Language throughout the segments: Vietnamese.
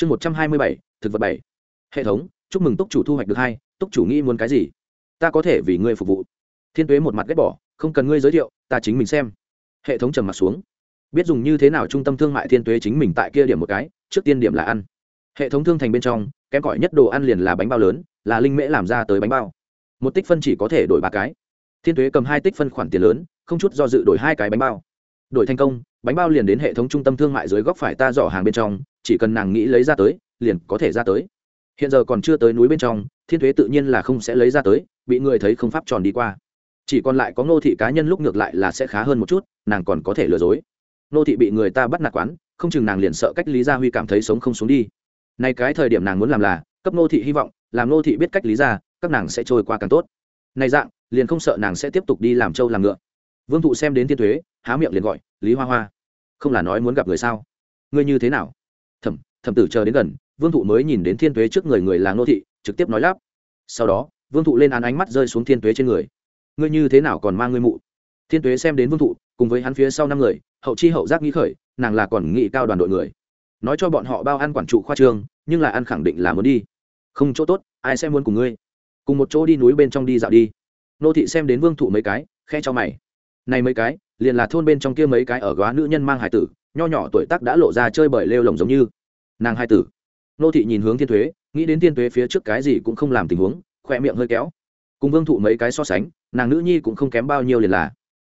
chương một trăm hai mươi bảy, thực vật bảy. Hệ thống, chúc mừng túc chủ thu hoạch được hai, túc chủ nghĩ muốn cái gì? Ta có thể vì ngươi phục vụ. Thiên tuế một mặt ghét bỏ, không cần ngươi giới thiệu, ta chính mình xem. Hệ thống trầm mặt xuống. Biết dùng như thế nào trung tâm thương mại thiên tuế chính mình tại kia điểm một cái, trước tiên điểm là ăn. Hệ thống thương thành bên trong, kém cỏi nhất đồ ăn liền là bánh bao lớn, là linh mễ làm ra tới bánh bao. Một tích phân chỉ có thể đổi ba cái. Thiên tuế cầm hai tích phân khoản tiền lớn, không chút do dự đổi hai cái bánh bao đổi thành công, bánh bao liền đến hệ thống trung tâm thương mại dưới góc phải ta dò hàng bên trong, chỉ cần nàng nghĩ lấy ra tới, liền có thể ra tới. Hiện giờ còn chưa tới núi bên trong, thiên thuế tự nhiên là không sẽ lấy ra tới, bị người thấy không pháp tròn đi qua. Chỉ còn lại có ngô thị cá nhân lúc ngược lại là sẽ khá hơn một chút, nàng còn có thể lừa dối. Ngô thị bị người ta bắt nạt quán, không chừng nàng liền sợ cách lý gia huy cảm thấy sống không xuống đi. Nay cái thời điểm nàng muốn làm là, cấp ngô thị hy vọng, làm ngô thị biết cách lý gia, các nàng sẽ trôi qua càng tốt. Nay dạng, liền không sợ nàng sẽ tiếp tục đi làm trâu làm ngựa vương thụ xem đến thiên thuế, há miệng liền gọi, lý hoa hoa, không là nói muốn gặp người sao? Ngươi như thế nào? Thẩm thẩm tử chờ đến gần, vương thụ mới nhìn đến thiên tuế trước người người là ngô thị, trực tiếp nói lắp. Sau đó, vương thụ lên án ánh mắt rơi xuống thiên tuế trên người. Ngươi như thế nào còn mang ngươi mụ? Thiên tuế xem đến vương thụ, cùng với hắn phía sau năm người, hậu chi hậu giác nghĩ khởi, nàng là còn nghị cao đoàn đội người. Nói cho bọn họ bao ăn quản trụ khoa trương nhưng là ăn khẳng định là muốn đi. Không chỗ tốt, ai sẽ muốn cùng ngươi? Cùng một chỗ đi núi bên trong đi dạo đi. Nô thị xem đến vương thụ mấy cái khe cho mày này mấy cái, liền là thôn bên trong kia mấy cái ở góa nữ nhân mang hải tử, nho nhỏ tuổi tác đã lộ ra chơi bời lêu lồng giống như. Nàng hai tử. Nô thị nhìn hướng thiên thuế, nghĩ đến thiên thuế phía trước cái gì cũng không làm tình huống, khỏe miệng hơi kéo. Cùng vương thụ mấy cái so sánh, nàng nữ nhi cũng không kém bao nhiêu liền là.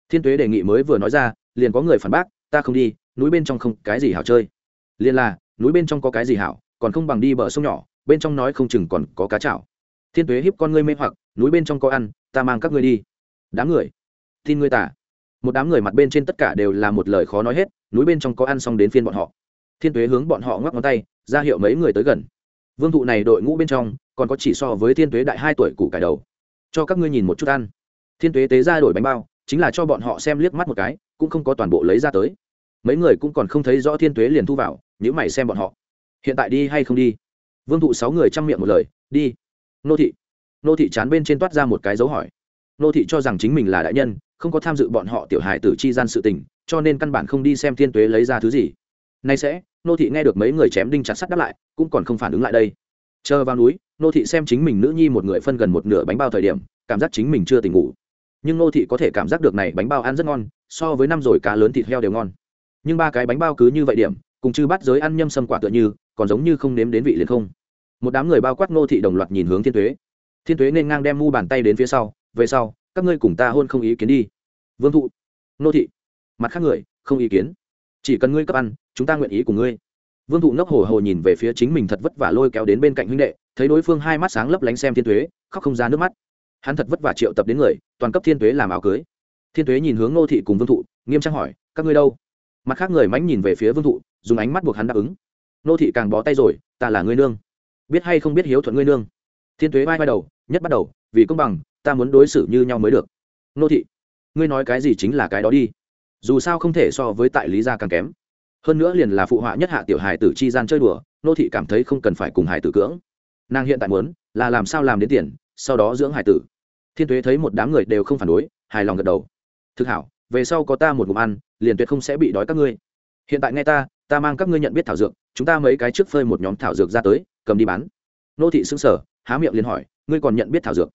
Thiên thuế đề nghị mới vừa nói ra, liền có người phản bác, ta không đi, núi bên trong không cái gì hảo chơi. Liền là, núi bên trong có cái gì hảo, còn không bằng đi bờ sông nhỏ, bên trong nói không chừng còn có cá chảo. Thiên tuế hiếp con ngươi mê hoặc, núi bên trong có ăn, ta mang các ngươi đi. Đám người, tin ngươi tả một đám người mặt bên trên tất cả đều là một lời khó nói hết, núi bên trong có ăn xong đến phiên bọn họ. Thiên tuế hướng bọn họ ngoắc ngón tay, ra hiệu mấy người tới gần. Vương thụ này đội ngũ bên trong, còn có chỉ so với thiên tuế đại hai tuổi củ cải đầu. Cho các ngươi nhìn một chút ăn. Thiên tuế tế ra đổi bánh bao, chính là cho bọn họ xem liếc mắt một cái, cũng không có toàn bộ lấy ra tới. Mấy người cũng còn không thấy rõ thiên tuế liền thu vào nhữ mày xem bọn họ. Hiện tại đi hay không đi? Vương thụ sáu người chăm miệng một lời, đi. Nô thị. Nô thị chán bên trên toát ra một cái dấu hỏi. Nô thị cho rằng chính mình là đại nhân không có tham dự bọn họ tiểu hài tử chi gian sự tình, cho nên căn bản không đi xem thiên tuế lấy ra thứ gì. Nay sẽ, nô thị nghe được mấy người chém đinh chặt sắt đáp lại, cũng còn không phản ứng lại đây. Chờ vào núi, nô thị xem chính mình nữ nhi một người phân gần một nửa bánh bao thời điểm, cảm giác chính mình chưa tỉnh ngủ. Nhưng nô thị có thể cảm giác được này bánh bao ăn rất ngon, so với năm rồi cá lớn thịt heo đều ngon. Nhưng ba cái bánh bao cứ như vậy điểm, cùng chư bắt giới ăn nhâm sâm quả tựa như, còn giống như không nếm đến vị liền không. Một đám người bao quát nô thị đồng loạt nhìn hướng thiên tuế. Thiên tuế nên ngang đem mu bàn tay đến phía sau, về sau các ngươi cùng ta hôn không ý kiến đi. Vương thụ, nô thị, mặt khác người, không ý kiến. Chỉ cần ngươi cấp ăn, chúng ta nguyện ý cùng ngươi. Vương thụ ngốc hồ hồ nhìn về phía chính mình thật vất vả lôi kéo đến bên cạnh huynh đệ, thấy đối phương hai mắt sáng lấp lánh xem thiên thuế khóc không ra nước mắt. Hắn thật vất vả triệu tập đến người, toàn cấp thiên thuế làm áo cưới. Thiên thuế nhìn hướng nô thị cùng vương thụ, nghiêm trang hỏi, các ngươi đâu? Mặt khác người mánh nhìn về phía vương thụ, dùng ánh mắt buộc hắn đáp ứng. Nô thị càng bó tay rồi, ta là ngươi nương. Biết hay không biết hiếu thuận ngươi nương. Thiên thuế vai vai đầu, nhất bắt đầu, vì công bằng ta muốn đối xử như nhau mới được. Nô thị, ngươi nói cái gì chính là cái đó đi. Dù sao không thể so với tại lý gia càng kém. Hơn nữa liền là phụ họa nhất hạ tiểu hài tử chi gian chơi đùa, nô thị cảm thấy không cần phải cùng hài tử cưỡng. Nàng hiện tại muốn là làm sao làm đến tiền, sau đó dưỡng hài tử. Thiên tuế thấy một đám người đều không phản đối, hài lòng gật đầu. Thực hảo, về sau có ta một ngụm ăn, liền tuyệt không sẽ bị đói các ngươi. Hiện tại nghe ta ta mang các ngươi nhận biết thảo dược, chúng ta mấy cái trước phơi một nhóm thảo dược ra tới, cầm đi bán. Nô thị xứng sở há miệng liền hỏi, ngươi còn nhận biết thảo dược?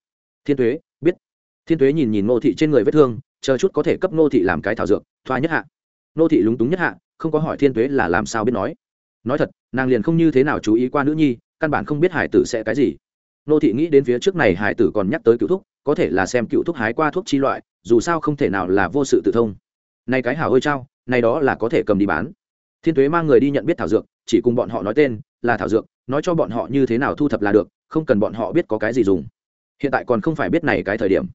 Thiên tuế, biết. Thiên tuế nhìn nhìn nô thị trên người vết thương, chờ chút có thể cấp nô thị làm cái thảo dược, thoa nhất hạ. Nô thị lúng túng nhất hạ, không có hỏi thiên tuế là làm sao biết nói. Nói thật, nàng liền không như thế nào chú ý qua nữ nhi, căn bản không biết hải tử sẽ cái gì. Nô thị nghĩ đến phía trước này hải tử còn nhắc tới cựu thúc, có thể là xem cựu thúc hái qua thuốc chi loại, dù sao không thể nào là vô sự tự thông. Này cái hảo hơi trao, này đó là có thể cầm đi bán. Thiên tuế mang người đi nhận biết thảo dược, chỉ cùng bọn họ nói tên là thảo dược, nói cho bọn họ như thế nào thu thập là được, không cần bọn họ biết có cái gì dùng hiện tại còn không phải biết này cái thời điểm.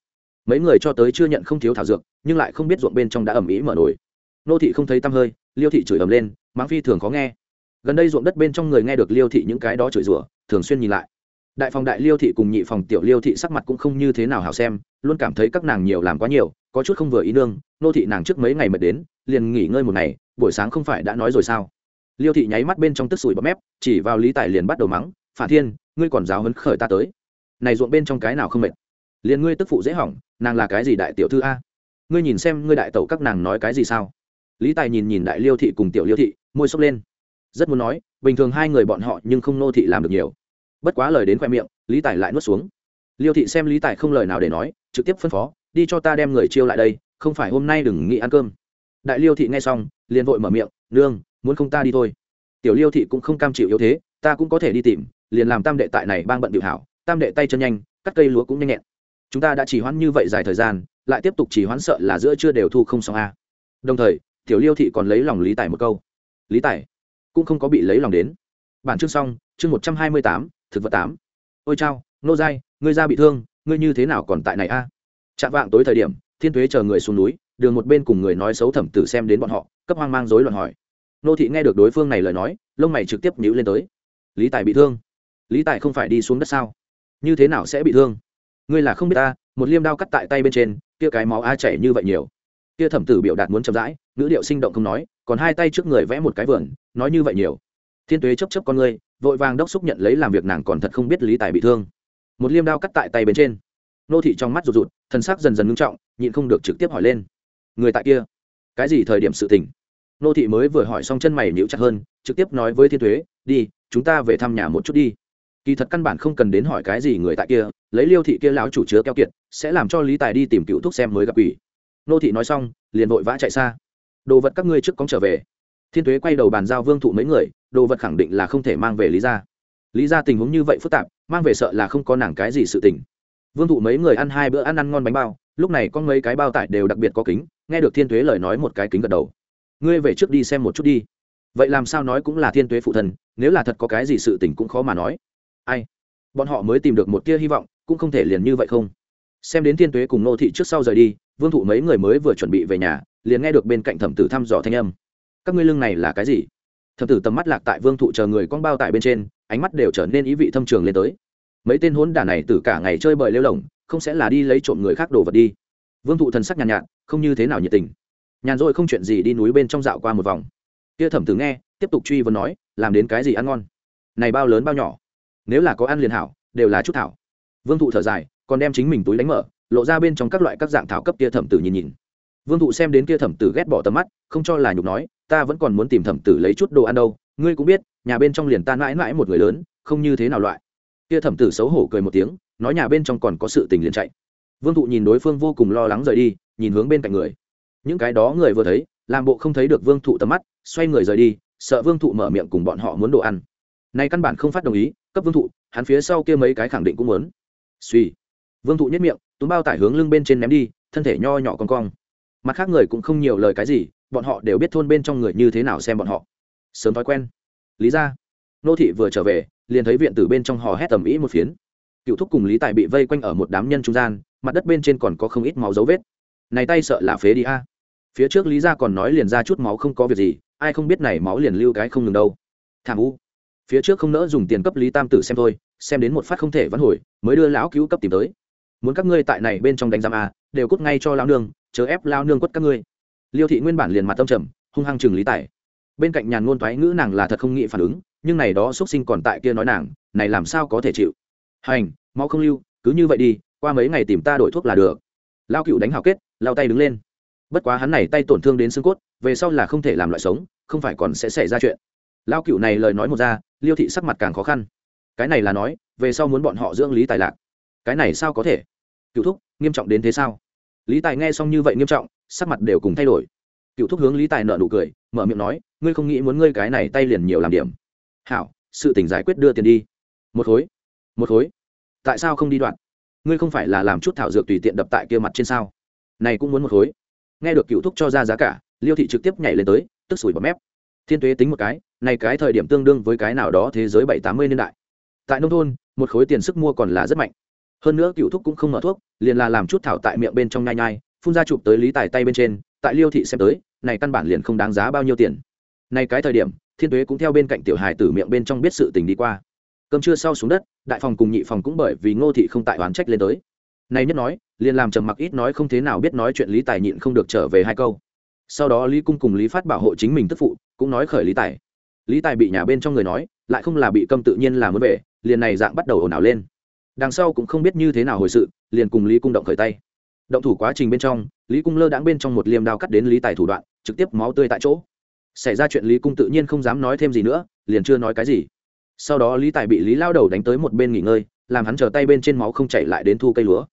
Mấy người cho tới chưa nhận không thiếu thảo dược, nhưng lại không biết ruộng bên trong đã ẩm ý mở nổi nô thị không thấy tăm hơi, liêu thị chửi ầm lên, mãng phi thường khó nghe. Gần đây ruộng đất bên trong người nghe được liêu thị những cái đó chửi rủa, thường xuyên nhìn lại. Đại phòng đại liêu thị cùng nhị phòng tiểu liêu thị sắc mặt cũng không như thế nào hào xem, luôn cảm thấy các nàng nhiều làm quá nhiều, có chút không vừa ý nương, nô thị nàng trước mấy ngày mệt đến, liền nghỉ ngơi một ngày, buổi sáng không phải đã nói rồi sao? Liêu thị nháy mắt bên trong tức sủi bắp mép, chỉ vào lý tài liền bắt đầu mắng phản thiên, ngươi còn giáo hấn khởi ta tới này ruộng bên trong cái nào không mệt? Liền ngươi tức phụ dễ hỏng, nàng là cái gì đại tiểu thư a? Ngươi nhìn xem ngươi đại tẩu các nàng nói cái gì sao? Lý tài nhìn nhìn đại liêu thị cùng tiểu liêu thị, môi sốc lên. Rất muốn nói, bình thường hai người bọn họ nhưng không nô thị làm được nhiều. Bất quá lời đến khoe miệng, lý tài lại nuốt xuống. Liêu thị xem lý tài không lời nào để nói, trực tiếp phân phó, đi cho ta đem người chiêu lại đây, không phải hôm nay đừng nghĩ ăn cơm. Đại liêu thị nghe xong, liền vội mở miệng, nương, muốn không ta đi thôi. Tiểu liêu thị cũng không cam chịu yếu thế, ta cũng có thể đi tìm, liền làm tam đệ tại này bang bận điệu hảo tam đệ tay chân nhanh, cắt cây lúa cũng nhanh nhẹn. Chúng ta đã chỉ hoãn như vậy dài thời gian, lại tiếp tục chỉ hoãn sợ là giữa chưa đều thu không xong a đồng thời, tiểu liêu thị còn lấy lòng lý tài một câu. Lý tài, cũng không có bị lấy lòng đến. Bản chương xong, chương một trăm hai mươi tám, thực vật tám. Ôi chao, nô giai ngươi ra bị thương, ngươi như thế nào còn tại này a à? chạm vạng tối thời điểm, thiên thuế chờ người xuống núi, đường một bên cùng người nói xấu thẩm tử xem đến bọn họ, cấp hoang mang dối loạn hỏi. Nô thị nghe được đối phương này lời nói, lông mày trực tiếp nhíu lên tới. Lý tài bị thương. Lý tài không phải đi xuống đất sao? Như thế nào sẽ bị thương? Ngươi là không biết ta, một liêm đao cắt tại tay bên trên, kia cái máu a chảy như vậy nhiều. Kia thẩm tử biểu đạt muốn chậm rãi, ngữ điệu sinh động không nói, còn hai tay trước người vẽ một cái vườn, nói như vậy nhiều. Thiên tuế chấp chấp con ngươi, vội vàng đốc xúc nhận lấy làm việc nàng còn thật không biết lý tài bị thương. Một liêm đao cắt tại tay bên trên. Nô thị trong mắt rụt rụt thân xác dần dần ngưng trọng, nhịn không được trực tiếp hỏi lên. Người tại kia? Cái gì thời điểm sự tình? Nô thị mới vừa hỏi xong chân mày nhíu chặt hơn, trực tiếp nói với thiên thuế đi, chúng ta về thăm nhà một chút đi kỳ thật căn bản không cần đến hỏi cái gì người tại kia, lấy liêu thị kia lão chủ chứa keo kiệt, sẽ làm cho lý tài đi tìm cựu thuốc xem mới gặp ủy nô thị nói xong, liền vội vã chạy xa. Đồ vật các ngươi trước cóng trở về. Thiên thuế quay đầu bàn giao vương thụ mấy người, đồ vật khẳng định là không thể mang về lý ra lý ra tình huống như vậy phức tạp, mang về sợ là không có nàng cái gì sự tình. Vương thụ mấy người ăn hai bữa ăn ăn ngon bánh bao, lúc này con mấy cái bao tải đều đặc biệt có kính, nghe được thiên thuế lời nói một cái kính gật đầu. Ngươi về trước đi xem một chút đi. Vậy làm sao nói cũng là thiên tuế phụ thần, nếu là thật có cái gì sự tình cũng khó mà nói ai? Bọn họ mới tìm được một tia hy vọng cũng không thể liền như vậy không? Xem đến thiên tuế cùng nô thị trước sau rời đi vương thụ mấy người mới vừa chuẩn bị về nhà liền nghe được bên cạnh thẩm tử thăm dò thanh âm. Các ngươi lưng này là cái gì? Thẩm tử tầm mắt lạc tại vương thụ chờ người con bao tại bên trên ánh mắt đều trở nên ý vị thâm trường lên tới. Mấy tên hốn đả này từ cả ngày chơi bời lêu lỏng không sẽ là đi lấy trộm người khác đồ vật đi. Vương thụ thần sắc nhàn nhạt, nhạt không như thế nào nhiệt tình. Nhàn rồi không chuyện gì đi núi bên trong dạo qua một vòng. Kia thẩm tử nghe tiếp tục truy vấn nói làm đến cái gì ăn ngon? Này bao lớn bao nhỏ? Nếu là có ăn liền hảo, đều là chút thảo. Vương thụ thở dài, còn đem chính mình túi đánh mở, lộ ra bên trong các loại các dạng thảo cấp kia thẩm tử nhìn nhìn. Vương thụ xem đến kia thẩm tử ghét bỏ tầm mắt, không cho là nhục nói, ta vẫn còn muốn tìm thẩm tử lấy chút đồ ăn đâu, ngươi cũng biết, nhà bên trong liền tan mãi mãi một người lớn, không như thế nào loại. Kia thẩm tử xấu hổ cười một tiếng, nói nhà bên trong còn có sự tình liền chạy. Vương thụ nhìn đối phương vô cùng lo lắng rời đi, nhìn hướng bên cạnh người. Những cái đó người vừa thấy, làm bộ không thấy được vương thụ tầm mắt, xoay người rời đi, sợ vương thụ mở miệng cùng bọn họ muốn đồ ăn nay căn bản không phát đồng ý, cấp vương thụ, hắn phía sau kia mấy cái khẳng định cũng muốn. Suy. Vương thụ nhất miệng, túm bao tải hướng lưng bên trên ném đi, thân thể nho nhỏ con cong. Mặt khác người cũng không nhiều lời cái gì, bọn họ đều biết thôn bên trong người như thế nào xem bọn họ. Sớm thói quen. Lý ra. Nô thị vừa trở về, liền thấy viện tử bên trong hò hét tầm ĩ một phiến. Cựu thúc cùng lý tài bị vây quanh ở một đám nhân trung gian, mặt đất bên trên còn có không ít máu dấu vết. Này tay sợ là phế đi a. Phía trước lý ra còn nói liền ra chút máu không có việc gì, ai không biết này máu liền lưu cái không ngừng đâu. Thảm u phía trước không nỡ dùng tiền cấp lý tam tử xem thôi xem đến một phát không thể vẫn hồi mới đưa lão cứu cấp tìm tới. Muốn các ngươi tại này bên trong đánh giam à, đều cút ngay cho lao nương chớ ép lao nương quất các ngươi. Liêu thị nguyên bản liền mặt tâm trầm hung hăng chừng lý tài. Bên cạnh nhàn ngôn thoái ngữ nàng là thật không nghĩ phản ứng nhưng này đó xuất sinh còn tại kia nói nàng này làm sao có thể chịu? Hành máu không lưu cứ như vậy đi qua mấy ngày tìm ta đổi thuốc là được. Lao cựu đánh hào kết lao tay đứng lên. Bất quá hắn này tay tổn thương đến xương cốt về sau là không thể làm loại sống không phải còn sẽ xảy ra chuyện lao cựu này lời nói một ra, liêu thị sắc mặt càng khó khăn. Cái này là nói, về sau muốn bọn họ dưỡng lý tài lạc. Cái này sao có thể? Cựu thúc, nghiêm trọng đến thế sao? Lý tài nghe xong như vậy nghiêm trọng, sắc mặt đều cùng thay đổi. Cựu thúc hướng lý tài nợ nụ cười, mở miệng nói, ngươi không nghĩ muốn ngươi cái này tay liền nhiều làm điểm? Hảo, sự tỉnh giải quyết đưa tiền đi. Một khối một khối. Tại sao không đi đoạn? Ngươi không phải là làm chút thảo dược tùy tiện đập tại kia mặt trên sao? Này cũng muốn một khối. Nghe được cựu thúc cho ra giá cả, liêu thị trực tiếp nhảy lên tới, tức sủi bọt mép. Thiên tuế tính một cái này cái thời điểm tương đương với cái nào đó thế giới bảy tám mươi niên đại. Tại nông thôn, một khối tiền sức mua còn là rất mạnh. Hơn nữa cựu thúc cũng không mở thuốc, liền là làm chút thảo tại miệng bên trong nhai nhai, phun ra chụp tới lý tài tay bên trên, tại liêu thị xem tới, này căn bản liền không đáng giá bao nhiêu tiền. Này cái thời điểm, thiên tuế cũng theo bên cạnh tiểu hài tử miệng bên trong biết sự tình đi qua. Cơm trưa sau xuống đất, đại phòng cùng nhị phòng cũng bởi vì ngô thị không tại oán trách lên tới. Này nhất nói, liền làm trầm mặc ít nói không thế nào biết nói chuyện lý tài nhịn không được trở về hai câu. Sau đó lý cung cùng lý phát bảo hộ chính mình tức phụ, cũng nói khởi lý tài lý tài bị nhà bên trong người nói, lại không là bị câm tự nhiên là muốn về, liền này dạng bắt đầu ồn ào lên. Đằng sau cũng không biết như thế nào hồi sự, liền cùng lý cung động khởi tay. Động thủ quá trình bên trong, lý cung lơ đãng bên trong một liềm đao cắt đến lý tài thủ đoạn, trực tiếp máu tươi tại chỗ. Xảy ra chuyện lý cung tự nhiên không dám nói thêm gì nữa, liền chưa nói cái gì. Sau đó lý tài bị lý lao đầu đánh tới một bên nghỉ ngơi, làm hắn chờ tay bên trên máu không chảy lại đến thu cây lúa.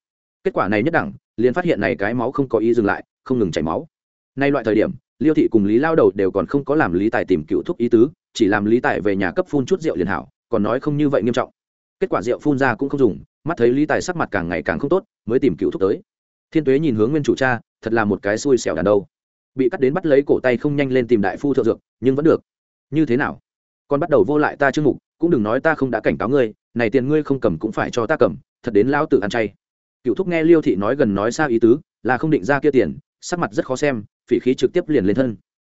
Kết quả này nhất đẳng, liền phát hiện này cái máu không có ý dừng lại, không ngừng chảy máu. Nay loại thời điểm, liêu thị cùng lý lao đầu đều còn không có làm lý tài tìm cựu thuốc ý tứ chỉ làm lý tài về nhà cấp phun chút rượu liền hảo, còn nói không như vậy nghiêm trọng. Kết quả rượu phun ra cũng không dùng, mắt thấy lý tài sắc mặt càng ngày càng không tốt, mới tìm cựu thuốc tới. Thiên tuế nhìn hướng nguyên chủ cha, thật là một cái xui xẻo đàn đâu. Bị cắt đến bắt lấy cổ tay không nhanh lên tìm đại phu thượng dược, nhưng vẫn được. Như thế nào? Con bắt đầu vô lại ta chương mục cũng đừng nói ta không đã cảnh cáo ngươi, này tiền ngươi không cầm cũng phải cho ta cầm, thật đến lao tự ăn chay. Cựu thúc nghe liêu thị nói gần nói xa ý tứ, là không định ra kia tiền, sắc mặt rất khó xem, phỉ khí trực tiếp liền lên thân.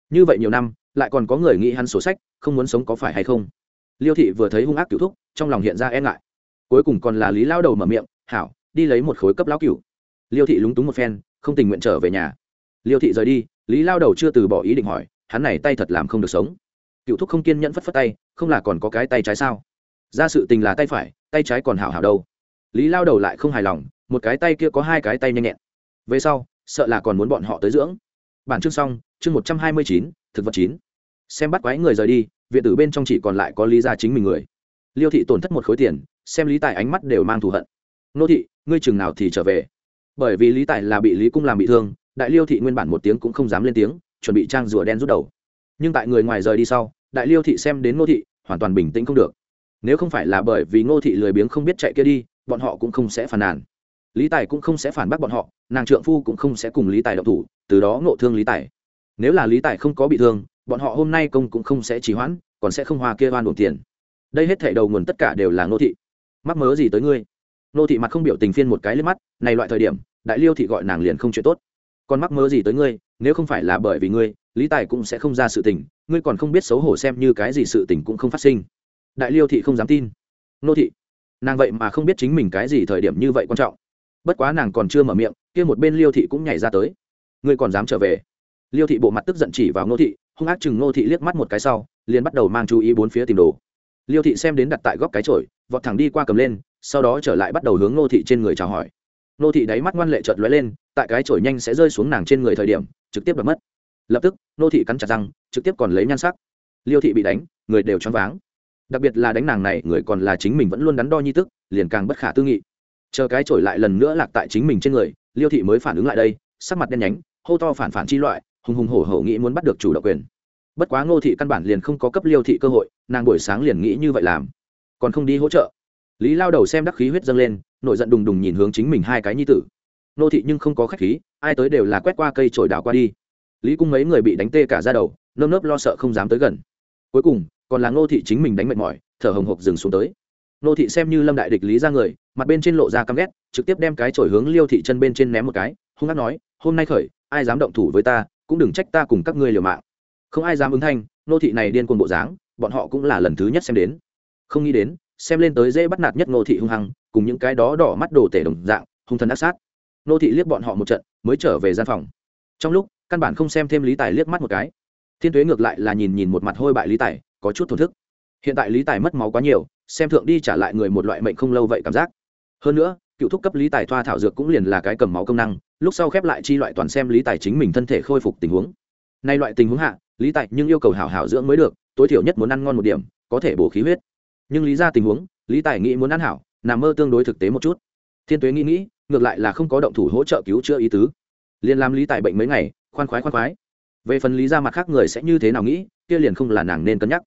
Như vậy nhiều năm lại còn có người nghĩ hắn sổ sách, không muốn sống có phải hay không? Liêu thị vừa thấy hung ác cựu thúc, trong lòng hiện ra e ngại. Cuối cùng còn là lý lao đầu mở miệng, hảo, đi lấy một khối cấp lão cựu liêu thị lúng túng một phen, không tình nguyện trở về nhà. Liêu thị rời đi, lý lao đầu chưa từ bỏ ý định hỏi, hắn này tay thật làm không được sống. Cựu thúc không kiên nhẫn phất phất tay, không là còn có cái tay trái sao? Ra sự tình là tay phải, tay trái còn hảo hảo đâu. Lý lao đầu lại không hài lòng, một cái tay kia có hai cái tay nhanh nhẹn. Về sau, sợ là còn muốn bọn họ tới dưỡng. Bản chương xong, chương một trăm hai mươi chín thực vật chín. Xem bắt quái người rời đi, viện tử bên trong chỉ còn lại có lý gia chính mình người. Liêu thị tổn thất một khối tiền, xem lý tài ánh mắt đều mang thù hận. Nô thị, ngươi chừng nào thì trở về? Bởi vì lý tài là bị lý cung làm bị thương, đại liêu thị nguyên bản một tiếng cũng không dám lên tiếng, chuẩn bị trang rùa đen rút đầu. Nhưng tại người ngoài rời đi sau, đại liêu thị xem đến ngô thị, hoàn toàn bình tĩnh không được. Nếu không phải là bởi vì ngô thị lười biếng không biết chạy kia đi, bọn họ cũng không sẽ phản nàn. Lý tài cũng không sẽ phản bác bọn họ, nàng trượng phu cũng không sẽ cùng lý tài độc thủ, từ đó ngộ thương lý tài nếu là lý tài không có bị thương, bọn họ hôm nay công cũng không sẽ trì hoãn, còn sẽ không hoa kia oan đồn tiền. Đây hết thể đầu nguồn tất cả đều là Nô thị. Mắc mớ gì tới ngươi? Nô thị mặt không biểu tình phiên một cái lên mắt, này loại thời điểm, đại liêu thị gọi nàng liền không chuyện tốt. Còn mắc mớ gì tới ngươi, nếu không phải là bởi vì ngươi, lý tài cũng sẽ không ra sự tình, ngươi còn không biết xấu hổ xem như cái gì sự tình cũng không phát sinh. Đại liêu thị không dám tin. Nô thị, nàng vậy mà không biết chính mình cái gì thời điểm như vậy quan trọng. Bất quá nàng còn chưa mở miệng, kia một bên liêu thị cũng nhảy ra tới. Ngươi còn dám trở về? Liêu thị bộ mặt tức giận chỉ vào nô thị, hung ác chừng nô thị liếc mắt một cái sau, liền bắt đầu mang chú ý bốn phía tìm đồ. Liêu thị xem đến đặt tại góc cái trội vọt thẳng đi qua cầm lên, sau đó trở lại bắt đầu hướng nô thị trên người chào hỏi. Nô thị đáy mắt ngoan lệ chợt lóe lên, tại cái chổi nhanh sẽ rơi xuống nàng trên người thời điểm, trực tiếp đập mất. Lập tức nô thị cắn chặt răng, trực tiếp còn lấy nhan sắc. Liêu thị bị đánh, người đều choáng váng. Đặc biệt là đánh nàng này, người còn là chính mình vẫn luôn đắn đo nhi tức, liền càng bất khả tư nghị. Chờ cái chổi lại lần nữa lạc tại chính mình trên người, liêu thị mới phản ứng lại đây, sắc mặt đen nhánh, hô to phản phản chi loại hùng hùng hổ hổ nghĩ muốn bắt được chủ động quyền. Bất quá ngô thị căn bản liền không có cấp liêu thị cơ hội, nàng buổi sáng liền nghĩ như vậy làm. Còn không đi hỗ trợ. Lý lao đầu xem đắc khí huyết dâng lên, nổi giận đùng đùng nhìn hướng chính mình hai cái nhi tử. Ngô thị nhưng không có khách khí, ai tới đều là quét qua cây chổi đảo qua đi. Lý cung mấy người bị đánh tê cả ra đầu, nơm nớp lo sợ không dám tới gần. Cuối cùng, còn là ngô thị chính mình đánh mệt mỏi, thở hồng hộc dừng xuống tới. Ngô thị xem như lâm đại địch lý ra người, mặt bên trên lộ ra căm ghét, trực tiếp đem cái chổi hướng liêu thị chân bên trên ném một cái, hung hát nói, hôm nay khởi, ai dám động thủ với ta cũng đừng trách ta cùng các ngươi liều mạng. Không ai dám ứng thanh, nô thị này điên cuồng bộ dáng, bọn họ cũng là lần thứ nhất xem đến. Không nghĩ đến, xem lên tới dễ bắt nạt nhất nô thị hung hăng, cùng những cái đó đỏ mắt đồ tể đồng dạng, hung thần ác sát. Nô thị liếc bọn họ một trận, mới trở về gian phòng. Trong lúc, căn bản không xem thêm lý tài liếc mắt một cái. Thiên tuế ngược lại là nhìn nhìn một mặt hôi bại lý tài, có chút thổn thức. Hiện tại lý tài mất máu quá nhiều, xem thượng đi trả lại người một loại mệnh không lâu vậy cảm giác. Hơn nữa cựu thúc cấp lý tài thoa thảo dược cũng liền là cái cầm máu công năng, lúc sau khép lại chi loại toàn xem lý tài chính mình thân thể khôi phục tình huống. Nay loại tình huống hạ, lý tài nhưng yêu cầu hảo hảo dưỡng mới được, tối thiểu nhất muốn ăn ngon một điểm, có thể bổ khí huyết. Nhưng lý ra tình huống, lý tài nghĩ muốn ăn hảo, nằm mơ tương đối thực tế một chút. Thiên tuế nghĩ nghĩ, ngược lại là không có động thủ hỗ trợ cứu chữa ý tứ. Liền làm lý tài bệnh mấy ngày, khoan khoái khoan khoái. Về phần lý ra mặt khác người sẽ như thế nào nghĩ, kia liền không là nàng nên cân nhắc.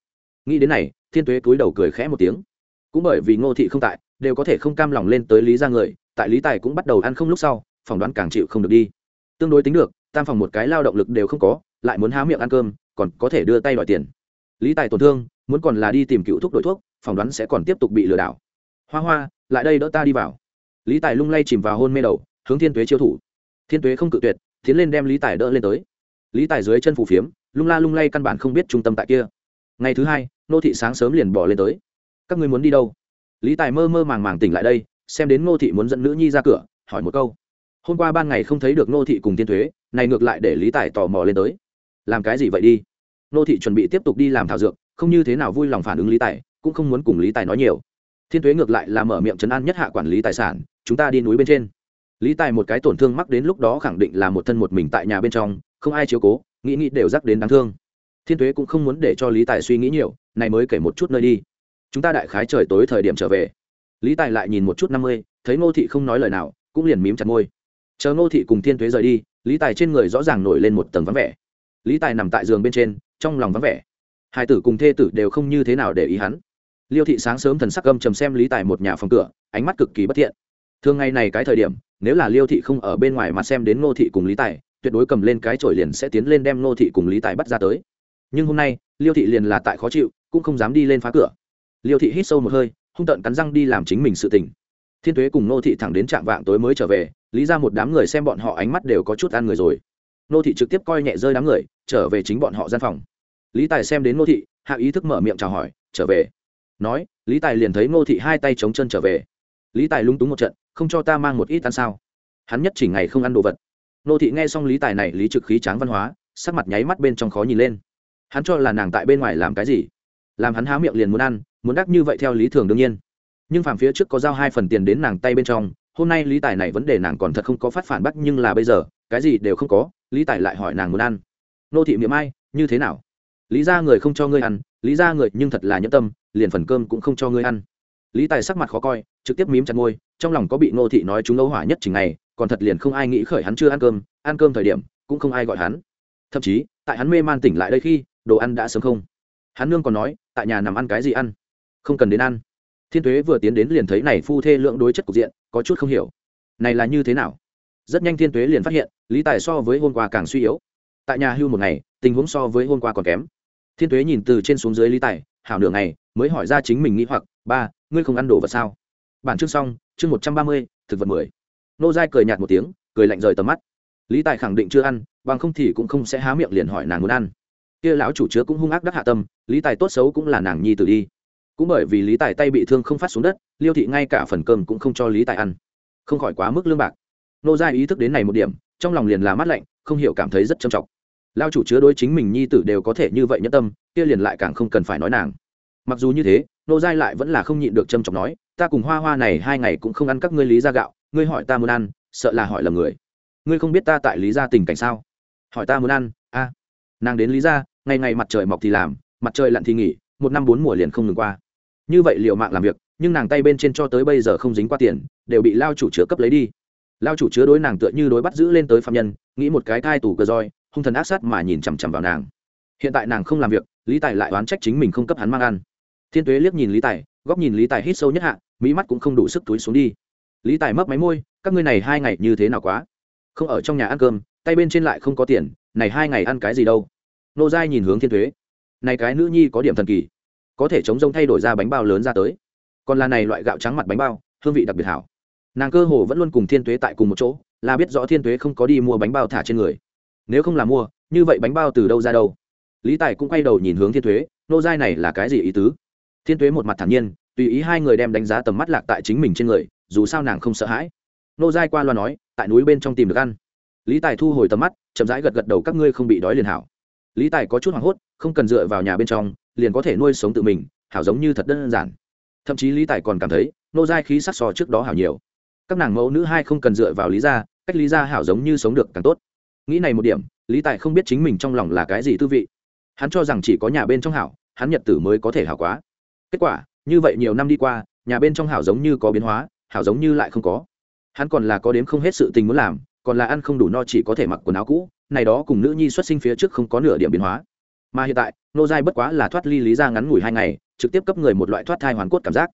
Nghĩ đến này, thiên tuế cúi đầu cười khẽ một tiếng cũng bởi vì ngô thị không tại, đều có thể không cam lòng lên tới lý ra người, tại lý tài cũng bắt đầu ăn không lúc sau, phỏng đoán càng chịu không được đi. Tương đối tính được, tam phòng một cái lao động lực đều không có, lại muốn há miệng ăn cơm, còn có thể đưa tay đòi tiền. Lý tài tổn thương, muốn còn là đi tìm cựu thuốc đổi thuốc, phỏng đoán sẽ còn tiếp tục bị lừa đảo. Hoa hoa, lại đây đỡ ta đi vào. Lý tài lung lay chìm vào hôn mê đầu, hướng thiên tuế chiêu thủ. Thiên tuế không cự tuyệt, tiến lên đem lý tài đỡ lên tới. Lý tài dưới chân phủ phiếm, lung la lung lay căn bản không biết trung tâm tại kia. Ngày thứ hai nô thị sáng sớm liền bỏ lên tới các ngươi muốn đi đâu? Lý tài mơ mơ màng màng tỉnh lại đây, xem đến Ngô thị muốn dẫn nữ nhi ra cửa, hỏi một câu. Hôm qua ban ngày không thấy được Ngô thị cùng tiên thuế, này ngược lại để lý tài tò mò lên tới. Làm cái gì vậy đi? Ngô thị chuẩn bị tiếp tục đi làm thảo dược, không như thế nào vui lòng phản ứng lý tài, cũng không muốn cùng lý tài nói nhiều. Thiên thuế ngược lại là mở miệng chấn an nhất hạ quản lý tài sản, chúng ta đi núi bên trên. Lý tài một cái tổn thương mắc đến lúc đó khẳng định là một thân một mình tại nhà bên trong, không ai chiếu cố, nghĩ nghĩ đều rắc đến đáng thương. Thiên tuế cũng không muốn để cho lý tài suy nghĩ nhiều, này mới kể một chút nơi đi chúng ta đại khái trời tối thời điểm trở về. Lý tài lại nhìn một chút năm mươi, thấy ngô thị không nói lời nào, cũng liền mím chặt môi. Chờ ngô thị cùng thiên tuế rời đi, lý tài trên người rõ ràng nổi lên một tầng vắng vẻ. Lý tài nằm tại giường bên trên, trong lòng vắng vẻ. Hai tử cùng thê tử đều không như thế nào để ý hắn. Liêu thị sáng sớm thần sắc gâm trầm xem lý tài một nhà phòng cửa, ánh mắt cực kỳ bất thiện. Thường ngày này cái thời điểm, nếu là liêu thị không ở bên ngoài mà xem đến ngô thị cùng lý tài, tuyệt đối cầm lên cái chổi liền sẽ tiến lên đem ngô thị cùng lý tài bắt ra tới. Nhưng hôm nay, liêu thị liền là tại khó chịu, cũng không dám đi lên phá cửa liêu thị hít sâu một hơi, hung tợn cắn răng đi làm chính mình sự tình. Thiên tuế cùng Nô thị thẳng đến trạm vạng tối mới trở về, lý ra một đám người xem bọn họ ánh mắt đều có chút ăn người rồi. Nô thị trực tiếp coi nhẹ rơi đám người, trở về chính bọn họ gian phòng. Lý tài xem đến Nô thị, hạ ý thức mở miệng chào hỏi, trở về. Nói, lý tài liền thấy Nô thị hai tay chống chân trở về. Lý tài lung túng một trận, không cho ta mang một ít ăn sao? Hắn nhất chỉ ngày không ăn đồ vật. Nô thị nghe xong lý tài này lý trực khí tráng văn hóa, sắc mặt nháy mắt bên trong khó nhìn lên. Hắn cho là nàng tại bên ngoài làm cái gì? Làm hắn há miệng liền muốn ăn muốn đắc như vậy theo lý thường đương nhiên. Nhưng phàm phía trước có giao hai phần tiền đến nàng tay bên trong, hôm nay lý tài này vấn đề nàng còn thật không có phát phản bác nhưng là bây giờ, cái gì đều không có, lý tài lại hỏi nàng muốn ăn. Nô thị miệng ai, như thế nào? Lý ra người không cho ngươi ăn, lý ra người nhưng thật là nhẫn tâm, liền phần cơm cũng không cho ngươi ăn. Lý tài sắc mặt khó coi, trực tiếp mím chặt môi, trong lòng có bị nô thị nói chúng ấu hỏa nhất trình ngày, còn thật liền không ai nghĩ khởi hắn chưa ăn cơm ăn cơm thời điểm, cũng không ai gọi hắn. Thậm chí, tại hắn mê man tỉnh lại đây khi, đồ ăn đã sớm không. Hắn nương còn nói, tại nhà nằm ăn cái gì ăn? Không cần đến ăn. Thiên thuế vừa tiến đến liền thấy này phu thê lượng đối chất cục diện, có chút không hiểu. Này là như thế nào? Rất nhanh thiên thuế liền phát hiện, lý tài so với hôm qua càng suy yếu. Tại nhà hưu một ngày, tình huống so với hôm qua còn kém. Thiên thuế nhìn từ trên xuống dưới lý tài, hảo nửa ngày, mới hỏi ra chính mình nghĩ hoặc, ba, ngươi không ăn đồ vật sao? Bản chương xong, chương một trăm ba mươi, thực vật mười. Nô giai cười nhạt một tiếng, cười lạnh rời tầm mắt. Lý tài khẳng định chưa ăn, bằng không thì cũng không sẽ há miệng liền hỏi nàng muốn ăn. Kia lão chủ chứa cũng hung ác đắc hạ tâm, lý tài tốt xấu cũng là nàng nhi tử đi cũng bởi vì lý tài tay bị thương không phát xuống đất, liêu thị ngay cả phần cơm cũng không cho lý tài ăn. Không khỏi quá mức lương bạc. Nô gia ý thức đến này một điểm, trong lòng liền là mát lạnh, không hiểu cảm thấy rất trầm trọng. Lao chủ chứa đối chính mình nhi tử đều có thể như vậy nhất tâm, kia liền lại càng không cần phải nói nàng. Mặc dù như thế, nô giai lại vẫn là không nhịn được trầm trọng nói, ta cùng hoa hoa này hai ngày cũng không ăn các ngươi lý gia gạo, ngươi hỏi ta muốn ăn, sợ là hỏi lầm người. Ngươi không biết ta tại lý gia tình cảnh sao? Hỏi ta muốn ăn, a. Nàng đến lý gia, ngày ngày mặt trời mọc thì làm, mặt trời lặn thì nghỉ, một năm bốn mùa liền không ngừng qua như vậy liệu mạng làm việc, nhưng nàng tay bên trên cho tới bây giờ không dính qua tiền, đều bị lao chủ chứa cấp lấy đi. Lao chủ chứa đối nàng tựa như đối bắt giữ lên tới phạm nhân, nghĩ một cái thai tù cơ roi, hung thần ác sát mà nhìn chằm chằm vào nàng. Hiện tại nàng không làm việc, lý tài lại oán trách chính mình không cấp hắn mang ăn. Thiên tuế liếc nhìn lý tài, góc nhìn lý tài hít sâu nhất hạ, mỹ mắt cũng không đủ sức túi xuống đi. Lý tài mấp máy môi, các ngươi này hai ngày như thế nào quá? Không ở trong nhà ăn cơm, tay bên trên lại không có tiền, này hai ngày ăn cái gì đâu? Nô giai nhìn hướng thiên thuế này cái nữ nhi có điểm thần kỳ có thể chống rông thay đổi ra bánh bao lớn ra tới. Còn là này loại gạo trắng mặt bánh bao, hương vị đặc biệt hảo. Nàng cơ hồ vẫn luôn cùng thiên tuế tại cùng một chỗ, là biết rõ thiên tuế không có đi mua bánh bao thả trên người. Nếu không là mua, như vậy bánh bao từ đâu ra đâu? Lý tài cũng quay đầu nhìn hướng thiên tuế, nô giai này là cái gì ý tứ? Thiên tuế một mặt thản nhiên, tùy ý hai người đem đánh giá tầm mắt lạc tại chính mình trên người, dù sao nàng không sợ hãi. Nô giai qua loa nói, tại núi bên trong tìm được ăn. Lý tài thu hồi tầm mắt, chậm rãi gật gật đầu, các ngươi không bị đói liền hảo. Lý tài có chút hoảng hốt, không cần dựa vào nhà bên trong liền có thể nuôi sống tự mình, hảo giống như thật đơn giản. Thậm chí lý tài còn cảm thấy, nô giai khí sắc sò trước đó hảo nhiều. Các nàng mẫu nữ hai không cần dựa vào lý gia, cách lý gia hảo giống như sống được càng tốt. Nghĩ này một điểm, lý tài không biết chính mình trong lòng là cái gì tư vị. Hắn cho rằng chỉ có nhà bên trong hảo, hắn nhật tử mới có thể hảo quá. Kết quả, như vậy nhiều năm đi qua, nhà bên trong hảo giống như có biến hóa, hảo giống như lại không có. Hắn còn là có đếm không hết sự tình muốn làm, còn là ăn không đủ no chỉ có thể mặc quần áo cũ, này đó cùng nữ nhi xuất sinh phía trước không có nửa điểm biến hóa mà hiện tại nô giai bất quá là thoát ly lý ra ngắn ngủi hai ngày, trực tiếp cấp người một loại thoát thai hoàn cốt cảm giác.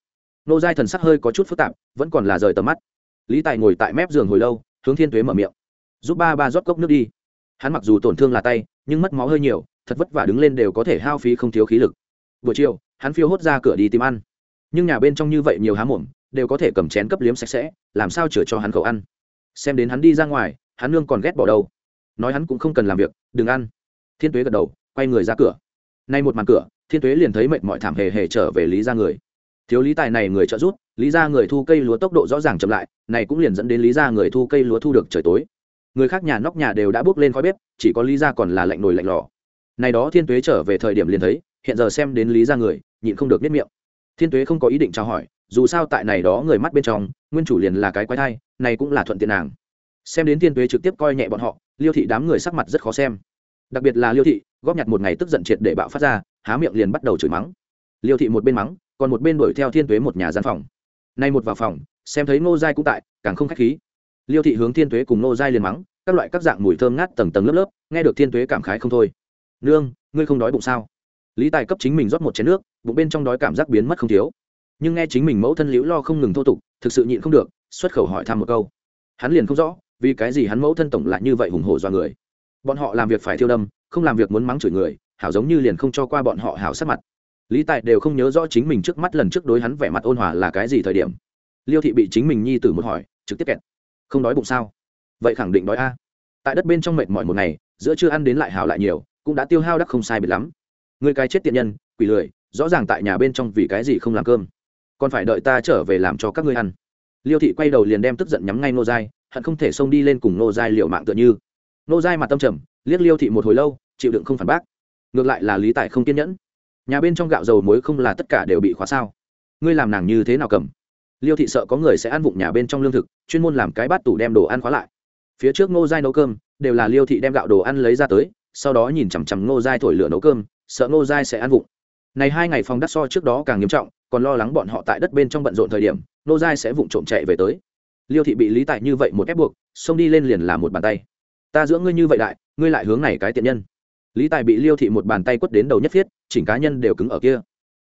Nô giai thần sắc hơi có chút phức tạp, vẫn còn là rời tầm mắt. Lý tài ngồi tại mép giường hồi lâu, hướng thiên tuế mở miệng. Giúp ba ba rót cốc nước đi. Hắn mặc dù tổn thương là tay, nhưng mất máu hơi nhiều, thật vất vả đứng lên đều có thể hao phí không thiếu khí lực. Buổi chiều, hắn phiêu hốt ra cửa đi tìm ăn. Nhưng nhà bên trong như vậy nhiều há mồm, đều có thể cầm chén cấp liếm sạch sẽ, làm sao chữa cho hắn khẩu ăn? Xem đến hắn đi ra ngoài, hắn nương còn ghét bỏ đâu. Nói hắn cũng không cần làm việc, đừng ăn. Thiên tuế gật đầu quay người ra cửa. Nay một màn cửa, thiên tuế liền thấy mệt mọi thảm hề hề trở về lý ra người. Thiếu lý tài này người trợ giúp, lý ra người thu cây lúa tốc độ rõ ràng chậm lại, này cũng liền dẫn đến lý ra người thu cây lúa thu được trời tối. Người khác nhà nóc nhà đều đã bước lên khói bếp, chỉ có lý ra còn là lạnh nồi lạnh lò. Này đó thiên tuế trở về thời điểm liền thấy, hiện giờ xem đến lý ra người, nhịn không được biết miệng. Thiên tuế không có ý định trao hỏi, dù sao tại này đó người mắt bên trong, nguyên chủ liền là cái quái thai, này cũng là thuận tiện nàng. Xem đến thiên tuế trực tiếp coi nhẹ bọn họ, liêu thị đám người sắc mặt rất khó xem đặc biệt là liêu thị góp nhặt một ngày tức giận triệt để bạo phát ra há miệng liền bắt đầu chửi mắng liêu thị một bên mắng còn một bên đuổi theo thiên tuế một nhà gian phòng nay một vào phòng xem thấy ngô giai cũng tại càng không k h á c h khí liêu thị hướng thiên tuế cùng ngô giai liền mắng các loại các dạng mùi thơm ngát tầng tầng lớp lớp nghe được thiên tuế cảm khái không thôi nương ngươi không đói bụng sao lý tài cấp chính mình rót một chén nước bụng bên trong đói cảm giác biến mất không thiếu nhưng nghe chính mình mẫu thân liễu lo không ngừng thô tục thực sự nhịn không được xuất khẩu hỏi thăm một câu hắn liền không rõ vì cái gì hắn mẫu thân tổng lại như vậy hùng hổ do người bọn họ làm việc phải thiêu đâm, không làm việc muốn mắng chửi người, hảo giống như liền không cho qua bọn họ hảo sát mặt. Lý tài đều không nhớ rõ chính mình trước mắt lần trước đối hắn vẻ mặt ôn hòa là cái gì thời điểm. Liêu thị bị chính mình nhi tử một hỏi, trực tiếp kẹt. Không đói bụng sao? Vậy khẳng định đói a. Tại đất bên trong mệt mỏi một ngày, giữa chưa ăn đến lại hảo lại nhiều, cũng đã tiêu hao đắc không sai biệt lắm. Người cái chết tiện nhân, quỷ lười, rõ ràng tại nhà bên trong vì cái gì không làm cơm. Còn phải đợi ta trở về làm cho các ngươi ăn. Liêu thị quay đầu liền đem tức giận nhắm ngay nô giai, hận không thể xông đi lên cùng nô giai liệu mạng tựa như nô giai mặt tâm trầm, liếc liêu thị một hồi lâu, chịu đựng không phản bác. Ngược lại là lý tài không kiên nhẫn. Nhà bên trong gạo dầu muối không là tất cả đều bị khóa sao? Ngươi làm nàng như thế nào cầm? Liêu thị sợ có người sẽ ăn vụng nhà bên trong lương thực, chuyên môn làm cái bát tủ đem đồ ăn khóa lại. Phía trước ngô giai nấu cơm, đều là liêu thị đem gạo đồ ăn lấy ra tới, sau đó nhìn chằm chằm ngô giai thổi lửa nấu cơm, sợ ngô giai sẽ ăn vụng. Này hai ngày phòng đắt so trước đó càng nghiêm trọng, còn lo lắng bọn họ tại đất bên trong bận rộn thời điểm, ngô giai sẽ vụng trộm chạy về tới. Liêu thị bị lý tại như vậy một ép buộc, xông đi lên liền là một bàn tay ta dưỡng ngươi như vậy đại, ngươi lại hướng này cái tiện nhân. Lý tài bị liêu thị một bàn tay quất đến đầu nhất thiết chỉnh cá nhân đều cứng ở kia.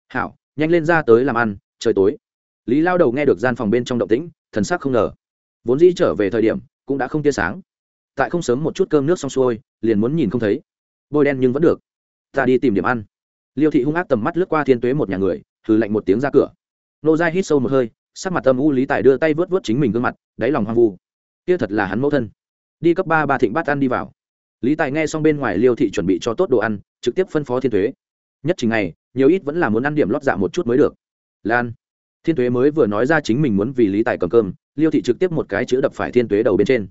Hảo, nhanh lên ra tới làm ăn, trời tối. Lý lao đầu nghe được gian phòng bên trong động tĩnh, thần sắc không ngờ. Vốn dĩ trở về thời điểm, cũng đã không tia sáng. Tại không sớm một chút cơm nước xong xuôi, liền muốn nhìn không thấy. Bôi đen nhưng vẫn được. Ta đi tìm điểm ăn. Liêu thị hung ác tầm mắt lướt qua thiên tuế một nhà người thử lạnh một tiếng ra cửa. Nô dai hít sâu một hơi, sắc mặt âm u lý tài đưa tay vớt vớt chính mình gương mặt, đáy lòng hoang vu. Kia thật là hắn mẫu thân đi cấp ba ba thịnh bát ăn đi vào. Lý tài nghe xong bên ngoài liêu thị chuẩn bị cho tốt đồ ăn, trực tiếp phân phó thiên thuế. Nhất trình này nhiều ít vẫn là muốn ăn điểm lót dạ một chút mới được. Lan, thiên thuế mới vừa nói ra chính mình muốn vì lý tài cầm cơm, liêu thị trực tiếp một cái chữ đập phải thiên thuế đầu bên trên.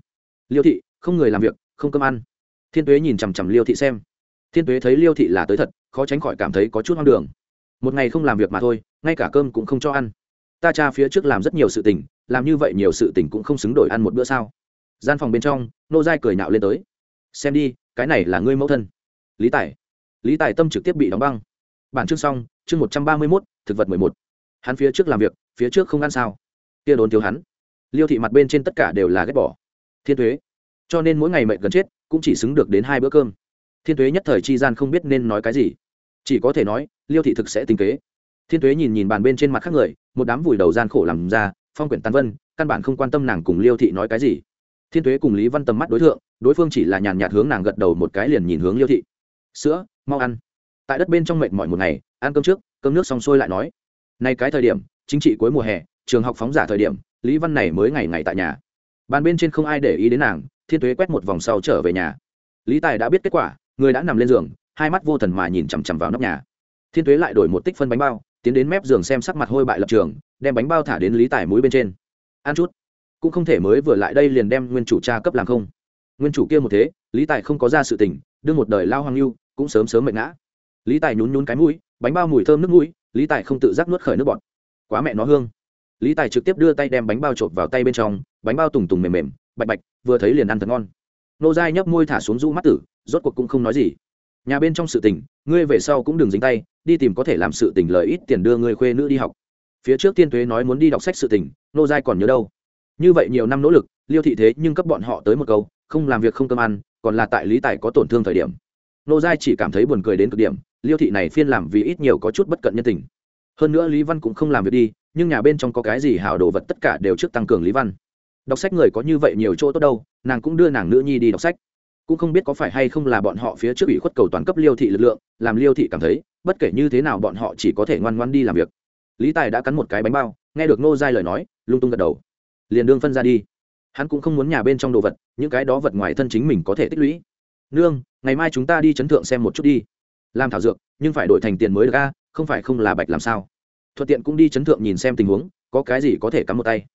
Liêu thị, không người làm việc, không cơm ăn. Thiên thuế nhìn chằm chằm liêu thị xem. Thiên thuế thấy liêu thị là tới thật, khó tránh khỏi cảm thấy có chút hoang đường. Một ngày không làm việc mà thôi, ngay cả cơm cũng không cho ăn. Ta cha phía trước làm rất nhiều sự tình, làm như vậy nhiều sự tình cũng không xứng đổi ăn một bữa sao? Gian phòng bên trong, nô giai cười nạo lên tới. Xem đi, cái này là ngươi mẫu thân. Lý tài. Lý tài tâm trực tiếp bị đóng băng. Bản chương xong, chương một trăm ba mươi mốt, thực vật mười một. Hắn phía trước làm việc, phía trước không ăn sao. Kia đốn thiếu hắn. Liêu thị mặt bên trên tất cả đều là ghét bỏ. Thiên thuế. Cho nên mỗi ngày mệnh gần chết, cũng chỉ xứng được đến hai bữa cơm. Thiên thuế nhất thời chi gian không biết nên nói cái gì. Chỉ có thể nói, liêu thị thực sẽ tinh kế. Thiên thuế nhìn nhìn bàn bên trên mặt khác người, một đám vùi đầu gian khổ làm ra, phong quyển tàn vân, căn bản không quan tâm nàng cùng liêu thị nói cái gì thiên thuế cùng lý văn tầm mắt đối tượng đối phương chỉ là nhàn nhạt hướng nàng gật đầu một cái liền nhìn hướng liêu thị. Sữa, mau ăn. Tại đất bên trong mệt mỏi một ngày, ăn cơm trước, cơm nước xong xuôi lại nói. Nay cái thời điểm, chính trị cuối mùa hè, trường học phóng giả thời điểm, lý văn này mới ngày ngày tại nhà. Bàn bên trên không ai để ý đến nàng, thiên thuế quét một vòng sau trở về nhà. Lý tài đã biết kết quả, người đã nằm lên giường, hai mắt vô thần mà nhìn chằm chằm vào nóc nhà. Thiên thuế lại đổi một tích phân bánh bao, tiến đến mép giường xem sắc mặt hôi bại lập trường, đem bánh bao thả đến lý tài mũi bên trên. Ăn chút cũng không thể mới vừa lại đây liền đem nguyên chủ cha cấp làm không. Nguyên chủ kia một thế, lý tài không có ra sự tình, đương một đời lao hoang lưu, cũng sớm sớm mệt ngã. Lý tài nhún nhún cái mũi, bánh bao mùi thơm nước mũi, lý tài không tự giác nuốt khởi nước bọt. Quá mẹ nó hương. Lý tài trực tiếp đưa tay đem bánh bao trộn vào tay bên trong, bánh bao tùng tùng mềm mềm, bạch bạch, vừa thấy liền ăn thật ngon. Nô dai nhấp môi thả xuống rũ mắt tử, rốt cuộc cũng không nói gì. Nhà bên trong sự tình, ngươi về sau cũng đừng dính tay, đi tìm có thể làm sự tình lời ít tiền đưa ngươi khuê nữ đi học. Phía trước tiên tuế nói muốn đi đọc sách sự tình, nô dai còn nhớ đâu? Như vậy nhiều năm nỗ lực, liêu thị thế nhưng cấp bọn họ tới một câu, không làm việc không cơm ăn, còn là tại lý tài có tổn thương thời điểm. Nô giai chỉ cảm thấy buồn cười đến cực điểm, liêu thị này phiên làm vì ít nhiều có chút bất cận nhân tình. Hơn nữa lý văn cũng không làm việc đi, nhưng nhà bên trong có cái gì hảo đồ vật tất cả đều trước tăng cường lý văn. Đọc sách người có như vậy nhiều chỗ tốt đâu, nàng cũng đưa nàng nữ nhi đi đọc sách. Cũng không biết có phải hay không là bọn họ phía trước ủy khuất cầu toàn cấp liêu thị lực lượng, làm liêu thị cảm thấy, bất kể như thế nào bọn họ chỉ có thể ngoan ngoan đi làm việc. Lý tài đã cắn một cái bánh bao, nghe được nô giai lời nói, lung tung gật đầu liền đương phân ra đi. Hắn cũng không muốn nhà bên trong đồ vật, những cái đó vật ngoài thân chính mình có thể tích lũy. Nương, ngày mai chúng ta đi chấn thượng xem một chút đi. Làm thảo dược, nhưng phải đổi thành tiền mới được ra không phải không là bạch làm sao. Thuận tiện cũng đi chấn thượng nhìn xem tình huống, có cái gì có thể cắm một tay.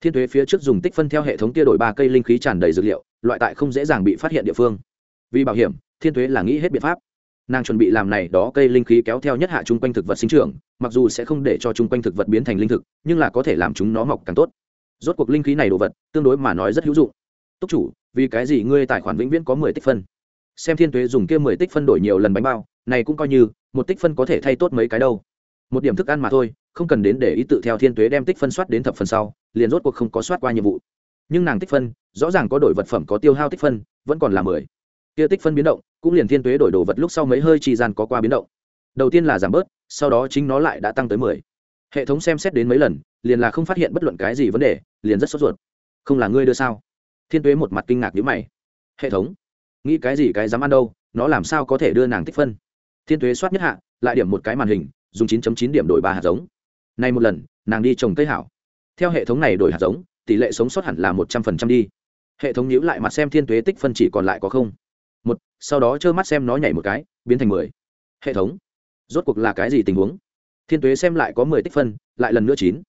Thiên thuế phía trước dùng tích phân theo hệ thống tia đổi ba cây linh khí tràn đầy dược liệu, loại tại không dễ dàng bị phát hiện địa phương. Vì bảo hiểm, thiên thuế là nghĩ hết biện pháp. Nàng chuẩn bị làm này đó cây linh khí kéo theo nhất hạ chung quanh thực vật sinh trưởng, mặc dù sẽ không để cho chung quanh thực vật biến thành linh thực, nhưng là có thể làm chúng nó mọc càng tốt rốt cuộc linh khí này đồ vật tương đối mà nói rất hữu dụng. Túc chủ, vì cái gì ngươi tài khoản vĩnh viễn có mười tích phân? Xem thiên tuế dùng kia mười tích phân đổi nhiều lần bánh bao, này cũng coi như, một tích phân có thể thay tốt mấy cái đâu. Một điểm thức ăn mà thôi, không cần đến để ý tự theo thiên tuế đem tích phân soát đến thập phần sau, liền rốt cuộc không có soát qua nhiệm vụ. Nhưng nàng tích phân, rõ ràng có đổi vật phẩm có tiêu hao tích phân, vẫn còn là mười. Kia tích phân biến động, cũng liền thiên tuế đổi đồ vật lúc sau mấy hơi trì gian có qua biến động. Đầu tiên là giảm bớt, sau đó chính nó lại đã tăng tới mười. Hệ thống xem xét đến mấy lần, liền là không phát hiện bất luận cái gì vấn đề liền rất sốt ruột. Không là ngươi đưa sao? Thiên tuế một mặt kinh ngạc nhữ mày. Hệ thống, nghĩ cái gì cái dám ăn đâu, nó làm sao có thể đưa nàng tích phân? Thiên tuế soát nhất hạ, lại điểm một cái màn hình, dùng 9 chín điểm đổi ba hạt giống. Nay một lần, nàng đi trồng cây hảo. Theo hệ thống này đổi hạt giống, tỷ lệ sống sót hẳn là một trăm phần trăm đi. Hệ thống nhíu lại mặt xem thiên tuế tích phân chỉ còn lại có không. Một, sau đó trơ mắt xem nó nhảy một cái, biến thành mười. Hệ thống, rốt cuộc là cái gì tình huống? Thiên tuế xem lại có mười tích phân, lại lần nữa chín.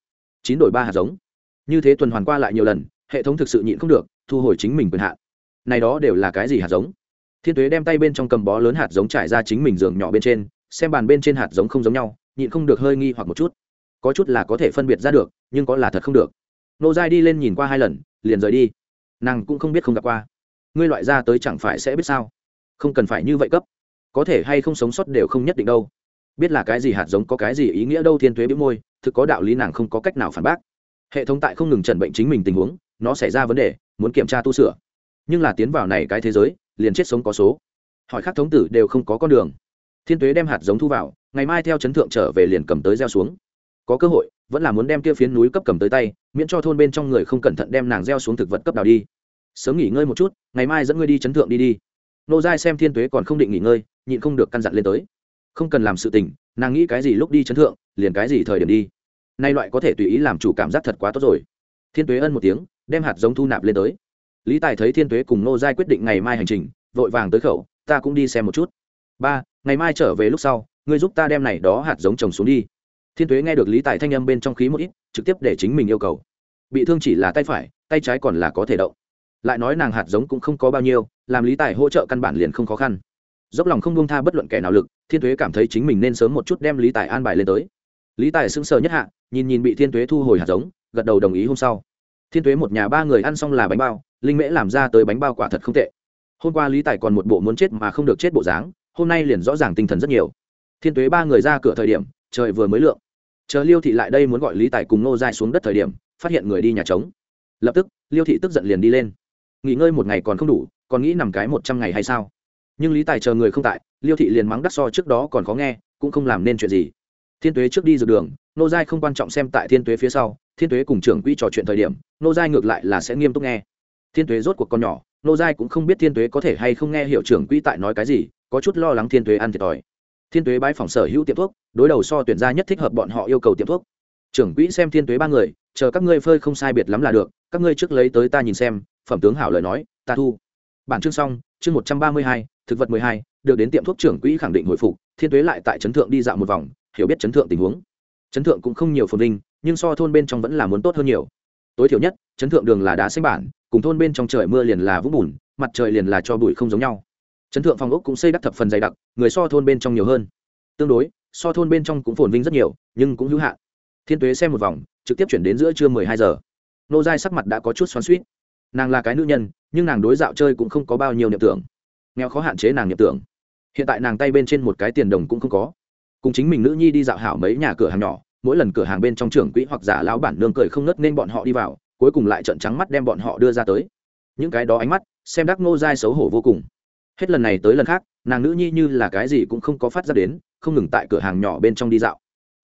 Chín đổi ba hạt giống như thế tuần hoàn qua lại nhiều lần, hệ thống thực sự nhịn không được, thu hồi chính mình quyền hạn. Này đó đều là cái gì hạt giống? Thiên tuế đem tay bên trong cầm bó lớn hạt giống trải ra chính mình giường nhỏ bên trên, xem bàn bên trên hạt giống không giống nhau, nhịn không được hơi nghi hoặc một chút. Có chút là có thể phân biệt ra được, nhưng có là thật không được. Nô giai đi lên nhìn qua hai lần, liền rời đi. Nàng cũng không biết không gặp qua. Ngươi loại ra tới chẳng phải sẽ biết sao? Không cần phải như vậy cấp. Có thể hay không sống sót đều không nhất định đâu. Biết là cái gì hạt giống có cái gì ý nghĩa đâu, thiên tuế bĩu môi, thực có đạo lý nàng không có cách nào phản bác hệ thống tại không ngừng trần bệnh chính mình tình huống, nó xảy ra vấn đề, muốn kiểm tra tu sửa. Nhưng là tiến vào này cái thế giới, liền chết sống có số. Hỏi khác thống tử đều không có con đường. Thiên tuế đem hạt giống thu vào, ngày mai theo chấn thượng trở về liền cầm tới gieo xuống. Có cơ hội, vẫn là muốn đem kia phiến núi cấp cầm tới tay, miễn cho thôn bên trong người không cẩn thận đem nàng gieo xuống thực vật cấp đào đi. Sớm nghỉ ngơi một chút, ngày mai dẫn ngươi đi chấn thượng đi đi. Nô giai xem thiên tuế còn không định nghỉ ngơi, nhịn không được căn dặn lên tới. Không cần làm sự tình, nàng nghĩ cái gì lúc đi chấn thượng, liền cái gì thời điểm đi nay loại có thể tùy ý làm chủ cảm giác thật quá tốt rồi. Thiên tuế ân một tiếng, đem hạt giống thu nạp lên tới. Lý tài thấy thiên tuế cùng nô giai quyết định ngày mai hành trình, vội vàng tới khẩu, ta cũng đi xem một chút. Ba, ngày mai trở về lúc sau, ngươi giúp ta đem này đó hạt giống trồng xuống đi. Thiên tuế nghe được lý tài thanh âm bên trong khí một ít, trực tiếp để chính mình yêu cầu. Bị thương chỉ là tay phải, tay trái còn là có thể động. Lại nói nàng hạt giống cũng không có bao nhiêu, làm lý tài hỗ trợ căn bản liền không khó khăn. Dốc lòng không buông tha bất luận kẻ nào lực, thiên tuế cảm thấy chính mình nên sớm một chút đem lý tài an bài lên tới lý tài sững sờ nhất hạ, nhìn nhìn bị thiên tuế thu hồi hạt giống, gật đầu đồng ý hôm sau. Thiên tuế một nhà ba người ăn xong là bánh bao, linh mễ làm ra tới bánh bao quả thật không tệ. Hôm qua lý tài còn một bộ muốn chết mà không được chết bộ dáng, hôm nay liền rõ ràng tinh thần rất nhiều. Thiên tuế ba người ra cửa thời điểm, trời vừa mới lượng. Chờ liêu thị lại đây muốn gọi lý tài cùng nô dài xuống đất thời điểm, phát hiện người đi nhà trống. Lập tức, liêu thị tức giận liền đi lên. Nghỉ ngơi một ngày còn không đủ, còn nghĩ nằm cái một trăm ngày hay sao? Nhưng lý tài chờ người không tại, liêu thị liền mắng đắc so trước đó còn khó nghe, cũng không làm nên chuyện gì thiên tuế trước đi dược đường, nô giai không quan trọng xem tại thiên tuế phía sau, thiên tuế cùng trưởng quỹ trò chuyện thời điểm, nô giai ngược lại là sẽ nghiêm túc nghe. Thiên tuế rốt cuộc con nhỏ, nô giai cũng không biết thiên tuế có thể hay không nghe hiệu trưởng quỹ tại nói cái gì, có chút lo lắng thiên tuế ăn thiệt thòi. Thiên tuế bãi phòng sở hữu tiệm thuốc, đối đầu so tuyển gia nhất thích hợp bọn họ yêu cầu tiệm thuốc. Trưởng quỹ xem thiên tuế ba người, chờ các ngươi phơi không sai biệt lắm là được, các ngươi trước lấy tới ta nhìn xem, phẩm tướng hảo lời nói, ta thu. Bản chương xong, chương một trăm ba mươi hai, thực vật mười hai, được đến tiệm thuốc trưởng quỹ khẳng định hồi phục, thiên tuế lại tại trấn thượng đi dạo một vòng hiểu biết chấn thượng tình huống. Chấn thượng cũng không nhiều phồn vinh, nhưng so thôn bên trong vẫn là muốn tốt hơn nhiều. Tối thiểu nhất, chấn thượng đường là đá xanh bản, cùng thôn bên trong trời mưa liền là vũng bùn, mặt trời liền là cho bụi không giống nhau. Chấn thượng phòng ốc cũng xây đắp thập phần dày đặc, người so thôn bên trong nhiều hơn. Tương đối, so thôn bên trong cũng phồn vinh rất nhiều, nhưng cũng hữu hạn. Thiên tuế xem một vòng, trực tiếp chuyển đến giữa trưa mười hai giờ. Nô giai sắc mặt đã có chút xoắn suýt nàng là cái nữ nhân, nhưng nàng đối dạo chơi cũng không có bao nhiêu niệm tưởng. Nghèo khó hạn chế nàng niệm tưởng. Hiện tại nàng tay bên trên một cái tiền đồng cũng không có cùng chính mình nữ nhi đi dạo hảo mấy nhà cửa hàng nhỏ, mỗi lần cửa hàng bên trong trưởng quỹ hoặc giả lão bản nương cười không ngất nên bọn họ đi vào, cuối cùng lại trận trắng mắt đem bọn họ đưa ra tới. Những cái đó ánh mắt, xem đắc ngô dai xấu hổ vô cùng. Hết lần này tới lần khác, nàng nữ nhi như là cái gì cũng không có phát ra đến, không ngừng tại cửa hàng nhỏ bên trong đi dạo.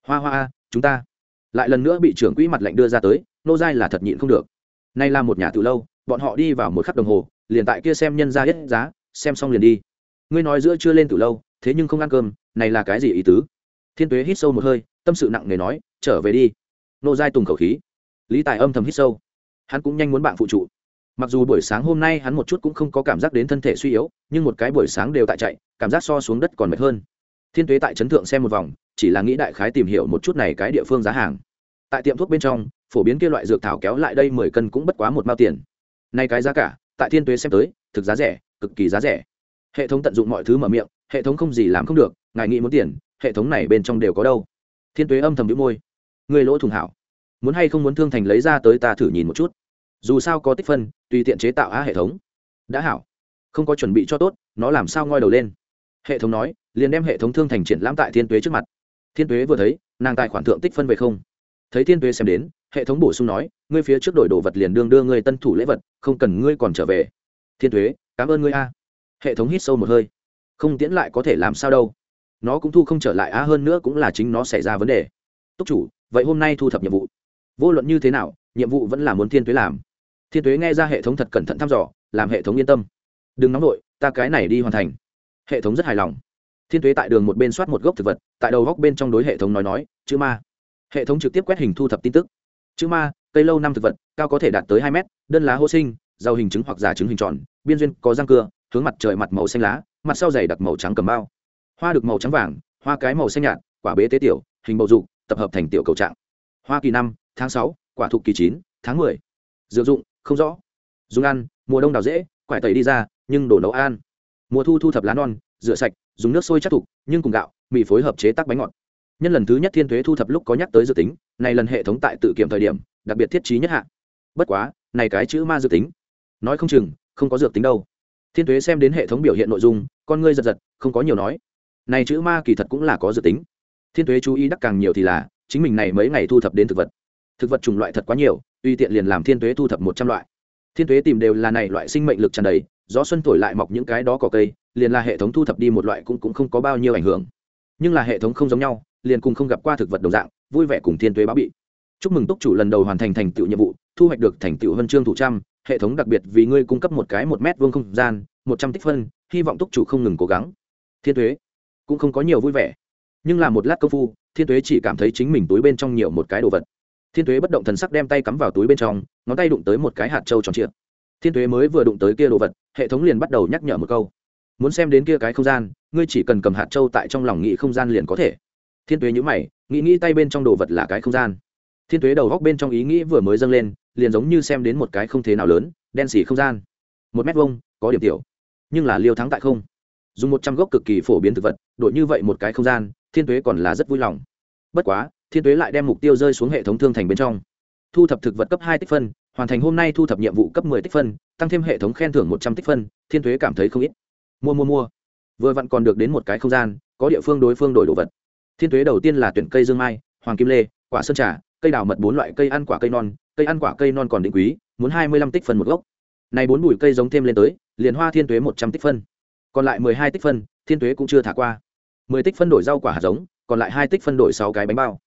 Hoa hoa chúng ta. Lại lần nữa bị trưởng quỹ mặt lạnh đưa ra tới nô dai là thật nhịn không được. Nay là một nhà từ lâu, bọn họ đi vào một khắc đồng hồ, liền tại kia xem nhân ra hết giá, xem xong liền đi. Ngươi nói giữa chưa lên từ lâu, thế nhưng không ăn cơm này là cái gì ý tứ? Thiên tuế hít sâu một hơi, tâm sự nặng nề nói, trở về đi. Nô giai tùng khẩu khí. Lý tài âm thầm hít sâu. Hắn cũng nhanh muốn bạn phụ trụ. Mặc dù buổi sáng hôm nay hắn một chút cũng không có cảm giác đến thân thể suy yếu, nhưng một cái buổi sáng đều tại chạy, cảm giác so xuống đất còn mệt hơn. Thiên tuế tại trấn thượng xem một vòng, chỉ là nghĩ đại khái tìm hiểu một chút này cái địa phương giá hàng. Tại tiệm thuốc bên trong, phổ biến kia loại dược thảo kéo lại đây mười cân cũng bất quá một mao tiền. Nay cái giá cả, tại thiên tuế xem tới, thực giá rẻ, cực kỳ giá rẻ. Hệ thống tận dụng mọi thứ mở miệng, hệ thống không gì làm không được ngài nghĩ muốn tiền, hệ thống này bên trong đều có đâu. Thiên tuế âm thầm đĩu môi. Người lỗ thủng hảo. Muốn hay không muốn thương thành lấy ra tới ta thử nhìn một chút. Dù sao có tích phân, tùy tiện chế tạo á hệ thống. Đã hảo. Không có chuẩn bị cho tốt, nó làm sao ngoi đầu lên. Hệ thống nói, liền đem hệ thống thương thành triển lãm tại thiên tuế trước mặt. Thiên tuế vừa thấy, nàng tài khoản thượng tích phân về không. Thấy thiên tuế xem đến, hệ thống bổ sung nói, ngươi phía trước đổi đồ vật liền đương đưa ngươi tân thủ lễ vật, không cần ngươi còn trở về. Thiên tuế, cảm ơn ngươi a. Hệ thống hít sâu một hơi. Không tiễn lại có thể làm sao đâu nó cũng thu không trở lại, á, hơn nữa cũng là chính nó xảy ra vấn đề. Túc chủ, vậy hôm nay thu thập nhiệm vụ. Vô luận như thế nào, nhiệm vụ vẫn là muốn thiên tuế làm. Thiên tuế nghe ra hệ thống thật cẩn thận thăm dò, làm hệ thống yên tâm. Đừng nóng nổi ta cái này đi hoàn thành. Hệ thống rất hài lòng. Thiên tuế tại đường một bên soát một gốc thực vật, tại đầu góc bên trong đối hệ thống nói nói, chữ ma. Hệ thống trực tiếp quét hình thu thập tin tức. Chữ ma, cây lâu năm thực vật, cao có thể đạt tới hai mét, đơn lá hô sinh giàu hình trứng hoặc giả trứng hình tròn, biên duyên có răng cưa, hướng mặt trời mặt màu xanh lá, mặt sau dày đặc màu trắng cầm bao hoa được màu trắng vàng, hoa cái màu xanh nhạt, quả bế tế tiểu, hình bầu dục, tập hợp thành tiểu cầu trạng. Hoa kỳ năm, tháng sáu, quả thụ kỳ chín, tháng mười. Dược dụng, không rõ. Dùng ăn, mùa đông đào dễ, quải tẩy đi ra, nhưng đổ nấu ăn. Mùa thu thu thập lá non, rửa sạch, dùng nước sôi chắc thục, nhưng cùng gạo, mì phối hợp chế tác bánh ngọt. Nhân lần thứ nhất thiên thuế thu thập lúc có nhắc tới dự tính, này lần hệ thống tại tự kiểm thời điểm, đặc biệt thiết trí nhất hạ. Bất quá, này cái chữ ma dự tính. Nói không chừng, không có dược tính đâu. Thiên thuế xem đến hệ thống biểu hiện nội dung, con ngươi giật giật, không có nhiều nói này chữ ma kỳ thật cũng là có dự tính. Thiên thuế chú ý đắc càng nhiều thì là, chính mình này mấy ngày thu thập đến thực vật. Thực vật chủng loại thật quá nhiều tuy tiện liền làm thiên thuế thu thập một trăm loại. Thiên thuế tìm đều là này loại sinh mệnh lực tràn đầy, gió xuân thổi lại mọc những cái đó cỏ cây, liền là hệ thống thu thập đi một loại cũng cũng không có bao nhiêu ảnh hưởng. Nhưng là hệ thống không giống nhau, liền cùng không gặp qua thực vật đồng dạng, vui vẻ cùng thiên tuế báo bị. Chúc mừng túc chủ lần đầu hoàn thành thành tựu nhiệm vụ, thu hoạch được thành tựu huân chương thủ trăm, hệ thống đặc biệt vì ngươi cung cấp một cái một mét vuông không gian, một trăm tích phân, hy vọng túc chủ không ngừng cố gắng. Thiên tuế cũng không có nhiều vui vẻ. Nhưng là một lát công phu, thiên tuế chỉ cảm thấy chính mình túi bên trong nhiều một cái đồ vật. Thiên tuế bất động thần sắc đem tay cắm vào túi bên trong, ngón tay đụng tới một cái hạt trâu tròn trịa. Thiên tuế mới vừa đụng tới kia đồ vật, hệ thống liền bắt đầu nhắc nhở một câu. Muốn xem đến kia cái không gian, ngươi chỉ cần cầm hạt trâu tại trong lòng nghĩ không gian liền có thể. Thiên tuế nhữ mày, nghĩ nghĩ tay bên trong đồ vật là cái không gian. Thiên tuế đầu góc bên trong ý nghĩ vừa mới dâng lên, liền giống như xem đến một cái không thế nào lớn, đen xỉ không gian. Một mét vuông, có điểm tiểu, nhưng là liêu thắng tại không dùng một trăm gốc cực kỳ phổ biến thực vật, đổi như vậy một cái không gian, thiên tuế còn là rất vui lòng. Bất quá, thiên tuế lại đem mục tiêu rơi xuống hệ thống thương thành bên trong. Thu thập thực vật cấp hai tích phân, hoàn thành hôm nay thu thập nhiệm vụ cấp mười tích phân, tăng thêm hệ thống khen thưởng một trăm tích phân, thiên tuế cảm thấy không ít. Mua mua mua. Vừa vặn còn được đến một cái không gian, có địa phương đối phương đổi đồ vật. Thiên tuế đầu tiên là tuyển cây dương mai, hoàng kim lê, quả sơn trà, cây đào mật bốn loại cây ăn quả cây non, cây ăn quả cây non còn định quý, muốn hai mươi lăm tích phân một gốc. Này bốn bụi cây giống thêm lên tới, liền hoa thiên tuế một trăm tích phân còn lại mười hai tích phân, thiên tuế cũng chưa thả qua. Mười tích phân đổi rau quả hạt giống, còn lại hai tích phân đổi sáu cái bánh bao.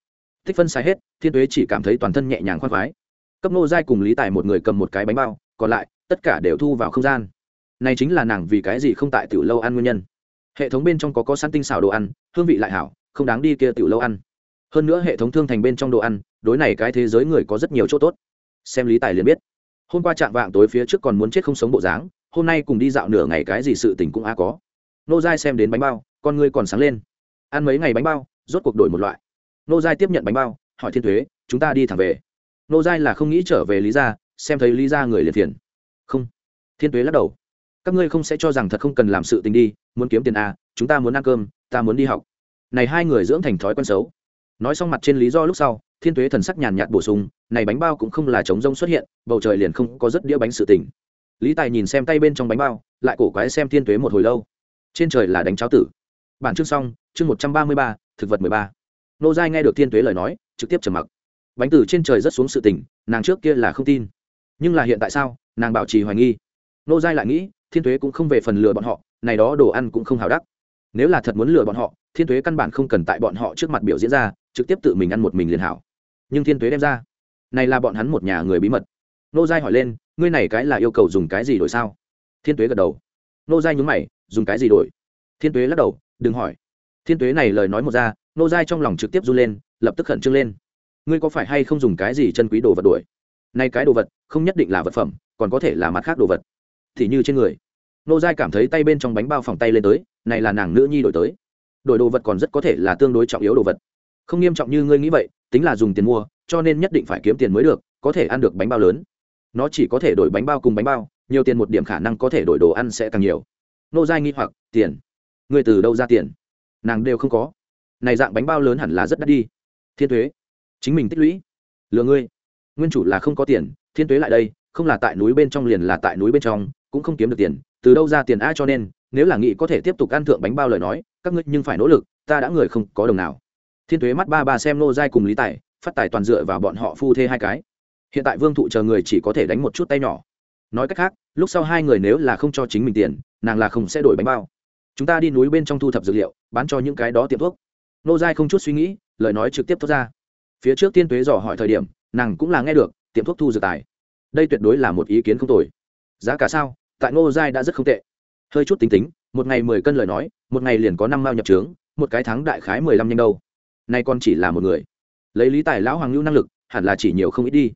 Tích phân sai hết, thiên tuế chỉ cảm thấy toàn thân nhẹ nhàng khoan khoái. Cấp nô giai cùng lý tài một người cầm một cái bánh bao, còn lại, tất cả đều thu vào không gian. Này chính là nàng vì cái gì không tại tiểu lâu ăn nguyên nhân. Hệ thống bên trong có có sẵn tinh xảo đồ ăn, hương vị lại hảo, không đáng đi kia tiểu lâu ăn. Hơn nữa hệ thống thương thành bên trong đồ ăn, đối này cái thế giới người có rất nhiều chỗ tốt. Xem lý tài liền biết. Hôm qua trạng vạng tối phía trước còn muốn chết không sống bộ dáng hôm nay cùng đi dạo nửa ngày cái gì sự tình cũng a có. Nô giai xem đến bánh bao con ngươi còn sáng lên. Ăn mấy ngày bánh bao rốt cuộc đổi một loại. Nô giai tiếp nhận bánh bao hỏi thiên thuế chúng ta đi thẳng về. Nô giai là không nghĩ trở về lý gia xem thấy lý gia người liền phiền. Không. Thiên thuế lắc đầu. Các ngươi không sẽ cho rằng thật không cần làm sự tình đi muốn kiếm tiền à, chúng ta muốn ăn cơm ta muốn đi học. Này hai người dưỡng thành thói quen xấu. Nói xong mặt trên lý do lúc sau thiên tuế thần sắc nhàn nhạt bổ sung này bánh bao cũng không là trống rông xuất hiện bầu trời liền không có rất đĩa bánh sự tình lý tài nhìn xem tay bên trong bánh bao, lại cổ quái xem thiên tuế một hồi lâu. Trên trời là đánh cháo tử. Bản chương xong, chương một trăm ba mươi ba, thực vật mười ba. Nô giai nghe được thiên tuế lời nói, trực tiếp trầm mặc. Bánh tử trên trời rất xuống sự tình, nàng trước kia là không tin. Nhưng là hiện tại sao, nàng bảo trì hoài nghi. Nô giai lại nghĩ, thiên tuế cũng không về phần lừa bọn họ, này đó đồ ăn cũng không hào đắc. Nếu là thật muốn lừa bọn họ, thiên tuế căn bản không cần tại bọn họ trước mặt biểu diễn ra, trực tiếp tự mình ăn một mình liền hảo. Nhưng thiên tuế đem ra, này là bọn hắn một nhà người bí mật nô giai hỏi lên, ngươi này cái là yêu cầu dùng cái gì đổi sao? Thiên tuế gật đầu. Nô giai nhúng mày, dùng cái gì đổi? Thiên tuế lắc đầu, đừng hỏi. Thiên tuế này lời nói một ra, nô giai trong lòng trực tiếp run lên, lập tức khẩn trương lên. Ngươi có phải hay không dùng cái gì chân quý đồ vật đổi? Nay cái đồ vật, không nhất định là vật phẩm, còn có thể là mặt khác đồ vật. Thì như trên người. Nô giai cảm thấy tay bên trong bánh bao phòng tay lên tới, này là nàng nữ nhi đổi tới. Đổi đồ vật còn rất có thể là tương đối trọng yếu đồ vật. Không nghiêm trọng như ngươi nghĩ vậy, tính là dùng tiền mua, cho nên nhất định phải kiếm tiền mới được, có thể ăn được bánh bao lớn nó chỉ có thể đổi bánh bao cùng bánh bao, nhiều tiền một điểm khả năng có thể đổi đồ ăn sẽ càng nhiều. Nô giai nghi hoặc, tiền. Người từ đâu ra tiền? Nàng đều không có. Này dạng bánh bao lớn hẳn là rất đắt đi. Thiên thuế chính mình tích lũy. Lừa ngươi. Nguyên chủ là không có tiền, thiên thuế lại đây, không là tại núi bên trong liền là tại núi bên trong, cũng không kiếm được tiền, từ đâu ra tiền a cho nên, nếu là nghị có thể tiếp tục ăn thượng bánh bao lời nói, các ngươi nhưng phải nỗ lực, ta đã người không có đồng nào. Thiên thuế mắt ba ba xem nô giai cùng lý tài, phát tài toàn dựa vào bọn họ phu thê hai cái hiện tại vương thụ chờ người chỉ có thể đánh một chút tay nhỏ. Nói cách khác, lúc sau hai người nếu là không cho chính mình tiền, nàng là không sẽ đổi bánh bao. Chúng ta đi núi bên trong thu thập dược liệu, bán cho những cái đó tiệm thuốc. Nô giai không chút suy nghĩ, lời nói trực tiếp thốt ra. Phía trước tiên tuế dò hỏi thời điểm, nàng cũng là nghe được, tiệm thuốc thu dược tài. Đây tuyệt đối là một ý kiến không tồi. Giá cả sao? Tại ngô giai đã rất không tệ. Hơi chút tính tính, một ngày mười cân lời nói, một ngày liền có năm mao nhập trướng, một cái tháng đại khái mười lăm nhanh đâu. Nay còn chỉ là một người. Lấy lý tài lão hoàng lưu năng lực, hẳn là chỉ nhiều không ít đi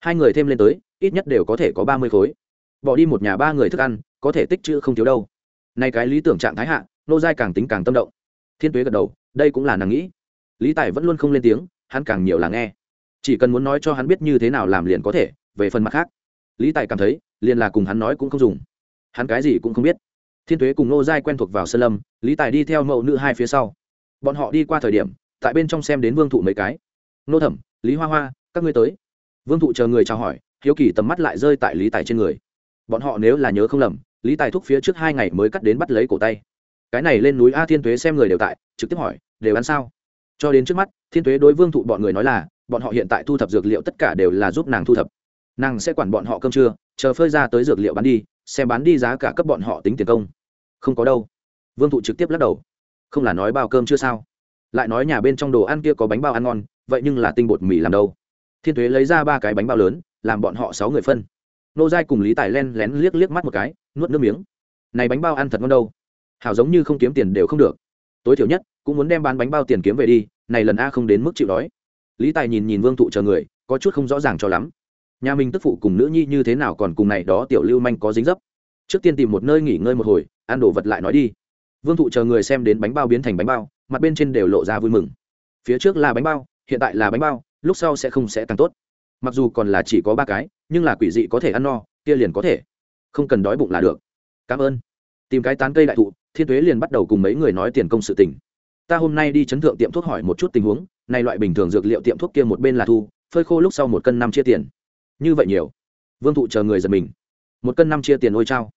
hai người thêm lên tới, ít nhất đều có thể có ba mươi khối. Bỏ đi một nhà ba người thức ăn, có thể tích chữ không thiếu đâu. Nay cái lý tưởng trạng thái hạ nô giai càng tính càng tâm động. Thiên tuế gật đầu, đây cũng là nàng nghĩ. Lý tài vẫn luôn không lên tiếng, hắn càng nhiều là nghe. Chỉ cần muốn nói cho hắn biết như thế nào làm liền có thể, về phần mặt khác. Lý tài cảm thấy, liền là cùng hắn nói cũng không dùng. Hắn cái gì cũng không biết. Thiên tuế cùng nô giai quen thuộc vào sơn lâm, lý tài đi theo mẫu nữ hai phía sau. Bọn họ đi qua thời điểm, tại bên trong xem đến vương thụ mấy cái. Nô thẩm, lý hoa hoa, các ngươi tới vương thụ chờ người chào hỏi, hiếu kỳ tầm mắt lại rơi tại lý tài trên người. Bọn họ nếu là nhớ không lầm, lý tài thúc phía trước hai ngày mới cắt đến bắt lấy cổ tay. Cái này lên núi a thiên tuế xem người đều tại, trực tiếp hỏi, đều ăn sao? Cho đến trước mắt, thiên tuế đối vương thụ bọn người nói là, bọn họ hiện tại thu thập dược liệu tất cả đều là giúp nàng thu thập. Nàng sẽ quản bọn họ cơm trưa, chờ phơi ra tới dược liệu bán đi, xem bán đi giá cả cấp bọn họ tính tiền công. Không có đâu. Vương thụ trực tiếp lắc đầu. Không là nói bao cơm chưa sao? Lại nói nhà bên trong đồ ăn kia có bánh bao ăn ngon, vậy nhưng là tinh bột mì làm đâu? Thiên thuế lấy ra ba cái bánh bao lớn, làm bọn họ sáu người phân. Nô giai cùng lý tài len lén liếc liếc mắt một cái, nuốt nước miếng. Này bánh bao ăn thật ngon đâu. Hảo giống như không kiếm tiền đều không được. Tối thiểu nhất, cũng muốn đem bán bánh bao tiền kiếm về đi, này lần a không đến mức chịu đói. Lý tài nhìn nhìn vương thụ chờ người, có chút không rõ ràng cho lắm. Nhà mình tức phụ cùng nữ nhi như thế nào còn cùng này đó tiểu lưu manh có dính dấp. Trước tiên tìm một nơi nghỉ ngơi một hồi, ăn đồ vật lại nói đi. Vương thụ chờ người xem đến bánh bao biến thành bánh bao, mặt bên trên đều lộ ra vui mừng. Phía trước là bánh bao, hiện tại là bánh bao lúc sau sẽ không sẽ càng tốt. Mặc dù còn là chỉ có ba cái, nhưng là quỷ dị có thể ăn no, kia liền có thể. Không cần đói bụng là được. Cảm ơn. Tìm cái tán cây đại thụ, thiên tuế liền bắt đầu cùng mấy người nói tiền công sự tình. Ta hôm nay đi chấn thượng tiệm thuốc hỏi một chút tình huống, này loại bình thường dược liệu tiệm thuốc kia một bên là thu, phơi khô lúc sau một cân năm chia tiền. Như vậy nhiều. Vương thụ chờ người giật mình. Một cân năm chia tiền ôi trao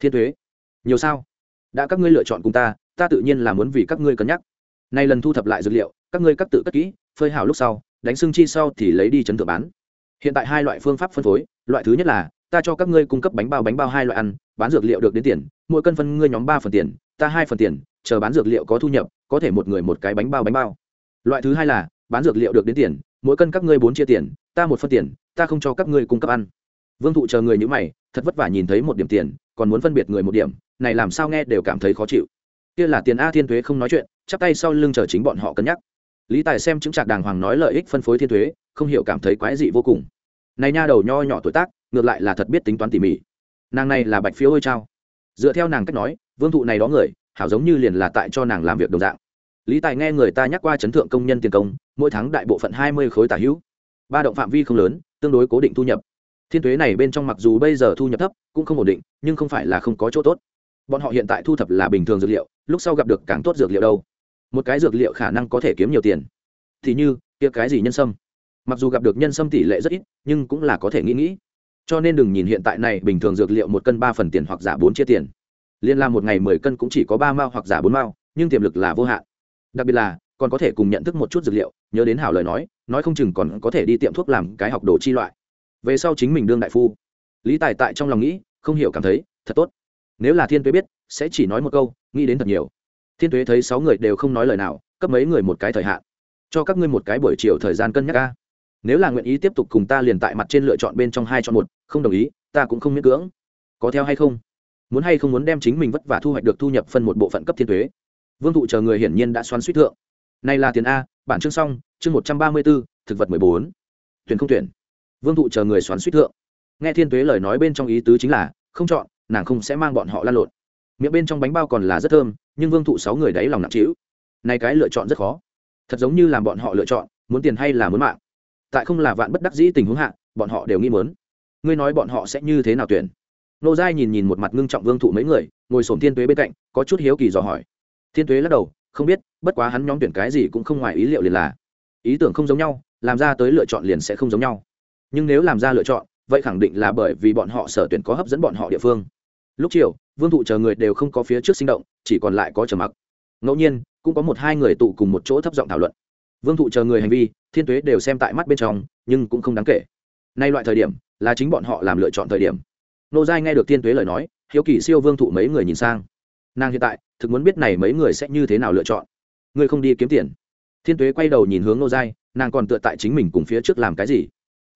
thiên thuế nhiều sao? Đã các ngươi lựa chọn cùng ta ta tự nhiên là muốn vì các ngươi cân nhắc. Nay lần thu thập lại dược liệu, các ngươi cắt tự cất kỹ, phơi hào lúc sau đánh xương chi sau thì lấy đi chấn thượng bán. Hiện tại hai loại phương pháp phân phối, loại thứ nhất là, ta cho các ngươi cung cấp bánh bao bánh bao hai loại ăn, bán dược liệu được đến tiền, mỗi cân phân ngươi nhóm ba phần tiền, ta hai phần tiền, chờ bán dược liệu có thu nhập, có thể một người một cái bánh bao bánh bao. Loại thứ hai là, bán dược liệu được đến tiền, mỗi cân các ngươi bốn chia tiền, ta một phân tiền, ta không cho các ngươi cung cấp ăn. Vương thụ chờ người như mày, thật vất vả nhìn thấy một điểm tiền, còn muốn phân biệt người một điểm, này làm sao nghe đều cảm thấy khó chịu. Kia là tiền a thiên thuế không nói chuyện, chắp tay sau lưng chờ chính bọn họ cân nhắc lý tài xem chứng trạc đàng hoàng nói lợi ích phân phối thiên thuế, không hiểu cảm thấy quái dị vô cùng. Này nha đầu nho nhỏ tuổi tác, ngược lại là thật biết tính toán tỉ mỉ. Nàng này là bạch phiếu ôi trao dựa theo nàng cách nói, vương thụ này đó người, hảo giống như liền là tại cho nàng làm việc đồng dạng. Lý tài nghe người ta nhắc qua chấn thượng công nhân tiền công, mỗi tháng đại bộ phận hai mươi khối tả hữu. Ba động phạm vi không lớn, tương đối cố định thu nhập. Thiên thuế này bên trong mặc dù bây giờ thu nhập thấp, cũng không ổn định, nhưng không phải là không có chỗ tốt. Bọn họ hiện tại thu thập là bình thường dược liệu, lúc sau gặp được càng tốt dược liệu đâu một cái dược liệu khả năng có thể kiếm nhiều tiền. Thì như, kia cái gì nhân sâm? Mặc dù gặp được nhân sâm tỷ lệ rất ít, nhưng cũng là có thể nghĩ nghĩ. Cho nên đừng nhìn hiện tại này, bình thường dược liệu một cân ba phần tiền hoặc giả bốn chia tiền. Liên la một ngày mười cân cũng chỉ có ba mao hoặc giả bốn mao, nhưng tiềm lực là vô hạn. Đặc biệt là, còn có thể cùng nhận thức một chút dược liệu, nhớ đến hảo lời nói nói không chừng còn có thể đi tiệm thuốc làm cái học đồ chi loại. Về sau chính mình đương đại phu. Lý tài tại trong lòng nghĩ, không hiểu cảm thấy, thật tốt. Nếu là thiên tuế biết, sẽ chỉ nói một câu, nghĩ đến thật nhiều thiên tuế thấy sáu người đều không nói lời nào, cấp mấy người một cái thời hạn. Cho các ngươi một cái buổi chiều thời gian cân nhắc ca nếu là nguyện ý tiếp tục cùng ta liền tại mặt trên lựa chọn bên trong hai chọn một, không đồng ý, ta cũng không miễn cưỡng. Có theo hay không? Muốn hay không muốn đem chính mình vất vả thu hoạch được thu nhập phân một bộ phận cấp thiên thuế vương thụ chờ người hiển nhiên đã xoắn suýt thượng. Này là tiền a, bản chương xong, chương một trăm ba mươi b ố thực vật mười bốn. Tuyển không tuyển. Vương thụ chờ người xoắn suýt thượng. Nghe thiên tuế lời nói bên trong ý tứ chính là, không chọn, nàng không sẽ mang bọn họ lan lộn miệng bên trong bánh bao còn là rất thơm, nhưng vương thụ sáu người đáy lòng nặng trĩu. Này cái lựa chọn rất khó. Thật giống như làm bọn họ lựa chọn, muốn tiền hay là muốn mạng. Tại không là vạn bất đắc dĩ tình huống hạ, bọn họ đều nghĩ muốn. Ngươi nói bọn họ sẽ như thế nào tuyển? Nô giai nhìn nhìn một mặt ngưng trọng vương thụ mấy người, ngồi sổm thiên tuế bên cạnh, có chút hiếu kỳ dò hỏi. Thiên tuế lắc đầu, không biết, bất quá hắn nhóm tuyển cái gì cũng không ngoài ý liệu liền là. Ý tưởng không giống nhau, làm ra tới lựa chọn liền sẽ không giống nhau. Nhưng nếu làm ra lựa chọn, vậy khẳng định là bởi vì bọn họ sở tuyển có hấp dẫn bọn họ địa phương. Lúc chiều vương thụ chờ người đều không có phía trước sinh động, chỉ còn lại có trầm mặc. Ngẫu nhiên, cũng có một hai người tụ cùng một chỗ thấp giọng thảo luận. Vương thụ chờ người hành vi, thiên tuế đều xem tại mắt bên trong, nhưng cũng không đáng kể. Nay loại thời điểm, là chính bọn họ làm lựa chọn thời điểm. Nô giai nghe được thiên tuế lời nói, hiếu kỳ siêu vương thụ mấy người nhìn sang. Nàng hiện tại, thực muốn biết này mấy người sẽ như thế nào lựa chọn. Ngươi không đi kiếm tiền. Thiên tuế quay đầu nhìn hướng nô giai, nàng còn tựa tại chính mình cùng phía trước làm cái gì?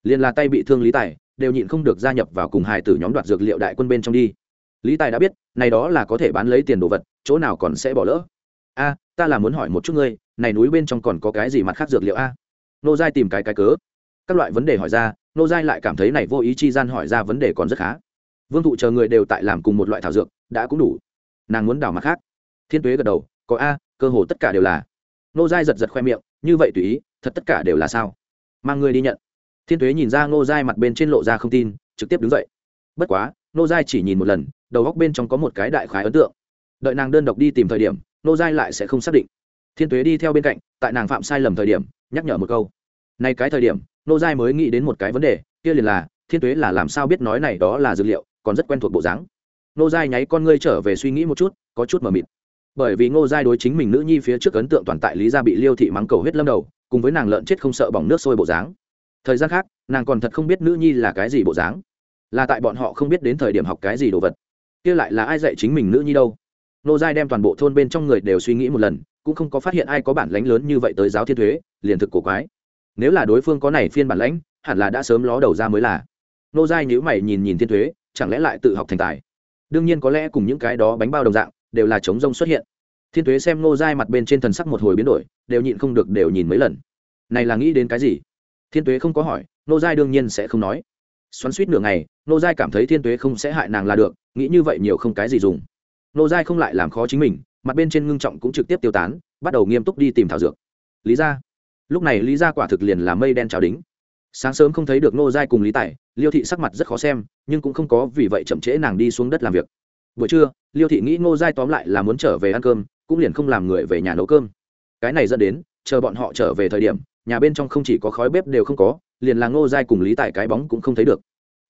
Liền là tay bị thương lý tài, đều nhịn không được gia nhập vào cùng hài tử nhóm đoạt dược liệu đại quân bên trong đi lý tài đã biết, này đó là có thể bán lấy tiền đồ vật, chỗ nào còn sẽ bỏ lỡ. A, ta là muốn hỏi một chút ngươi, này núi bên trong còn có cái gì mặt khác dược liệu a? Nô giai tìm cái cái cớ. Các loại vấn đề hỏi ra, nô giai lại cảm thấy này vô ý chi gian hỏi ra vấn đề còn rất khá. Vương thụ chờ người đều tại làm cùng một loại thảo dược, đã cũng đủ. Nàng muốn đảo mặt khác. Thiên tuế gật đầu, có a, cơ hồ tất cả đều là. Nô giai giật giật khoe miệng, như vậy tùy ý, thật tất cả đều là sao? Mang ngươi đi nhận. Thiên tuế nhìn ra nô giai mặt bên trên lộ ra không tin, trực tiếp đứng dậy. Bất quá, nô giai chỉ nhìn một lần đầu góc bên trong có một cái đại khái ấn tượng. Đợi nàng đơn độc đi tìm thời điểm, nô giai lại sẽ không xác định. Thiên tuế đi theo bên cạnh, tại nàng phạm sai lầm thời điểm, nhắc nhở một câu. Nay cái thời điểm, nô giai mới nghĩ đến một cái vấn đề, kia liền là, thiên tuế là làm sao biết nói này đó là dược liệu, còn rất quen thuộc bộ dáng. Nô giai nháy con ngươi trở về suy nghĩ một chút, có chút mờ mịt. Bởi vì ngô giai đối chính mình nữ nhi phía trước ấn tượng toàn tại lý gia bị liêu thị mắng cầu huyết lâm đầu, cùng với nàng lợn chết không sợ bỏng nước sôi bộ dáng. Thời gian khác, nàng còn thật không biết nữ nhi là cái gì bộ dáng. Là tại bọn họ không biết đến thời điểm học cái gì đồ vật kia lại là ai dạy chính mình nữ nhi đâu? Nô giai đem toàn bộ thôn bên trong người đều suy nghĩ một lần, cũng không có phát hiện ai có bản lãnh lớn như vậy tới giáo thiên thuế, liền thực cổ quái. Nếu là đối phương có này phiên bản lãnh, hẳn là đã sớm ló đầu ra mới là. Nô giai nhữ mày nhìn nhìn thiên thuế, chẳng lẽ lại tự học thành tài? Đương nhiên có lẽ cùng những cái đó bánh bao đồng dạng, đều là chống rông xuất hiện. Thiên thuế xem nô giai mặt bên trên thần sắc một hồi biến đổi, đều nhịn không được đều nhìn mấy lần. Này là nghĩ đến cái gì? Thiên tuế không có hỏi, nô giai đương nhiên sẽ không nói xoắn suýt nửa ngày, nô giai cảm thấy thiên tuế không sẽ hại nàng là được, nghĩ như vậy nhiều không cái gì dùng. Nô giai không lại làm khó chính mình, mặt bên trên ngưng trọng cũng trực tiếp tiêu tán, bắt đầu nghiêm túc đi tìm thảo dược. Lý ra lúc này lý ra quả thực liền là mây đen trào đính. Sáng sớm không thấy được nô giai cùng lý tài, liêu thị sắc mặt rất khó xem, nhưng cũng không có vì vậy chậm trễ nàng đi xuống đất làm việc. Buổi trưa, liêu thị nghĩ nô giai tóm lại là muốn trở về ăn cơm, cũng liền không làm người về nhà nấu cơm. Cái này dẫn đến, chờ bọn họ trở về thời điểm nhà bên trong không chỉ có khói bếp đều không có, liền là ngô giai cùng lý tài cái bóng cũng không thấy được.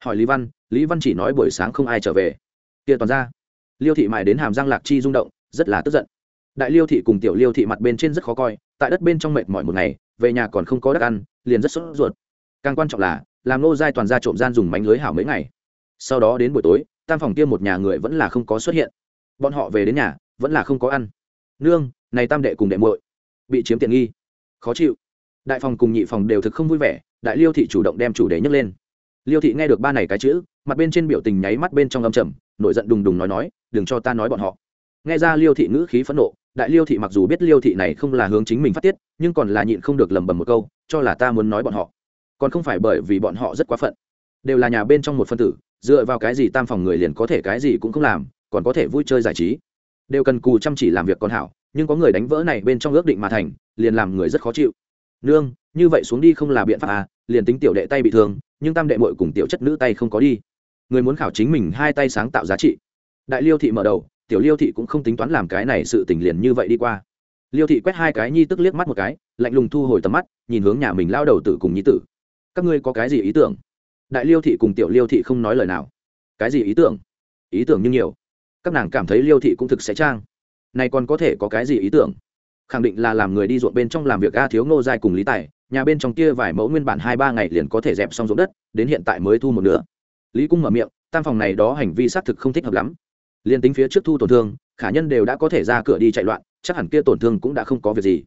Hỏi lý văn lý văn chỉ nói buổi sáng không ai trở về. Kia toàn ra. Liêu thị mài đến hàm răng lạc chi rung động, rất là tức giận. Đại liêu thị cùng tiểu liêu thị mặt bên trên rất khó coi, tại đất bên trong mệt mỏi một ngày, về nhà còn không có đất ăn, liền rất sốt ruột. Càng quan trọng là, làm Ngô giai toàn ra trộm gian dùng mánh lưới hảo mấy ngày. Sau đó đến buổi tối, tam phòng kia một nhà người vẫn là không có xuất hiện. Bọn họ về đến nhà, vẫn là không có ăn. Nương, này tam đệ cùng đệ muội bị chiếm tiện nghi. Khó chịu đại phòng cùng nhị phòng đều thực không vui vẻ, đại liêu thị chủ động đem chủ đề nhấc lên. Liêu thị nghe được ba này cái chữ, mặt bên trên biểu tình nháy mắt bên trong âm trầm, nổi giận đùng đùng nói nói, đừng cho ta nói bọn họ. Nghe ra liêu thị ngữ khí phẫn nộ, đại liêu thị mặc dù biết liêu thị này không là hướng chính mình phát tiết, nhưng còn là nhịn không được lầm bầm một câu, cho là ta muốn nói bọn họ. Còn không phải bởi vì bọn họ rất quá phận. Đều là nhà bên trong một phân tử, dựa vào cái gì tam phòng người liền có thể cái gì cũng không làm, còn có thể vui chơi giải trí. Đều cần cù chăm chỉ làm việc con hảo, nhưng có người đánh vỡ này bên trong ước định mà thành, liền làm người rất khó chịu nương, như vậy xuống đi không là biện pháp à liền tính tiểu đệ tay bị thương, nhưng tam đệ mội cùng tiểu chất nữ tay không có đi. Người muốn khảo chính mình hai tay sáng tạo giá trị. Đại liêu thị mở đầu, tiểu liêu thị cũng không tính toán làm cái này sự t ì n h liền như vậy đi qua. Liêu thị quét hai cái nhi tức liếc mắt một cái, lạnh lùng thu hồi tầm mắt, nhìn hướng nhà mình lao đầu tử cùng nhi tử. Các ngươi có cái gì ý tưởng? Đại liêu thị cùng tiểu liêu thị không nói lời nào. Cái gì ý tưởng? Ý tưởng như nhiều. Các nàng cảm thấy liêu thị cũng thực sẽ trang. Này còn có thể có cái gì ý tưởng? Khẳng định là làm người đi ruộng bên trong làm việc a thiếu ngô dài cùng lý tài, nhà bên trong kia vài mẫu nguyên bản hai ba ngày liền có thể dẹp xong ruộng đất, đến hiện tại mới thu một nửa. Lý cung mở miệng, tam phòng này đó hành vi xác thực không thích hợp lắm. Liền tính phía trước thu tổn thương, khả nhân đều đã có thể ra cửa đi chạy loạn, chắc hẳn kia tổn thương cũng đã không có việc gì.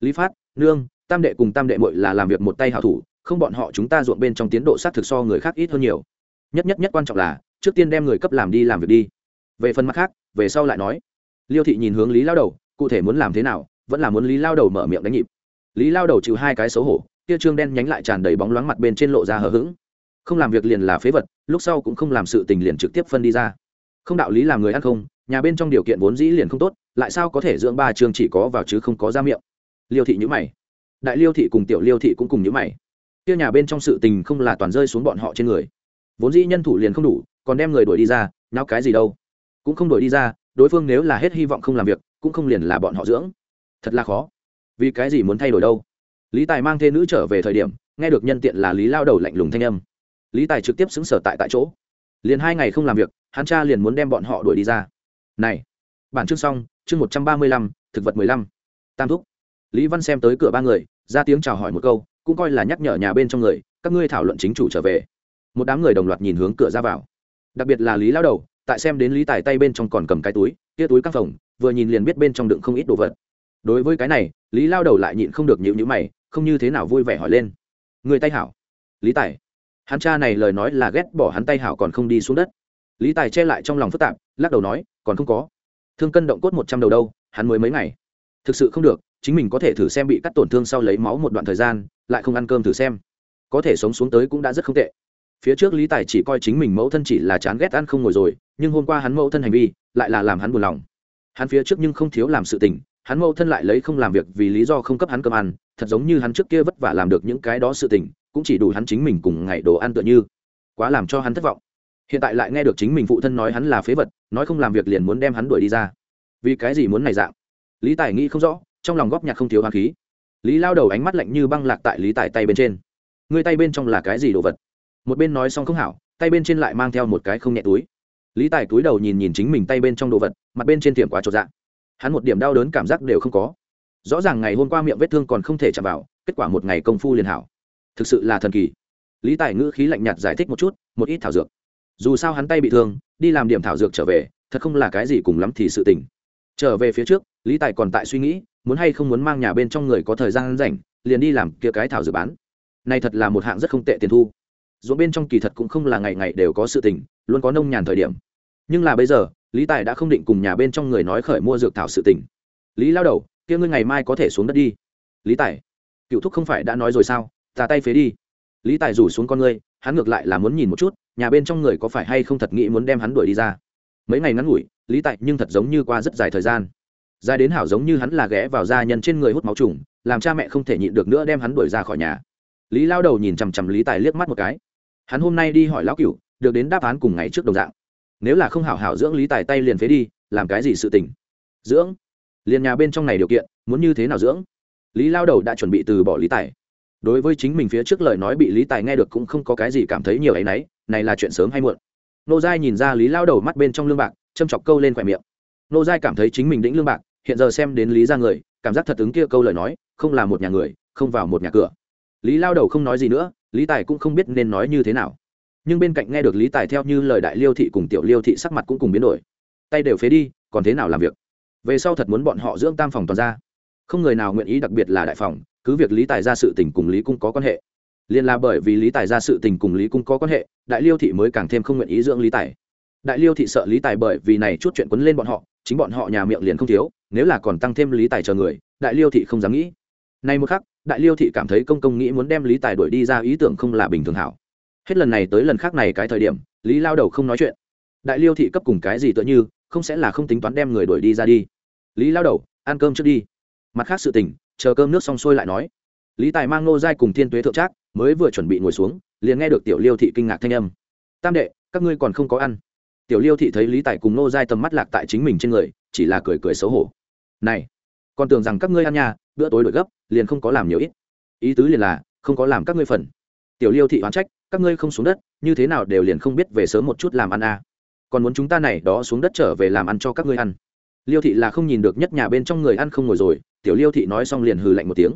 Lý phát, nương, tam đệ cùng tam đệ muội là làm việc một tay hảo thủ, không bọn họ chúng ta ruộng bên trong tiến độ xác thực so người khác ít hơn nhiều. Nhất nhất nhất quan trọng là, trước tiên đem người cấp làm đi làm việc đi. Về phần mặt khác, về sau lại nói. Liêu thị nhìn hướng lý lao đầu, cụ thể muốn làm thế nào vẫn là muốn lý lao đầu mở miệng đánh nhịp lý lao đầu chịu hai cái xấu hổ tia trương đen nhánh lại tràn đầy bóng loáng mặt bên trên lộ ra hờ hững không làm việc liền là phế vật lúc sau cũng không làm sự tình liền trực tiếp phân đi ra không đạo lý làm người ăn không nhà bên trong điều kiện vốn dĩ liền không tốt lại sao có thể dưỡng ba trường chỉ có vào chứ không có ra miệng liêu thị nhữ mày đại liêu thị cùng tiểu liêu thị cũng cùng nhữ mày kia nhà bên trong sự tình không là toàn rơi xuống bọn họ trên người vốn dĩ nhân thủ liền không đủ còn đem người đuổi đi ra nhau cái gì đâu cũng không đuổi đi ra đối phương nếu là hết hy vọng không làm việc cũng không liền là bọn họ dưỡng thật là khó. Vì cái gì muốn thay đổi đâu? Lý tài mang thê nữ trở về thời điểm, nghe được nhân tiện là lý lao đầu lạnh lùng thanh âm. Lý tài trực tiếp xứng sở tại tại chỗ. Liền hai ngày không làm việc, hắn cha liền muốn đem bọn họ đuổi đi ra. Này, bản chương xong, chương một trăm ba mươi lăm, thực vật mười lăm. Tam thúc. Lý văn xem tới cửa ba người, ra tiếng chào hỏi một câu, cũng coi là nhắc nhở nhà bên trong người, các ngươi thảo luận chính chủ trở về. Một đám người đồng loạt nhìn hướng cửa ra vào. Đặc biệt là lý lao đầu, tại xem đến lý tài tay bên trong còn cầm cái túi, kia túi căng phòng vừa nhìn liền biết bên trong đựng không ít đồ vật đối với cái này, lý lao đầu lại nhịn không được nhịu nhữ mày, không như thế nào vui vẻ hỏi lên. Người tay hảo. Lý tài. Hắn cha này lời nói là ghét bỏ hắn tay hảo còn không đi xuống đất. Lý tài che lại trong lòng phức tạp, lắc đầu nói, còn không có. Thương cân động cốt một trăm đầu đâu, hắn mới mấy ngày. Thực sự không được, chính mình có thể thử xem bị cắt tổn thương sau lấy máu một đoạn thời gian, lại không ăn cơm thử xem. Có thể sống xuống tới cũng đã rất không tệ. Phía trước lý tài chỉ coi chính mình mẫu thân chỉ là chán ghét ăn không ngồi rồi, nhưng hôm qua hắn mẫu thân hành vi, lại là làm hắn buồn lòng. Hắn phía trước nhưng không thiếu làm sự tình hắn mâu thân lại lấy không làm việc vì lý do không cấp hắn cơm ăn, thật giống như hắn trước kia vất vả làm được những cái đó sự tình, cũng chỉ đủ hắn chính mình cùng ngày đồ ăn tựa như. Quá làm cho hắn thất vọng. Hiện tại lại nghe được chính mình phụ thân nói hắn là phế vật, nói không làm việc liền muốn đem hắn đuổi đi ra. Vì cái gì muốn này dạng? Lý tài nghĩ không rõ, trong lòng góp nhặt không thiếu hoàng khí. Lý lao đầu ánh mắt lạnh như băng lạc tại lý tài tay bên trên. Người tay bên trong là cái gì đồ vật? Một bên nói xong không hảo, tay bên trên lại mang theo một cái không nhẹ túi. Lý tài túi đầu nhìn nhìn chính mình tay bên trong đồ vật, mặt bên trên tiệm quá trột dạng hắn một điểm đau đớn cảm giác đều không có. Rõ ràng ngày hôm qua miệng vết thương còn không thể chạm vào, kết quả một ngày công phu liền hảo. Thực sự là thần kỳ. Lý tài ngữ khí lạnh nhạt giải thích một chút, một ít thảo dược. Dù sao hắn tay bị thương, đi làm điểm thảo dược trở về, thật không là cái gì cùng lắm thì sự tình. Trở về phía trước, lý tài còn tại suy nghĩ, muốn hay không muốn mang nhà bên trong người có thời gian rảnh, liền đi làm kia cái thảo dược bán. Này thật là một hạng rất không tệ tiền thu. Ruộng bên trong kỳ thật cũng không là ngày ngày đều có sự tình, luôn có nông nhàn thời điểm. Nhưng là bây giờ lý tài đã không định cùng nhà bên trong người nói khởi mua dược thảo sự tình. Lý lao đầu, kia ngươi ngày mai có thể xuống đất đi. Lý tài, cựu thúc không phải đã nói rồi sao? Ta tay phế đi. Lý tài rủ xuống con ngươi, hắn ngược lại là muốn nhìn một chút, nhà bên trong người có phải hay không thật nghĩ muốn đem hắn đuổi đi ra. Mấy ngày ngắn ngủi, lý Tài nhưng thật giống như qua rất dài thời gian. Dài đến hảo giống như hắn là ghé vào da nhân trên người hút máu trùng, làm cha mẹ không thể nhịn được nữa đem hắn đuổi ra khỏi nhà. Lý lao đầu nhìn chằm chằm lý tài liếc mắt một cái. Hắn hôm nay đi hỏi lão cửu được đến đáp án cùng ngày trước đồng dạng nếu là không hảo hảo dưỡng lý tài tay liền phế đi, làm cái gì sự tình? Dưỡng? Liền nhà bên trong này điều kiện, muốn như thế nào dưỡng? Lý lao đầu đã chuẩn bị từ bỏ lý tài. Đối với chính mình phía trước lời nói bị lý tài nghe được cũng không có cái gì cảm thấy nhiều ấ y n ấ y này là chuyện sớm hay muộn. Nô giai nhìn ra lý lao đầu mắt bên trong lương bạc, châm chọc câu lên khỏe miệng. Nô giai cảm thấy chính mình đĩnh lương bạc, hiện giờ xem đến lý ra người, cảm giác thật ứng kia câu lời nói, không là một nhà người, không vào một nhà cửa. Lý lao đầu không nói gì nữa, lý tài cũng không biết nên nói như thế nào nhưng bên cạnh nghe được lý tài theo như lời đại liêu thị cùng tiểu liêu thị sắc mặt cũng cùng biến đổi. Tay đều phế đi, còn thế nào làm việc? Về sau thật muốn bọn họ dưỡng tam phòng toàn ra không người nào nguyện ý đặc biệt là đại phòng, cứ việc lý tài ra sự tình cùng lý cung có quan hệ. Liền là bởi vì lý tài ra sự tình cùng lý cung có quan hệ, đại liêu thị mới càng thêm không nguyện ý dưỡng lý tài. Đại liêu thị sợ lý tài bởi vì này chút chuyện quấn lên bọn họ, chính bọn họ nhà miệng liền không thiếu, nếu là còn tăng thêm lý tài chờ người, đại liêu thị không dám nghĩ. Nay một khắc, đại liêu thị cảm thấy công công nghĩ muốn đem lý tài đuổi đi ra ý tưởng không là bình thường hảo hết lần này tới lần khác này cái thời điểm, lý lao đầu không nói chuyện. Đại liêu thị cấp cùng cái gì tựa như, không sẽ là không tính toán đem người đuổi đi ra đi. Lý lao đầu, ăn cơm trước đi. Mặt khác sự tình, chờ cơm nước xong xuôi lại nói. Lý tài mang nô giai cùng thiên tuế thượng trác, mới vừa chuẩn bị ngồi xuống, liền nghe được tiểu liêu thị kinh ngạc thanh âm. Tam đệ, các ngươi còn không có ăn. Tiểu liêu thị thấy lý tài cùng nô giai tầm mắt lạc tại chính mình trên người, chỉ là cười cười xấu hổ. Này, còn tưởng rằng các ngươi ăn nhà, bữa tối đổi gấp, liền không có làm nhiều ít. Ý tứ liền là, không có làm các ngươi phần tiểu liêu thị oán trách, các ngươi không xuống đất, như thế nào đều liền không biết về sớm một chút làm ăn à. còn muốn chúng ta này đó xuống đất trở về làm ăn cho các ngươi ăn. Liêu thị là không nhìn được nhất nhà bên trong người ăn không ngồi rồi, tiểu liêu thị nói xong liền hừ lạnh một tiếng.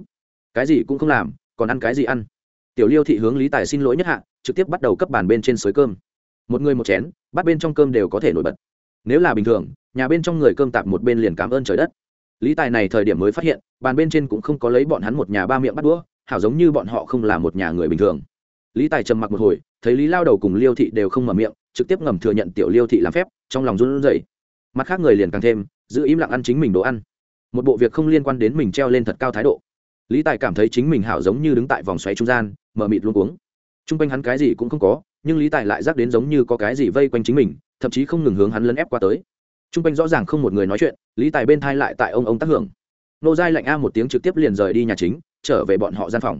Cái gì cũng không làm, còn ăn cái gì ăn? Tiểu liêu thị hướng lý tài xin lỗi nhất hạ, trực tiếp bắt đầu cấp bàn bên trên suối cơm. Một người một chén bắt bên trong cơm đều có thể nổi bật. Nếu là bình thường, nhà bên trong người cơm tạp một bên liền cảm ơn trời đất. Lý tài này thời điểm mới phát hiện, bàn bên trên cũng không có lấy bọn hắn một nhà ba miệng bắt đũa, hảo giống như bọn họ không là một nhà người bình thường lý tài trầm mặc một hồi, thấy lý lao đầu cùng liêu thị đều không mở miệng, trực tiếp ngầm thừa nhận tiểu liêu thị làm phép, trong lòng run rẩy. Mặt khác người liền càng thêm, giữ im lặng ăn chính mình đồ ăn. Một bộ việc không liên quan đến mình treo lên thật cao thái độ. Lý tài cảm thấy chính mình hảo giống như đứng tại vòng xoáy trung gian, mở mịt luôn uống t r u n g quanh hắn cái gì cũng không có, nhưng lý tài lại dắt đến giống như có cái gì vây quanh chính mình, thậm chí không ngừng hướng hắn lấn ép qua tới. T r u n g quanh rõ ràng không một người nói chuyện, lý tài bên thai lại tại ông ông tác hưởng. Nô giai lạnh a một tiếng trực tiếp liền rời đi nhà chính, trở về bọn họ gian phòng.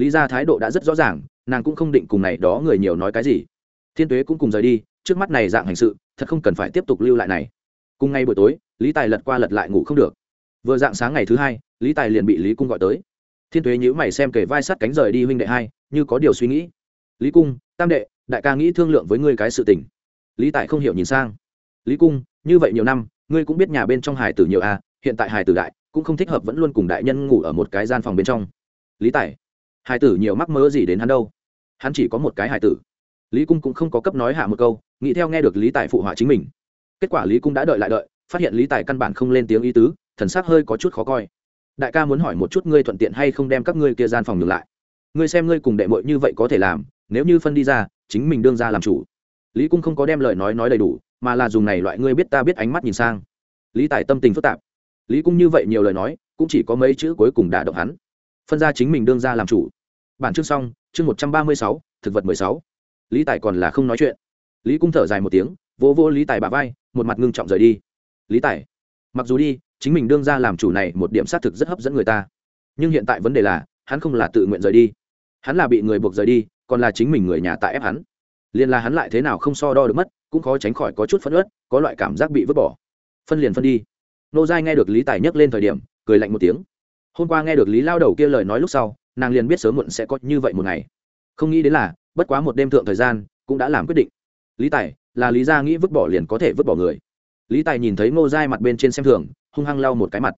Lý ra thái độ đã rất rõ ràng nàng cũng không định cùng này đó người nhiều nói cái gì. Thiên tuế cũng cùng rời đi, trước mắt này dạng hành sự, thật không cần phải tiếp tục lưu lại này. Cùng ngay buổi tối, lý tài lật qua lật lại ngủ không được. Vừa dạng sáng ngày thứ hai, lý tài liền bị lý cung gọi tới. Thiên tuế nhữ mày xem kể vai sát cánh rời đi huynh đệ hai, như có điều suy nghĩ. Lý cung, tam đệ, đại ca nghĩ thương lượng với ngươi cái sự tình. Lý tài không hiểu nhìn sang. Lý cung, như vậy nhiều năm, ngươi cũng biết nhà bên trong hải tử nhiều à hiện tại hải tử đại, cũng không thích hợp vẫn luôn cùng đại nhân ngủ ở một cái gian phòng bên trong. Lý tài hải tử nhiều mắc mơ gì đến hắn đâu? Hắn chỉ có một cái hài tử. Lý cung cũng không có cấp nói hạ một câu, nghĩ theo nghe được lý tài phụ họa chính mình. Kết quả lý cung đã đợi lại đợi, phát hiện lý tài căn bản không lên tiếng ý tứ, thần sắc hơi có chút khó coi. Đại ca muốn hỏi một chút ngươi thuận tiện hay không đem các ngươi kia gian phòng ngược lại. Ngươi xem ngươi cùng đệ mội như vậy có thể làm, nếu như phân đi ra, chính mình đương ra làm chủ. Lý cung không có đem lời nói nói đầy đủ, mà là dùng này loại ngươi biết ta biết ánh mắt nhìn sang. Lý tài tâm tình phức tạp. Lý cung như vậy nhiều lời nói, cũng chỉ có mấy chữ cuối cùng đả động hắn. Phân ra chính mình đương ra làm chủ bản chương xong, chương một trăm ba mươi sáu, thực vật mười sáu. Lý tài còn là không nói chuyện. Lý cung thở dài một tiếng, vỗ vỗ lý tài bà vai, một mặt ngưng trọng rời đi. Lý tài, mặc dù đi, chính mình đương ra làm chủ này một điểm xác thực rất hấp dẫn người ta. Nhưng hiện tại vấn đề là, hắn không là tự nguyện rời đi. Hắn là bị người buộc rời đi, còn là chính mình người nhà tại ép hắn. Liền là hắn lại thế nào không so đo được mất, cũng khó tránh khỏi có chút phân ớt có loại cảm giác bị vứt bỏ. Phân liền phân đi. Nô giai nghe được lý tài nhấc lên thời điểm, cười lạnh một tiếng. Hôm qua nghe được lý lao đầu kia lời nói lúc sau nàng liền biết sớm muộn sẽ có như vậy một ngày. Không nghĩ đến là, bất quá một đêm thượng thời gian, cũng đã làm quyết định. Lý tài, là lý gia nghĩ vứt bỏ liền có thể vứt bỏ người. Lý tài nhìn thấy ngô giai mặt bên trên xem thường, hung hăng lau một cái mặt.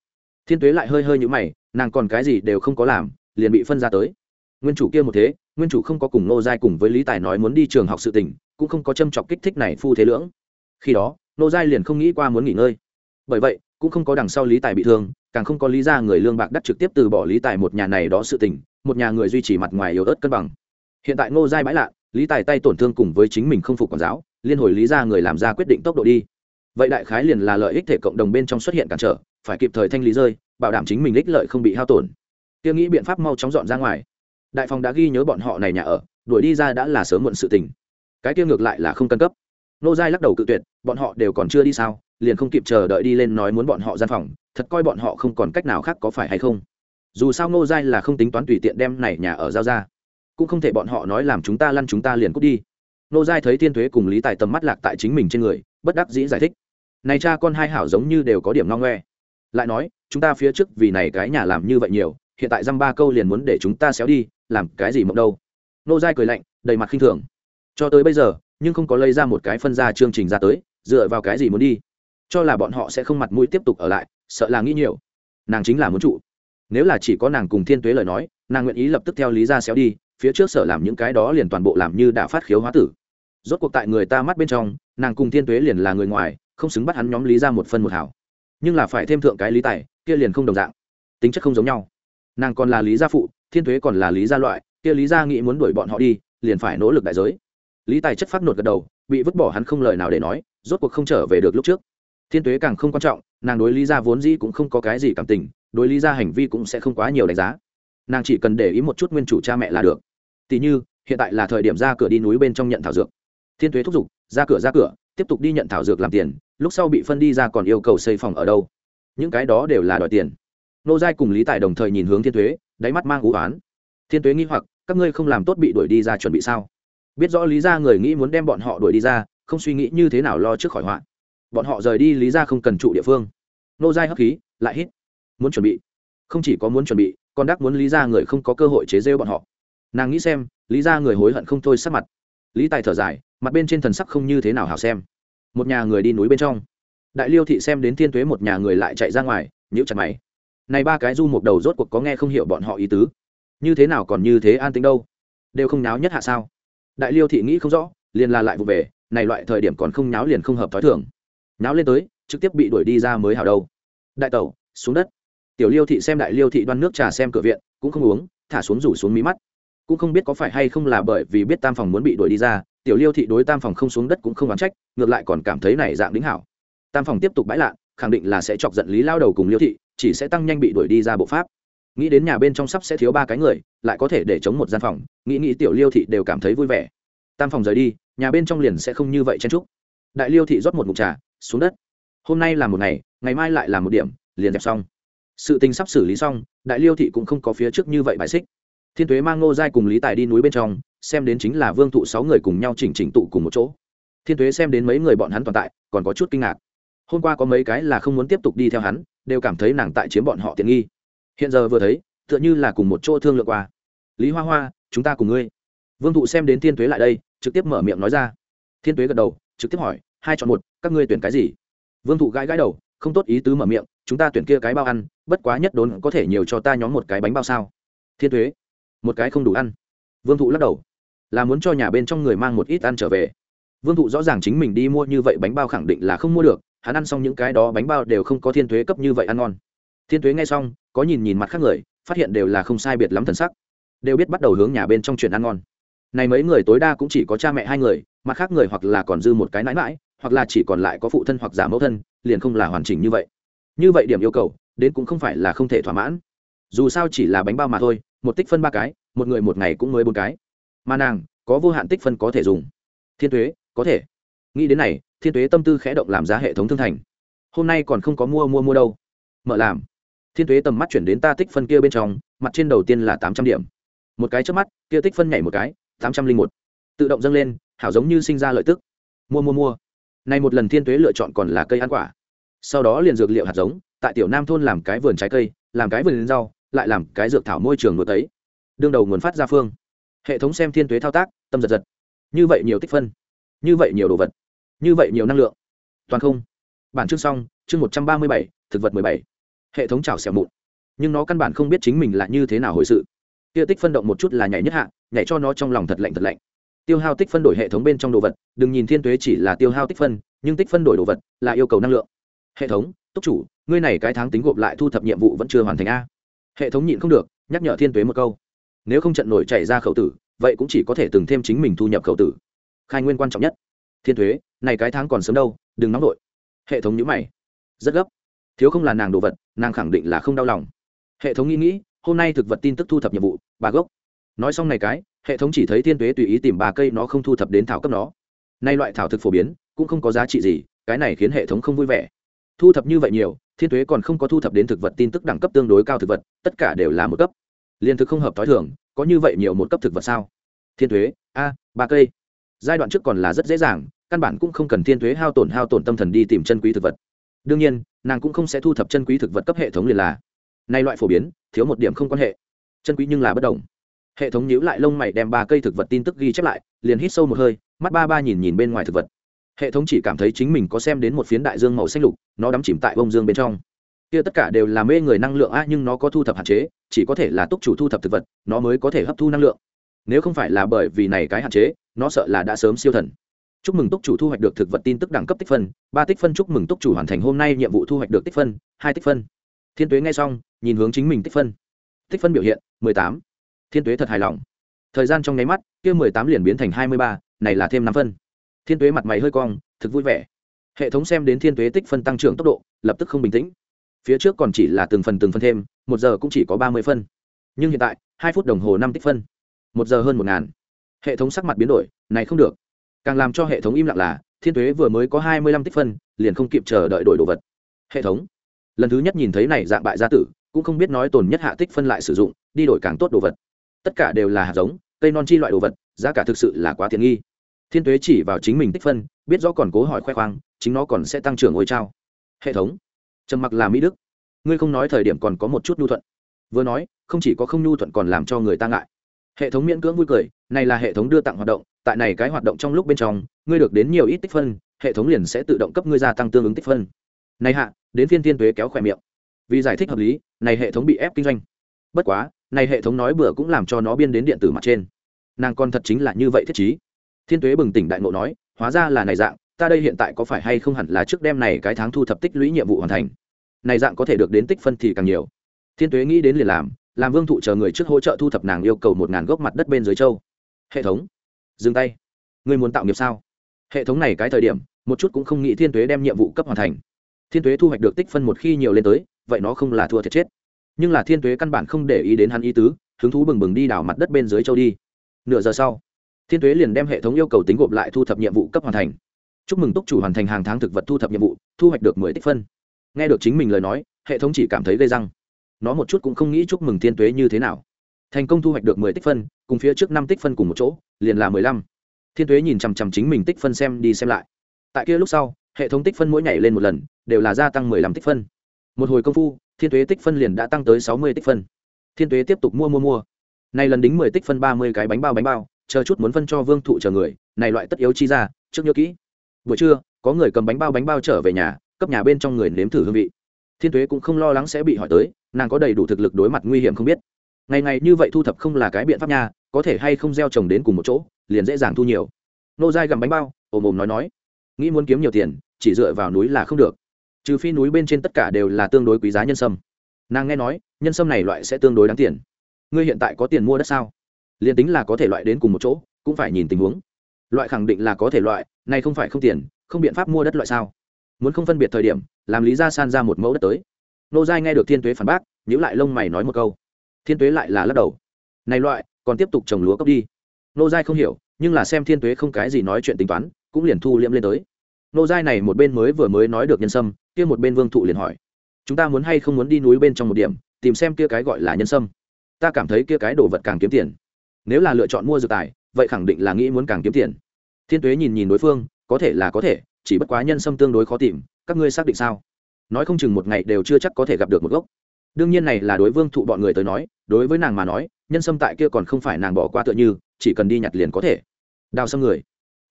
Thiên tuế lại hơi hơi nhũ mày, nàng còn cái gì đều không có làm, liền bị phân ra tới. Nguyên chủ kia một thế, nguyên chủ không có cùng Ngô giai cùng với lý tài nói muốn đi trường học sự tình, cũng không có châm chọc kích thích này phu thế lưỡng. Khi đó, Ngô giai liền không nghĩ qua muốn nghỉ ngơi. Bởi vậy cũng không có đằng sau lý tài bị thương, càng không có lý ra người lương bạc đắt trực tiếp từ bỏ lý tài một nhà này đó sự tình, một nhà người duy trì mặt ngoài yếu ớt cân bằng. Hiện tại ngô giai bãi lạ, lý tài tay tổn thương cùng với chính mình không phục quản giáo, liên hồi lý ra người làm ra quyết định tốc độ đi. Vậy đại khái liền là lợi ích thể cộng đồng bên trong xuất hiện cản trở, phải kịp thời thanh lý rơi, bảo đảm chính mình ích lợi không bị hao tổn. Tiêu nghĩ biện pháp mau chóng dọn ra ngoài. Đại phòng đã ghi nhớ bọn họ này nhà ở, đuổi đi ra đã là sớm muộn sự tình. Cái tiêu ngược lại là không cân cấp. Nô giai lắc đầu cự tuyệt, bọn họ đều còn chưa đi sao? Liền không kịp chờ đợi đi lên nói muốn bọn họ gian phòng, thật coi bọn họ không còn cách nào khác có phải hay không. Dù sao nô giai là không tính toán tùy tiện đem này nhà ở giao ra. Cũng không thể bọn họ nói làm chúng ta lăn chúng ta liền cút đi. Nô giai thấy thiên thuế cùng lý tài tầm mắt lạc tại chính mình trên người, bất đắc dĩ giải thích. Này cha con hai hảo giống như đều có điểm no ngoe. Lại nói, chúng ta phía trước vì này cái nhà làm như vậy nhiều, hiện tại dăm ba câu liền muốn để chúng ta xéo đi, làm cái gì mộng đâu. Nô giai cười lạnh, đầy mặt khinh thường. Cho tới bây giờ, nhưng không có lấy ra một cái phân ra chương trình ra tới, dựa vào cái gì muốn đi? Cho là bọn họ sẽ không mặt mũi tiếp tục ở lại, sợ là nghĩ nhiều. Nàng chính là muốn trụ. Nếu là chỉ có nàng cùng thiên tuế lời nói, nàng nguyện ý lập tức theo lý ra xéo đi, phía trước sở làm những cái đó liền toàn bộ làm như đã phát khiếu hóa tử. Rốt cuộc tại người ta mắt bên trong, nàng cùng thiên tuế liền là người ngoài, không xứng bắt hắn nhóm lý ra một phân một hảo. Nhưng là phải thêm thượng cái lý tài, kia liền không đồng dạng. Tính chất không giống nhau. Nàng còn là lý gia phụ, thiên thuế còn là lý gia loại, kia lý gia nghĩ muốn đuổi bọn họ đi, liền phải nỗ lực đại giới. Lý tài chất phát nột gật đầu, bị vứt bỏ hắn không lời nào để nói, rốt cuộc không trở về được lúc trước thiên tuế càng không quan trọng, nàng đối lý gia vốn dĩ cũng không có cái gì cảm tình, đối lý gia hành vi cũng sẽ không quá nhiều đánh giá. Nàng chỉ cần để ý một chút nguyên chủ cha mẹ là được. Tỉ như, hiện tại là thời điểm ra cửa đi núi bên trong nhận thảo dược. Thiên tuế thúc giục, ra cửa ra cửa, tiếp tục đi nhận thảo dược làm tiền, lúc sau bị phân đi ra còn yêu cầu xây phòng ở đâu. Những cái đó đều là đòi tiền. Nô giai cùng lý tài đồng thời nhìn hướng thiên thuế đáy mắt mang ú oán. Thiên thuế nghi hoặc, các ngươi không làm tốt bị đuổi đi ra chuẩn bị sao? Biết rõ lý ra người nghĩ muốn đem bọn họ đuổi đi ra, không suy nghĩ như thế nào lo trước khỏi họa bọn họ rời đi lý ra không cần trụ địa phương. Nô giai hấp khí, lại hít. Muốn chuẩn bị. Không chỉ có muốn chuẩn bị, còn đắc muốn lý ra người không có cơ hội chế rêu bọn họ. Nàng nghĩ xem, lý ra người hối hận không thôi sắc mặt. Lý tài thở dài, mặt bên trên thần sắc không như thế nào hào xem. Một nhà người đi núi bên trong. Đại liêu thị xem đến thiên tuế một nhà người lại chạy ra ngoài nhữ chặt mày. Này ba cái du một đầu rốt cuộc có nghe không hiểu bọn họ ý tứ. Như thế nào còn như thế an tính đâu? Đều không náo nhất hạ sao? Đại liêu thị nghĩ không rõ, liền là lại vụ về, này loại thời điểm còn không náo liền không hợp thói thường náo lên tới, trực tiếp bị đuổi đi ra mới hảo đâu. Đại tẩu, xuống đất. Tiểu liêu thị xem đại liêu thị đoan nước trà xem cửa viện, cũng không uống, thả xuống rủ xuống mí mắt. Cũng không biết có phải hay không là bởi vì biết tam phòng muốn bị đuổi đi ra, tiểu liêu thị đối tam phòng không xuống đất cũng không oán trách, ngược lại còn cảm thấy này dạng đính hảo. Tam phòng tiếp tục bãi lạ khẳng định là sẽ chọc giận lý lao đầu cùng liêu thị, chỉ sẽ tăng nhanh bị đuổi đi ra bộ pháp. Nghĩ đến nhà bên trong sắp sẽ thiếu ba cái người, lại có thể để chống một gian phòng, nghĩ nghĩ tiểu liêu thị đều cảm thấy vui vẻ. Tam phòng rời đi, nhà bên trong liền sẽ không như vậy chen trúc đại liêu thị rót một mục trà xuống đất. Hôm nay là một ngày ngày mai lại là một điểm, liền dẹp xong. Sự tình sắp xử lý xong, đại liêu thị cũng không có phía trước như vậy bài xích. Thiên tuế mang ngô giai cùng lý tài đi núi bên trong, xem đến chính là vương thụ sáu người cùng nhau chỉnh chỉnh tụ cùng một chỗ. Thiên tuế xem đến mấy người bọn hắn toàn tại, còn có chút kinh ngạc. Hôm qua có mấy cái là không muốn tiếp tục đi theo hắn, đều cảm thấy nàng tại chiếm bọn họ tiện nghi. Hiện giờ vừa thấy, tựa như là cùng một chỗ thương lượng qua. Lý hoa hoa, chúng ta cùng ngươi. Vương thụ xem đến thiên tuế lại đây, trực tiếp mở miệng nói ra. Thiên tuế gật đầu, trực tiếp hỏi, hai chọn một các ngươi tuyển cái gì? Vương thụ gãi gãi đầu, không tốt ý tứ mở miệng, chúng ta tuyển kia cái bao ăn, bất quá nhất đốn có thể nhiều cho ta nhóm một cái bánh bao sao? Thiên thuế, một cái không đủ ăn. Vương thụ lắc đầu, là muốn cho nhà bên trong người mang một ít ăn trở về. Vương thụ rõ ràng chính mình đi mua như vậy bánh bao khẳng định là không mua được, hắn ăn xong những cái đó bánh bao đều không có thiên thuế cấp như vậy ăn ngon. Thiên thuế nghe xong, có nhìn nhìn mặt khác người, phát hiện đều là không sai biệt lắm thần sắc. Đều biết bắt đầu hướng nhà bên trong chuyện ăn ngon. Này mấy người tối đa cũng chỉ có cha mẹ hai người, mặt khác người hoặc là còn dư một cái nãi mãi hoặc là chỉ còn lại có phụ thân hoặc giả mẫu thân, liền không là hoàn chỉnh như vậy. Như vậy điểm yêu cầu, đến cũng không phải là không thể thỏa mãn. Dù sao chỉ là bánh bao mà thôi, một tích phân ba cái, một người một ngày cũng mới bốn cái. Mà nàng, có vô hạn tích phân có thể dùng. Thiên thuế có thể. Nghĩ đến này, thiên thuế tâm tư khẽ động làm giá hệ thống thương thành. Hôm nay còn không có mua mua mua đâu. Mở làm. Thiên thuế tầm mắt chuyển đến ta tích phân kia bên trong, mặt trên đầu tiên là tám trăm điểm. Một cái trước mắt, kia tích phân nhảy một cái, tám trăm linh một. Tự động dâng lên, hảo giống như sinh ra lợi tức. Mua mua mua này một lần thiên tuế lựa chọn còn là cây ăn quả. Sau đó liền dược liệu hạt giống, tại tiểu nam thôn làm cái vườn trái cây, làm cái vườn rau, lại làm cái dược thảo môi trường nuôi tấy. Đương đầu nguồn phát ra phương. Hệ thống xem thiên tuế thao tác, tâm giật giật. Như vậy nhiều tích phân, như vậy nhiều đồ vật, như vậy nhiều năng lượng. Toàn không. Bản chương xong, chương một trăm ba mươi bảy, thực vật mười bảy. Hệ thống chảo xẻo mụn. Nhưng nó căn bản không biết chính mình là như thế nào hồi sự. Kia tích phân động một chút là nhảy nhất hạ, nhảy cho nó trong lòng thật lạnh thật lạnh tiêu hao tích phân đổi hệ thống bên trong đồ vật, đừng nhìn thiên tuế chỉ là tiêu hao tích phân, nhưng tích phân đổi đồ vật là yêu cầu năng lượng. Hệ thống, túc chủ, ngươi này cái tháng tính gộp lại thu thập nhiệm vụ vẫn chưa hoàn thành a. Hệ thống nhịn không được, nhắc nhở thiên tuế một câu. Nếu không trận nổi chảy ra khẩu tử, vậy cũng chỉ có thể từng thêm chính mình thu nhập khẩu tử. Khai nguyên quan trọng nhất. Thiên thuế này cái tháng còn sớm đâu, đừng nóng vội. Hệ thống nhữ mày. Rất gấp. Thiếu không là nàng đồ vật, nàng khẳng định là không đau lòng. Hệ thống nghĩ nghĩ, hôm nay thực vật tin tức thu thập nhiệm vụ, bà gốc. Nói xong này cái hệ thống chỉ thấy thiên tuế tùy ý tìm ba cây nó không thu thập đến thảo cấp nó. Nay loại thảo thực phổ biến, cũng không có giá trị gì, cái này khiến hệ thống không vui vẻ. Thu thập như vậy nhiều, thiên tuế còn không có thu thập đến thực vật tin tức đẳng cấp tương đối cao thực vật, tất cả đều là một cấp. Liên thực không hợp t h o i thường, có như vậy nhiều một cấp thực vật sao? Thiên thuế a, ba cây. Giai đoạn trước còn là rất dễ dàng, căn bản cũng không cần thiên thuế hao tổn hao tổn tâm thần đi tìm chân quý thực vật. Đương nhiên, nàng cũng không sẽ thu thập chân quý thực vật cấp hệ thống liền là. Nay loại phổ biến, thiếu một điểm không quan hệ. Chân quý nhưng là bất đồng hệ thống nhíu lại lông mày đem ba cây thực vật tin tức ghi chép lại, liền hít sâu một hơi, mắt ba ba nhìn nhìn bên ngoài thực vật. Hệ thống chỉ cảm thấy chính mình có xem đến một phiến đại dương màu xanh lục, nó đắm chìm tại bông dương bên trong. Kia tất cả đều là mê người năng lượng a nhưng nó có thu thập hạn chế, chỉ có thể là túc chủ thu thập thực vật, nó mới có thể hấp thu năng lượng. Nếu không phải là bởi vì này cái hạn chế, nó sợ là đã sớm siêu thần. Chúc mừng túc chủ thu hoạch được thực vật tin tức đẳng cấp tích phân, ba tích phân chúc mừng túc chủ hoàn thành hôm nay nhiệm vụ thu hoạch được tích phân, hai tích phân. Thiên tuế nghe xong, nhìn hướng chính mình tích phân. Tích phân biểu hiện, mười tám thiên tuế thật hài lòng. Thời gian trong nháy mắt, kia mười tám liền biến thành hai mươi ba, này là thêm năm phân. Thiên tuế mặt mày hơi cong, thực vui vẻ. Hệ thống xem đến thiên tuế tích phân tăng trưởng tốc độ, lập tức không bình tĩnh. Phía trước còn chỉ là từng phần từng phân thêm, một giờ cũng chỉ có ba mươi phân. Nhưng hiện tại, hai phút đồng hồ năm tích phân. Một giờ hơn một ngàn. Hệ thống sắc mặt biến đổi, này không được. Càng làm cho hệ thống im lặng là, thiên tuế vừa mới có hai mươi lăm tích phân, liền không kịp chờ đợi đổi đồ vật. Hệ thống. Lần thứ nhất nhìn thấy này dạng bại gia tử, cũng không biết nói tồn nhất hạ tích phân lại sử dụng, đi đổi càng tốt đồ vật tất cả đều là hạt giống, cây non chi loại đồ vật, giá cả thực sự là quá tiện nghi. Thiên tuế chỉ vào chính mình tích phân, biết rõ còn cố hỏi khoe khoang, chính nó còn sẽ tăng trưởng ngôi trao. Hệ thống. Trầm mặc là mỹ đức. Ngươi không nói thời điểm còn có một chút nhu thuận. Vừa nói, không chỉ có không nhu thuận còn làm cho người ta ngại. Hệ thống miễn cưỡng vui cười, này là hệ thống đưa tặng hoạt động, tại này cái hoạt động trong lúc bên trong, ngươi được đến nhiều ít tích phân, hệ thống liền sẽ tự động cấp ngươi gia tăng tương ứng tích phân. Này hạ, đến phiên thiên tuế kéo khỏe miệng. Vì giải thích hợp lý, này hệ thống bị ép kinh doanh. Bất quá này hệ thống nói bừa cũng làm cho nó biên đến điện tử mặt trên. Nàng con thật chính là như vậy thiết chí thiên tuế bừng tỉnh đại ngộ nói, hóa ra là này dạng, ta đây hiện tại có phải hay không hẳn là trước đêm này cái tháng thu thập tích lũy nhiệm vụ hoàn thành? Này dạng có thể được đến tích phân thì càng nhiều. Thiên tuế nghĩ đến liền làm làm vương thụ chờ người trước hỗ trợ thu thập nàng yêu cầu một ngàn gốc mặt đất bên dưới châu. Hệ thống. Dừng tay. Người muốn tạo nghiệp sao? Hệ thống này cái thời điểm, một chút cũng không nghĩ thiên tuế đem nhiệm vụ cấp hoàn thành. Thiên tuế thu hoạch được tích phân một khi nhiều lên tới, vậy nó không là thua thiệt chết nhưng là thiên tuế căn bản không để ý đến hắn ý tứ, hứng thú bừng bừng đi đảo mặt đất bên dưới châu đi. Nửa giờ sau, thiên tuế liền đem hệ thống yêu cầu tính gộp lại thu thập nhiệm vụ cấp hoàn thành. Chúc mừng túc chủ hoàn thành hàng tháng thực vật thu thập nhiệm vụ, thu hoạch được mười tích phân. Nghe được chính mình lời nói, hệ thống chỉ cảm thấy gây răng. Nó một chút cũng không nghĩ chúc mừng thiên tuế như thế nào. Thành công thu hoạch được mười tích phân, cùng phía trước năm tích phân cùng một chỗ, liền là mười lăm. Thiên tuế nhìn chằm chằm chính mình tích phân xem đi xem lại. Tại kia lúc sau, hệ thống tích phân mỗi nhảy lên một lần, đều là gia tăng mười lăm tích phân một hồi công phu, thiên tuế tích phân liền đã tăng tới sáu mươi tích phân. Thiên tuế tiếp tục mua mua mua. Này lần đính mười tích phân ba mươi cái bánh bao bánh bao, chờ chút muốn phân cho vương thụ chờ người, này loại tất yếu chi ra, trước nhớ kỹ. Buổi trưa, có người cầm bánh bao bánh bao trở về nhà, cấp nhà bên trong người nếm thử hương vị. Thiên tuế cũng không lo lắng sẽ bị hỏi tới, nàng có đầy đủ thực lực đối mặt nguy hiểm không biết. Ngày ngày như vậy thu thập không là cái biện pháp nha, có thể hay không gieo trồng đến cùng một chỗ, liền dễ dàng thu nhiều. Nô dai gặm bánh bao, ồm ồm nói nói. Nghĩ muốn kiếm nhiều tiền, chỉ dựa vào núi là không được trừ phi núi bên trên tất cả đều là tương đối quý giá nhân sâm. Nàng nghe nói, nhân sâm này loại sẽ tương đối đáng tiền. Ngươi hiện tại có tiền mua đất sao? Liền tính là có thể loại đến cùng một chỗ, cũng phải nhìn tình huống. Loại khẳng định là có thể loại, này không phải không tiền, không biện pháp mua đất loại sao? Muốn không phân biệt thời điểm, làm lý ra san ra một mẫu đất tới. Nô giai nghe được thiên tuế phản bác nhữ lại lông mày nói một câu. Thiên tuế lại là lắc đầu. Này loại, còn tiếp tục trồng lúa cốc đi. Nô giai không hiểu, nhưng là xem thiên tuế không cái gì nói chuyện tính toán, cũng liền thu liễm lên tới nô giai này một bên mới vừa mới nói được nhân sâm, kia một bên vương thụ liền hỏi, chúng ta muốn hay không muốn đi núi bên trong một điểm, tìm xem kia cái gọi là nhân sâm? Ta cảm thấy kia cái đồ vật càng kiếm tiền. Nếu là lựa chọn mua dược tài, vậy khẳng định là nghĩ muốn càng kiếm tiền. Thiên tuế nhìn nhìn đối phương, có thể là có thể, chỉ bất quá nhân sâm tương đối khó tìm, các ngươi xác định sao? Nói không chừng một ngày đều chưa chắc có thể gặp được một gốc. Đương nhiên này là đối vương thụ bọn người tới nói, đối với nàng mà nói, nhân sâm tại kia còn không phải nàng bỏ qua tựa như, chỉ cần đi nhặt liền có thể. Đào sâm người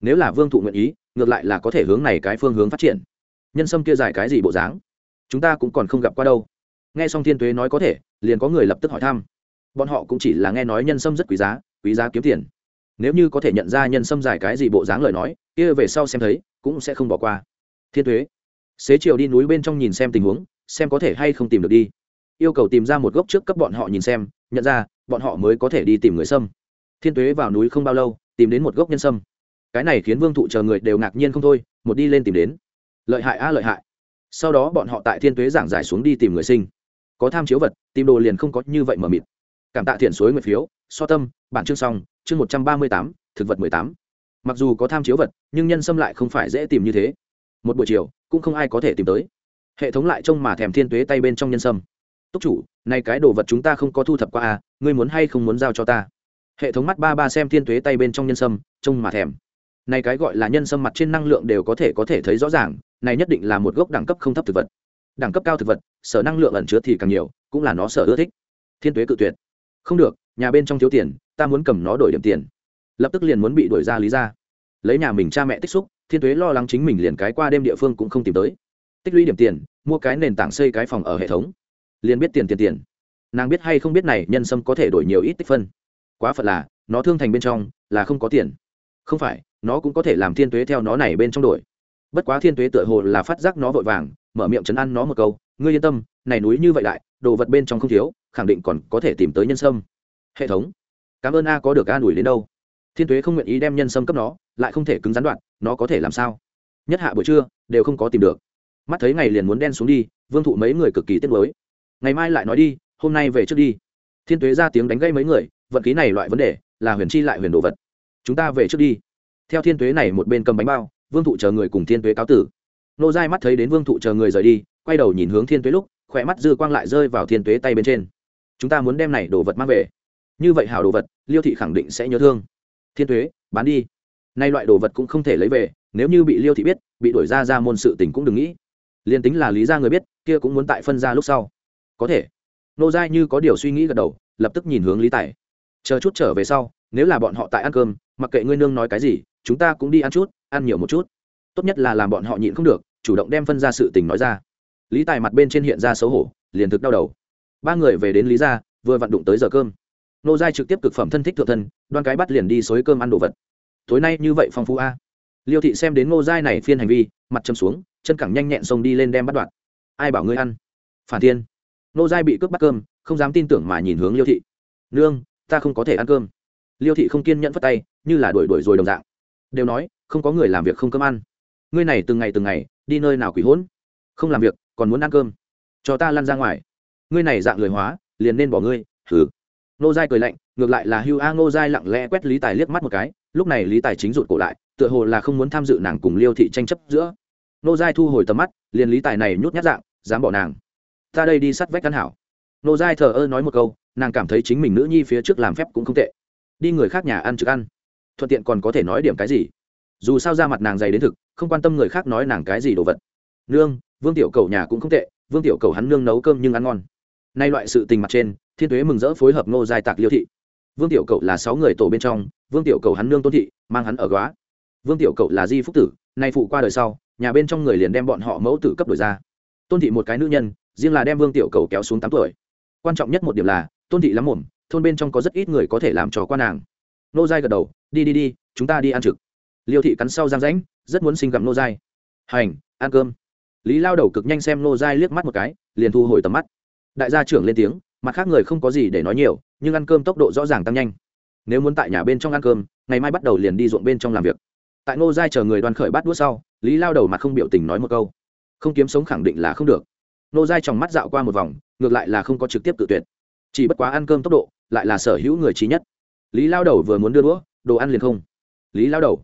nếu là vương thụ nguyện ý, ngược lại là có thể hướng này cái phương hướng phát triển. Nhân sâm kia dài cái gì bộ dáng? Chúng ta cũng còn không gặp qua đâu. Nghe xong thiên tuế nói có thể, liền có người lập tức hỏi thăm. Bọn họ cũng chỉ là nghe nói nhân sâm rất quý giá quý giá kiếm tiền. Nếu như có thể nhận ra nhân sâm dài cái gì bộ dáng lời nói, kia về sau xem thấy, cũng sẽ không bỏ qua. Thiên tuế, xế chiều đi núi bên trong nhìn xem tình huống, xem có thể hay không tìm được đi. Yêu cầu tìm ra một gốc trước cấp bọn họ nhìn xem, nhận ra, bọn họ mới có thể đi tìm người sâm. Thiên tuế vào núi không bao lâu, tìm đến một gốc nhân sâm cái này khiến vương thụ chờ người đều ngạc nhiên không thôi, một đi lên tìm đến. Lợi hại a lợi hại. Sau đó bọn họ tại thiên tuế giảng giải xuống đi tìm người sinh. Có tham chiếu vật, tìm đồ liền không có như vậy mờ mịt. Cảm tạ thiện suối nguyệt phiếu, so tâm, bản chương xong, chương một trăm ba mươi tám, thực vật mười tám. Mặc dù có tham chiếu vật, nhưng nhân sâm lại không phải dễ tìm như thế. Một buổi chiều, cũng không ai có thể tìm tới. Hệ thống lại trông mà thèm thiên tuế tay bên trong nhân sâm. Túc chủ nay cái đồ vật chúng ta không có thu thập qua à ngươi muốn hay không muốn giao cho ta? Hệ thống mắt ba ba xem thiên tuế tay bên trong nhân sâm, trông mà thèm này cái gọi là nhân sâm mặt trên năng lượng đều có thể có thể thấy rõ ràng, này nhất định là một gốc đẳng cấp không thấp thực vật. Đẳng cấp cao thực vật, sở năng lượng ẩn chứa thì càng nhiều, cũng là nó sở ưa thích. Thiên tuế cự tuyệt. Không được, nhà bên trong thiếu tiền, ta muốn cầm nó đổi điểm tiền. Lập tức liền muốn bị đuổi ra lý ra. Lấy nhà mình cha mẹ tích xúc, thiên tuế lo lắng chính mình liền cái qua đêm địa phương cũng không tìm tới. Tích lũy điểm tiền, mua cái nền tảng xây cái phòng ở hệ thống. Liền biết tiền tiền tiền. Nàng biết hay không biết này nhân sâm có thể đổi nhiều ít tích phân. Quá phật là, nó thương thành bên trong là không có tiền. Không phải nó cũng có thể làm thiên tuế theo nó này bên trong đổi. Bất quá thiên tuế tựa hồ là phát giác nó vội vàng, mở miệng chấn ăn nó một câu, ngươi yên tâm, này núi như vậy đại, đồ vật bên trong không thiếu, khẳng định còn có thể tìm tới nhân sâm. Hệ thống, cảm ơn a có được an ủi đến đâu. Thiên tuế không nguyện ý đem nhân sâm cấp nó, lại không thể cứng gián đoạn, nó có thể làm sao? Nhất hạ buổi trưa, đều không có tìm được. Mắt thấy ngày liền muốn đen xuống đi, vương thụ mấy người cực kỳ tiếc mới ngày mai lại nói đi, hôm nay về trước đi. Thiên tuế ra tiếng đánh gây mấy người, vận khí này loại vấn đề, là huyền chi lại huyền đồ vật. Chúng ta về trước đi theo thiên tuế này một bên cầm bánh bao, vương thụ chờ người cùng thiên tuế cáo tử. Nô giai mắt thấy đến vương thụ chờ người rời đi, quay đầu nhìn hướng thiên tuế lúc, khỏe mắt dư quang lại rơi vào thiên tuế tay bên trên. Chúng ta muốn đem này đồ vật mang về. Như vậy hảo đồ vật, liêu thị khẳng định sẽ nhớ thương. Thiên tuế, bán đi. Nay loại đồ vật cũng không thể lấy về, nếu như bị liêu thị biết, bị đổi ra ra môn sự tình cũng đừng nghĩ. Liền tính là lý ra người biết, kia cũng muốn tại phân ra lúc sau. Có thể. Nô giai như có điều suy nghĩ gật đầu, lập tức nhìn hướng lý tài. Chờ chút trở về sau, nếu là bọn họ tại ăn cơm mặc kệ ngươi nương nói cái gì, chúng ta cũng đi ăn chút, ăn nhiều một chút. Tốt nhất là làm bọn họ nhịn không được, chủ động đem phân ra sự tình nói ra. Lý tài mặt bên trên hiện ra xấu hổ, liền thực đau đầu. Ba người về đến lý gia, vừa vặn đụng tới giờ cơm. Nô giai trực tiếp cực phẩm thân thích thượng thân, đoan cái bắt liền đi xối cơm ăn đồ vật. Tối nay như vậy phong phú a. À. Liêu thị xem đến ngô giai này phiên hành vi, mặt châm xuống, chân cẳng nhanh nhẹn xông đi lên đem bắt đoạn. Ai bảo ngươi ăn? Phản thiên. Nô giai bị cướp bắt cơm, không dám tin tưởng mà nhìn hướng liêu thị. Nương, ta không có thể ăn cơm liêu thị không kiên nhẫn phất tay, như là đuổi đuổi rồi đồng dạng. Đều nói, không có người làm việc không cơm ăn. Ngươi này từng ngày từng ngày, đi nơi nào quỷ hỗn? Không làm việc, còn muốn ăn cơm. Cho ta lăn ra ngoài. Ngươi này dạng người hóa, liền nên bỏ ngươi thử nô giai cười lạnh, ngược lại là hưu a nô giai lặng lẽ quét lý tài liếc mắt một cái, lúc này lý tài chính rụt cổ lại, tựa hồ là không muốn tham dự nàng cùng liêu thị tranh chấp giữa. Nô giai thu hồi tầm mắt, liền lý tài này nhút nhát dạng, dám bỏ nàng. Ta đây đi sắt vách căn hảo. Nô giai thờ ơ nói một câu, nàng cảm thấy chính mình nữ nhi phía trước làm phép cũng không tệ đi người khác nhà ăn trực ăn. Thuận tiện còn có thể nói điểm cái gì? Dù sao ra mặt nàng dày đến thực, không quan tâm người khác nói nàng cái gì đồ vật. Nương, vương tiểu cầu nhà cũng không tệ, vương tiểu cầu hắn nương nấu cơm nhưng ăn ngon. Nay loại sự tình mặt trên, thiên tuế mừng rỡ phối hợp ngô giai tạc liêu thị. Vương tiểu cầu là sáu người tổ bên trong, vương tiểu cầu hắn nương tôn thị, mang hắn ở góa. Vương tiểu cầu là di phúc tử, nay phụ qua đời sau, nhà bên trong người liền đem bọn họ mẫu tử cấp đổi ra. Tôn thị một cái nữ nhân, riêng là đem vương tiểu cầu kéo xuống tám tuổi. Quan trọng nhất một điểm là, tôn thị lắm mồm thôn bên trong có rất ít người có thể làm trò quan nàng. Nô giai gật đầu, đi đi đi, chúng ta đi ăn trực. Liêu thị cắn sau giang rãnh, rất muốn xin gặm nô giai. Hành, ăn cơm. Lý lao đầu cực nhanh xem nô giai liếc mắt một cái, liền thu hồi tầm mắt. Đại gia trưởng lên tiếng, mặt khác người không có gì để nói nhiều, nhưng ăn cơm tốc độ rõ ràng tăng nhanh. Nếu muốn tại nhà bên trong ăn cơm, ngày mai bắt đầu liền đi ruộng bên trong làm việc. Tại Nô giai chờ người đoàn khởi bắt đũa sau, lý lao đầu mặt không biểu tình nói một câu. Không kiếm sống khẳng định là không được. Nô giai trong mắt dạo qua một vòng, ngược lại là không có trực tiếp tự tuyệt. Chỉ bất quá ăn cơm tốc độ lại là sở hữu người trí nhất. Lý lao đầu vừa muốn đưa đũa, đồ ăn liền không. Lý lao đầu.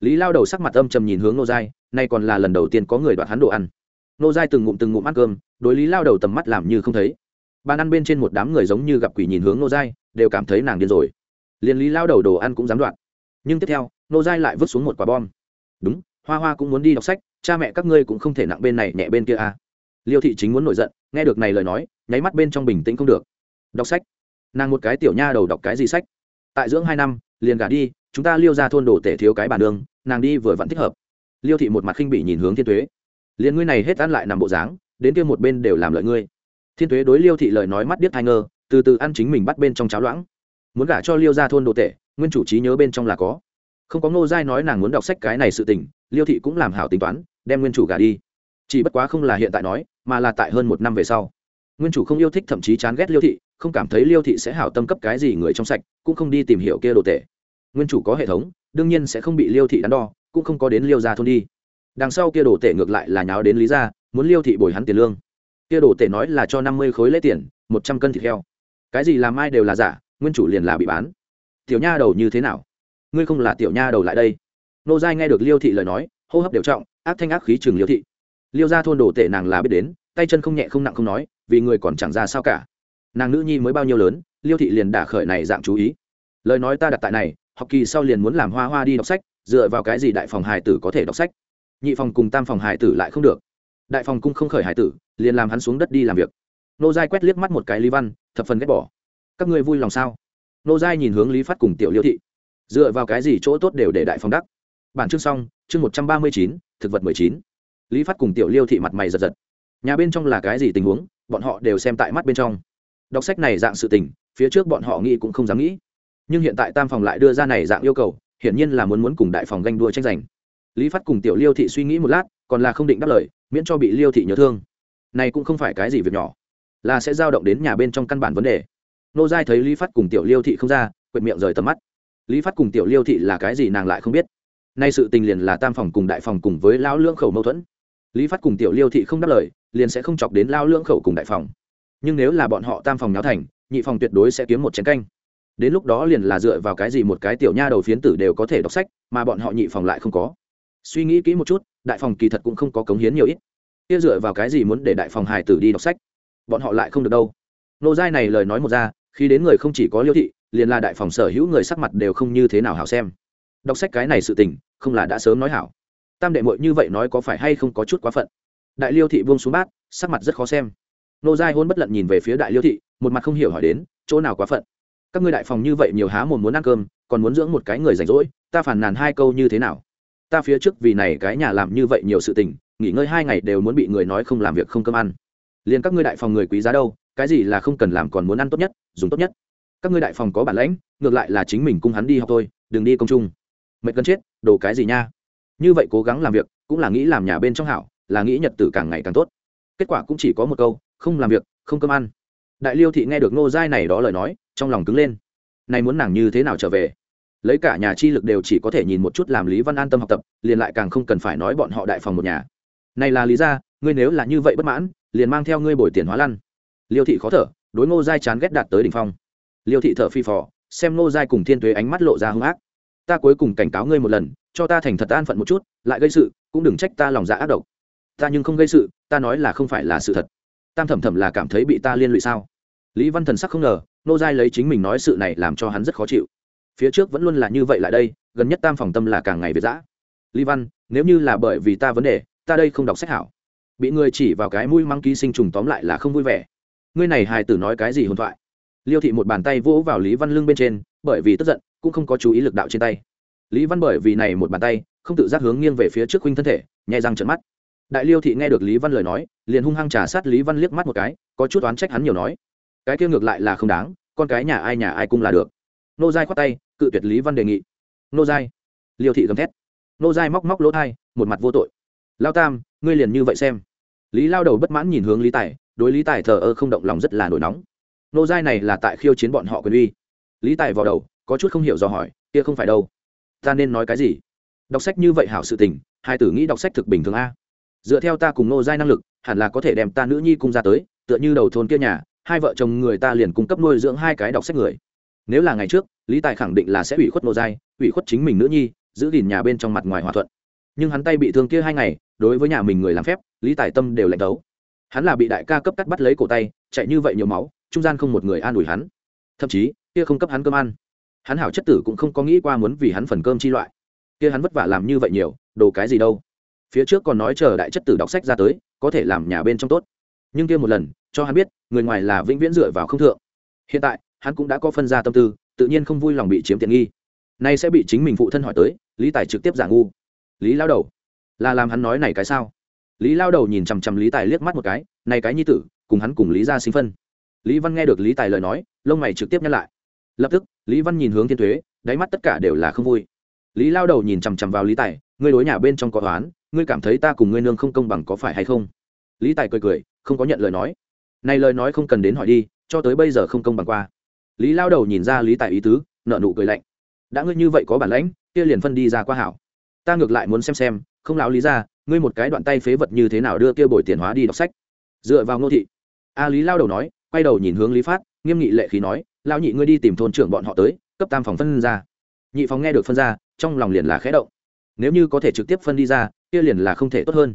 Lý lao đầu sắc mặt âm trầm nhìn hướng nô giai, nay còn là lần đầu tiên có người đoạt hắn đồ ăn. Nô giai từng ngụm từng ngụm ăn cơm, đối lý lao đầu tầm mắt làm như không thấy. Bàn ăn bên trên một đám người giống như gặp quỷ nhìn hướng nô giai, đều cảm thấy nàng điên rồi. Liền lý lao đầu đồ ăn cũng dám đoạt. Nhưng tiếp theo, nô giai lại vứt xuống một quả bom. Đúng, hoa hoa cũng muốn đi đọc sách, cha mẹ các ngươi cũng không thể nặng bên này nhẹ bên kia à. liêu thị chính muốn nổi giận, nghe được này lời nói, nháy mắt bên trong bình tĩnh không được. Đọc sách nàng một cái tiểu nha đầu đọc cái gì sách. Tại dưỡng hai năm liền gả đi chúng ta liêu ra thôn đồ tể thiếu cái bàn đường nàng đi vừa vẫn thích hợp. Liêu thị một mặt khinh bị nhìn hướng thiên tuế, liền ngươi này hết ăn lại nằm bộ dáng đến kia một bên đều làm lợi ngươi. Thiên tuế đối liêu thị lời nói mắt điếc thai ngơ từ từ ăn chính mình bắt bên trong cháo loãng. Muốn gả cho liêu ra thôn đồ tể nguyên chủ trí nhớ bên trong là có. Không có ngô giai nói nàng muốn đọc sách cái này sự tình liêu thị cũng làm hảo tính toán đem nguyên chủ gả đi. Chỉ bất quá không là hiện tại nói mà là tại hơn một năm về sau nguyên chủ không yêu thích thậm chí chán ghét liêu thị, không cảm thấy liêu thị sẽ hảo tâm cấp cái gì người trong sạch, cũng không đi tìm hiểu kia đồ tể. Nguyên chủ có hệ thống, đương nhiên sẽ không bị liêu thị đắn đo, cũng không có đến liêu ra thôn đi. Đằng sau kia đồ tể ngược lại là nháo đến lý ra muốn liêu thị bồi hắn tiền lương. Kia đồ tể nói là cho năm mươi khối lấy tiền, một trăm cân thịt heo. Cái gì làm ai đều là giả, nguyên chủ liền là bị bán. Tiểu nha đầu như thế nào? Ngươi không là tiểu nha đầu lại đây. Nô giai nghe được liêu thị lời nói, hô hấp đều trọng, ác thanh ác khí chừng liêu thị. Liêu ra thôn đồ tể nàng là biết đến, tay chân không nhẹ không nặng không nói vì người còn chẳng ra sao cả. Nàng nữ nhi mới bao nhiêu lớn, liêu thị liền đả khởi này dạng chú ý. Lời nói ta đặt tại này, học kỳ sau liền muốn làm hoa hoa đi đọc sách, dựa vào cái gì đại phòng hài tử có thể đọc sách? Nhị phòng cùng tam phòng hài tử lại không được. Đại phòng cung không khởi hài tử, liền làm hắn xuống đất đi làm việc. Nô giai quét liếc mắt một cái lý văn, thập phần ghét bỏ. Các ngươi vui lòng sao? Nô giai nhìn hướng lý phát cùng tiểu liêu thị. Dựa vào cái gì chỗ tốt đều để đại phòng đắc? Bản chương xong, chương một trăm ba mươi chín, thực vật mười chín. Lý phát cùng tiểu liêu thị mặt mày giật giật. Nhà bên trong là cái gì tình huống? Bọn họ đều xem tại mắt bên trong. Đọc sách này dạng sự tình, phía trước bọn họ nghĩ cũng không dám nghĩ. Nhưng hiện tại tam phòng lại đưa ra này dạng yêu cầu, hiển nhiên là muốn muốn cùng đại phòng ganh đua tranh giành. Lý phát cùng tiểu liêu thị suy nghĩ một lát, còn là không định đáp lời, miễn cho bị liêu thị nhớ thương. Này cũng không phải cái gì việc nhỏ, là sẽ giao động đến nhà bên trong căn bản vấn đề. Nô giai thấy lý phát cùng tiểu liêu thị không ra, quệt miệng rời tầm mắt. Lý phát cùng tiểu liêu thị là cái gì nàng lại không biết. Nay sự tình liền là tam phòng cùng đại phòng cùng với lão lưỡng khẩu mâu thuẫn. Lý phát cùng tiểu liêu thị không đáp lời liền sẽ không chọc đến lao lưỡng khẩu cùng đại phòng. Nhưng nếu là bọn họ tam phòng nháo thành, nhị phòng tuyệt đối sẽ kiếm một chén canh. Đến lúc đó liền là dựa vào cái gì một cái tiểu nha đầu phiến tử đều có thể đọc sách, mà bọn họ nhị phòng lại không có. Suy nghĩ kỹ một chút, đại phòng kỳ thật cũng không có cống hiến nhiều ít. Kia dựa vào cái gì muốn để đại phòng hài tử đi đọc sách? Bọn họ lại không được đâu. Nô giai này lời nói một ra, khi đến người không chỉ có liêu thị, liền là đại phòng sở hữu người sắc mặt đều không như thế nào hảo xem. Đọc sách cái này sự tình, không là đã sớm nói hảo. Tam đệ mội như vậy nói có phải hay không có chút quá phận? Đại liêu thị buông xuống bát, sắc mặt rất khó xem. Nô giai hôn bất lận nhìn về phía đại liêu thị, một mặt không hiểu hỏi đến, chỗ nào quá phận? Các ngươi đại phòng như vậy nhiều há mồm muốn ăn cơm, còn muốn dưỡng một cái người rảnh rỗi, ta phản nàn hai câu như thế nào? Ta phía trước vì này cái nhà làm như vậy nhiều sự tình, nghỉ ngơi hai ngày đều muốn bị người nói không làm việc không cơm ăn. Liền các ngươi đại phòng người quý giá đâu, cái gì là không cần làm còn muốn ăn tốt nhất, dùng tốt nhất. Các ngươi đại phòng có bản lãnh, ngược lại là chính mình cung hắn đi học thôi, đừng đi công chung mệt gần chết, đồ cái gì nha? Như vậy cố gắng làm việc, cũng là nghĩ làm nhà bên trong hảo là nghĩ nhật tử càng ngày càng tốt. Kết quả cũng chỉ có một câu, không làm việc, không cơm ăn. Đại liêu thị nghe được nô giai này đó lời nói, trong lòng cứng lên. Này muốn nàng như thế nào trở về? Lấy cả nhà chi lực đều chỉ có thể nhìn một chút làm lý văn an tâm học tập, liền lại càng không cần phải nói bọn họ đại phòng một nhà. Này là lý ra ngươi nếu là như vậy bất mãn, liền mang theo ngươi bồi tiền hóa lăn. Liêu thị khó thở, đối ngô giai chán ghét đạt tới đỉnh phong. Liêu thị thở phi phò, xem ngô giai cùng thiên tuế ánh mắt lộ ra hung ác. Ta cuối cùng cảnh cáo ngươi một lần, cho ta thành thật an phận một chút, lại gây sự, cũng đừng trách ta lòng dạ ác độc ta nhưng không gây sự, ta nói là không phải là sự thật. Tam thẩm thẩm là cảm thấy bị ta liên lụy sao? Lý văn thần sắc không ngờ, nô giai lấy chính mình nói sự này làm cho hắn rất khó chịu. Phía trước vẫn luôn là như vậy lại đây, gần nhất tam phòng tâm là càng ngày về giã lý văn, nếu như là bởi vì ta vấn đề, ta đây không đọc sách hảo. Bị người chỉ vào cái mũi mang ký sinh trùng tóm lại là không vui vẻ. Ngươi này hài tử nói cái gì hồn thoại? Liêu thị một bàn tay vỗ vào lý văn lưng bên trên, bởi vì tức giận, cũng không có chú ý lực đạo trên tay. Lý văn bởi vì này một bàn tay, không tự giác hướng nghiêng về phía trước huynh thân thể, nhẹ răng trận mắt đại liêu thị nghe được lý văn lời nói, liền hung hăng trả sát lý văn liếc mắt một cái, có chút oán trách hắn nhiều nói. Cái kia ngược lại là không đáng, con cái nhà ai nhà ai cung là được. Nô giai khoát tay, cự tuyệt lý văn đề nghị. Nô giai. Liêu thị gầm thét. Nô giai móc móc lỗ thai, một mặt vô tội. Lao tam, ngươi liền như vậy xem. Lý lao đầu bất mãn nhìn hướng lý tài, đối lý tài thờ ơ không động lòng rất là nổi nóng. Nô giai này là tại khiêu chiến bọn họ quyền uy. Lý tài vào đầu, có chút không hiểu do hỏi, kia không phải đâu. Ta nên nói cái gì? Đọc sách như vậy hảo sự tình, hai tử nghĩ đọc sách thực bình thường a dựa theo ta cùng nô giai năng lực, hẳn là có thể đem ta nữ nhi cung ra tới, tựa như đầu thôn kia nhà, hai vợ chồng người ta liền cung cấp nuôi dưỡng hai cái đọc sách người. Nếu là ngày trước, lý tài khẳng định là sẽ ủy khuất nô giai, ủy khuất chính mình nữ nhi, giữ gìn nhà bên trong mặt ngoài hòa thuận. Nhưng hắn tay bị thương kia hai ngày, đối với nhà mình người làm phép, lý tài tâm đều lạnh tấu hắn là bị đại ca cấp cắt bắt lấy cổ tay, chạy như vậy nhiều máu, trung gian không một người an ủi hắn. Thậm chí, kia không cấp hắn cơm ăn. Hắn hảo chất tử cũng không có nghĩ qua muốn vì hắn phần cơm chi loại. Kia hắn vất vả làm như vậy nhiều, đồ cái gì đâu phía trước còn nói chờ đại chất tử đọc sách ra tới, có thể làm nhà bên trong tốt. Nhưng kia một lần, cho hắn biết, người ngoài là vĩnh viễn dựa vào không thượng. Hiện tại, hắn cũng đã có phân ra tâm tư, tự nhiên không vui lòng bị chiếm tiện nghi. Nay sẽ bị chính mình phụ thân hỏi tới, lý tài trực tiếp giả ngu. Lý lao đầu, là làm hắn nói này cái sao? Lý lao đầu nhìn chằm chằm lý tài liếc mắt một cái, này cái nhi tử, cùng hắn cùng lý ra sinh phân. Lý văn nghe được lý tài lời nói, lông mày trực tiếp nhắc lại. Lập tức, lý văn nhìn hướng thiên thuế, đáy mắt tất cả đều là không vui. Lý lao đầu nhìn chằm chằm vào lý tài ngươi đối nhà bên trong có toán ngươi cảm thấy ta cùng ngươi nương không công bằng có phải hay không? Lý tài cười cười, không có nhận lời nói. Này lời nói không cần đến hỏi đi, cho tới bây giờ không công bằng qua. Lý lao đầu nhìn ra lý tài ý tứ nợ nụ cười lạnh. Đã ngươi như vậy có bản lãnh, kia liền phân đi ra qua hảo. Ta ngược lại muốn xem xem, không lão lý ra, ngươi một cái đoạn tay phế vật như thế nào đưa kia bồi tiền hóa đi đọc sách. Dựa vào ngô thị. A lý lao đầu nói, quay đầu nhìn hướng lý phát, nghiêm nghị lệ khí nói lao nhị ngươi đi tìm thôn trưởng bọn họ tới, cấp tam phòng phân ra. Nhị phòng nghe được phân ra, trong lòng liền là khẽ động nếu như có thể trực tiếp phân đi ra, kia liền là không thể tốt hơn.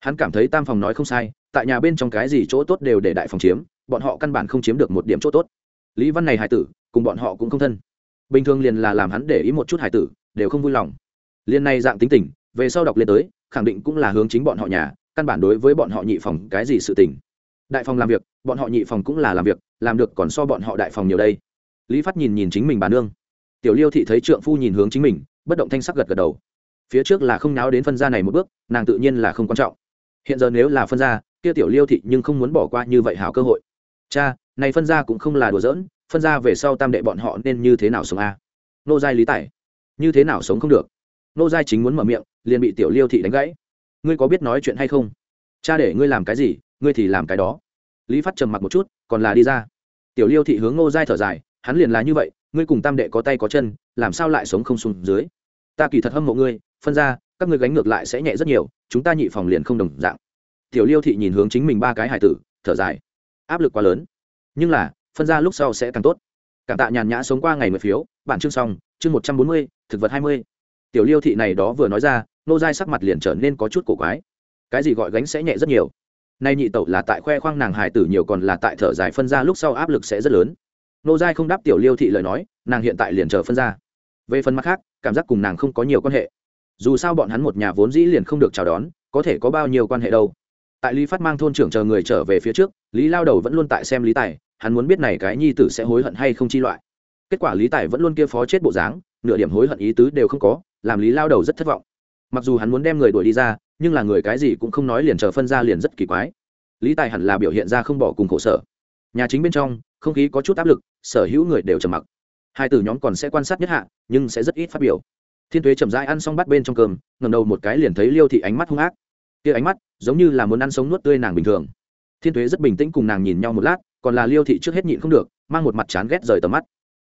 Hắn cảm thấy tam phòng nói không sai, tại nhà bên trong cái gì chỗ tốt đều để đại phòng chiếm, bọn họ căn bản không chiếm được một điểm chỗ tốt. Lý văn này hải tử, cùng bọn họ cũng không thân. Bình thường liền là làm hắn để ý một chút hải tử, đều không vui lòng. Liên này dạng tính tình, về sau đọc lên tới, khẳng định cũng là hướng chính bọn họ nhà, căn bản đối với bọn họ nhị phòng cái gì sự tình. Đại phòng làm việc, bọn họ nhị phòng cũng là làm việc, làm được còn so bọn họ đại phòng nhiều đây. Lý phát nhìn nhìn chính mình bà nương. Tiểu liêu thị thấy trượng phu nhìn hướng chính mình, bất động thanh sắc gật gật đầu phía trước là không náo đến phân gia này một bước, nàng tự nhiên là không quan trọng. Hiện giờ nếu là phân gia kia tiểu liêu thị nhưng không muốn bỏ qua như vậy hảo cơ hội. Cha, này phân gia cũng không là đùa giỡn, phân gia về sau tam đệ bọn họ nên như thế nào sống a? Nô giai lý tài như thế nào sống không được? Nô giai chính muốn mở miệng, liền bị tiểu liêu thị đánh gãy. Ngươi có biết nói chuyện hay không? Cha để ngươi làm cái gì, ngươi thì làm cái đó. Lý phát trầm mặc một chút, còn là đi ra. Tiểu liêu thị hướng nô giai thở dài, hắn liền là như vậy, ngươi cùng tam đệ có tay có chân, làm sao lại sống không xuống dưới? Ta kỳ thật hâm mộ ngươi phân ra, các ngươi gánh ngược lại sẽ nhẹ rất nhiều, chúng ta nhị phòng liền không đồng dạng. Tiểu liêu thị nhìn hướng chính mình ba cái hải tử, thở dài. Áp lực quá lớn. Nhưng là, phân ra lúc sau sẽ càng tốt. Cảm tạ nhàn nhã sống qua ngày mười phiếu, bản chương xong, chương một trăm bốn mươi, thực vật hai mươi. Tiểu liêu thị này đó vừa nói ra, nô giai sắc mặt liền trở nên có chút cổ quái. Cái gì gọi gánh sẽ nhẹ rất nhiều? Nay nhị tẩu là tại khoe khoang nàng hải tử nhiều còn là tại thở dài phân ra lúc sau áp lực sẽ rất lớn. Nô giai không đáp tiểu liêu thị lời nói, nàng hiện tại liền chờ phân ra. Về phần mặt khác, cảm giác cùng nàng không có nhiều quan hệ dù sao bọn hắn một nhà vốn dĩ liền không được chào đón, có thể có bao nhiêu quan hệ đâu. Tại lý phát mang thôn trưởng chờ người trở về phía trước, lý lao đầu vẫn luôn tại xem lý tài, hắn muốn biết này cái nhi tử sẽ hối hận hay không chi loại. Kết quả lý tài vẫn luôn kia phó chết bộ dáng, nửa điểm hối hận ý tứ đều không có, làm lý lao đầu rất thất vọng. Mặc dù hắn muốn đem người đuổi đi ra, nhưng là người cái gì cũng không nói liền chờ phân ra liền rất kỳ quái. Lý tài hẳn là biểu hiện ra không bỏ cùng khổ sở. Nhà chính bên trong, không khí có chút áp lực, sở hữu người đều trầm mặc. Hai từ nhóm còn sẽ quan sát nhất hạ, nhưng sẽ rất ít phát biểu thiên thuế chậm rãi ăn xong bắt bên trong cơm ngầm đầu một cái liền thấy liêu thị ánh mắt hung ác. Kia ánh mắt, giống như là muốn ăn sống nuốt tươi nàng bình thường. Thiên thuế rất bình tĩnh cùng nàng nhìn nhau một lát, còn là liêu thị trước hết nhịn không được, mang một mặt chán ghét rời tầm mắt.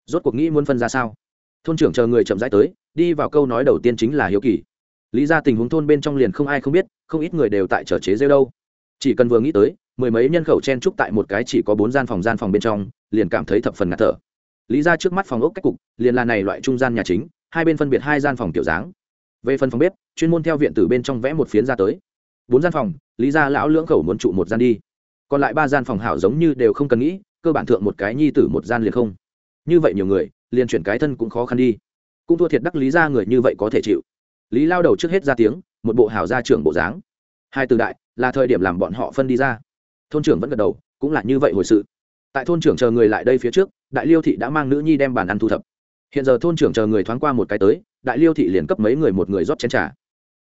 Rốt cuộc nghĩ muốn phân ra sao? Thôn trưởng chờ người chậm rãi tới, đi vào câu nói đầu tiên chính là hiếu kỳ. Lý ra tình huống thôn bên trong liền không ai không biết, không ít người đều tại trở chế rêu đâu. Chỉ cần vừa nghĩ tới, mười mấy nhân khẩu chen trúc tại một cái chỉ có bốn gian phòng gian phòng bên trong, liền cảm thấy thập phần ngạt thở. Lý ra trước mắt phòng ốc cách cục, liền là này loại trung gian nhà chính hai bên phân biệt hai gian phòng kiểu dáng. Về phần phòng bếp, chuyên môn theo viện từ bên trong vẽ một phiến ra tới. Bốn gian phòng, lý ra lão lưỡng khẩu muốn trụ một gian đi. Còn lại ba gian phòng hảo giống như đều không cần nghĩ, cơ bản thượng một cái nhi tử một gian liền không. Như vậy nhiều người, liền chuyển cái thân cũng khó khăn đi. Cũng thua thiệt đắc lý ra người như vậy có thể chịu. Lý lao đầu trước hết ra tiếng, một bộ hảo gia trưởng bộ dáng. Hai từ đại, là thời điểm làm bọn họ phân đi ra. Thôn trưởng vẫn gật đầu, cũng là như vậy hồi sự. Tại thôn trưởng chờ người lại đây phía trước, đại liêu thị đã mang nữ nhi đem bàn ăn thu thập hiện giờ thôn trưởng chờ người thoáng qua một cái tới, đại liêu thị liền cấp mấy người một người rót chén trà.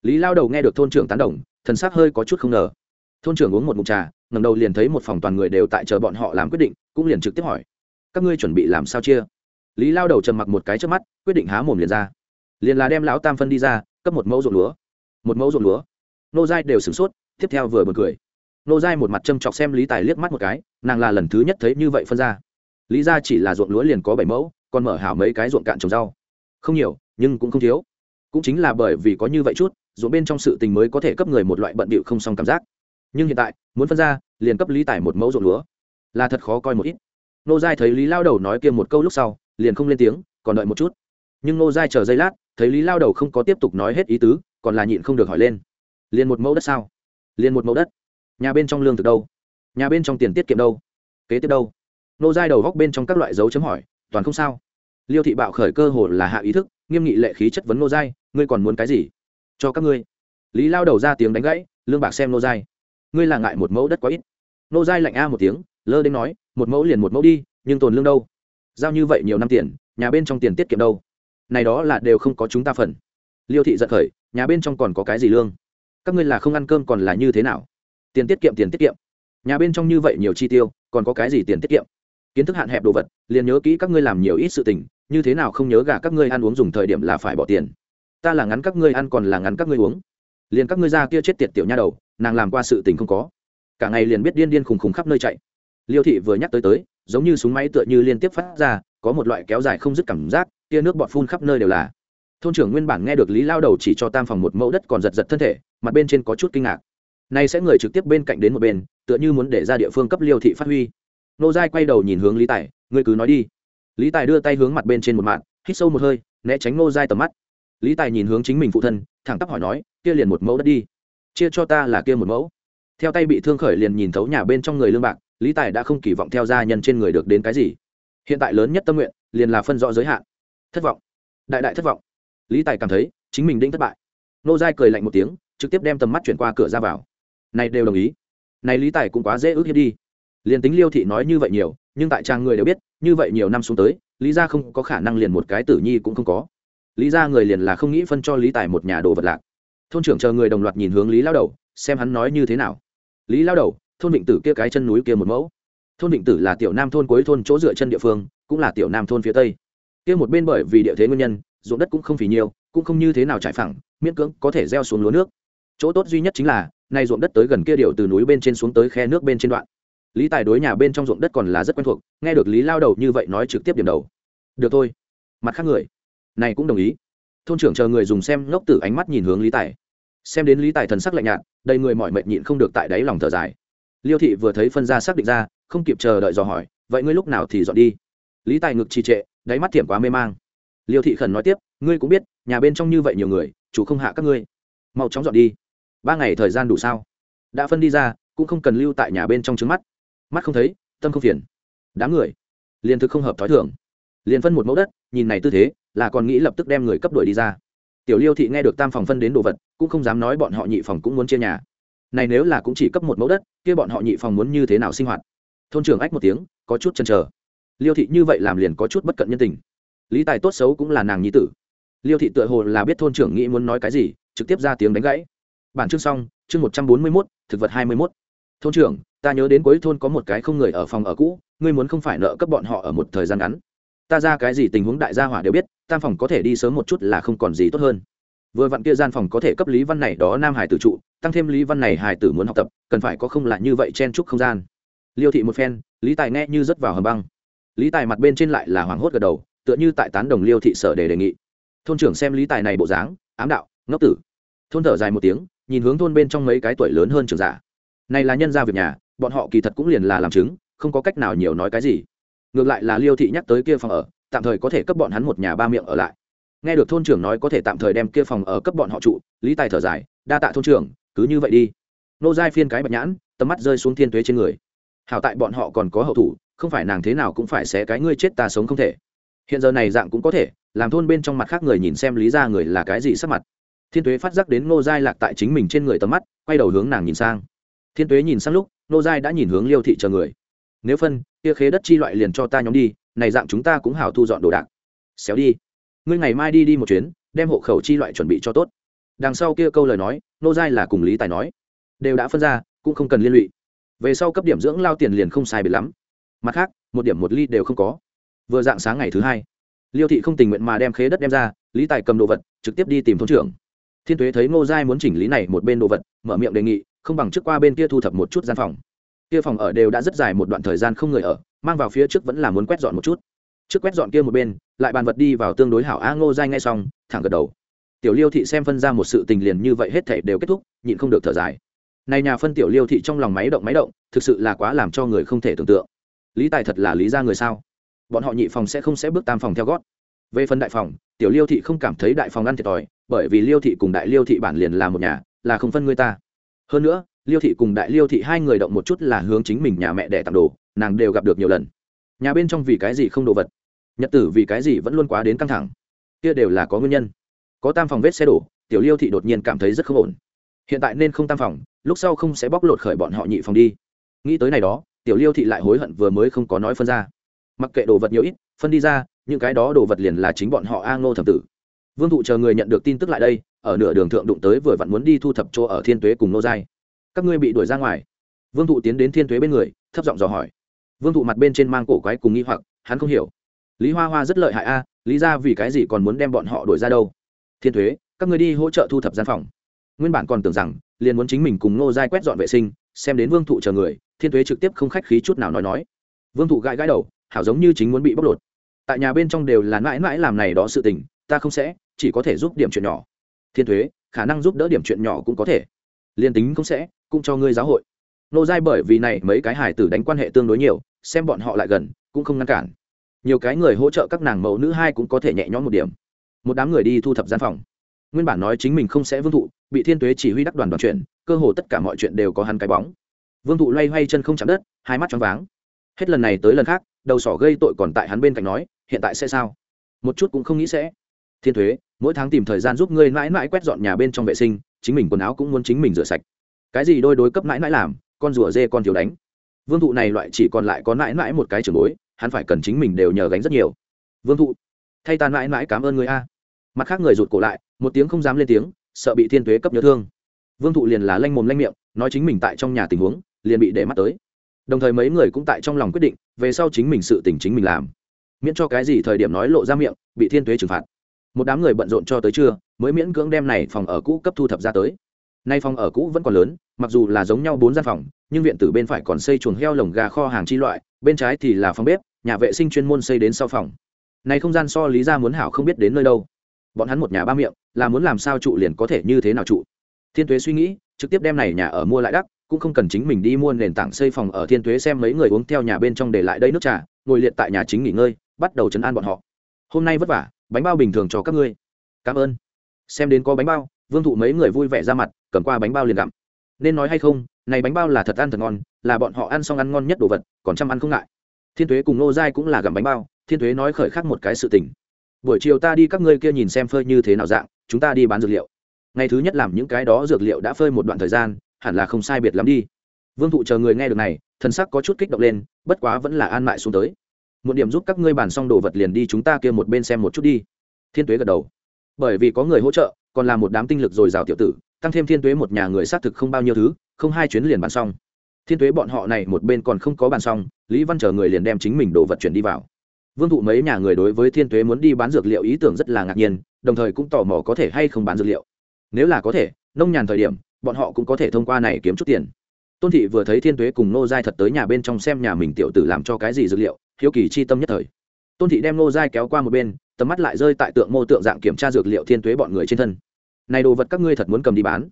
Lý lao đầu nghe được thôn trưởng tán đồng, thần sắc hơi có chút không ngờ. Thôn trưởng uống một mụn trà ngầm đầu liền thấy một phòng toàn người đều tại chờ bọn họ làm quyết định, cũng liền trực tiếp hỏi, các ngươi chuẩn bị làm sao chia? Lý lao đầu trầm mặc một cái trước mắt, quyết định há mồm liền ra. Liền là đem lão tam phân đi ra, cấp một mẫu ruộng lúa. Một mẫu ruộng lúa. Nô giai đều sửng sốt, tiếp theo vừa bật cười. Nô giai một mặt châm chọc xem lý tài liếc mắt một cái, nàng là lần thứ nhất thấy như vậy phân ra. Lý ra chỉ là ruộng lúa liền có bảy mẫu còn mở hảo mấy cái ruộng cạn trồng rau. Không nhiều, nhưng cũng không thiếu. Cũng chính là bởi vì có như vậy chút, ruộng bên trong sự tình mới có thể cấp người một loại bận bịu không xong cảm giác. Nhưng hiện tại, muốn phân ra, liền cấp lý Tải một mẫu ruộng lúa. Là thật khó coi một ít. Nô giai thấy lý lao đầu nói kia một câu lúc sau, liền không lên tiếng, còn đợi một chút. Nhưng nô giai chờ giây lát, thấy lý lao đầu không có tiếp tục nói hết ý tứ, còn là nhịn không được hỏi lên. Liền một mẫu đất sao? Liền một mẫu đất. Nhà bên trong lương thực đâu? Nhà bên trong tiền tiết kiệm đâu? Kế tiếp đâu? Nô giai đầu góc bên trong các loại dấu chấm hỏi toàn không sao. Liêu thị bạo khởi cơ hồ là hạ ý thức, nghiêm nghị lệ khí chất vấn nô giai, ngươi còn muốn cái gì? Cho các ngươi. Lý lao đầu ra tiếng đánh gãy, lương bạc xem nô giai. Ngươi là ngại một mẫu đất quá ít. Nô giai lạnh a một tiếng, lơ đến nói, một mẫu liền một mẫu đi, nhưng tồn lương đâu? Giao như vậy nhiều năm tiền, nhà bên trong tiền tiết kiệm đâu? Này đó là đều không có chúng ta phần. Liêu thị giận khởi, nhà bên trong còn có cái gì lương? Các ngươi là không ăn cơm còn là như thế nào? Tiền tiết kiệm, tiền tiết kiệm. Nhà bên trong như vậy nhiều chi tiêu, còn có cái gì tiền tiết kiệm? Kiến thức hạn hẹp đồ vật, liền nhớ kỹ các ngươi làm nhiều ít sự tình, như thế nào không nhớ gà các ngươi ăn uống dùng thời điểm là phải bỏ tiền. Ta là ngắn các ngươi ăn còn là ngắn các ngươi uống. Liền các ngươi ra kia chết tiệt tiểu nha đầu, nàng làm qua sự tình không có. Cả ngày liền biết điên điên khùng khùng khắp nơi chạy. Liêu thị vừa nhắc tới tới, giống như súng máy tựa như liên tiếp phát ra, có một loại kéo dài không dứt cảm giác tia nước bọt phun khắp nơi đều là. Thôn trưởng nguyên bản nghe được lý lao đầu chỉ cho tam phòng một mẫu đất còn giật giật thân thể, mặt bên trên có chút kinh ngạc. Nay sẽ người trực tiếp bên cạnh đến một bên, tựa như muốn để ra địa phương cấp liêu thị phát huy nô giai quay đầu nhìn hướng lý tài, ngươi cứ nói đi. Lý tài đưa tay hướng mặt bên trên một mạng, hít sâu một hơi, né tránh nô giai tầm mắt. Lý tài nhìn hướng chính mình phụ thân, thẳng tắp hỏi nói, kia liền một mẫu đất đi. Chia cho ta là kia một mẫu. Theo tay bị thương khởi liền nhìn thấu nhà bên trong người lương bạc, lý tài đã không kỳ vọng theo gia nhân trên người được đến cái gì. Hiện tại lớn nhất tâm nguyện, liền là phân rõ giới hạn. Thất vọng. Đại đại thất vọng. Lý tài cảm thấy, chính mình đinh thất bại. Nô giai cười lạnh một tiếng, trực tiếp đem tầm mắt chuyển qua cửa ra vào. Này đều đồng ý. Này lý tài cũng quá dễ ước hiếp đi liền tính liêu thị nói như vậy nhiều, nhưng tại trang người đều biết, như vậy nhiều năm xuống tới, lý ra không có khả năng liền một cái tử nhi cũng không có. Lý ra người liền là không nghĩ phân cho lý tài một nhà đồ vật lạc. Thôn trưởng chờ người đồng loạt nhìn hướng lý lao đầu, xem hắn nói như thế nào. Lý lao đầu, thôn vịnh tử kia cái chân núi kia một mẫu. Thôn vịnh tử là tiểu nam thôn cuối thôn chỗ dựa chân địa phương, cũng là tiểu nam thôn phía tây. Kia một bên bởi vì địa thế nguyên nhân, ruộng đất cũng không phì nhiều, cũng không như thế nào trải phẳng, miễn cưỡng có thể gieo xuống lúa nước. Chỗ tốt duy nhất chính là, nay ruộng đất tới gần kia điều từ núi bên trên xuống tới khe nước bên trên đoạn lý tài đối nhà bên trong ruộng đất còn là rất quen thuộc, nghe được lý lao đầu như vậy nói trực tiếp điểm đầu. Được thôi. Mặt khác người. Này cũng đồng ý. Thôn trưởng chờ người dùng xem ngốc tử ánh mắt nhìn hướng lý tài. Xem đến lý tài thần sắc lạnh nhạt, đầy người mọi mệt nhịn không được tại đáy lòng thở dài. Liêu thị vừa thấy phân ra xác định ra, không kịp chờ đợi dò hỏi, vậy ngươi lúc nào thì dọn đi? Lý tài ngực trì trệ, đáy mắt thiểm quá mê mang. Liêu thị khẩn nói tiếp, ngươi cũng biết, nhà bên trong như vậy nhiều người, chủ không hạ các ngươi. Mau chóng dọn đi. Ba ngày thời gian đủ sao? Đã phân đi ra, cũng không cần lưu tại nhà bên trong trứng mắt mắt không thấy, tâm không phiền. Đám người liền thực không hợp thói thường. Liền phân một mẫu đất, nhìn này tư thế, là còn nghĩ lập tức đem người cấp đuổi đi ra. Tiểu liêu thị nghe được tam phòng phân đến đồ vật, cũng không dám nói bọn họ nhị phòng cũng muốn chia nhà. Này nếu là cũng chỉ cấp một mẫu đất, kia bọn họ nhị phòng muốn như thế nào sinh hoạt? Thôn trưởng ách một tiếng, có chút chần chờ. Liêu thị như vậy làm liền có chút bất cận nhân tình. Lý tài tốt xấu cũng là nàng nhi tử. Liêu thị tựa hồ là biết thôn trưởng nghĩ muốn nói cái gì, trực tiếp ra tiếng đánh gãy. Bản chương xong, chương một trăm bốn mươi mốt, thực vật hai mươi mốt thôn trưởng, ta nhớ đến cuối thôn có một cái không người ở phòng ở cũ, ngươi muốn không phải nợ cấp bọn họ ở một thời gian ngắn. Ta ra cái gì tình huống đại gia hỏa đều biết, tam phòng có thể đi sớm một chút là không còn gì tốt hơn. Vừa vặn kia gian phòng có thể cấp lý văn này đó nam hải tử trụ, tăng thêm lý văn này hải tử muốn học tập, cần phải có không lại như vậy chen chúc không gian. Liêu thị một phen, lý tài nghe như rất vào hầm băng. Lý tài mặt bên trên lại là hoảng hốt gật đầu, tựa như tại tán đồng liêu thị sở để đề nghị. Thôn trưởng xem lý tài này bộ dáng, ám đạo, ngốc tử. Thôn thở dài một tiếng, nhìn hướng thôn bên trong mấy cái tuổi lớn hơn trưởng giả này là nhân gia việc nhà, bọn họ kỳ thật cũng liền là làm chứng, không có cách nào nhiều nói cái gì. Ngược lại là liêu thị nhắc tới kia phòng ở, tạm thời có thể cấp bọn hắn một nhà ba miệng ở lại. Nghe được thôn trưởng nói có thể tạm thời đem kia phòng ở cấp bọn họ trụ, lý tài thở dài, đa tạ thôn trưởng, cứ như vậy đi. Nô giai phiên cái bạch nhãn, tầm mắt rơi xuống thiên tuế trên người. Hảo tại bọn họ còn có hậu thủ, không phải nàng thế nào cũng phải xé cái ngươi chết ta sống không thể. Hiện giờ này dạng cũng có thể, làm thôn bên trong mặt khác người nhìn xem lý ra người là cái gì sắc mặt. Thiên tuế phát giác đến nô giai lạc tại chính mình trên người tầm mắt, quay đầu hướng nàng nhìn sang thiên tuế nhìn sang lúc, nô giai đã nhìn hướng liêu thị chờ người. Nếu phân, kia khế đất chi loại liền cho ta nhóm đi, này dạng chúng ta cũng hào thu dọn đồ đạc. Xéo đi. Ngươi ngày mai đi đi một chuyến, đem hộ khẩu chi loại chuẩn bị cho tốt. Đằng sau kia câu lời nói, nô giai là cùng lý tài nói. Đều đã phân ra, cũng không cần liên lụy. Về sau cấp điểm dưỡng lao tiền liền không sai biệt lắm. Mặt khác, một điểm một ly đều không có. Vừa dạng sáng ngày thứ hai, liêu thị không tình nguyện mà đem khế đất đem ra, lý tài cầm đồ vật, trực tiếp đi tìm thôn trưởng. Thiên tuế thấy ngô giai muốn chỉnh lý này một bên đồ vật, mở miệng đề nghị không bằng trước qua bên kia thu thập một chút gian phòng. Kia phòng ở đều đã rất dài một đoạn thời gian không người ở, mang vào phía trước vẫn là muốn quét dọn một chút. Trước quét dọn kia một bên, lại bàn vật đi vào tương đối hảo a ngô dai ngay xong, thẳng gật đầu. Tiểu liêu thị xem phân ra một sự tình liền như vậy hết thể đều kết thúc, nhịn không được thở dài. Này nhà phân tiểu liêu thị trong lòng máy động máy động, thực sự là quá làm cho người không thể tưởng tượng. Lý tài thật là lý ra người sao? Bọn họ nhị phòng sẽ không sẽ bước tam phòng theo gót. Về phần đại phòng, tiểu liêu thị không cảm thấy đại phòng ăn thiệt thòi, bởi vì liêu thị cùng đại liêu thị bản liền là một nhà, là không phân người ta hơn nữa, liêu thị cùng đại liêu thị hai người động một chút là hướng chính mình nhà mẹ để tặng đồ, nàng đều gặp được nhiều lần. Nhà bên trong vì cái gì không đồ vật? Nhật tử vì cái gì vẫn luôn quá đến căng thẳng? Kia đều là có nguyên nhân. Có tam phòng vết xe đổ, tiểu liêu thị đột nhiên cảm thấy rất không ổn. Hiện tại nên không tam phòng, lúc sau không sẽ bóc lột khởi bọn họ nhị phòng đi. Nghĩ tới này đó, tiểu liêu thị lại hối hận vừa mới không có nói phân ra. Mặc kệ đồ vật nhiều ít, phân đi ra, những cái đó đồ vật liền là chính bọn họ a ngô thập tử. Vương thụ chờ người nhận được tin tức lại đây ở nửa đường thượng đụng tới vừa vặn muốn đi thu thập chỗ ở thiên tuế cùng nô giai. Các ngươi bị đuổi ra ngoài. Vương thụ tiến đến thiên tuế bên người, thấp giọng dò hỏi. Vương thụ mặt bên trên mang cổ quái cùng nghi hoặc, hắn không hiểu. Lý hoa hoa rất lợi hại a, lý ra vì cái gì còn muốn đem bọn họ đuổi ra đâu? Thiên thuế các người đi hỗ trợ thu thập gian phòng. Nguyên bản còn tưởng rằng, liền muốn chính mình cùng nô giai quét dọn vệ sinh, xem đến vương thụ chờ người, thiên thuế trực tiếp không khách khí chút nào nói nói. Vương thụ gãi gãi đầu, hảo giống như chính muốn bị bóc lột. Tại nhà bên trong đều là mãi mãi làm này đó sự tình, ta không sẽ, chỉ có thể giúp điểm chuyện nhỏ thiên thuế, khả năng giúp đỡ điểm chuyện nhỏ cũng có thể. Liên tính cũng sẽ, cũng cho ngươi giáo hội. Nô giai bởi vì này mấy cái hải tử đánh quan hệ tương đối nhiều, xem bọn họ lại gần, cũng không ngăn cản. Nhiều cái người hỗ trợ các nàng mẫu nữ hai cũng có thể nhẹ nhõm một điểm. Một đám người đi thu thập gian phòng. Nguyên bản nói chính mình không sẽ vương thụ, bị thiên tuế chỉ huy đắc đoàn đoàn chuyện cơ hồ tất cả mọi chuyện đều có hắn cái bóng. Vương thụ loay hoay chân không chạm đất, hai mắt choáng váng. Hết lần này tới lần khác, đầu sỏ gây tội còn tại hắn bên cạnh nói, hiện tại sẽ sao? Một chút cũng không nghĩ sẽ. Thiên thuế mỗi tháng tìm thời gian giúp ngươi mãi mãi quét dọn nhà bên trong vệ sinh, chính mình quần áo cũng muốn chính mình rửa sạch. Cái gì đôi đối cấp mãi mãi làm, con rùa dê con thiếu đánh. Vương thụ này loại chỉ còn lại có mãi mãi một cái trường bối, hắn phải cần chính mình đều nhờ gánh rất nhiều. Vương thụ, thay ta mãi mãi cảm ơn người a. Mặt khác người rụt cổ lại, một tiếng không dám lên tiếng, sợ bị thiên tuế cấp nhớ thương. Vương thụ liền là lanh mồm lanh miệng, nói chính mình tại trong nhà tình huống, liền bị để mắt tới. Đồng thời mấy người cũng tại trong lòng quyết định, về sau chính mình sự tình chính mình làm. Miễn cho cái gì thời điểm nói lộ ra miệng, bị thiên tuế trừng phạt một đám người bận rộn cho tới trưa, mới miễn cưỡng đem này phòng ở cũ cấp thu thập ra tới. Nay phòng ở cũ vẫn còn lớn, mặc dù là giống nhau bốn gian phòng, nhưng viện tử bên phải còn xây chuồng heo lồng gà kho hàng chi loại, bên trái thì là phòng bếp, nhà vệ sinh chuyên môn xây đến sau phòng. Này không gian so lý ra muốn hảo không biết đến nơi đâu. Bọn hắn một nhà ba miệng, là muốn làm sao trụ liền có thể như thế nào trụ. Thiên tuế suy nghĩ, trực tiếp đem này nhà ở mua lại đắt cũng không cần chính mình đi mua nền tảng xây phòng ở. Thiên tuế xem mấy người uống theo nhà bên trong để lại đây nước trà, ngồi liệt tại nhà chính nghỉ ngơi, bắt đầu chấn an bọn họ. Hôm nay vất vả bánh bao bình thường cho các ngươi. Cảm ơn. Xem đến có bánh bao, vương thụ mấy người vui vẻ ra mặt, cầm qua bánh bao liền gặm. Nên nói hay không, này bánh bao là thật ăn thật ngon, là bọn họ ăn xong ăn ngon nhất đồ vật, còn chăm ăn không ngại. Thiên tuế cùng nô giai cũng là gặm bánh bao, thiên tuế nói khởi khác một cái sự tình. Buổi chiều ta đi các ngươi kia nhìn xem phơi như thế nào dạng, chúng ta đi bán dược liệu. Ngày thứ nhất làm những cái đó dược liệu đã phơi một đoạn thời gian, hẳn là không sai biệt lắm đi. Vương thụ chờ người nghe được này, thần sắc có chút kích động lên, bất quá vẫn là an mại xuống tới một điểm giúp các ngươi bàn xong đồ vật liền đi chúng ta kia một bên xem một chút đi. Thiên tuế gật đầu. Bởi vì có người hỗ trợ, còn là một đám tinh lực dồi dào tiểu tử, tăng thêm thiên tuế một nhà người xác thực không bao nhiêu thứ, không hai chuyến liền bàn xong. Thiên tuế bọn họ này một bên còn không có bàn xong, lý văn chờ người liền đem chính mình đồ vật chuyển đi vào. Vương thụ mấy nhà người đối với thiên tuế muốn đi bán dược liệu ý tưởng rất là ngạc nhiên, đồng thời cũng tò mò có thể hay không bán dược liệu. Nếu là có thể, nông nhàn thời điểm, bọn họ cũng có thể thông qua này kiếm chút tiền. Tôn thị vừa thấy thiên tuế cùng nô giai thật tới nhà bên trong xem nhà mình tiểu tử làm cho cái gì dược liệu hiếu kỳ chi tâm nhất thời. Tôn thị đem nô giai kéo qua một bên, tầm mắt lại rơi tại tượng mô tượng dạng kiểm tra dược liệu thiên tuế bọn người trên thân. Này đồ vật các ngươi thật muốn cầm đi bán?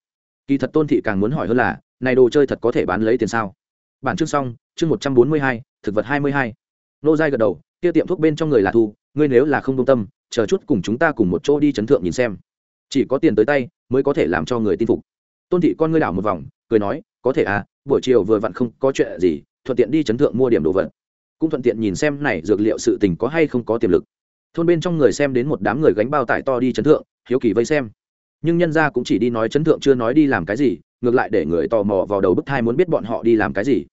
Kỳ thật tôn thị càng muốn hỏi hơn là, này đồ chơi thật có thể bán lấy tiền sao? Bản chương xong, chương một trăm bốn mươi hai, thực vật hai mươi hai. Nô giai gật đầu, kia tiệm thuốc bên trong người là thu, ngươi nếu là không công tâm, chờ chút cùng chúng ta cùng một chỗ đi chấn thượng nhìn xem. Chỉ có tiền tới tay, mới có thể làm cho người tin phục. Tôn thị con ngươi đảo một vòng, cười nói, có thể à buổi chiều vừa vặn không có chuyện gì, thuận tiện đi chấn thượng mua điểm đồ vật cũng thuận tiện nhìn xem này dược liệu sự tình có hay không có tiềm lực. Thôn bên trong người xem đến một đám người gánh bao tải to đi chấn thượng, hiếu kỳ vây xem. Nhưng nhân gia cũng chỉ đi nói chấn thượng chưa nói đi làm cái gì, ngược lại để người tò mò vào đầu bức thai muốn biết bọn họ đi làm cái gì.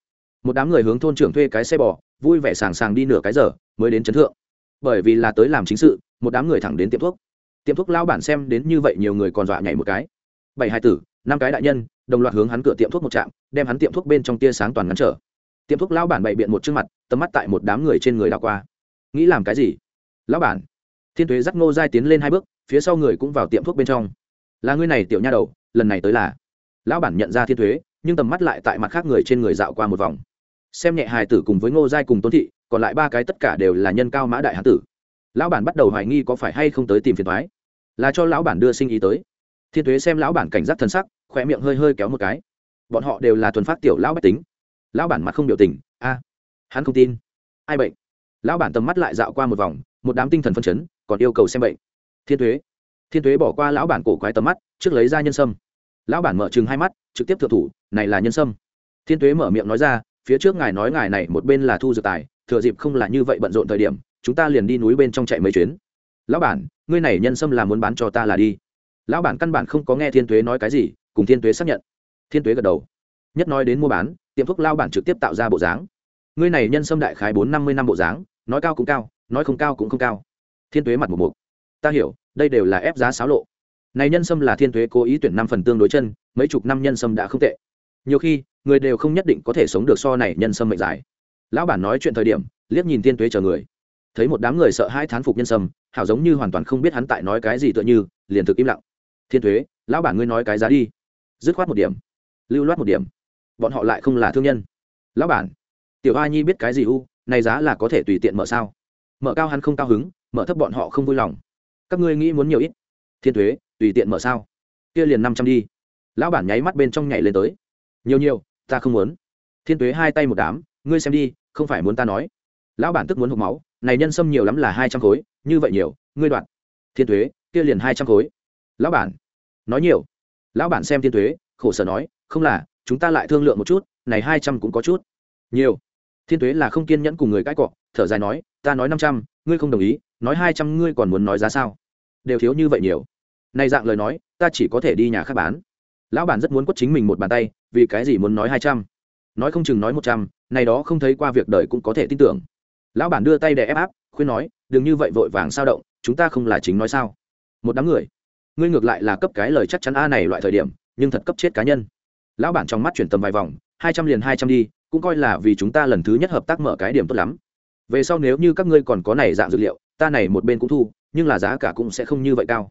Một đám người hướng thôn trưởng thuê cái xe bò, vui vẻ sàng sàng đi nửa cái giờ, mới đến chấn thượng. Bởi vì là tới làm chính sự, một đám người thẳng đến tiệm thuốc. Tiệm thuốc lao bản xem đến như vậy nhiều người còn dọa nhảy một cái. Bảy hai tử, năm cái đại nhân, đồng loạt hướng hắn cửa tiệm thuốc một trạm, đem hắn tiệm thuốc bên trong tia sáng toàn ngắn trở tiệm thuốc lão bản bày biện một trước mặt, tầm mắt tại một đám người trên người đảo qua. Nghĩ làm cái gì? Lão bản. Thiên thuế dắt ngô giai tiến lên hai bước, phía sau người cũng vào tiệm thuốc bên trong. Là ngươi này, tiểu nha đầu, lần này tới là. Lão bản nhận ra thiên thuế nhưng tầm mắt lại tại mặt khác người trên người dạo qua một vòng. Xem nhẹ hài tử cùng với ngô giai cùng tôn thị, còn lại ba cái tất cả đều là nhân cao mã đại hán tử. Lão bản bắt đầu hoài nghi có phải hay không tới tìm phiền thoái là cho lão bản đưa sinh ý tới. Thiên thuế xem lão bản cảnh giác thân sắc khỏe miệng hơi hơi kéo một cái. Bọn họ đều là thuần phát tiểu lão bách tính lão bản mặt không biểu tình, a, hắn không tin. Ai bệnh? Lão bản tầm mắt lại dạo qua một vòng, một đám tinh thần phân chấn, còn yêu cầu xem bệnh. Thiên thuế thiên thuế bỏ qua lão bản cổ quái tầm mắt, trước lấy ra nhân sâm. Lão bản mở chừng hai mắt, trực tiếp thượng thủ, này là nhân sâm. Thiên thuế mở miệng nói ra, phía trước ngài nói ngài này một bên là thu dược tài, thừa dịp không là như vậy bận rộn thời điểm, chúng ta liền đi núi bên trong chạy mấy chuyến. Lão bản, ngươi này nhân sâm là muốn bán cho ta là đi. Lão bản căn bản không có nghe thiên tuế nói cái gì, cùng thiên tuế xác nhận. Thiên tuế gật đầu nhất nói đến mua bán, tiệm thuốc lao bản trực tiếp tạo ra bộ dáng. Ngươi này nhân sâm đại khái bốn năm mươi năm bộ dáng, nói cao cũng cao, nói không cao cũng không cao. Thiên tuế mặt một mục. Ta hiểu, đây đều là ép giá xáo lộ. Này nhân sâm là thiên tuế cố ý tuyển năm phần tương đối chân, mấy chục năm nhân sâm đã không tệ. Nhiều khi, người đều không nhất định có thể sống được so này nhân sâm mệnh dài. Lão bản nói chuyện thời điểm, liếc nhìn thiên tuế chờ người. Thấy một đám người sợ hai thán phục nhân sâm, hảo giống như hoàn toàn không biết hắn tại nói cái gì tựa như, liền thực im lặng. Thiên thuế lão bản ngươi nói cái giá đi. Dứt khoát một điểm. Lưu loát một điểm bọn họ lại không là thương nhân. Lão bản, tiểu a nhi biết cái gì u? Này giá là có thể tùy tiện mở sao? Mở cao hắn không cao hứng, mở thấp bọn họ không vui lòng. Các ngươi nghĩ muốn nhiều ít. Thiên thuế tùy tiện mở sao? Kia liền năm trăm đi. Lão bản nháy mắt bên trong nhảy lên tới. Nhiều nhiều, ta không muốn. Thiên thuế hai tay một đám, ngươi xem đi, không phải muốn ta nói. Lão bản tức muốn hộp máu, này nhân sâm nhiều lắm là hai trăm khối, như vậy nhiều, ngươi đoạn thiên thuế kia liền hai trăm khối. Lão bản, nói nhiều. Lão bản xem thiên thuế khổ sở nói, không là chúng ta lại thương lượng một chút, này hai trăm cũng có chút. Nhiều. Thiên tuế là không kiên nhẫn cùng người cãi cọ, thở dài nói, ta nói năm trăm, ngươi không đồng ý, nói hai trăm ngươi còn muốn nói giá sao? Đều thiếu như vậy nhiều. Này dạng lời nói, ta chỉ có thể đi nhà khác bán. Lão bản rất muốn quất chính mình một bàn tay, vì cái gì muốn nói hai trăm? Nói không chừng nói một trăm, này đó không thấy qua việc đời cũng có thể tin tưởng. Lão bản đưa tay để ép áp, khuyên nói, đừng như vậy vội vàng sao động, chúng ta không là chính nói sao? Một đám người. Ngươi ngược lại là cấp cái lời chắc chắn a này loại thời điểm, nhưng thật cấp chết cá nhân lão bản trong mắt chuyển tầm vài vòng, hai trăm liền hai trăm đi, cũng coi là vì chúng ta lần thứ nhất hợp tác mở cái điểm tốt lắm. Về sau nếu như các ngươi còn có này dạng dữ liệu, ta này một bên cũng thu, nhưng là giá cả cũng sẽ không như vậy cao.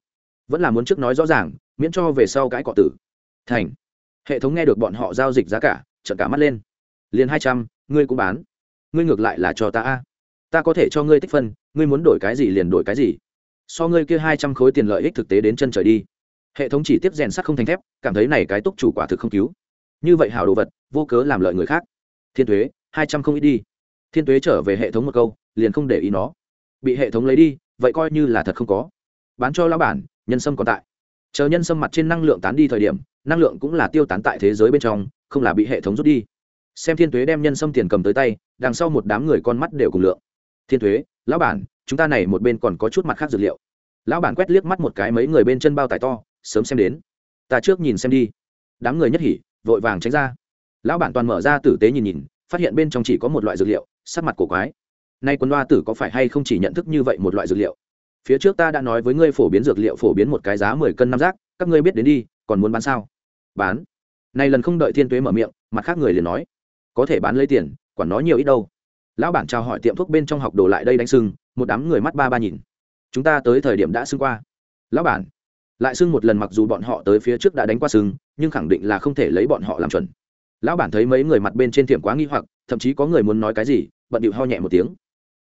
Vẫn là muốn trước nói rõ ràng, miễn cho về sau cái cọ tử. Thành. Hệ thống nghe được bọn họ giao dịch giá cả trận cả mắt lên. Liền hai trăm, ngươi cũng bán. Ngươi ngược lại là cho ta a. Ta có thể cho ngươi tích phân, ngươi muốn đổi cái gì liền đổi cái gì. So ngươi kia hai trăm khối tiền lợi ích thực tế đến chân trời đi hệ thống chỉ tiếp rèn sắt không thành thép, cảm thấy này cái túc chủ quả thực không cứu. Như vậy hảo đồ vật, vô cớ làm lợi người khác. Thiên thuế hai trăm không ít đi. Thiên thuế trở về hệ thống một câu, liền không để ý nó. Bị hệ thống lấy đi, vậy coi như là thật không có. Bán cho lão bản, nhân sâm còn tại. Chờ nhân sâm mặt trên năng lượng tán đi thời điểm, năng lượng cũng là tiêu tán tại thế giới bên trong, không là bị hệ thống rút đi. Xem thiên thuế đem nhân sâm tiền cầm tới tay, đằng sau một đám người con mắt đều cùng lượng. Thiên thuế lão bản, chúng ta này một bên còn có chút mặt khác dược liệu. Lão bản quét liếc mắt một cái mấy người bên chân bao tải to sớm xem đến. Ta trước nhìn xem đi. Đám người nhất hỉ, vội vàng tránh ra. Lão bản toàn mở ra tử tế nhìn nhìn, phát hiện bên trong chỉ có một loại dược liệu, sắc mặt cổ quái. Nay quân đoa tử có phải hay không chỉ nhận thức như vậy một loại dược liệu? Phía trước ta đã nói với ngươi phổ biến dược liệu phổ biến một cái giá mười cân năm rác, các ngươi biết đến đi, còn muốn bán sao? Bán. Nay lần không đợi thiên tuế mở miệng, mặt khác người liền nói, có thể bán lấy tiền, quản nó nhiều ít đâu. Lão bản chào hỏi tiệm thuốc bên trong học đồ lại đây đánh sưng, một đám người mắt ba ba nhìn. Chúng ta tới thời điểm đã xưng qua. Lão bản lại xưng một lần mặc dù bọn họ tới phía trước đã đánh qua sưng nhưng khẳng định là không thể lấy bọn họ làm chuẩn. Lão bản thấy mấy người mặt bên trên thiểm quá nghi hoặc, thậm chí có người muốn nói cái gì, bận điệu ho nhẹ một tiếng.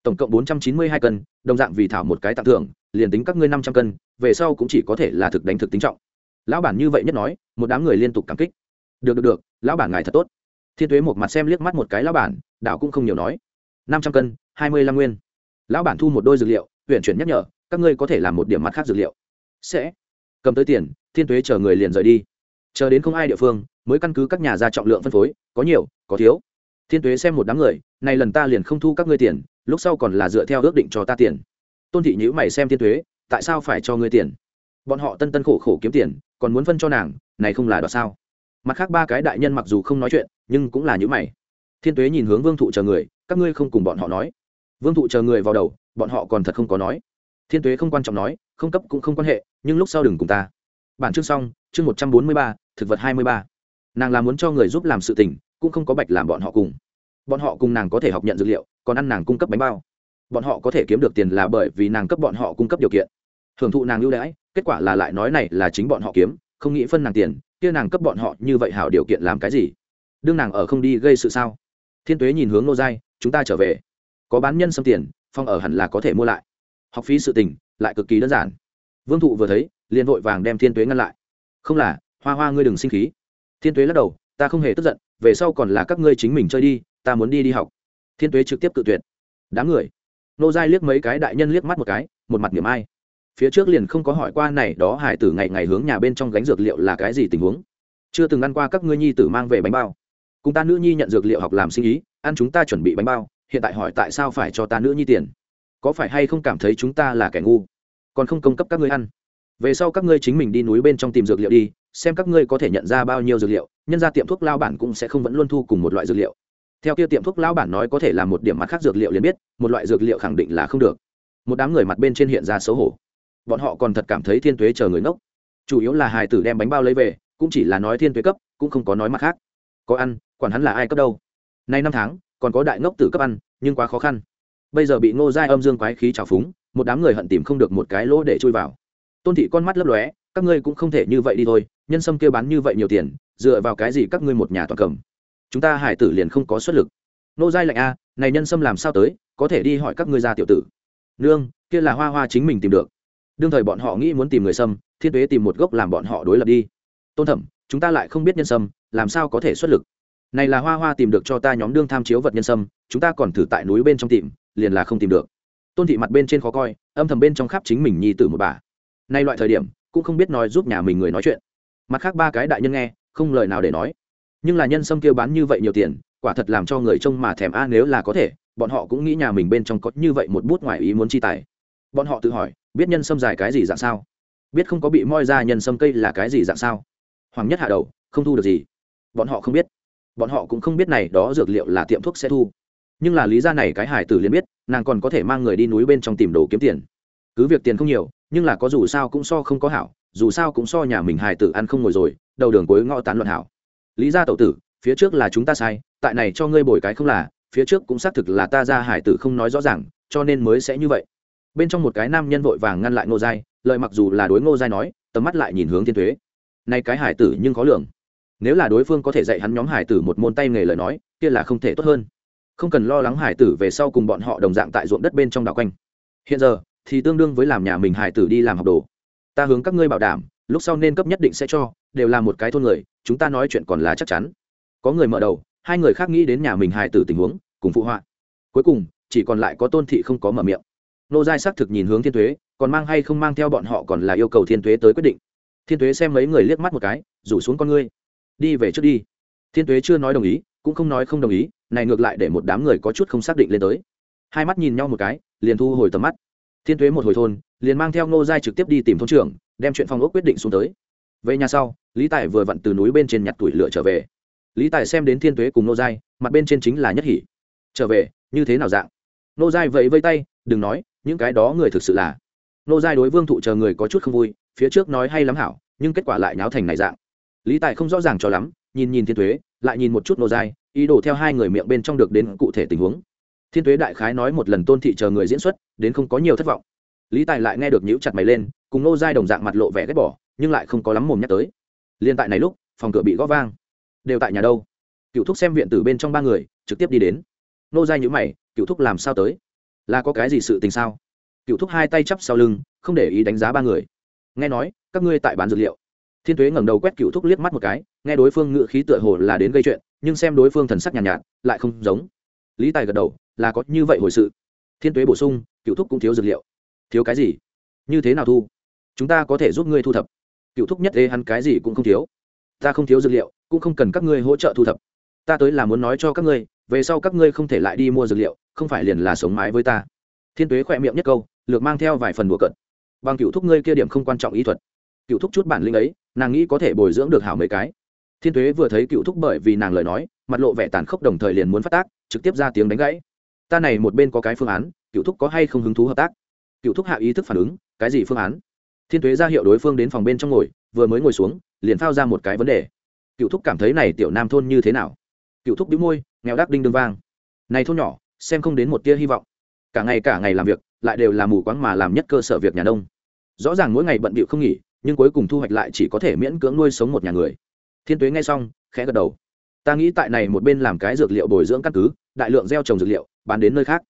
Tổng cộng bốn trăm chín mươi hai cân, đồng dạng vì thảo một cái tặng thưởng, liền tính các ngươi năm trăm cân, về sau cũng chỉ có thể là thực đánh thực tính trọng. Lão bản như vậy nhất nói, một đám người liên tục cảm kích. Được được được, lão bản ngài thật tốt. Thiên tuế một mặt xem liếc mắt một cái lão bản, đảo cũng không nhiều nói. năm trăm cân, hai mươi lăm nguyên. Lão bản thu một đôi dược liệu huyện chuyển nhắc nhở, các ngươi có thể làm một điểm mặt khác dược liệu. Sẽ cầm tới tiền, thiên tuế chờ người liền rời đi. Chờ đến không ai địa phương, mới căn cứ các nhà ra trọng lượng phân phối, có nhiều, có thiếu. Thiên tuế xem một đám người, này lần ta liền không thu các ngươi tiền, lúc sau còn là dựa theo ước định cho ta tiền. Tôn thị nhữ mày xem thiên tuế, tại sao phải cho ngươi tiền? Bọn họ tân tân khổ khổ kiếm tiền, còn muốn phân cho nàng, này không là đoạt sao? Mặt khác ba cái đại nhân mặc dù không nói chuyện, nhưng cũng là nhữ mày. Thiên tuế nhìn hướng vương thụ chờ người, các ngươi không cùng bọn họ nói. Vương thụ chờ người vào đầu, bọn họ còn thật không có nói thiên tuế không quan trọng nói, không cấp cũng không quan hệ, nhưng lúc sau đừng cùng ta. Bản chương xong, chương một trăm bốn mươi ba, thực vật hai mươi ba. Nàng là muốn cho người giúp làm sự tình, cũng không có bạch làm bọn họ cùng. Bọn họ cùng nàng có thể học nhận dược liệu, còn ăn nàng cung cấp bánh bao. Bọn họ có thể kiếm được tiền là bởi vì nàng cấp bọn họ cung cấp điều kiện. Hưởng thụ nàng ưu đãi, kết quả là lại nói này là chính bọn họ kiếm, không nghĩ phân nàng tiền, kia nàng cấp bọn họ như vậy hảo điều kiện làm cái gì? Đương nàng ở không đi gây sự sao? Thiên tuế nhìn hướng nô giai, chúng ta trở về. Có bán nhân xâm tiền, phong ở hẳn là có thể mua lại học phí sự tình lại cực kỳ đơn giản. Vương thụ vừa thấy, liền vội vàng đem thiên tuế ngăn lại. Không là, hoa hoa ngươi đừng sinh khí. Thiên tuế lắc đầu, ta không hề tức giận, về sau còn là các ngươi chính mình chơi đi, ta muốn đi đi học. Thiên tuế trực tiếp cự tuyệt. Đám người. Nô giai liếc mấy cái đại nhân liếc mắt một cái, một mặt niềm ai. Phía trước liền không có hỏi qua này đó hải tử ngày ngày hướng nhà bên trong gánh dược liệu là cái gì tình huống. Chưa từng ăn qua các ngươi nhi tử mang về bánh bao. Cùng ta nữ nhi nhận dược liệu học làm sinh ý, ăn chúng ta chuẩn bị bánh bao, hiện tại hỏi tại sao phải cho ta nữ nhi tiền có phải hay không cảm thấy chúng ta là kẻ ngu? Còn không cung cấp các ngươi ăn. Về sau các ngươi chính mình đi núi bên trong tìm dược liệu đi, xem các ngươi có thể nhận ra bao nhiêu dược liệu, nhân ra tiệm thuốc lao bản cũng sẽ không vẫn luôn thu cùng một loại dược liệu. Theo kia tiệm thuốc lao bản nói có thể là một điểm mặt khác dược liệu liền biết, một loại dược liệu khẳng định là không được. Một đám người mặt bên trên hiện ra xấu hổ. Bọn họ còn thật cảm thấy thiên tuế chờ người ngốc. Chủ yếu là hài tử đem bánh bao lấy về, cũng chỉ là nói thiên tuế cấp, cũng không có nói mặt khác. Có ăn, quản hắn là ai cấp đâu. Nay năm tháng, còn có đại ngốc tử cấp ăn, nhưng quá khó khăn bây giờ bị ngô giai âm dương quái khí trào phúng, một đám người hận tìm không được một cái lỗ để chui vào. Tôn thị con mắt lấp lóe, các ngươi cũng không thể như vậy đi thôi, nhân sâm kêu bán như vậy nhiều tiền, dựa vào cái gì các ngươi một nhà toàn cầm? Chúng ta hải tử liền không có xuất lực. Nô giai lạnh a, này nhân sâm làm sao tới, có thể đi hỏi các ngươi ra tiểu tử. Nương, kia là hoa hoa chính mình tìm được. Đương thời bọn họ nghĩ muốn tìm người sâm thiên tuế tìm một gốc làm bọn họ đối lập đi. Tôn thẩm, chúng ta lại không biết nhân sâm, làm sao có thể xuất lực? Này là hoa hoa tìm được cho ta nhóm đương tham chiếu vật nhân sâm, chúng ta còn thử tại núi bên trong tìm liền là không tìm được. Tôn thị mặt bên trên khó coi, âm thầm bên trong khắp chính mình nhi tử một bà. Nay loại thời điểm, cũng không biết nói giúp nhà mình người nói chuyện. Mặt khác ba cái đại nhân nghe, không lời nào để nói. Nhưng là nhân sâm kêu bán như vậy nhiều tiền, quả thật làm cho người trông mà thèm a, nếu là có thể, bọn họ cũng nghĩ nhà mình bên trong có như vậy một bút ngoài ý muốn chi tài. Bọn họ tự hỏi, biết nhân sâm dài cái gì dạng sao? Biết không có bị moi ra nhân sâm cây là cái gì dạng sao? Hoàng nhất hạ đầu, không thu được gì. Bọn họ không biết. Bọn họ cũng không biết này đó dược liệu là tiệm thuốc sẽ thu nhưng là lý ra này cái hải tử liền biết, nàng còn có thể mang người đi núi bên trong tìm đồ kiếm tiền. Cứ việc tiền không nhiều, nhưng là có dù sao cũng so không có hảo, dù sao cũng so nhà mình hải tử ăn không ngồi rồi, đầu đường cuối ngõ tán luận hảo. Lý ra tậu tử, phía trước là chúng ta sai, tại này cho ngươi bồi cái không là, phía trước cũng xác thực là ta ra hải tử không nói rõ ràng, cho nên mới sẽ như vậy. Bên trong một cái nam nhân vội vàng ngăn lại ngô giai lợi mặc dù là đối ngô giai nói, tầm mắt lại nhìn hướng thiên thuế nay cái hải tử nhưng khó lường. Nếu là đối phương có thể dạy hắn nhóm hải tử một môn tay nghề lời nói, kia là không thể tốt hơn không cần lo lắng hải tử về sau cùng bọn họ đồng dạng tại ruộng đất bên trong đảo quanh. Hiện giờ, thì tương đương với làm nhà mình hải tử đi làm học đồ. Ta hướng các ngươi bảo đảm, lúc sau nên cấp nhất định sẽ cho, đều là một cái thôn người, chúng ta nói chuyện còn là chắc chắn. Có người mở đầu, hai người khác nghĩ đến nhà mình hải tử tình huống, cùng phụ họa. Cuối cùng, chỉ còn lại có tôn thị không có mở miệng. Nô giai xác thực nhìn hướng thiên thuế còn mang hay không mang theo bọn họ còn là yêu cầu thiên thuế tới quyết định. Thiên thuế xem mấy người liếc mắt một cái, rủ xuống con ngươi. Đi về trước đi. Thiên thuế chưa nói đồng ý cũng không nói không đồng ý, này ngược lại để một đám người có chút không xác định lên tới. Hai mắt nhìn nhau một cái, liền thu hồi tầm mắt. Thiên thuế một hồi thôn, liền mang theo ngô giai trực tiếp đi tìm thôn trưởng, đem chuyện phong ốc quyết định xuống tới. Về nhà sau, lý tài vừa vặn từ núi bên trên nhặt tuổi lửa trở về. Lý tài xem đến thiên thuế cùng ngô giai, mặt bên trên chính là nhất hỉ. Trở về, như thế nào dạng? Ngô giai vẫy vây tay, đừng nói, những cái đó người thực sự là. Ngô giai đối vương thụ chờ người có chút không vui, phía trước nói hay lắm hảo, nhưng kết quả lại nháo thành này dạng. Lý tài không rõ ràng cho lắm, nhìn nhìn thiên thuế lại nhìn một chút Nô giai, ý đồ theo hai người miệng bên trong được đến cụ thể tình huống. Thiên thuế đại khái nói một lần tôn thị chờ người diễn xuất, đến không có nhiều thất vọng. Lý tài lại nghe được nhữ chặt mày lên, cùng nô giai đồng dạng mặt lộ vẻ ghét bỏ, nhưng lại không có lắm mồm nhắc tới. Liên tại này lúc, phòng cửa bị gõ vang. Đều tại nhà đâu? Cựu thúc xem viện từ bên trong ba người, trực tiếp đi đến. Nô giai nhữ mày, cựu thúc làm sao tới? Là có cái gì sự tình sao? Cựu thúc hai tay chắp sau lưng, không để ý đánh giá ba người. Nghe nói, các ngươi tại bán dược liệu thiên thuế ngẩng đầu quét cựu thúc liếc mắt một cái nghe đối phương ngự khí tựa hồ là đến gây chuyện nhưng xem đối phương thần sắc nhàn nhạt, nhạt lại không giống. Lý tài gật đầu là có như vậy hồi sự. Thiên tuế bổ sung cựu thúc cũng thiếu dược liệu. Thiếu cái gì? Như thế nào thu? Chúng ta có thể giúp ngươi thu thập. Cựu thúc nhất ê hắn cái gì cũng không thiếu. Ta không thiếu dược liệu cũng không cần các ngươi hỗ trợ thu thập. Ta tới là muốn nói cho các ngươi về sau các ngươi không thể lại đi mua dược liệu không phải liền là sống mái với ta. Thiên tuế khỏe miệng nhất câu lược mang theo vài phần đùa cận bằng cựu thúc ngươi kia điểm không quan trọng ý thuật cựu thúc chút bản lĩnh ấy, nàng nghĩ có thể bồi dưỡng được hảo mấy cái. Thiên tuế vừa thấy cựu thúc bởi vì nàng lời nói, mặt lộ vẻ tàn khốc đồng thời liền muốn phát tác, trực tiếp ra tiếng đánh gãy. Ta này một bên có cái phương án, cựu thúc có hay không hứng thú hợp tác? Cựu thúc hạ ý thức phản ứng, cái gì phương án? Thiên tuế ra hiệu đối phương đến phòng bên trong ngồi, vừa mới ngồi xuống, liền phao ra một cái vấn đề. Cựu thúc cảm thấy này tiểu nam thôn như thế nào? Cựu thúc đĩu môi, nghèo đắc đinh đương vang. Này thôn nhỏ, xem không đến một tia hy vọng. Cả ngày cả ngày làm việc, lại đều là mù quáng mà làm nhất cơ sở việc nhà nông. Rõ ràng mỗi ngày bận bịu không nghỉ nhưng cuối cùng thu hoạch lại chỉ có thể miễn cưỡng nuôi sống một nhà người. Thiên tuế nghe xong, khẽ gật đầu. Ta nghĩ tại này một bên làm cái dược liệu bồi dưỡng căn cứ, đại lượng gieo trồng dược liệu, bán đến nơi khác.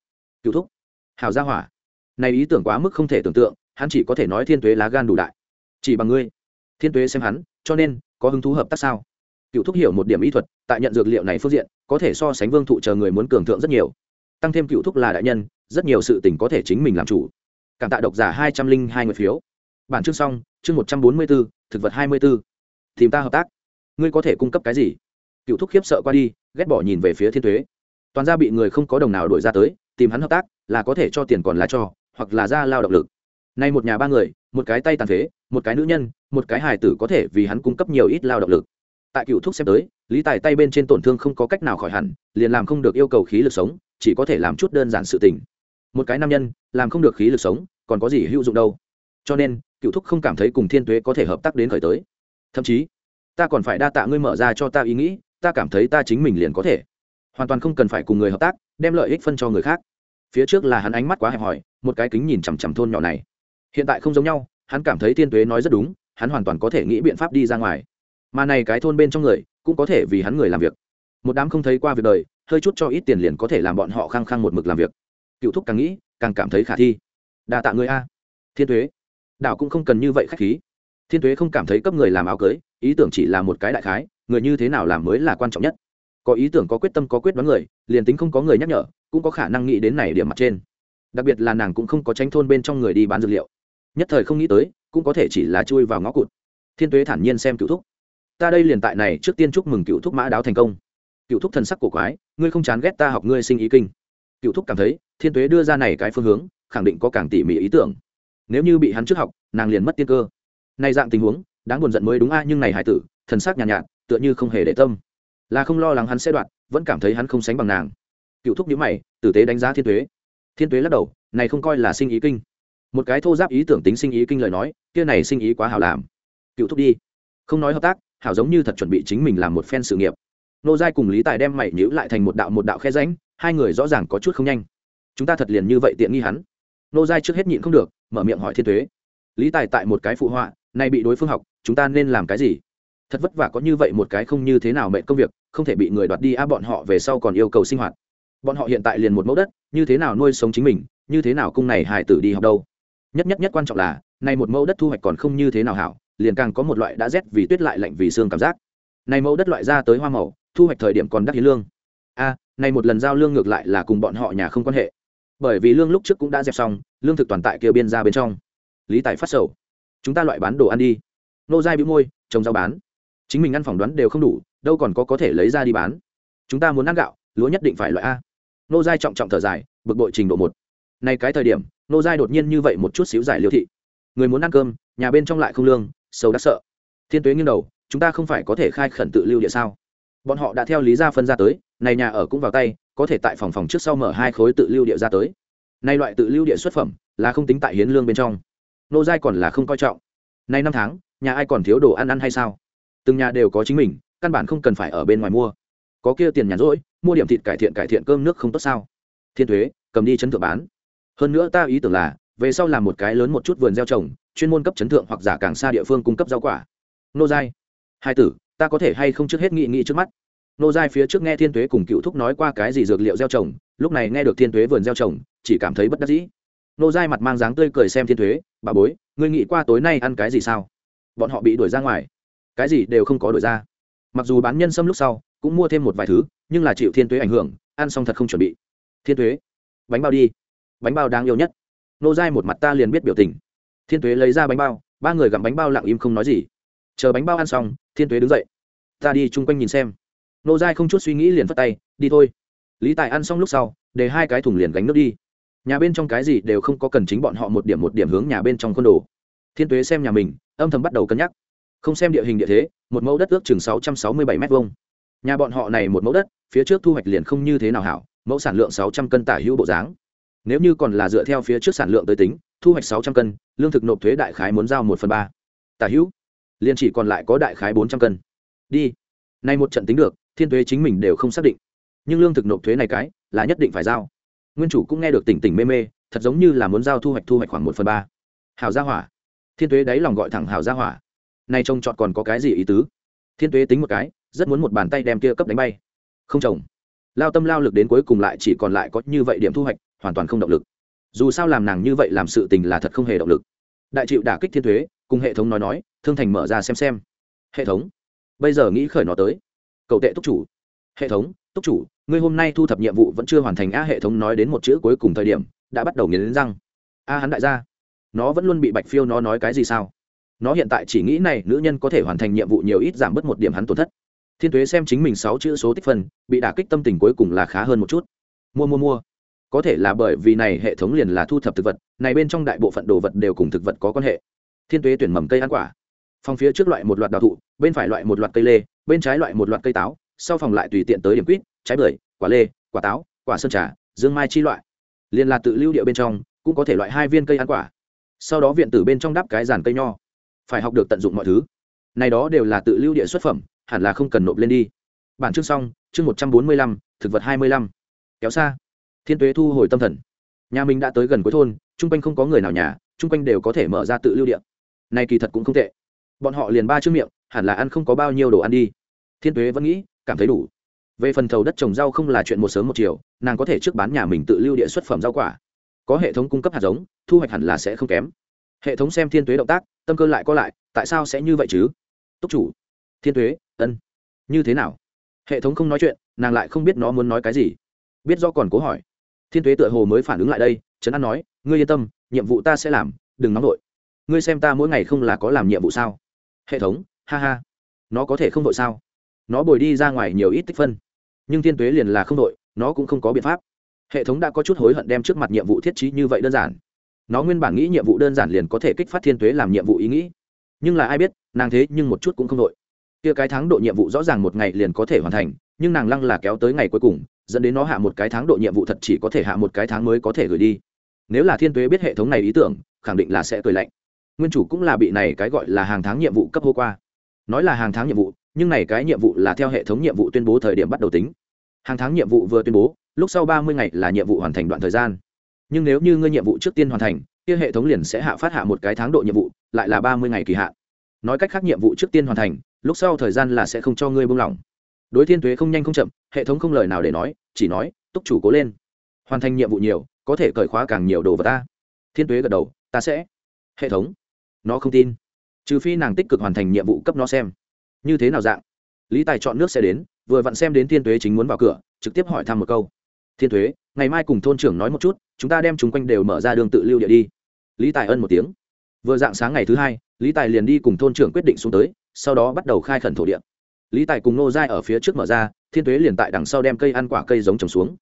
Cựu thúc. Hào gia hỏa. Này ý tưởng quá mức không thể tưởng tượng, hắn chỉ có thể nói thiên tuế lá gan đủ đại. Chỉ bằng ngươi. Thiên tuế xem hắn, cho nên, có hứng thú hợp tác sao? Cựu thúc hiểu một điểm ý thuật, tại nhận dược liệu này phương diện, có thể so sánh vương thụ chờ người muốn cường thượng rất nhiều. Tăng thêm cựu thúc là đại nhân, rất nhiều sự tình có thể chính mình làm chủ. Cảm tạ độc giả hai trăm linh hai người phiếu. Bản chương xong chương một trăm bốn mươi b ố thực vật hai mươi b ố tìm ta hợp tác. Ngươi có thể cung cấp cái gì? Cựu thúc khiếp sợ qua đi, ghét bỏ nhìn về phía thiên thuế toàn ra bị người không có đồng nào đổi ra tới, tìm hắn hợp tác là có thể cho tiền còn là cho, hoặc là ra lao động lực. Nay một nhà ba người, một cái tay tàn phế, một cái nữ nhân, một cái hài tử có thể vì hắn cung cấp nhiều ít lao động lực. Tại cựu thúc xem tới, lý tài tay bên trên tổn thương không có cách nào khỏi hẳn, liền làm không được yêu cầu khí lực sống, chỉ có thể làm chút đơn giản sự tình. Một cái nam nhân, làm không được khí lực sống, còn có gì hữu dụng đâu? Cho nên cựu thúc không cảm thấy cùng thiên tuế có thể hợp tác đến khởi tới. Thậm chí, ta còn phải đa tạ ngươi mở ra cho ta ý nghĩ, ta cảm thấy ta chính mình liền có thể. Hoàn toàn không cần phải cùng người hợp tác, đem lợi ích phân cho người khác. Phía trước là hắn ánh mắt quá hẹp hòi, một cái kính nhìn chằm chằm thôn nhỏ này. Hiện tại không giống nhau, hắn cảm thấy thiên tuế nói rất đúng, hắn hoàn toàn có thể nghĩ biện pháp đi ra ngoài. Mà này cái thôn bên trong người, cũng có thể vì hắn người làm việc. Một đám không thấy qua việc đời, hơi chút cho ít tiền liền có thể làm bọn họ khăng khăng một mực làm việc. Cựu thúc càng nghĩ, càng cảm thấy khả thi. Đa tạ người a. Thiên thuế đảo cũng không cần như vậy khách khí. Thiên thuế không cảm thấy cấp người làm áo cưới, ý tưởng chỉ là một cái đại khái, người như thế nào làm mới là quan trọng nhất. Có ý tưởng, có quyết tâm, có quyết đoán người, liền tính không có người nhắc nhở, cũng có khả năng nghĩ đến này điểm mặt trên. Đặc biệt là nàng cũng không có tranh thôn bên trong người đi bán dược liệu. Nhất thời không nghĩ tới, cũng có thể chỉ là chui vào ngõ cụt. Thiên tuế thản nhiên xem cựu thúc. Ta đây liền tại này, trước tiên chúc mừng cựu thúc mã đáo thành công. Cựu thúc thần sắc của quái, ngươi không chán ghét ta học ngươi sinh ý kinh. Cựu thúc cảm thấy, thiên tuế đưa ra này cái phương hướng, khẳng định có càng tỉ mỉ ý tưởng nếu như bị hắn trước học nàng liền mất tiên cơ. Nay dạng tình huống đáng buồn giận mới đúng a nhưng này hải tử thần sắc nhàn nhạt, nhạt tựa như không hề để tâm. Là không lo lắng hắn sẽ đoạt vẫn cảm thấy hắn không sánh bằng nàng. Cựu thúc nhữ mày tử tế đánh giá thiên tuế. Thiên tuế lắc đầu này không coi là sinh ý kinh. Một cái thô giáp ý tưởng tính sinh ý kinh lời nói kia này sinh ý quá hảo làm. Cựu thúc đi. Không nói hợp tác hảo giống như thật chuẩn bị chính mình làm một phen sự nghiệp. Nô giai cùng lý tài đem mày nhữ lại thành một đạo một đạo khe ránh hai người rõ ràng có chút không nhanh. Chúng ta thật liền như vậy tiện nghi hắn. Nô giai trước hết nhịn không được mở miệng hỏi thiên thuế lý tài tại một cái phụ họa nay bị đối phương học chúng ta nên làm cái gì? Thật vất vả có như vậy một cái không như thế nào mệnh công việc không thể bị người đoạt đi a bọn họ về sau còn yêu cầu sinh hoạt. Bọn họ hiện tại liền một mẫu đất như thế nào nuôi sống chính mình như thế nào cung này hài tử đi học đâu? Nhất nhất nhất quan trọng là nay một mẫu đất thu hoạch còn không như thế nào hảo liền càng có một loại đã rét vì tuyết lại lạnh vì xương cảm giác. Này mẫu đất loại ra tới hoa màu thu hoạch thời điểm còn đắc hiến lương. A à, này một lần giao lương ngược lại là cùng bọn họ nhà không quan hệ bởi vì lương lúc trước cũng đã dẹp xong, lương thực toàn tại kia biên ra bên trong. Lý tài phát sầu. Chúng ta loại bán đồ ăn đi. Nô giai bị môi, trồng rau bán. Chính mình ăn phỏng đoán đều không đủ, đâu còn có có thể lấy ra đi bán. Chúng ta muốn ăn gạo, lúa nhất định phải loại a. Nô giai trọng trọng thở dài, bực bội trình độ một. Nay cái thời điểm, nô giai đột nhiên như vậy một chút xíu giải liêu thị. Người muốn ăn cơm, nhà bên trong lại không lương sâu đã sợ. Thiên tuế nghiêng đầu, chúng ta không phải có thể khai khẩn tự lưu địa sao? Bọn họ đã theo lý ra phân ra tới này nhà ở cũng vào tay, có thể tại phòng phòng trước sau mở hai khối tự lưu địa ra tới. Nay loại tự lưu địa xuất phẩm là không tính tại hiến lương bên trong. Nô giai còn là không coi trọng. Nay năm tháng, nhà ai còn thiếu đồ ăn ăn hay sao? Từng nhà đều có chính mình, căn bản không cần phải ở bên ngoài mua. Có kia tiền nhàn rỗi, mua điểm thịt cải thiện cải thiện cơm nước không tốt sao? Thiên thuế, cầm đi chấn thượng bán. Hơn nữa ta ý tưởng là, về sau làm một cái lớn một chút vườn gieo trồng, chuyên môn cấp chấn thượng hoặc giả càng xa địa phương cung cấp rau quả. Nô giai, hai tử, ta có thể hay không trước hết nghị nghị trước mắt? Nô giai phía trước nghe thiên tuế cùng cựu thúc nói qua cái gì dược liệu gieo trồng, lúc này nghe được thiên tuế vườn gieo trồng, chỉ cảm thấy bất đắc dĩ. Nô giai mặt mang dáng tươi cười xem thiên tuế, bà bối, ngươi nghĩ qua tối nay ăn cái gì sao? Bọn họ bị đuổi ra ngoài. Cái gì đều không có đuổi ra. Mặc dù bán nhân sâm lúc sau cũng mua thêm một vài thứ, nhưng là chịu thiên tuế ảnh hưởng, ăn xong thật không chuẩn bị. Thiên tuế, bánh bao đi. Bánh bao đáng yêu nhất. Nô giai một mặt ta liền biết biểu tình. Thiên tuế lấy ra bánh bao, ba người gặm bánh bao lặng im không nói gì. Chờ bánh bao ăn xong, thiên tuế đứng dậy. Ta đi chung quanh nhìn xem nô giai không chút suy nghĩ liền phất tay, đi thôi. Lý tài ăn xong lúc sau, để hai cái thùng liền gánh nước đi. Nhà bên trong cái gì đều không có cần chính bọn họ một điểm một điểm hướng nhà bên trong khuôn đồ. Thiên tuế xem nhà mình, âm thầm bắt đầu cân nhắc. Không xem địa hình địa thế, một mẫu đất ước chừng sáu trăm sáu mươi bảy m hai nhà bọn họ này một mẫu đất, phía trước thu hoạch liền không như thế nào hảo, mẫu sản lượng sáu trăm cân tả hữu bộ dáng. Nếu như còn là dựa theo phía trước sản lượng tới tính, thu hoạch sáu trăm cân, lương thực nộp thuế đại khái muốn giao một phần ba. Tả hữu. Liền chỉ còn lại có đại khái bốn trăm cân. Đi. Nay một trận tính được thiên thuế chính mình đều không xác định. Nhưng lương thực nộp thuế này cái, là nhất định phải giao. Nguyên chủ cũng nghe được tỉnh tỉnh mê mê, thật giống như là muốn giao thu hoạch thu hoạch khoảng một phần ba. Hào gia hỏa. Thiên thuế đáy lòng gọi thẳng hào gia hỏa. Nay trông chọn còn có cái gì ý tứ? Thiên thuế tính một cái, rất muốn một bàn tay đem kia cấp đánh bay. Không trồng lao tâm lao lực đến cuối cùng lại chỉ còn lại có như vậy điểm thu hoạch, hoàn toàn không động lực. Dù sao làm nàng như vậy làm sự tình là thật không hề động lực. Đại chịu đả kích thiên thuế cùng hệ thống nói nói, thương thành mở ra xem xem. Hệ thống. Bây giờ nghĩ khởi nó tới cậu tệ túc chủ. Hệ thống, túc chủ, ngươi hôm nay thu thập nhiệm vụ vẫn chưa hoàn thành a hệ thống nói đến một chữ cuối cùng thời điểm, đã bắt đầu nghiến răng. A, hắn đại gia, nó vẫn luôn bị bạch phiêu nó nói cái gì sao? Nó hiện tại chỉ nghĩ này, nữ nhân có thể hoàn thành nhiệm vụ nhiều ít giảm bớt một điểm hắn tổn thất. Thiên thuế xem chính mình sáu chữ số tích phân, bị đả kích tâm tình cuối cùng là khá hơn một chút. Mua mua mua. Có thể là bởi vì này, hệ thống liền là thu thập thực vật, này bên trong đại bộ phận đồ vật đều cùng thực vật có quan hệ. Thiên tuế tuyển mầm cây ăn quả. Phong phía trước loại một loạt đào thụ bên phải loại một loạt cây lê, bên trái loại một loạt cây táo, sau phòng lại tùy tiện tới điểm quýt, trái bưởi, quả lê, quả táo, quả sơn trà, dương mai chi loại. Liên là tự lưu địa bên trong, cũng có thể loại hai viên cây ăn quả. Sau đó viện tử bên trong đắp cái giàn cây nho. Phải học được tận dụng mọi thứ. Này đó đều là tự lưu địa xuất phẩm, hẳn là không cần nộp lên đi. Bản chương xong, chương một trăm bốn mươi lăm, thực vật hai mươi lăm. Kéo xa. Thiên tuế thu hồi tâm thần. Nhà mình đã tới gần cuối thôn, chung quanh không có người nào nhà, chung quanh đều có thể mở ra tự lưu địa. này kỳ thật cũng không tệ. Bọn họ liền ba chữ miệng hẳn là ăn không có bao nhiêu đồ ăn đi. Thiên tuế vẫn nghĩ, cảm thấy đủ. Về phần thầu đất trồng rau không là chuyện một sớm một chiều, nàng có thể trước bán nhà mình tự lưu địa xuất phẩm rau quả. Có hệ thống cung cấp hạt giống, thu hoạch hẳn là sẽ không kém. Hệ thống xem thiên tuế động tác, tâm cơ lại có lại, tại sao sẽ như vậy chứ? Túc chủ. Thiên tuế, ân. Như thế nào? Hệ thống không nói chuyện, nàng lại không biết nó muốn nói cái gì. Biết do còn cố hỏi. Thiên tuế tựa hồ mới phản ứng lại đây, trấn an nói, ngươi yên tâm, nhiệm vụ ta sẽ làm, đừng nóng vội. Ngươi xem ta mỗi ngày không là có làm nhiệm vụ sao? Hệ thống ha ha nó có thể không đội sao? Nó bồi đi ra ngoài nhiều ít tích phân nhưng thiên tuế liền là không đội, nó cũng không có biện pháp. Hệ thống đã có chút hối hận đem trước mặt nhiệm vụ thiết trí như vậy đơn giản. Nó nguyên bản nghĩ nhiệm vụ đơn giản liền có thể kích phát thiên tuế làm nhiệm vụ ý nghĩ. Nhưng là ai biết nàng thế nhưng một chút cũng không đội. Kia cái tháng độ nhiệm vụ rõ ràng một ngày liền có thể hoàn thành nhưng nàng lăng là kéo tới ngày cuối cùng dẫn đến nó hạ một cái tháng độ nhiệm vụ thật chỉ có thể hạ một cái tháng mới có thể gửi đi. Nếu là thiên tuế biết hệ thống này ý tưởng khẳng định là sẽ cười lạnh. Nguyên chủ cũng là bị này cái gọi là hàng tháng nhiệm vụ cấp hô qua nói là hàng tháng nhiệm vụ, nhưng này cái nhiệm vụ là theo hệ thống nhiệm vụ tuyên bố thời điểm bắt đầu tính. Hàng tháng nhiệm vụ vừa tuyên bố, lúc sau ba mươi ngày là nhiệm vụ hoàn thành đoạn thời gian. Nhưng nếu như ngươi nhiệm vụ trước tiên hoàn thành, kia hệ thống liền sẽ hạ phát hạ một cái tháng độ nhiệm vụ, lại là ba mươi ngày kỳ hạn. Nói cách khác nhiệm vụ trước tiên hoàn thành, lúc sau thời gian là sẽ không cho ngươi buông lỏng. Đối thiên thuế không nhanh không chậm, hệ thống không lời nào để nói, chỉ nói, túc chủ cố lên. Hoàn thành nhiệm vụ nhiều, có thể cởi khóa càng nhiều đồ vào ta. Thiên thuế gật đầu, ta sẽ. Hệ thống, nó không tin trừ phi nàng tích cực hoàn thành nhiệm vụ cấp nó xem. Như thế nào dạng? Lý tài chọn nước sẽ đến, vừa vặn xem đến thiên thuế chính muốn vào cửa, trực tiếp hỏi thăm một câu. Thiên thuế ngày mai cùng thôn trưởng nói một chút, chúng ta đem chúng quanh đều mở ra đường tự lưu địa đi. Lý tài ân một tiếng. Vừa dạng sáng ngày thứ hai, lý tài liền đi cùng thôn trưởng quyết định xuống tới, sau đó bắt đầu khai khẩn thổ địa. Lý tài cùng nô giai ở phía trước mở ra, thiên tuế liền tại đằng sau đem cây ăn quả cây giống trồng xuống.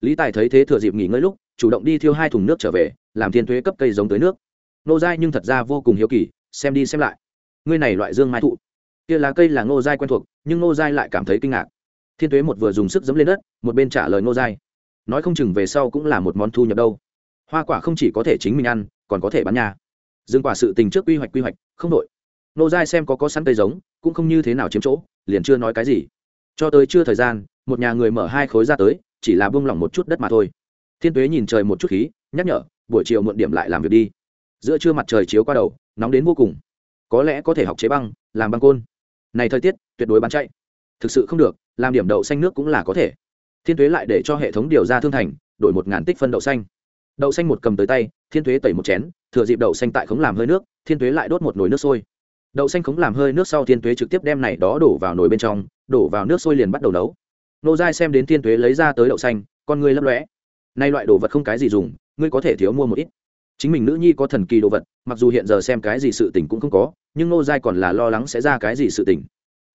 Lý tài thấy thế thừa dịp nghỉ ngơi lúc, chủ động đi thiêu hai thùng nước trở về, làm thiên tuế cấp cây giống tới nước. Nô giai nhưng thật ra vô cùng hiếu kỳ xem đi xem lại. Ngươi này loại dương mai thụ. Kia lá cây là nô giai quen thuộc, nhưng nô giai lại cảm thấy kinh ngạc. Thiên tuế một vừa dùng sức dẫm lên đất, một bên trả lời nô giai. Nói không chừng về sau cũng là một món thu nhập đâu. Hoa quả không chỉ có thể chính mình ăn, còn có thể bán nhà. Dương quả sự tình trước quy hoạch quy hoạch, không đội nô giai xem có có sẵn cây giống, cũng không như thế nào chiếm chỗ, liền chưa nói cái gì. Cho tới chưa thời gian, một nhà người mở hai khối ra tới, chỉ là bông lỏng một chút đất mà thôi. Thiên tuế nhìn trời một chút khí, nhắc nhở, buổi chiều muộn điểm lại làm việc đi giữa trưa mặt trời chiếu qua đầu, nóng đến vô cùng. Có lẽ có thể học chế băng, làm băng côn. Này thời tiết, tuyệt đối bán chạy. Thực sự không được, làm điểm đậu xanh nước cũng là có thể. Thiên tuế lại để cho hệ thống điều ra thương thành, đổi một ngàn tích phân đậu xanh. Đậu xanh một cầm tới tay, thiên tuế tẩy một chén, thừa dịp đậu xanh tại khống làm hơi nước, thiên tuế lại đốt một nồi nước sôi. Đậu xanh khống làm hơi nước sau thiên tuế trực tiếp đem này đó đổ vào nồi bên trong, đổ vào nước sôi liền bắt đầu nấu. Nô giai xem đến thiên tuế lấy ra tới đậu xanh, con ngươi lấp lóe. Nay loại đồ vật không cái gì dùng, ngươi có thể thiếu mua một ít chính mình nữ nhi có thần kỳ đồ vật, mặc dù hiện giờ xem cái gì sự tình cũng không có, nhưng nô giai còn là lo lắng sẽ ra cái gì sự tình.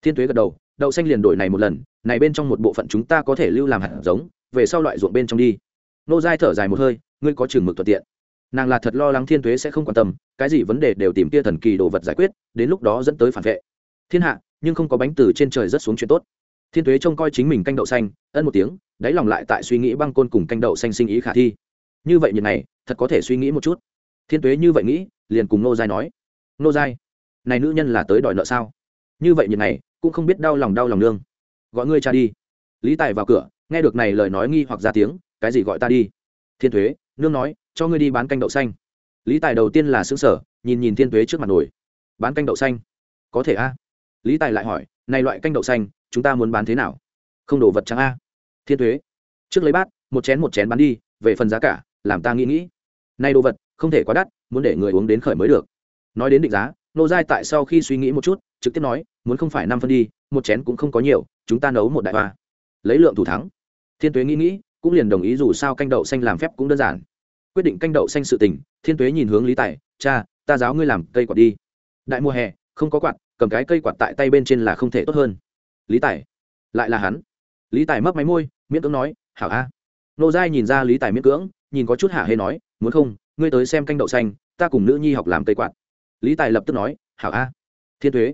Thiên tuế gật đầu, đậu xanh liền đổi này một lần, này bên trong một bộ phận chúng ta có thể lưu làm hạt giống, về sau loại ruộng bên trong đi. Nô giai thở dài một hơi, ngươi có chừng mực thuận tiện. Nàng là thật lo lắng thiên tuế sẽ không quan tâm, cái gì vấn đề đều tìm kia thần kỳ đồ vật giải quyết, đến lúc đó dẫn tới phản vệ. Thiên hạ, nhưng không có bánh từ trên trời rất xuống chuyện tốt. Thiên tuế trông coi chính mình canh đậu xanh, ân một tiếng, đáy lòng lại tại suy nghĩ băng côn cùng canh đậu xanh sinh ý khả thi như vậy nhìn này, thật có thể suy nghĩ một chút. Thiên tuế như vậy nghĩ, liền cùng nô giai nói. Nô giai, này nữ nhân là tới đòi nợ sao? Như vậy nhiệt này, cũng không biết đau lòng đau lòng nương. Gọi ngươi cha đi. Lý tài vào cửa, nghe được này lời nói nghi hoặc ra tiếng, cái gì gọi ta đi? Thiên thuế nương nói, cho ngươi đi bán canh đậu xanh. Lý tài đầu tiên là xứng sở nhìn nhìn thiên thuế trước mặt nổi bán canh đậu xanh? Có thể a. Lý tài lại hỏi, này loại canh đậu xanh, chúng ta muốn bán thế nào? Không đổ vật trắng a. Thiên thuế trước lấy bát, một chén một chén bán đi, về phần giá cả làm ta nghĩ nghĩ. Nay đồ vật, không thể quá đắt, muốn để người uống đến khởi mới được. Nói đến định giá, nô giai tại sau khi suy nghĩ một chút, trực tiếp nói, muốn không phải năm phân đi, một chén cũng không có nhiều, chúng ta nấu một đại hoa. Lấy lượng thủ thắng. Thiên tuế nghĩ nghĩ, cũng liền đồng ý dù sao canh đậu xanh làm phép cũng đơn giản. Quyết định canh đậu xanh sự tình, thiên tuế nhìn hướng lý tài, cha, ta giáo ngươi làm cây quạt đi. Đại mùa hè, không có quạt, cầm cái cây quạt tại tay bên trên là không thể tốt hơn. Lý tài, lại là hắn. Lý tài mấp máy môi, miễn cưỡng nói, hảo a. Nô giai nhìn ra lý tài miễn cưỡng nhìn có chút hạ hê nói, muốn không, ngươi tới xem canh đậu xanh, ta cùng nữ nhi học làm cây quạt. Lý tài lập tức nói, hảo a. Thiên tuế.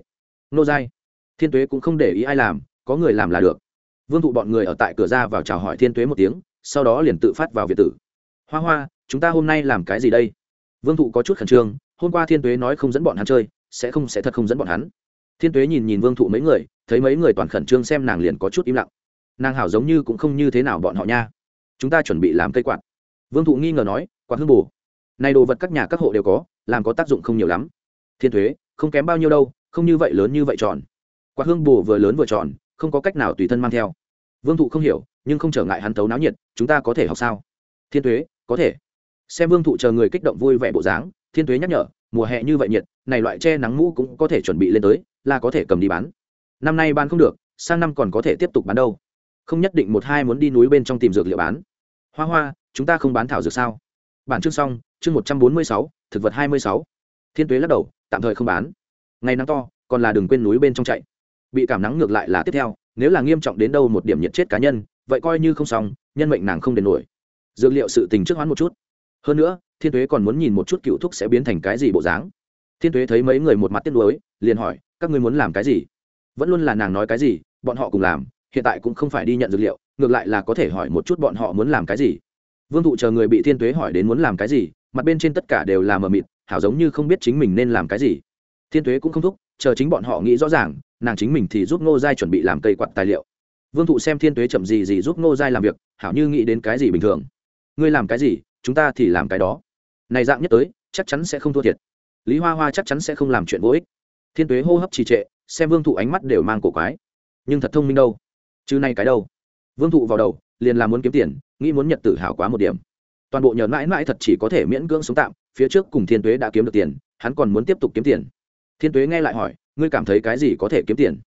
Nô giai. Thiên tuế cũng không để ý ai làm, có người làm là được. Vương thụ bọn người ở tại cửa ra vào chào hỏi thiên tuế một tiếng, sau đó liền tự phát vào việt tử. Hoa hoa, chúng ta hôm nay làm cái gì đây? Vương thụ có chút khẩn trương, hôm qua thiên tuế nói không dẫn bọn hắn chơi, sẽ không, sẽ thật không dẫn bọn hắn. Thiên tuế nhìn nhìn vương thụ mấy người, thấy mấy người toàn khẩn trương xem nàng liền có chút im lặng. Nàng hảo giống như cũng không như thế nào bọn họ nha. Chúng ta chuẩn bị làm cây quạt vương thụ nghi ngờ nói, quạt hương bù này đồ vật các nhà các hộ đều có, làm có tác dụng không nhiều lắm. Thiên thuế, không kém bao nhiêu đâu, không như vậy lớn như vậy tròn. Quạt hương bù vừa lớn vừa tròn, không có cách nào tùy thân mang theo. Vương thụ không hiểu, nhưng không trở ngại hắn tấu náo nhiệt, chúng ta có thể học sao? Thiên thuế, có thể. Xem vương thụ chờ người kích động vui vẻ bộ dáng, thiên thuế nhắc nhở, mùa hè như vậy nhiệt, này loại che nắng mũ cũng có thể chuẩn bị lên tới, là có thể cầm đi bán. Năm nay bán không được, sang năm còn có thể tiếp tục bán đâu. Không nhất định một hai muốn đi núi bên trong tìm dược liệu bán. Hoa hoa chúng ta không bán thảo dược sao? Bản chương xong, chương một trăm bốn mươi sáu, thực vật hai mươi sáu. Thiên tuế lắc đầu, tạm thời không bán. Ngày nắng to, còn là đừng quên núi bên trong chạy. Bị cảm nắng ngược lại là tiếp theo, nếu là nghiêm trọng đến đâu một điểm nhiệt chết cá nhân, vậy coi như không xong, nhân mệnh nàng không đền nổi. Dược liệu sự tình trước hoán một chút. Hơn nữa, thiên tuế còn muốn nhìn một chút cựu thúc sẽ biến thành cái gì bộ dáng. Thiên tuế thấy mấy người một mặt tiếc nuối, liền hỏi, các ngươi muốn làm cái gì? Vẫn luôn là nàng nói cái gì, bọn họ cùng làm, hiện tại cũng không phải đi nhận dược liệu, ngược lại là có thể hỏi một chút bọn họ muốn làm cái gì vương thụ chờ người bị thiên tuế hỏi đến muốn làm cái gì, mặt bên trên tất cả đều là mờ mịt, hảo giống như không biết chính mình nên làm cái gì. Thiên tuế cũng không thúc, chờ chính bọn họ nghĩ rõ ràng, nàng chính mình thì giúp ngô giai chuẩn bị làm cây quạt tài liệu. Vương thụ xem thiên tuế chậm gì gì giúp ngô giai làm việc, hảo như nghĩ đến cái gì bình thường. Ngươi làm cái gì, chúng ta thì làm cái đó. Này dạng nhất tới, chắc chắn sẽ không thua thiệt. Lý hoa hoa chắc chắn sẽ không làm chuyện vô ích. Thiên tuế hô hấp trì trệ, xem vương thụ ánh mắt đều mang cổ quái. Nhưng thật thông minh đâu. Chứ nay cái đâu? Vương thụ vào đầu, liền là muốn kiếm tiền nghĩ muốn nhật tử hào quá một điểm. Toàn bộ nhờ mãi mãi thật chỉ có thể miễn cưỡng sống tạm, phía trước cùng thiên tuế đã kiếm được tiền, hắn còn muốn tiếp tục kiếm tiền. Thiên tuế nghe lại hỏi, ngươi cảm thấy cái gì có thể kiếm tiền?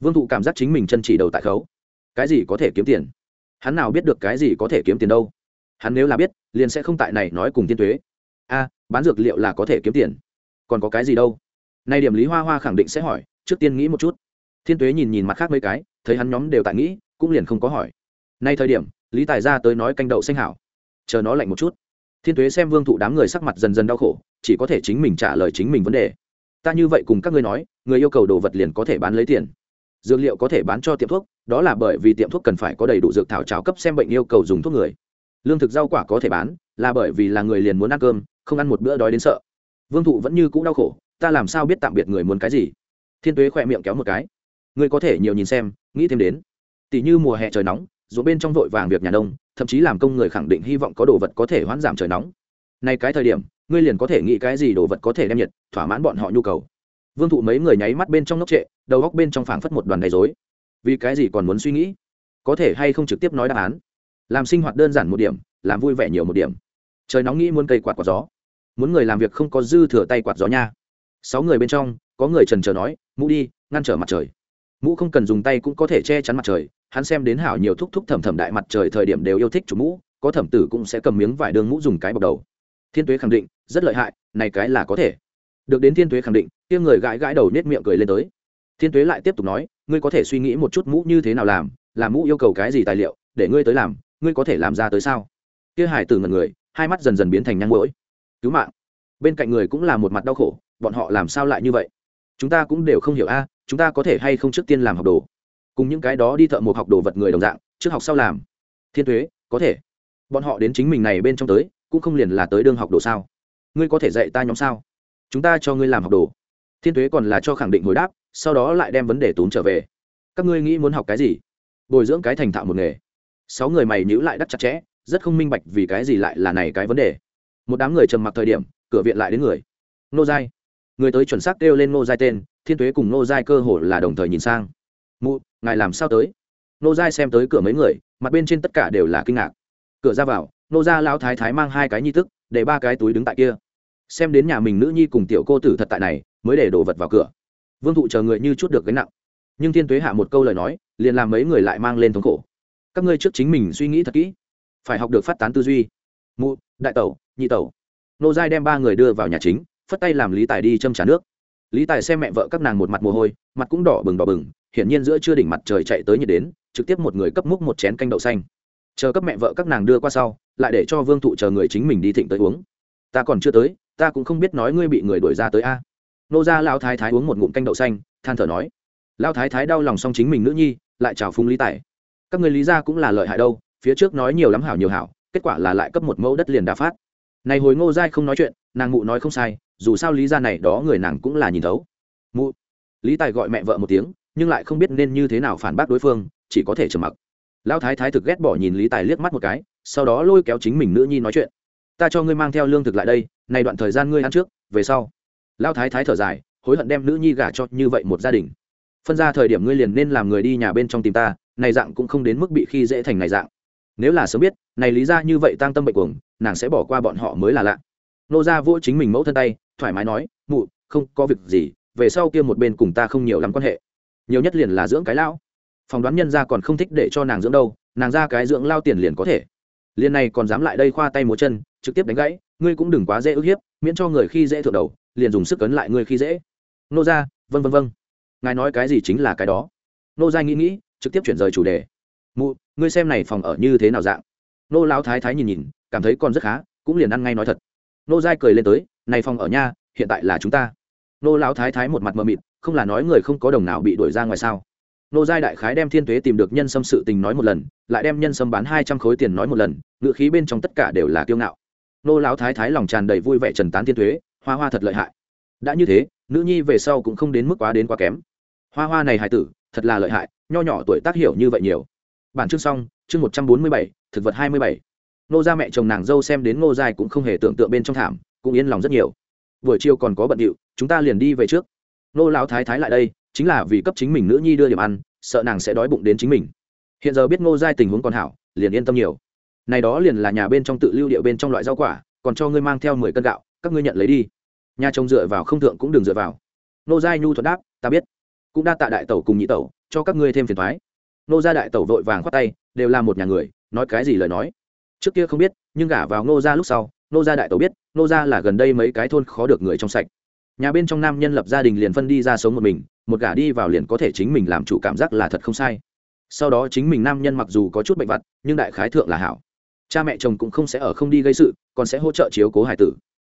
Vương thụ cảm giác chính mình chân chỉ đầu tại khấu. Cái gì có thể kiếm tiền? Hắn nào biết được cái gì có thể kiếm tiền đâu. Hắn nếu là biết, liền sẽ không tại này nói cùng thiên tuế. A, bán dược liệu là có thể kiếm tiền. Còn có cái gì đâu? Nay điểm lý hoa hoa khẳng định sẽ hỏi, trước tiên nghĩ một chút. Thiên tuế nhìn nhìn mặt khác mấy cái, thấy hắn nhóm đều tại nghĩ, cũng liền không có hỏi. Nay thời điểm lý tài ra tới nói canh đậu xanh hảo. Chờ nó lạnh một chút. Thiên tuế xem vương thụ đám người sắc mặt dần dần đau khổ, chỉ có thể chính mình trả lời chính mình vấn đề. Ta như vậy cùng các ngươi nói, người yêu cầu đồ vật liền có thể bán lấy tiền. Dược liệu có thể bán cho tiệm thuốc, đó là bởi vì tiệm thuốc cần phải có đầy đủ dược thảo cháo cấp xem bệnh yêu cầu dùng thuốc người. Lương thực rau quả có thể bán, là bởi vì là người liền muốn ăn cơm, không ăn một bữa đói đến sợ. Vương thụ vẫn như c ũ đau khổ, ta làm sao biết tạm biệt người muốn cái gì? Thiên tuế khỏe miệng kéo một cái. Ngươi có thể nhiều nhìn xem, nghĩ thêm đến. Tỷ như mùa hè trời nóng dù bên trong vội vàng việc nhà nông, thậm chí làm công người khẳng định hy vọng có đồ vật có thể hoãn giảm trời nóng. Nay cái thời điểm, ngươi liền có thể nghĩ cái gì đồ vật có thể đem nhiệt, thỏa mãn bọn họ nhu cầu. Vương thụ mấy người nháy mắt bên trong ngốc trệ, đầu góc bên trong phảng phất một đoàn đầy dối vì cái gì còn muốn suy nghĩ? Có thể hay không trực tiếp nói đáp án? Làm sinh hoạt đơn giản một điểm, làm vui vẻ nhiều một điểm. Trời nóng nghĩ muốn cây quạt quạt gió. Muốn người làm việc không có dư thừa tay quạt gió nha. Sáu người bên trong, có người trần trờ nói, mũ đi, ngăn trở mặt trời. Mũ không cần dùng tay cũng có thể che chắn mặt trời hắn xem đến hảo nhiều thúc thúc thẩm thẩm đại mặt trời thời điểm đều yêu thích chủ mũ, có thẩm tử cũng sẽ cầm miếng vải đường mũ dùng cái bọc đầu. Thiên tuế khẳng định, rất lợi hại, này cái là có thể. Được đến thiên tuế khẳng định, kia người gãi gãi đầu nết miệng cười lên tới. Thiên tuế lại tiếp tục nói, ngươi có thể suy nghĩ một chút mũ như thế nào làm làm mũ yêu cầu cái gì tài liệu, để ngươi tới làm, ngươi có thể làm ra tới sao? Kia hải tử ngần người, hai mắt dần dần biến thành nhang mũi cứu mạng. Bên cạnh người cũng là một mặt đau khổ, bọn họ làm sao lại như vậy? Chúng ta cũng đều không hiểu a, chúng ta có thể hay không trước tiên làm học đồ? Cùng những cái đó đi thợ một học đồ vật người đồng dạng, trước học sau làm. Thiên thuế có thể. Bọn họ đến chính mình này bên trong tới, cũng không liền là tới đương học đồ sao? Ngươi có thể dạy ta nhóm sao? Chúng ta cho ngươi làm học đồ. Thiên tuế còn là cho khẳng định hồi đáp, sau đó lại đem vấn đề tốn trở về. Các ngươi nghĩ muốn học cái gì? Bồi dưỡng cái thành thạo một nghề. Sáu người mày nhữ lại đắt chặt chẽ, rất không minh bạch vì cái gì lại là này cái vấn đề. Một đám người trầm mặc thời điểm, cửa viện lại đến người. Nô giai. Người tới chuẩn xác kêu lên nô giai tên, thiên tuế cùng nô giai cơ hồ là đồng thời nhìn sang mụ, ngài làm sao tới? Nô giai xem tới cửa mấy người, mặt bên trên tất cả đều là kinh ngạc. Cửa ra vào, nô gia lão thái thái mang hai cái nhi tức, để ba cái túi đứng tại kia. Xem đến nhà mình nữ nhi cùng tiểu cô tử thật tại này, mới để đồ vật vào cửa. Vương thụ chờ người như chút được gánh nặng. Nhưng thiên tuế hạ một câu lời nói, liền làm mấy người lại mang lên thống khổ. Các ngươi trước chính mình suy nghĩ thật kỹ, phải học được phát tán tư duy. Mụ, đại tẩu, nhị tẩu. Nô giai đem ba người đưa vào nhà chính, phất tay làm lý tài đi châm trả nước. Lý tài xem mẹ vợ các nàng một mặt mồ hôi, mặt cũng đỏ bừng đỏ bừng hiển nhiên giữa chưa đỉnh mặt trời chạy tới nhiệt đến, trực tiếp một người cấp múc một chén canh đậu xanh. Chờ cấp mẹ vợ các nàng đưa qua sau, lại để cho vương thụ chờ người chính mình đi thịnh tới uống. Ta còn chưa tới, ta cũng không biết nói ngươi bị người đuổi ra tới a. Nô ra lao thái thái uống một ngụm canh đậu xanh, than thở nói. Lao thái thái đau lòng xong chính mình nữ nhi, lại chào phúng lý tài. Các người lý ra cũng là lợi hại đâu, phía trước nói nhiều lắm hảo nhiều hảo, kết quả là lại cấp một mẫu đất liền đa phát. Này hồi ngô giai không nói chuyện, nàng mụ nói không sai, dù sao lý ra này đó người nàng cũng là nhìn thấu. Mụ. Lý tài gọi mẹ vợ một tiếng nhưng lại không biết nên như thế nào phản bác đối phương, chỉ có thể trầm mặc. Lão thái thái thực ghét bỏ nhìn lý tài liếc mắt một cái, sau đó lôi kéo chính mình nữ nhi nói chuyện. Ta cho ngươi mang theo lương thực lại đây, này đoạn thời gian ngươi ăn trước, về sau. Lão thái thái thở dài, hối hận đem nữ nhi gả cho như vậy một gia đình. Phân ra thời điểm ngươi liền nên làm người đi nhà bên trong tìm ta, này dạng cũng không đến mức bị khi dễ thành này dạng. Nếu là sớm biết, này lý ra như vậy tăng tâm bệnh cuồng, nàng sẽ bỏ qua bọn họ mới là lạ. Nô ra vỗ chính mình mẫu thân tay, thoải mái nói, mụ, không có việc gì, về sau kia một bên cùng ta không nhiều lắm quan hệ nhiều nhất liền là dưỡng cái lão. Phỏng đoán nhân ra còn không thích để cho nàng dưỡng đâu, nàng ra cái dưỡng lao tiền liền có thể. Liền này còn dám lại đây khoa tay múa chân, trực tiếp đánh gãy, ngươi cũng đừng quá dễ ức hiếp, miễn cho người khi dễ thượng đầu, liền dùng sức cấn lại ngươi khi dễ. Nô ra vân vân vân ngài nói cái gì chính là cái đó. Nô gia nghĩ nghĩ, trực tiếp chuyển rời chủ đề. Mụ, ngươi xem này phòng ở như thế nào dạng? Nô lão thái thái nhìn nhìn, cảm thấy còn rất khá, cũng liền ăn ngay nói thật. Nô giai cười lên tới, này phòng ở nha, hiện tại là chúng ta. Nô lão thái thái một mặt mờ mịt không là nói người không có đồng nào bị đuổi ra ngoài sao? Nô giai đại khái đem thiên tuế tìm được nhân sâm sự tình nói một lần, lại đem nhân sâm bán hai trăm khối tiền nói một lần ngự khí bên trong tất cả đều là kiêu ngạo. Nô lão thái thái lòng tràn đầy vui vẻ trần tán thiên tuế, hoa hoa thật lợi hại. Đã như thế, nữ nhi về sau cũng không đến mức quá đến quá kém. Hoa hoa này hài tử, thật là lợi hại, nho nhỏ tuổi tác hiểu như vậy nhiều. Bản chương xong, chương một trăm bốn mươi bảy, thực vật hai mươi bảy. Nô gia mẹ chồng nàng dâu xem đến ngô giai cũng không hề tưởng tượng bên trong thảm, cũng yên lòng rất nhiều. Buổi chiều còn có bận điệu, chúng ta liền đi về trước nô lão thái thái lại đây, chính là vì cấp chính mình nữ nhi đưa điểm ăn, sợ nàng sẽ đói bụng đến chính mình. Hiện giờ biết ngô giai tình huống còn hảo, liền yên tâm nhiều. Này đó liền là nhà bên trong tự lưu điệu bên trong loại rau quả, còn cho ngươi mang theo mười cân gạo, các ngươi nhận lấy đi. Nhà chồng dựa vào không thượng cũng đừng dựa vào. Nô giai nhu thuật đáp, ta biết. Cũng đa tạ đại tẩu cùng nhị tẩu, cho các ngươi thêm phiền thoái nô gia đại tẩu vội vàng khoát tay, đều là một nhà người, nói cái gì lời nói. Trước kia không biết, nhưng gả vào nô gia lúc sau nô gia đại tẩu biết nô gia là gần đây mấy cái thôn khó được người trong sạch nhà bên trong nam nhân lập gia đình liền phân đi ra sống một mình, một gả đi vào liền có thể chính mình làm chủ cảm giác là thật không sai. Sau đó chính mình nam nhân mặc dù có chút bệnh vặt, nhưng đại khái thượng là hảo. Cha mẹ chồng cũng không sẽ ở không đi gây sự, còn sẽ hỗ trợ chiếu cố hải tử.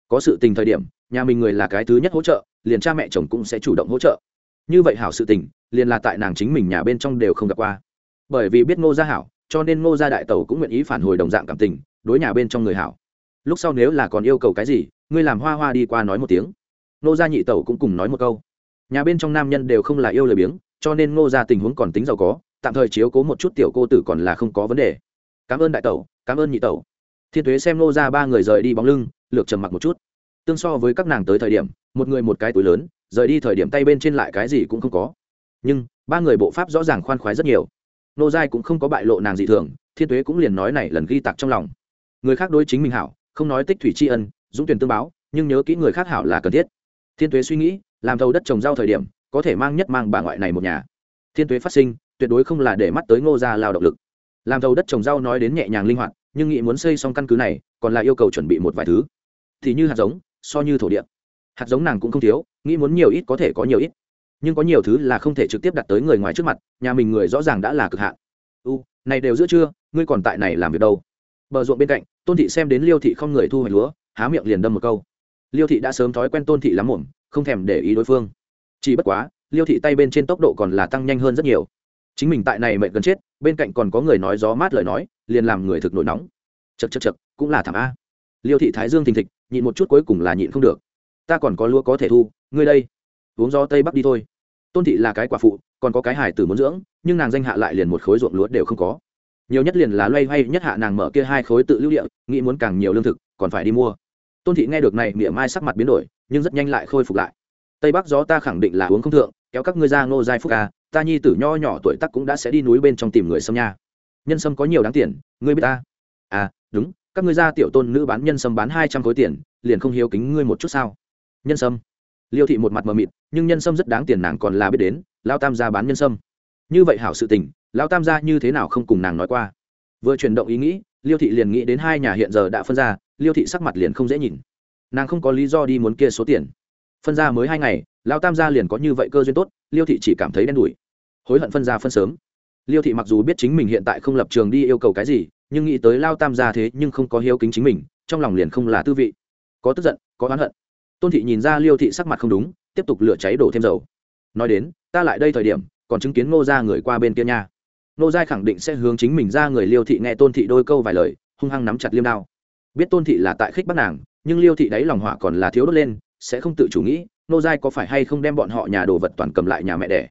Có sự tình thời điểm, nhà mình người là cái thứ nhất hỗ trợ, liền cha mẹ chồng cũng sẽ chủ động hỗ trợ. Như vậy hảo sự tình, liền là tại nàng chính mình nhà bên trong đều không gặp qua. Bởi vì biết ngô gia hảo, cho nên ngô gia đại tẩu cũng nguyện ý phản hồi đồng dạng cảm tình, đối nhà bên trong người hảo. Lúc sau nếu là còn yêu cầu cái gì, ngươi làm hoa hoa đi qua nói một tiếng ngô gia nhị tẩu cũng cùng nói một câu. Nhà bên trong nam nhân đều không là yêu lời biếng, cho nên ngô gia tình huống còn tính giàu có, tạm thời chiếu cố một chút tiểu cô tử còn là không có vấn đề. Cảm ơn đại tẩu, cảm ơn nhị tẩu. Thiên thuế xem ngô gia ba người rời đi bóng lưng, lược trầm mặc một chút. Tương so với các nàng tới thời điểm, một người một cái túi lớn, rời đi thời điểm tay bên trên lại cái gì cũng không có. Nhưng, ba người bộ pháp rõ ràng khoan khoái rất nhiều. Nô giai cũng không có bại lộ nàng dị thường, thiên tuế cũng liền nói này lần ghi tặc trong lòng. Người khác đối chính mình hảo, không nói tích thủy tri ân, dũng tuyển tương báo, nhưng nhớ kỹ người khác hảo là cần thiết thiên tuế suy nghĩ, làm thầu đất trồng rau thời điểm, có thể mang nhất mang bà ngoại này một nhà. Thiên tuế phát sinh, tuyệt đối không là để mắt tới ngô gia lao động lực. Làm thầu đất trồng rau nói đến nhẹ nhàng linh hoạt, nhưng nghĩ muốn xây xong căn cứ này, còn là yêu cầu chuẩn bị một vài thứ. Thì như hạt giống, so như thổ địa. Hạt giống nàng cũng không thiếu, nghĩ muốn nhiều ít có thể có nhiều ít. Nhưng có nhiều thứ là không thể trực tiếp đặt tới người ngoài trước mặt, nhà mình người rõ ràng đã là cực hạn. U, này đều giữa trưa, ngươi còn tại này làm việc đâu? Bờ ruộng bên cạnh, tôn thị xem đến liêu thị không người thu hoạch lúa, há miệng liền đâm một câu liêu thị đã sớm thói quen tôn thị lắm muộn, không thèm để ý đối phương. Chỉ bất quá, liêu thị tay bên trên tốc độ còn là tăng nhanh hơn rất nhiều. Chính mình tại này mệnh gần chết, bên cạnh còn có người nói gió mát lời nói, liền làm người thực nổi nóng. Chật chật chật cũng là thảm a. Liêu thị thái dương thình thịch, nhịn một chút cuối cùng là nhịn không được. Ta còn có lúa có thể thu, ngươi đây. Uống gió tây bắc đi thôi. Tôn thị là cái quả phụ, còn có cái hải tử muốn dưỡng, nhưng nàng danh hạ lại liền một khối ruộng lúa đều không có. Nhiều nhất liền là loay hoay nhất hạ nàng mở kia hai khối tự lưu địa, nghĩ muốn càng nhiều lương thực, còn phải đi mua tôn thị nghe được này miệng mai sắc mặt biến đổi, nhưng rất nhanh lại khôi phục lại. Tây bắc gió ta khẳng định là uống không thượng, kéo các ngươi ra ngô giai phúc A. ta nhi tử nho nhỏ tuổi tắc cũng đã sẽ đi núi bên trong tìm người sâm nha. Nhân sâm có nhiều đáng tiền, ngươi biết ta? À đúng, các ngươi ra tiểu tôn nữ bán nhân sâm bán hai trăm khối tiền, liền không hiếu kính ngươi một chút sao? Nhân sâm. Liêu thị một mặt mờ mịt, nhưng nhân sâm rất đáng tiền nàng còn là biết đến lao tam gia bán nhân sâm. Như vậy hảo sự tình lao tam gia như thế nào không cùng nàng nói qua. Vừa chuyển động ý nghĩ, liêu thị liền nghĩ đến hai nhà hiện giờ đã phân ra liêu thị sắc mặt liền không dễ nhìn. Nàng không có lý do đi muốn kia số tiền. Phân ra mới hai ngày lao tam gia liền có như vậy cơ duyên tốt, liêu thị chỉ cảm thấy đen đủi. Hối hận phân ra phân sớm. Liêu thị mặc dù biết chính mình hiện tại không lập trường đi yêu cầu cái gì, nhưng nghĩ tới lao tam gia thế nhưng không có hiếu kính chính mình, trong lòng liền không là tư vị. Có tức giận, có oán hận. Tôn thị nhìn ra liêu thị sắc mặt không đúng, tiếp tục lửa cháy đổ thêm dầu. Nói đến, ta lại đây thời điểm, còn chứng kiến ngô ra người qua bên kia nha. Nô giai khẳng định sẽ hướng chính mình ra người liêu thị nghe tôn thị đôi câu vài lời, hung hăng nắm chặt liêm đao biết tôn thị là tại khích bắt nàng, nhưng liêu thị đáy lòng hỏa còn là thiếu đốt lên, sẽ không tự chủ nghĩ, nô giai có phải hay không đem bọn họ nhà đồ vật toàn cầm lại nhà mẹ đẻ?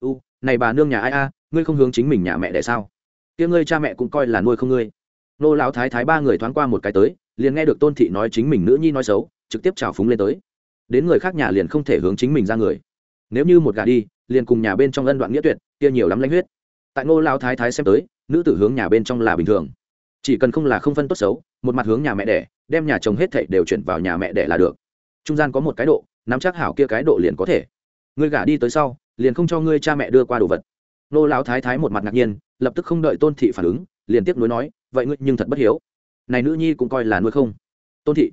U, này bà nương nhà ai a, ngươi không hướng chính mình nhà mẹ đẻ sao? Tiếng ngươi cha mẹ cũng coi là nuôi không ngươi. Nô lão thái thái ba người thoáng qua một cái tới, liền nghe được tôn thị nói chính mình nữ nhi nói xấu, trực tiếp trào phúng lên tới. Đến người khác nhà liền không thể hướng chính mình ra người. Nếu như một gà đi, liền cùng nhà bên trong ân đoạn nghĩa tuyệt, kia nhiều lắm lãnh huyết. Tại ngô lão thái thái xem tới, nữ tử hướng nhà bên trong là bình thường chỉ cần không là không phân tốt xấu, một mặt hướng nhà mẹ đẻ, đem nhà chồng hết thảy đều chuyển vào nhà mẹ đẻ là được. Trung gian có một cái độ, nắm chắc hảo kia cái độ liền có thể. Ngươi gả đi tới sau, liền không cho ngươi cha mẹ đưa qua đồ vật. Nô lão thái thái một mặt ngạc nhiên, lập tức không đợi tôn thị phản ứng, liền tiếp nối nói, vậy ngươi nhưng thật bất hiếu. Này nữ nhi cũng coi là nuôi không. Tôn thị.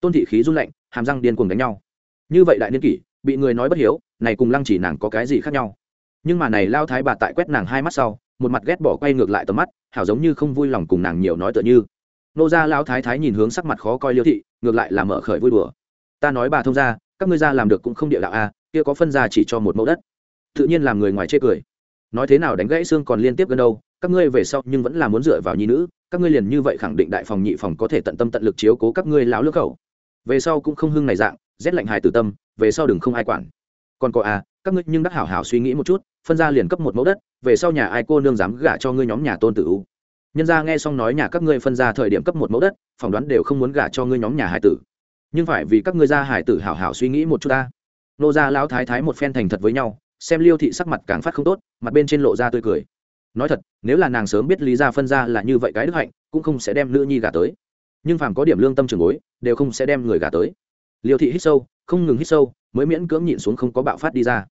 Tôn thị khí run lạnh, hàm răng điên cuồng đánh nhau. Như vậy đại niên kỷ, bị người nói bất hiếu, này cùng lăng chỉ nàng có cái gì khác nhau? Nhưng mà này lao thái bà tại quét nàng hai mắt sau một mặt ghét bỏ quay ngược lại tầm mắt hảo giống như không vui lòng cùng nàng nhiều nói tựa như. Nô gia lão thái thái nhìn hướng sắc mặt khó coi liêu thị ngược lại là mở khởi vui đùa. Ta nói bà thông gia, các ngươi gia làm được cũng không địa đạo a kia có phân gia chỉ cho một mẫu đất. Tự nhiên làm người ngoài chê cười. Nói thế nào đánh gãy xương còn liên tiếp gần đâu các ngươi về sau nhưng vẫn là muốn dựa vào nhi nữ các ngươi liền như vậy khẳng định đại phòng nhị phòng có thể tận tâm tận lực chiếu cố các ngươi lão lưỡng khẩu. Về sau cũng không hưng này dạng rét lạnh hài tử tâm về sau đừng không ai quản. Còn có à các ngươi nhưng đắc hảo hảo suy nghĩ một chút phân ra liền cấp một mẫu đất, về sau nhà ai cô nương dám gả cho ngươi nhóm nhà tôn tử u. Nhân gia nghe xong nói nhà các ngươi phân ra thời điểm cấp một mẫu đất, phỏng đoán đều không muốn gả cho ngươi nhóm nhà hải tử. Nhưng phải vì các ngươi gia hải tử hảo hảo suy nghĩ một chút ta. Nô gia lão thái thái một phen thành thật với nhau, xem liêu thị sắc mặt càng phát không tốt, mặt bên trên lộ ra tươi cười. Nói thật, nếu là nàng sớm biết lý gia phân ra là như vậy cái đức hạnh, cũng không sẽ đem nữ nhi gả tới. Nhưng phàm có điểm lương tâm trường bối, đều không sẽ đem người gả tới. Liêu thị hít sâu, không ngừng hít sâu, mới miễn cưỡng nhịn xuống không có bạo phát đi ra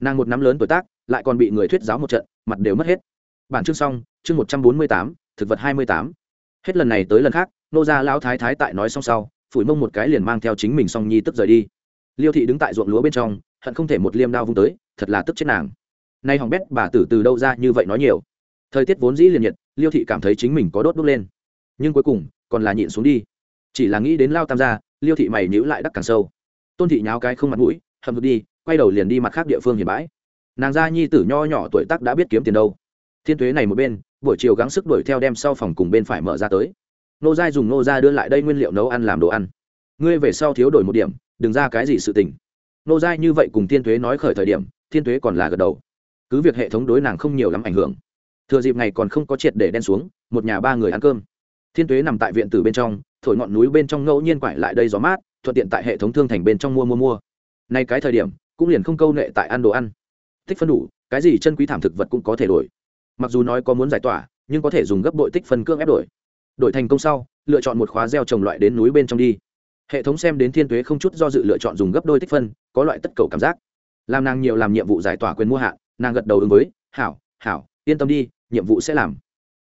nàng một năm lớn tuổi tác, lại còn bị người thuyết giáo một trận, mặt đều mất hết. Bản chương xong, chương một trăm bốn mươi tám, thực vật hai mươi tám. Hết lần này tới lần khác, nô gia lão thái thái tại nói xong sau, phủi mông một cái liền mang theo chính mình song nhi tức rời đi. Liêu thị đứng tại ruộng lúa bên trong, hận không thể một liêm đao vung tới, thật là tức chết nàng. Nay hỏng bét, bà tử từ đâu ra như vậy nói nhiều. Thời tiết vốn dĩ liền nhiệt, liêu thị cảm thấy chính mình có đốt đốt lên. Nhưng cuối cùng, còn là nhịn xuống đi. Chỉ là nghĩ đến lao tam gia, liêu thị mày nhữ lại đắc càng sâu. Tôn thị nháo cái không mặt mũi hầm thực đi quay đầu liền đi mặt khác địa phương hiền bãi. Nàng gia nhi tử nho nhỏ tuổi tác đã biết kiếm tiền đâu. Thiên thuế này một bên, buổi chiều gắng sức đuổi theo đem sau phòng cùng bên phải mở ra tới. Nô giai dùng nô ra đưa lại đây nguyên liệu nấu ăn làm đồ ăn. Ngươi về sau thiếu đổi một điểm, đừng ra cái gì sự tình. Nô giai như vậy cùng thiên thuế nói khởi thời điểm, thiên thuế còn là gật đầu. Cứ việc hệ thống đối nàng không nhiều lắm ảnh hưởng. Thừa dịp này còn không có triệt để đen xuống, một nhà ba người ăn cơm. Thiên thuế nằm tại viện tử bên trong, thổi ngọn núi bên trong ngẫu nhiên quải lại đây gió mát, thuận tiện tại hệ thống thương thành bên trong mua mua mua. Nay cái thời điểm cũng liền không câu nệ tại ăn đồ ăn. Tích phân đủ, cái gì chân quý thảm thực vật cũng có thể đổi. Mặc dù nói có muốn giải tỏa, nhưng có thể dùng gấp bội tích phân cưỡng ép đổi. Đổi thành công sau, lựa chọn một khóa gieo trồng loại đến núi bên trong đi. Hệ thống xem đến thiên tuế không chút do dự lựa chọn dùng gấp đôi tích phân, có loại tất cầu cảm giác. Làm nàng nhiều làm nhiệm vụ giải tỏa quyền mua hạn nàng gật đầu ứng với, hảo hảo, yên tâm đi, nhiệm vụ sẽ làm.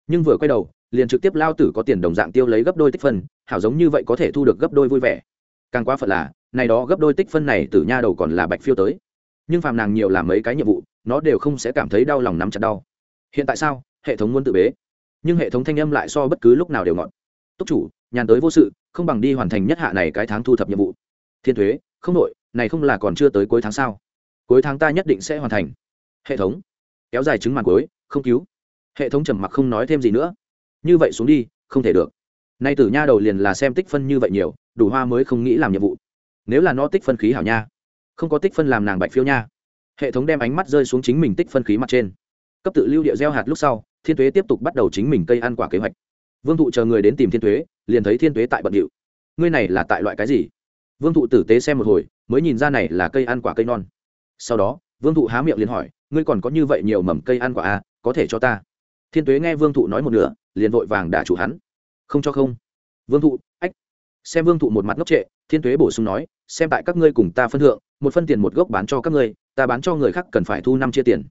Nhưng vừa quay đầu, liền trực tiếp lao tử có tiền đồng dạng tiêu lấy gấp đôi tích phân, hảo giống như vậy có thể thu được gấp đôi vui vẻ. Càng quá phật là này đó gấp đôi tích phân này từ nha đầu còn là bạch phiêu tới. Nhưng phàm nàng nhiều làm mấy cái nhiệm vụ, nó đều không sẽ cảm thấy đau lòng nắm chặt đau. Hiện tại sao? Hệ thống muốn tự bế. Nhưng hệ thống thanh âm lại so bất cứ lúc nào đều ngọn túc chủ, nhàn tới vô sự, không bằng đi hoàn thành nhất hạ này cái tháng thu thập nhiệm vụ. Thiên thuế, không nội này không là còn chưa tới cuối tháng sao? Cuối tháng ta nhất định sẽ hoàn thành. Hệ thống, kéo dài chứng màn cuối, không cứu. Hệ thống trầm mặc không nói thêm gì nữa. Như vậy xuống đi, không thể được. Nay tử nha đầu liền là xem tích phân như vậy nhiều, đủ hoa mới không nghĩ làm nhiệm vụ nếu là nó tích phân khí hảo nha. Không có tích phân làm nàng bạch phiêu nha. Hệ thống đem ánh mắt rơi xuống chính mình tích phân khí mặt trên. Cấp tự lưu địa gieo hạt lúc sau, thiên tuế tiếp tục bắt đầu chính mình cây ăn quả kế hoạch. Vương thụ chờ người đến tìm thiên tuế, liền thấy thiên tuế tại bận điệu. Ngươi này là tại loại cái gì? Vương thụ tử tế xem một hồi, mới nhìn ra này là cây ăn quả cây non. Sau đó, vương thụ há miệng liền hỏi, ngươi còn có như vậy nhiều mầm cây ăn quả à có thể cho ta? Thiên tuế nghe vương thụ nói một nửa, liền vội vàng đả chủ hắn. Không cho không. Vương thụ xem vương thụ một mặt ngốc trệ, thiên tuế bổ sung nói, xem tại các ngươi cùng ta phân thượng, một phân tiền một gốc bán cho các ngươi, ta bán cho người khác cần phải thu năm chia tiền.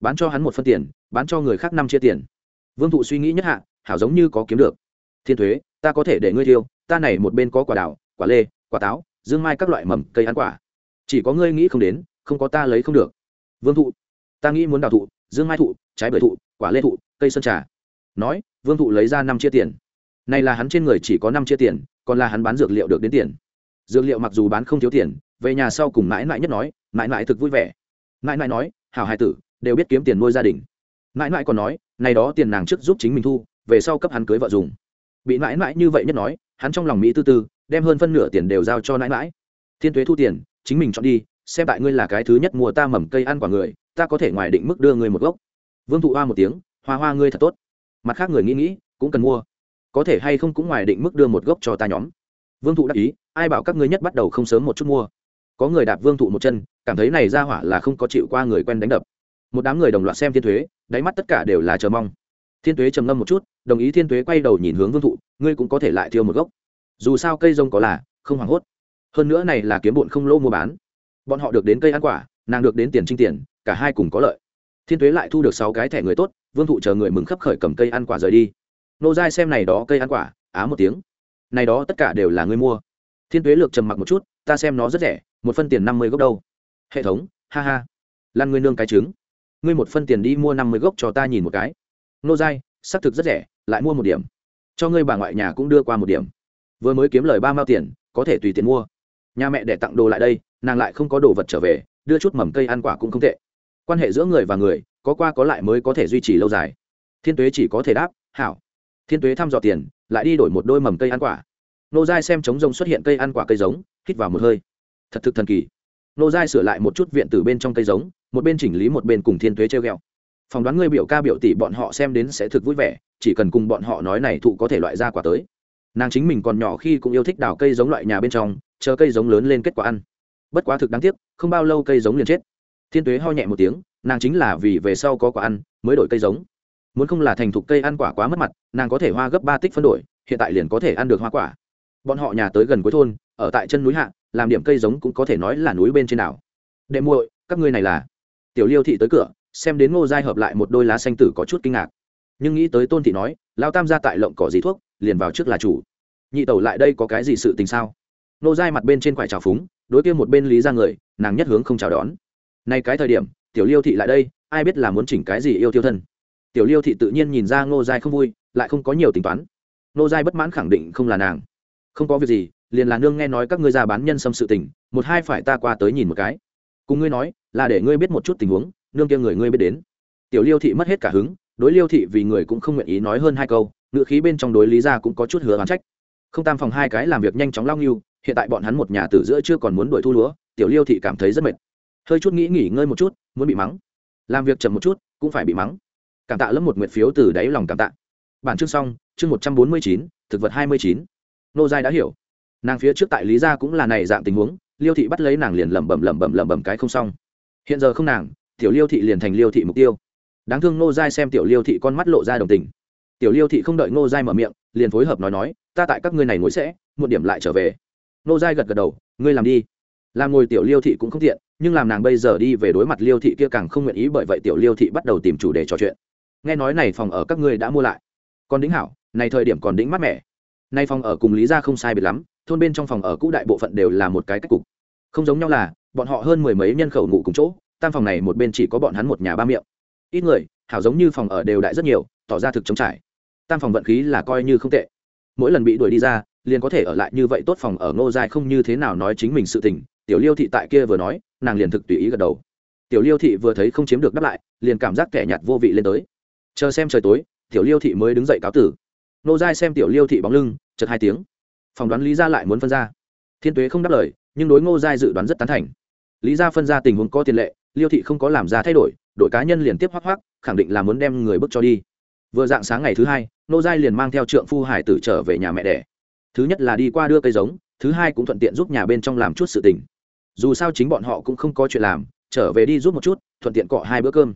Bán cho hắn một phân tiền, bán cho người khác năm chia tiền. Vương thụ suy nghĩ nhất hạ, hảo giống như có kiếm được. Thiên thuế ta có thể để ngươi thiêu, ta này một bên có quả đào, quả lê, quả táo, dương mai các loại mầm, cây ăn quả. Chỉ có ngươi nghĩ không đến, không có ta lấy không được. Vương thụ, ta nghĩ muốn đào thụ, dương mai thụ, trái bưởi thụ, quả lê thụ, cây sơn trà. Nói, vương thụ lấy ra năm chia tiền. Này là hắn trên người chỉ có năm chia tiền còn là hắn bán dược liệu được đến tiền. Dược liệu mặc dù bán không thiếu tiền, về nhà sau cùng mãi mãi nhất nói, mãi mãi thực vui vẻ. Mãi mãi nói, hảo hai tử, đều biết kiếm tiền nuôi gia đình. Mãi mãi còn nói, này đó tiền nàng trước giúp chính mình thu, về sau cấp hắn cưới vợ dùng. Bị mãi mãi như vậy nhất nói, hắn trong lòng mỹ tư tư, đem hơn phân nửa tiền đều giao cho mãi mãi. Thiên tuế thu tiền, chính mình chọn đi, xem tại ngươi là cái thứ nhất mua ta mầm cây ăn quả người, ta có thể ngoài định mức đưa ngươi một gốc. Vương thụ hoa một tiếng, hoa hoa, ngươi thật tốt. Mặt khác người nghĩ nghĩ, cũng cần mua có thể hay không cũng ngoài định mức đưa một gốc cho ta nhóm. Vương thụ đáp ý, ai bảo các ngươi nhất bắt đầu không sớm một chút mua. Có người đạp vương thụ một chân, cảm thấy này ra hỏa là không có chịu qua người quen đánh đập. Một đám người đồng loạt xem thiên thuế, đáy mắt tất cả đều là chờ mong. Thiên thuế trầm ngâm một chút, đồng ý thiên thuế quay đầu nhìn hướng vương thụ, ngươi cũng có thể lại thiêu một gốc. Dù sao cây rông có là, không hoảng hốt. Hơn nữa này là kiếm bụn không lô mua bán. Bọn họ được đến cây ăn quả, nàng được đến tiền trinh tiền, cả hai cùng có lợi. Thiên thuế lại thu được sáu cái thẻ người tốt, vương thụ chờ người mừng khấp khởi cầm cây ăn quả rời đi nô giai xem này đó cây ăn quả, á một tiếng. Này đó tất cả đều là ngươi mua. Thiên tuế lược trầm mặc một chút, ta xem nó rất rẻ, một phân tiền năm mươi gốc đâu. Hệ thống, ha ha. Lan ngươi nương cái trứng. Ngươi một phân tiền đi mua năm mươi gốc cho ta nhìn một cái. Nô giai, xác thực rất rẻ, lại mua một điểm. Cho ngươi bà ngoại nhà cũng đưa qua một điểm. Vừa mới kiếm lời ba mao tiền, có thể tùy tiền mua. Nhà mẹ để tặng đồ lại đây, nàng lại không có đồ vật trở về, đưa chút mầm cây ăn quả cũng không tệ. Quan hệ giữa người và người, có qua có lại mới có thể duy trì lâu dài. Thiên tuế chỉ có thể đáp, hảo thiên tuế thăm dò tiền, lại đi đổi một đôi mầm cây ăn quả. Nô giai xem trống rông xuất hiện cây ăn quả cây giống, hít vào một hơi. Thật thực thần kỳ. Nô giai sửa lại một chút viện từ bên trong cây giống, một bên chỉnh lý một bên cùng thiên tuế treo ghẹo. Phỏng đoán ngươi biểu ca biểu tỷ bọn họ xem đến sẽ thực vui vẻ, chỉ cần cùng bọn họ nói này thụ có thể loại ra quả tới. Nàng chính mình còn nhỏ khi cũng yêu thích đào cây giống loại nhà bên trong, chờ cây giống lớn lên kết quả ăn. Bất quá thực đáng tiếc, không bao lâu cây giống liền chết. Thiên tuế ho nhẹ một tiếng, nàng chính là vì về sau có quả ăn, mới đổi cây giống muốn không là thành thục cây ăn quả quá mất mặt, nàng có thể hoa gấp ba tích phân đổi, hiện tại liền có thể ăn được hoa quả. Bọn họ nhà tới gần cuối thôn, ở tại chân núi hạ, làm điểm cây giống cũng có thể nói là núi bên trên đảo. Đệ muội, các ngươi này là? Tiểu liêu thị tới cửa, xem đến ngô giai hợp lại một đôi lá xanh tử có chút kinh ngạc. Nhưng nghĩ tới tôn thị nói lao tam ra tại lộng cỏ dì thuốc, liền vào trước là chủ. Nhị tẩu lại đây có cái gì sự tình sao? Ngô giai mặt bên trên quải trào phúng, đối kia một bên lý ra người, nàng nhất hướng không chào đón. Nay cái thời điểm, tiểu liêu thị lại đây, ai biết là muốn chỉnh cái gì yêu tiêu thân tiểu liêu thị tự nhiên nhìn ra ngô giai không vui, lại không có nhiều tính toán. Ngô giai bất mãn khẳng định không là nàng. Không có việc gì, liền là nương nghe nói các ngươi ra bán nhân xâm sự tình, một hai phải ta qua tới nhìn một cái. Cùng ngươi nói, là để ngươi biết một chút tình huống, nương kia người ngươi biết đến. Tiểu liêu thị mất hết cả hứng, đối liêu thị vì người cũng không nguyện ý nói hơn hai câu ngựa khí bên trong đối lý ra cũng có chút hứa bán trách. Không tam phòng hai cái làm việc nhanh chóng lao nghiêu hiện tại bọn hắn một nhà tử giữa chưa còn muốn đuổi thu lúa, tiểu liêu thị cảm thấy rất mệt. Hơi chút nghĩ nghỉ ngơi một chút, muốn bị mắng. Làm việc chậm một chút, cũng phải bị mắng cảm tạ lớp một nguyện phiếu từ đáy lòng cảm tạ. Bản chương xong, chương một trăm bốn mươi chín, thực vật hai mươi chín. Nô giai đã hiểu. Nàng phía trước tại lý gia cũng là này dạng tình huống, liêu thị bắt lấy nàng liền lẩm bẩm lẩm bẩm lẩm bẩm cái không xong. Hiện giờ không nàng, tiểu liêu thị liền thành liêu thị mục tiêu. Đáng thương nô giai xem tiểu liêu thị con mắt lộ ra đồng tình. Tiểu liêu thị không đợi nô giai mở miệng, liền phối hợp nói nói, ta tại các ngươi này ngồi sẽ một điểm lại trở về. Nô giai gật gật đầu, ngươi làm đi. Làm ngồi tiểu liêu thị cũng không tiện, nhưng làm nàng bây giờ đi về đối mặt liêu thị kia càng không nguyện ý bởi vậy tiểu liêu thị bắt đầu tìm chủ đề trò chuyện nghe nói này phòng ở các ngươi đã mua lại. Còn đính hảo, này thời điểm còn đính mát mẻ. Nay phòng ở cùng lý ra không sai biệt lắm, thôn bên trong phòng ở cũ đại bộ phận đều là một cái cách cục. Không giống nhau là, bọn họ hơn mười mấy nhân khẩu ngủ cùng chỗ, tam phòng này một bên chỉ có bọn hắn một nhà ba miệng. Ít người, hảo giống như phòng ở đều đại rất nhiều, tỏ ra thực chống trải. Tam phòng vận khí là coi như không tệ. Mỗi lần bị đuổi đi ra, liền có thể ở lại như vậy tốt phòng ở ngô dài không như thế nào nói chính mình sự tình. Tiểu liêu thị tại kia vừa nói, nàng liền thực tùy ý gật đầu. Tiểu liêu thị vừa thấy không chiếm được đáp lại, liền cảm giác kẻ nhạt vô vị lên tới chờ xem trời tối, tiểu liêu thị mới đứng dậy cáo tử. Nô giai xem tiểu liêu thị bóng lưng chật hai tiếng. Phỏng đoán lý ra lại muốn phân ra. Thiên tuế không đáp lời, nhưng đối ngô giai dự đoán rất tán thành. Lý ra phân ra tình huống có tiền lệ, liêu thị không có làm ra thay đổi, đội cá nhân liền tiếp hoác hoác khẳng định là muốn đem người bước cho đi. Vừa dạng sáng ngày thứ hai nô giai liền mang theo trượng phu hải tử trở về nhà mẹ đẻ. Thứ nhất là đi qua đưa cây giống, thứ hai cũng thuận tiện giúp nhà bên trong làm chút sự tình. Dù sao chính bọn họ cũng không có chuyện làm, trở về đi giúp một chút, thuận tiện cọ hai bữa cơm.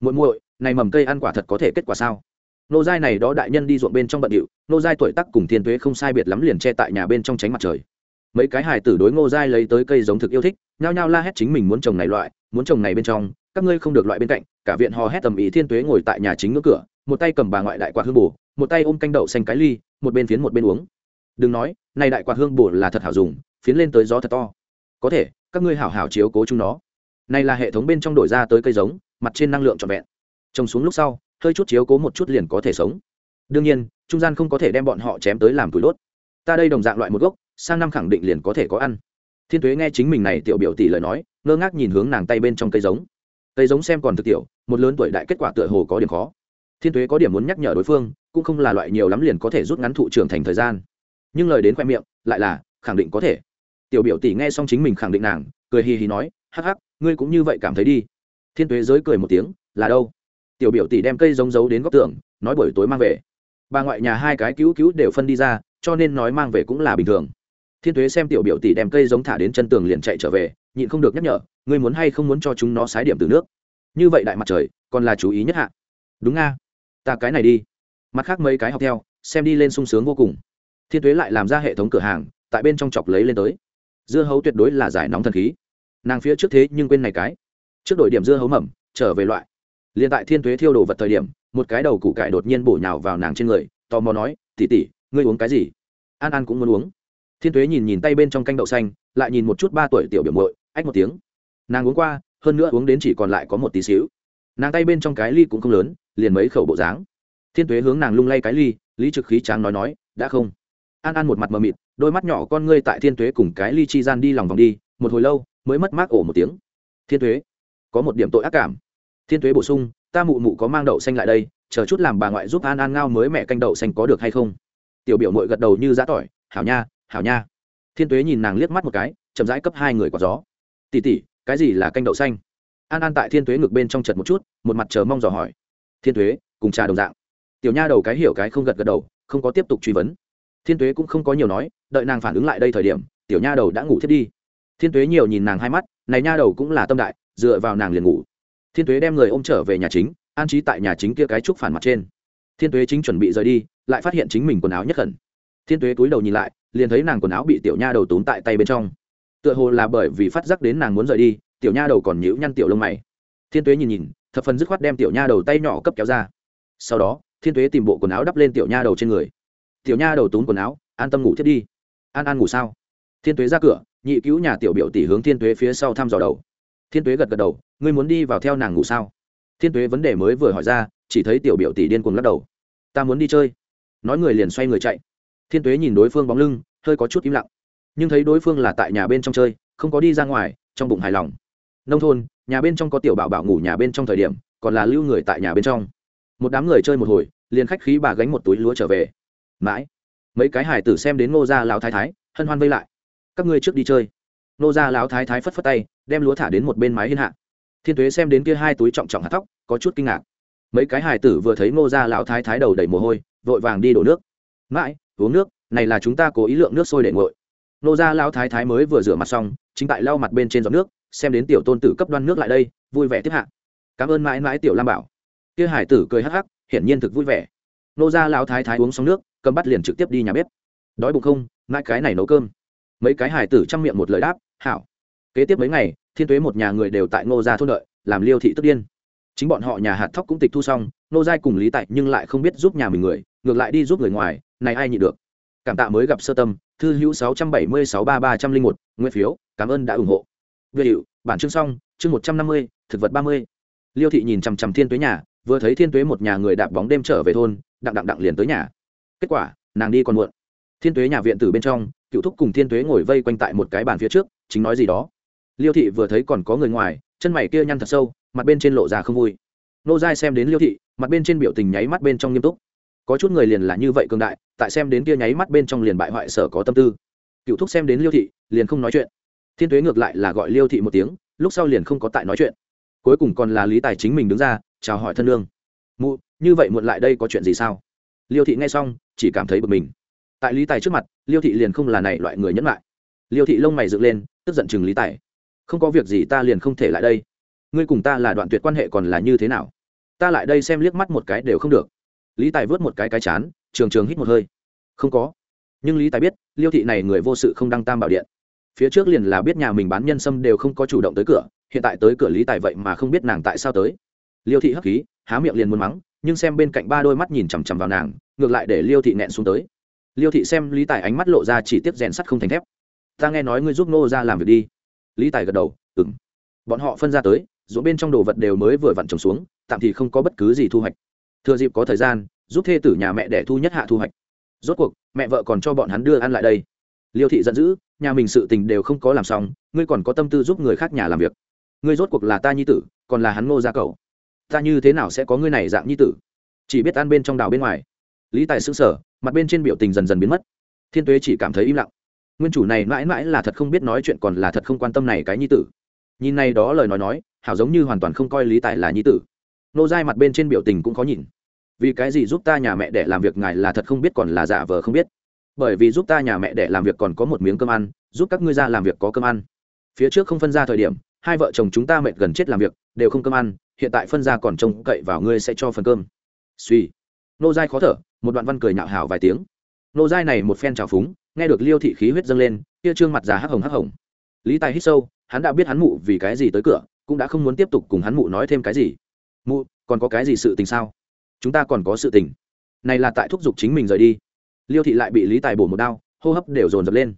Muội muội này mầm cây ăn quả thật có thể kết quả sao? Nô giai này đó đại nhân đi ruộng bên trong bận điệu, nô giai tuổi tác cùng thiên tuế không sai biệt lắm liền che tại nhà bên trong tránh mặt trời. Mấy cái hài tử đối ngô giai lấy tới cây giống thực yêu thích, nhao nhao la hét chính mình muốn trồng này loại, muốn trồng này bên trong, các ngươi không được loại bên cạnh, cả viện hò hét tầm ý thiên tuế ngồi tại nhà chính ngưỡng cửa, một tay cầm bà ngoại đại quạt hương bổ, một tay ôm canh đậu xanh cái ly, một bên phiến một bên uống. Đừng nói, này đại quạt hương bổ là thật hảo dùng, phiến lên tới gió thật to. Có thể, các ngươi hảo hảo chiếu cố chúng nó. Này là hệ thống bên trong đổi ra tới cây giống, mặt trên năng lượng trọn vẹn trồng xuống lúc sau, hơi chút chiếu cố một chút liền có thể sống. Đương nhiên, trung gian không có thể đem bọn họ chém tới làm củi đốt. Ta đây đồng dạng loại một gốc, sang năm khẳng định liền có thể có ăn. Thiên tuế nghe chính mình này tiểu biểu tỷ lời nói, ngơ ngác nhìn hướng nàng tay bên trong cây giống. Cây giống xem còn thực tiểu, một lớn tuổi đại kết quả tựa hồ có điểm khó. Thiên tuế có điểm muốn nhắc nhở đối phương, cũng không là loại nhiều lắm liền có thể rút ngắn thụ trưởng thành thời gian. Nhưng lời đến khoe miệng, lại là, khẳng định có thể. Tiểu biểu tỷ nghe xong chính mình khẳng định nàng, cười hì hì nói, hắc hắc, ngươi cũng như vậy cảm thấy đi. Thiên tuế giới cười một tiếng, là đâu? Tiểu biểu tỷ đem cây giống giấu đến góc tường, nói buổi tối mang về. Bà ngoại nhà hai cái cứu cứu đều phân đi ra, cho nên nói mang về cũng là bình thường. Thiên thuế xem tiểu biểu tỷ đem cây giống thả đến chân tường liền chạy trở về, nhịn không được nhắc nhở, ngươi muốn hay không muốn cho chúng nó sái điểm từ nước? Như vậy đại mặt trời, còn là chú ý nhất hạ. Đúng nga, ta cái này đi. Mặt khác mấy cái học theo, xem đi lên sung sướng vô cùng. Thiên thuế lại làm ra hệ thống cửa hàng, tại bên trong chọc lấy lên tới. Dưa hấu tuyệt đối là giải nóng thần khí. Nàng phía trước thế nhưng quên này cái. Trước đội điểm dưa hấu mầm, trở về loại liền tại thiên thuế thiêu đồ vật thời điểm, một cái đầu củ cải đột nhiên bổ nhào vào nàng trên người, tò mò nói tỉ tỉ ngươi uống cái gì? An an cũng muốn uống. Thiên thuế nhìn nhìn tay bên trong canh đậu xanh, lại nhìn một chút ba tuổi tiểu biểu mội ách một tiếng. Nàng uống qua, hơn nữa uống đến chỉ còn lại có một tí xíu. Nàng tay bên trong cái ly cũng không lớn, liền mấy khẩu bộ dáng. Thiên thuế hướng nàng lung lay cái ly, lý trực khí tráng nói nói, đã không? An an một mặt mờ mịt, đôi mắt nhỏ con ngươi tại thiên thuế cùng cái ly chi gian đi lòng vòng đi, một hồi lâu, mới mất mát ổ một tiếng. Thiên thuế có một điểm tội ác cảm thiên thuế bổ sung, ta mụ mụ có mang đậu xanh lại đây, chờ chút làm bà ngoại giúp an an ngao mới mẹ canh đậu xanh có được hay không? Tiểu biểu mội gật đầu như giã tỏi, hảo nha hảo nha. Thiên tuế nhìn nàng liếc mắt một cái, chậm rãi cấp hai người quả gió. Tỉ tỉ cái gì là canh đậu xanh? An an tại thiên tuế ngược bên trong chật một chút, một mặt chờ mong dò hỏi. Thiên tuế, cùng trà đồng dạng. Tiểu nha đầu cái hiểu cái không gật gật đầu, không có tiếp tục truy vấn. Thiên tuế cũng không có nhiều nói, đợi nàng phản ứng lại đây thời điểm, tiểu nha đầu đã ngủ thiết đi. Thiên tuế nhiều nhìn nàng hai mắt, này nha đầu cũng là tâm đại, dựa vào nàng liền ngủ thiên tuế đem người ôm trở về nhà chính, an trí tại nhà chính kia cái trúc phản mặt trên. Thiên tuế chính chuẩn bị rời đi, lại phát hiện chính mình quần áo nhất khẩn. Thiên tuế túi đầu nhìn lại, liền thấy nàng quần áo bị tiểu nha đầu tốn tại tay bên trong. Tựa hồ là bởi vì phát giác đến nàng muốn rời đi, tiểu nha đầu còn nhíu nhăn tiểu lông mày. Thiên tuế nhìn nhìn, thập phần dứt khoát đem tiểu nha đầu tay nhỏ cấp kéo ra. Sau đó, thiên tuế tìm bộ quần áo đắp lên tiểu nha đầu trên người. Tiểu nha đầu tốn quần áo, an tâm ngủ thiết đi. An an ngủ sao? Thiên tuế ra cửa, nhị cứu nhà tiểu biểu tỷ hướng thiên tuế phía sau thăm dò đầu. Thiên tuế gật gật đầu ngươi muốn đi vào theo nàng ngủ sao? Thiên tuế vấn đề mới vừa hỏi ra, chỉ thấy tiểu biểu tỷ điên cuồng lắc đầu. Ta muốn đi chơi. Nói người liền xoay người chạy. Thiên tuế nhìn đối phương bóng lưng, hơi có chút im lặng. Nhưng thấy đối phương là tại nhà bên trong chơi, không có đi ra ngoài, trong bụng hài lòng. Nông thôn, nhà bên trong có tiểu bảo bảo ngủ nhà bên trong thời điểm, còn là lưu người tại nhà bên trong. Một đám người chơi một hồi, liền khách khí bà gánh một túi lúa trở về. Mãi, mấy cái hải tử xem đến ngô gia lão thái thái, hân hoan vây lại. Các ngươi trước đi chơi. Ngô gia lão thái thái phất phất tay, đem lúa thả đến một bên mái hiên hạ thiên tuế xem đến kia hai túi trọng trọng hạt tóc có chút kinh ngạc. Mấy cái hải tử vừa thấy ngô gia lão thái thái đầu đầy mồ hôi, vội vàng đi đổ nước. Mãi, uống nước, này là chúng ta cố ý lượng nước sôi để nguội. Nô gia lão thái thái mới vừa rửa mặt xong, chính tại lau mặt bên trên giọt nước, xem đến tiểu tôn tử cấp đoan nước lại đây, vui vẻ tiếp hạ. Cảm ơn mãi mãi tiểu lam bảo. Kia hải tử cười hắc hắc, hiển nhiên thực vui vẻ. Nô gia lão thái thái uống xong nước, cầm bắt liền trực tiếp đi nhà bếp. Đói bụng không? Mãi cái này nấu cơm. Mấy cái hải tử chăm miệng một lời đáp, hảo. Kế tiếp mấy ngày thiên tuế một nhà người đều tại ngô gia thôn đợi, làm liêu thị tức điên. Chính bọn họ nhà hạt thóc cũng tịch thu xong nô giai cùng lý tại nhưng lại không biết giúp nhà mình người, ngược lại đi giúp người ngoài, này ai nhị được. Cảm tạ mới gặp sơ tâm, thư hữu sáu trăm bảy mươi sáu ba ba trăm linh một nguyên phiếu, cảm ơn đã ủng hộ. Về hiệu bản chương xong, chương một trăm năm mươi, thực vật ba mươi. Liêu thị nhìn chằm chằm thiên tuế nhà, vừa thấy thiên tuế một nhà người đạp bóng đêm trở về thôn, đặng đặng đặng liền tới nhà. Kết quả, nàng đi còn muộn. Thiên tuế nhà viện từ bên trong, cựu thúc cùng thiên tuế ngồi vây quanh tại một cái bàn phía trước, chính nói gì đó liêu thị vừa thấy còn có người ngoài, chân mày kia nhăn thật sâu, mặt bên trên lộ ra không vui. Nô giai xem đến liêu thị, mặt bên trên biểu tình nháy mắt bên trong nghiêm túc. Có chút người liền là như vậy cường đại, tại xem đến kia nháy mắt bên trong liền bại hoại sở có tâm tư. Cựu thúc xem đến liêu thị, liền không nói chuyện. Thiên tuế ngược lại là gọi liêu thị một tiếng, lúc sau liền không có tại nói chuyện. Cuối cùng còn là lý tài chính mình đứng ra, chào hỏi thân lương. Mụ, như vậy muộn lại đây có chuyện gì sao? Liêu thị nghe xong, chỉ cảm thấy bực mình. Tại lý tài trước mặt, liêu thị liền không là này loại người nhẫn lại liêu thị lông mày dựng lên, tức giận chừng lý tài không có việc gì ta liền không thể lại đây. Ngươi cùng ta là đoạn tuyệt quan hệ còn là như thế nào? Ta lại đây xem liếc mắt một cái đều không được. Lý tài vớt một cái cái chán, trường trường hít một hơi. Không có. Nhưng lý tài biết, liêu thị này người vô sự không đăng tam bảo điện. Phía trước liền là biết nhà mình bán nhân sâm đều không có chủ động tới cửa, hiện tại tới cửa lý tài vậy mà không biết nàng tại sao tới. Liêu thị hấp khí, há miệng liền muốn mắng, nhưng xem bên cạnh ba đôi mắt nhìn chằm chằm vào nàng, ngược lại để liêu thị nẹn xuống tới. Liêu thị xem lý tài ánh mắt lộ ra chỉ tiếp rèn sắt không thành thép. Ta nghe nói ngươi giúp nô ra làm việc đi lý tài gật đầu ừng bọn họ phân ra tới, ruộng bên trong đồ vật đều mới vừa vặn trồng xuống, tạm thì không có bất cứ gì thu hoạch. Thừa dịp có thời gian, giúp thê tử nhà mẹ để thu nhất hạ thu hoạch. Rốt cuộc, mẹ vợ còn cho bọn hắn đưa ăn lại đây. Liêu thị giận dữ, nhà mình sự tình đều không có làm xong, ngươi còn có tâm tư giúp người khác nhà làm việc. Ngươi rốt cuộc là ta nhi tử, còn là hắn ngô gia cậu. Ta như thế nào sẽ có ngươi này dạng nhi tử? Chỉ biết ăn bên trong đào bên ngoài. Lý tài xứng sở mặt bên trên biểu tình dần dần biến mất. Thiên tuế chỉ cảm thấy im lặng nguyên chủ này mãi mãi là thật không biết nói chuyện còn là thật không quan tâm này cái nhi tử. Nhìn này đó lời nói nói, hảo giống như hoàn toàn không coi lý tài là nhi tử. Nô giai mặt bên trên biểu tình cũng khó nhìn. Vì cái gì giúp ta nhà mẹ để làm việc ngài là thật không biết còn là giả vờ không biết. Bởi vì giúp ta nhà mẹ để làm việc còn có một miếng cơm ăn, giúp các ngươi ra làm việc có cơm ăn. Phía trước không phân ra thời điểm, hai vợ chồng chúng ta mệt gần chết làm việc, đều không cơm ăn, hiện tại phân ra còn trông cậy vào ngươi sẽ cho phần cơm. Suy nô giai khó thở, một đoạn văn cười nhạo hào vài tiếng. Nô giai này một phen trào phúng nghe được liêu thị khí huyết dâng lên, kia trương mặt già hắc hồng hắc hồng. Lý tài hít sâu, hắn đã biết hắn mụ vì cái gì tới cửa, cũng đã không muốn tiếp tục cùng hắn mụ nói thêm cái gì. Mụ, còn có cái gì sự tình sao? Chúng ta còn có sự tình. Này là tại thúc giục chính mình rời đi. Liêu thị lại bị lý tài bổ một đao, hô hấp đều dồn dập lên.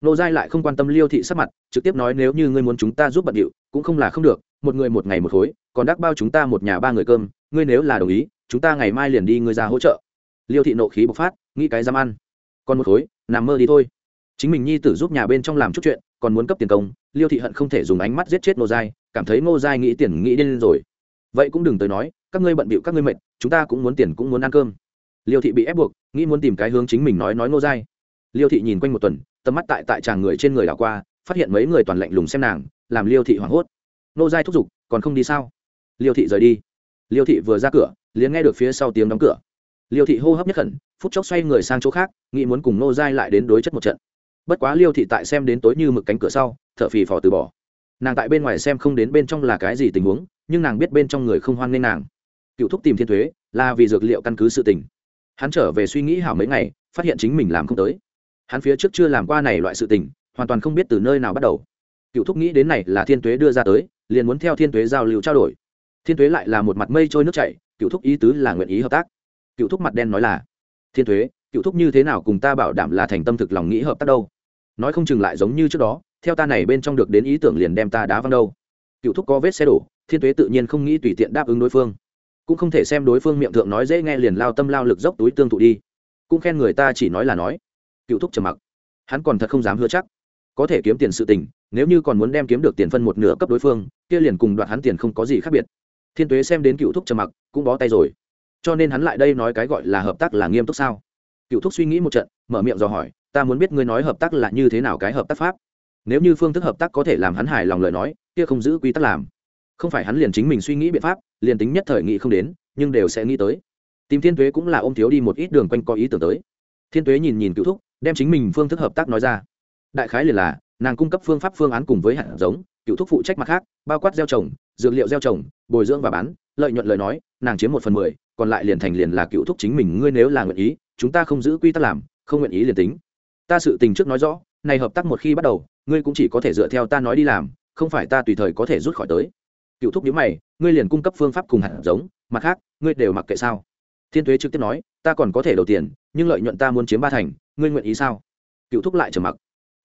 Nô giai lại không quan tâm liêu thị sắc mặt, trực tiếp nói, nếu như ngươi muốn chúng ta giúp bận điệu, cũng không là không được, một người một ngày một khối, còn đắc bao chúng ta một nhà ba người cơm, ngươi nếu là đồng ý, chúng ta ngày mai liền đi ngươi ra hỗ trợ. Liêu thị nộ khí bộc phát, nghĩ cái dám ăn. Còn một khối nằm mơ đi thôi. Chính mình nhi tử giúp nhà bên trong làm chút chuyện, còn muốn cấp tiền công, liêu thị hận không thể dùng ánh mắt giết chết Ngô giai, cảm thấy ngô giai nghĩ tiền nghĩ điên rồi. Vậy cũng đừng tới nói, các ngươi bận bịu các ngươi mệt, chúng ta cũng muốn tiền cũng muốn ăn cơm. Liêu thị bị ép buộc, nghĩ muốn tìm cái hướng chính mình nói nói ngô giai. Liêu thị nhìn quanh một tuần, tầm mắt tại tại chàng người trên người đảo qua, phát hiện mấy người toàn lạnh lùng xem nàng, làm liêu thị hoảng hốt. Ngô giai thúc giục, còn không đi sao? Liêu thị rời đi. Liêu thị vừa ra cửa, liền nghe được phía sau tiếng đóng cửa liêu thị hô hấp nhất khẩn, phút chốc xoay người sang chỗ khác, nghĩ muốn cùng nô giai lại đến đối chất một trận. Bất quá liêu thị tại xem đến tối như mực cánh cửa sau thợ phì phò từ bỏ. Nàng tại bên ngoài xem không đến bên trong là cái gì tình huống, nhưng nàng biết bên trong người không hoan nghênh nàng. Cựu thúc tìm thiên thuế, là vì dược liệu căn cứ sự tình. Hắn trở về suy nghĩ hảo mấy ngày, phát hiện chính mình làm không tới. Hắn phía trước chưa làm qua này loại sự tình, hoàn toàn không biết từ nơi nào bắt đầu. Cựu thúc nghĩ đến này là thiên tuế đưa ra tới, liền muốn theo thiên tuế giao lưu trao đổi. Thiên tuế lại là một mặt mây trôi nước chảy, cựu thúc ý tứ là nguyện ý hợp tác cựu thúc mặt đen nói là, thiên tuế cựu thúc như thế nào cùng ta bảo đảm là thành tâm thực lòng nghĩ hợp tác đâu? Nói không chừng lại giống như trước đó, theo ta này bên trong được đến ý tưởng liền đem ta đá văng đâu. Cựu thúc có vết xe đổ, thiên tuế tự nhiên không nghĩ tùy tiện đáp ứng đối phương. Cũng không thể xem đối phương miệng thượng nói dễ nghe liền lao tâm lao lực dốc túi tương thụ đi. Cũng khen người ta chỉ nói là nói. Cựu thúc trầm mặc. Hắn còn thật không dám hứa chắc. Có thể kiếm tiền sự tình, nếu như còn muốn đem kiếm được tiền phân một nửa cấp đối phương, kia liền cùng đoạt hắn tiền không có gì khác biệt. Thiên tuế xem đến cựu thúc trầm mặc, cũng bó tay rồi cho nên hắn lại đây nói cái gọi là hợp tác là nghiêm túc sao? Cựu thúc suy nghĩ một trận, mở miệng dò hỏi, ta muốn biết ngươi nói hợp tác là như thế nào cái hợp tác pháp? Nếu như phương thức hợp tác có thể làm hắn hài lòng lời nói, kia không giữ quy tắc làm. Không phải hắn liền chính mình suy nghĩ biện pháp, liền tính nhất thời nghĩ không đến, nhưng đều sẽ nghĩ tới. Tìm thiên tuế cũng là ôm thiếu đi một ít đường quanh có ý tưởng tới. Thiên tuế nhìn nhìn cựu thúc, đem chính mình phương thức hợp tác nói ra. Đại khái liền là, nàng cung cấp phương pháp phương án cùng với hạt giống, cựu thúc phụ trách mặt khác, bao quát gieo trồng, dược liệu gieo trồng, bồi dưỡng và bán lợi nhuận lời nói, nàng chiếm một phần mười, còn lại liền thành liền là cựu thúc chính mình, ngươi nếu là nguyện ý, chúng ta không giữ quy tắc làm, không nguyện ý liền tính. Ta sự tình trước nói rõ, này hợp tác một khi bắt đầu, ngươi cũng chỉ có thể dựa theo ta nói đi làm, không phải ta tùy thời có thể rút khỏi tới. Cựu thúc nhíu mày, ngươi liền cung cấp phương pháp cùng hạt giống, mặt khác, ngươi đều mặc kệ sao? Thiên thuế trực tiếp nói, ta còn có thể đầu tiền, nhưng lợi nhuận ta muốn chiếm ba thành, ngươi nguyện ý sao? Cựu thúc lại trầm mặc.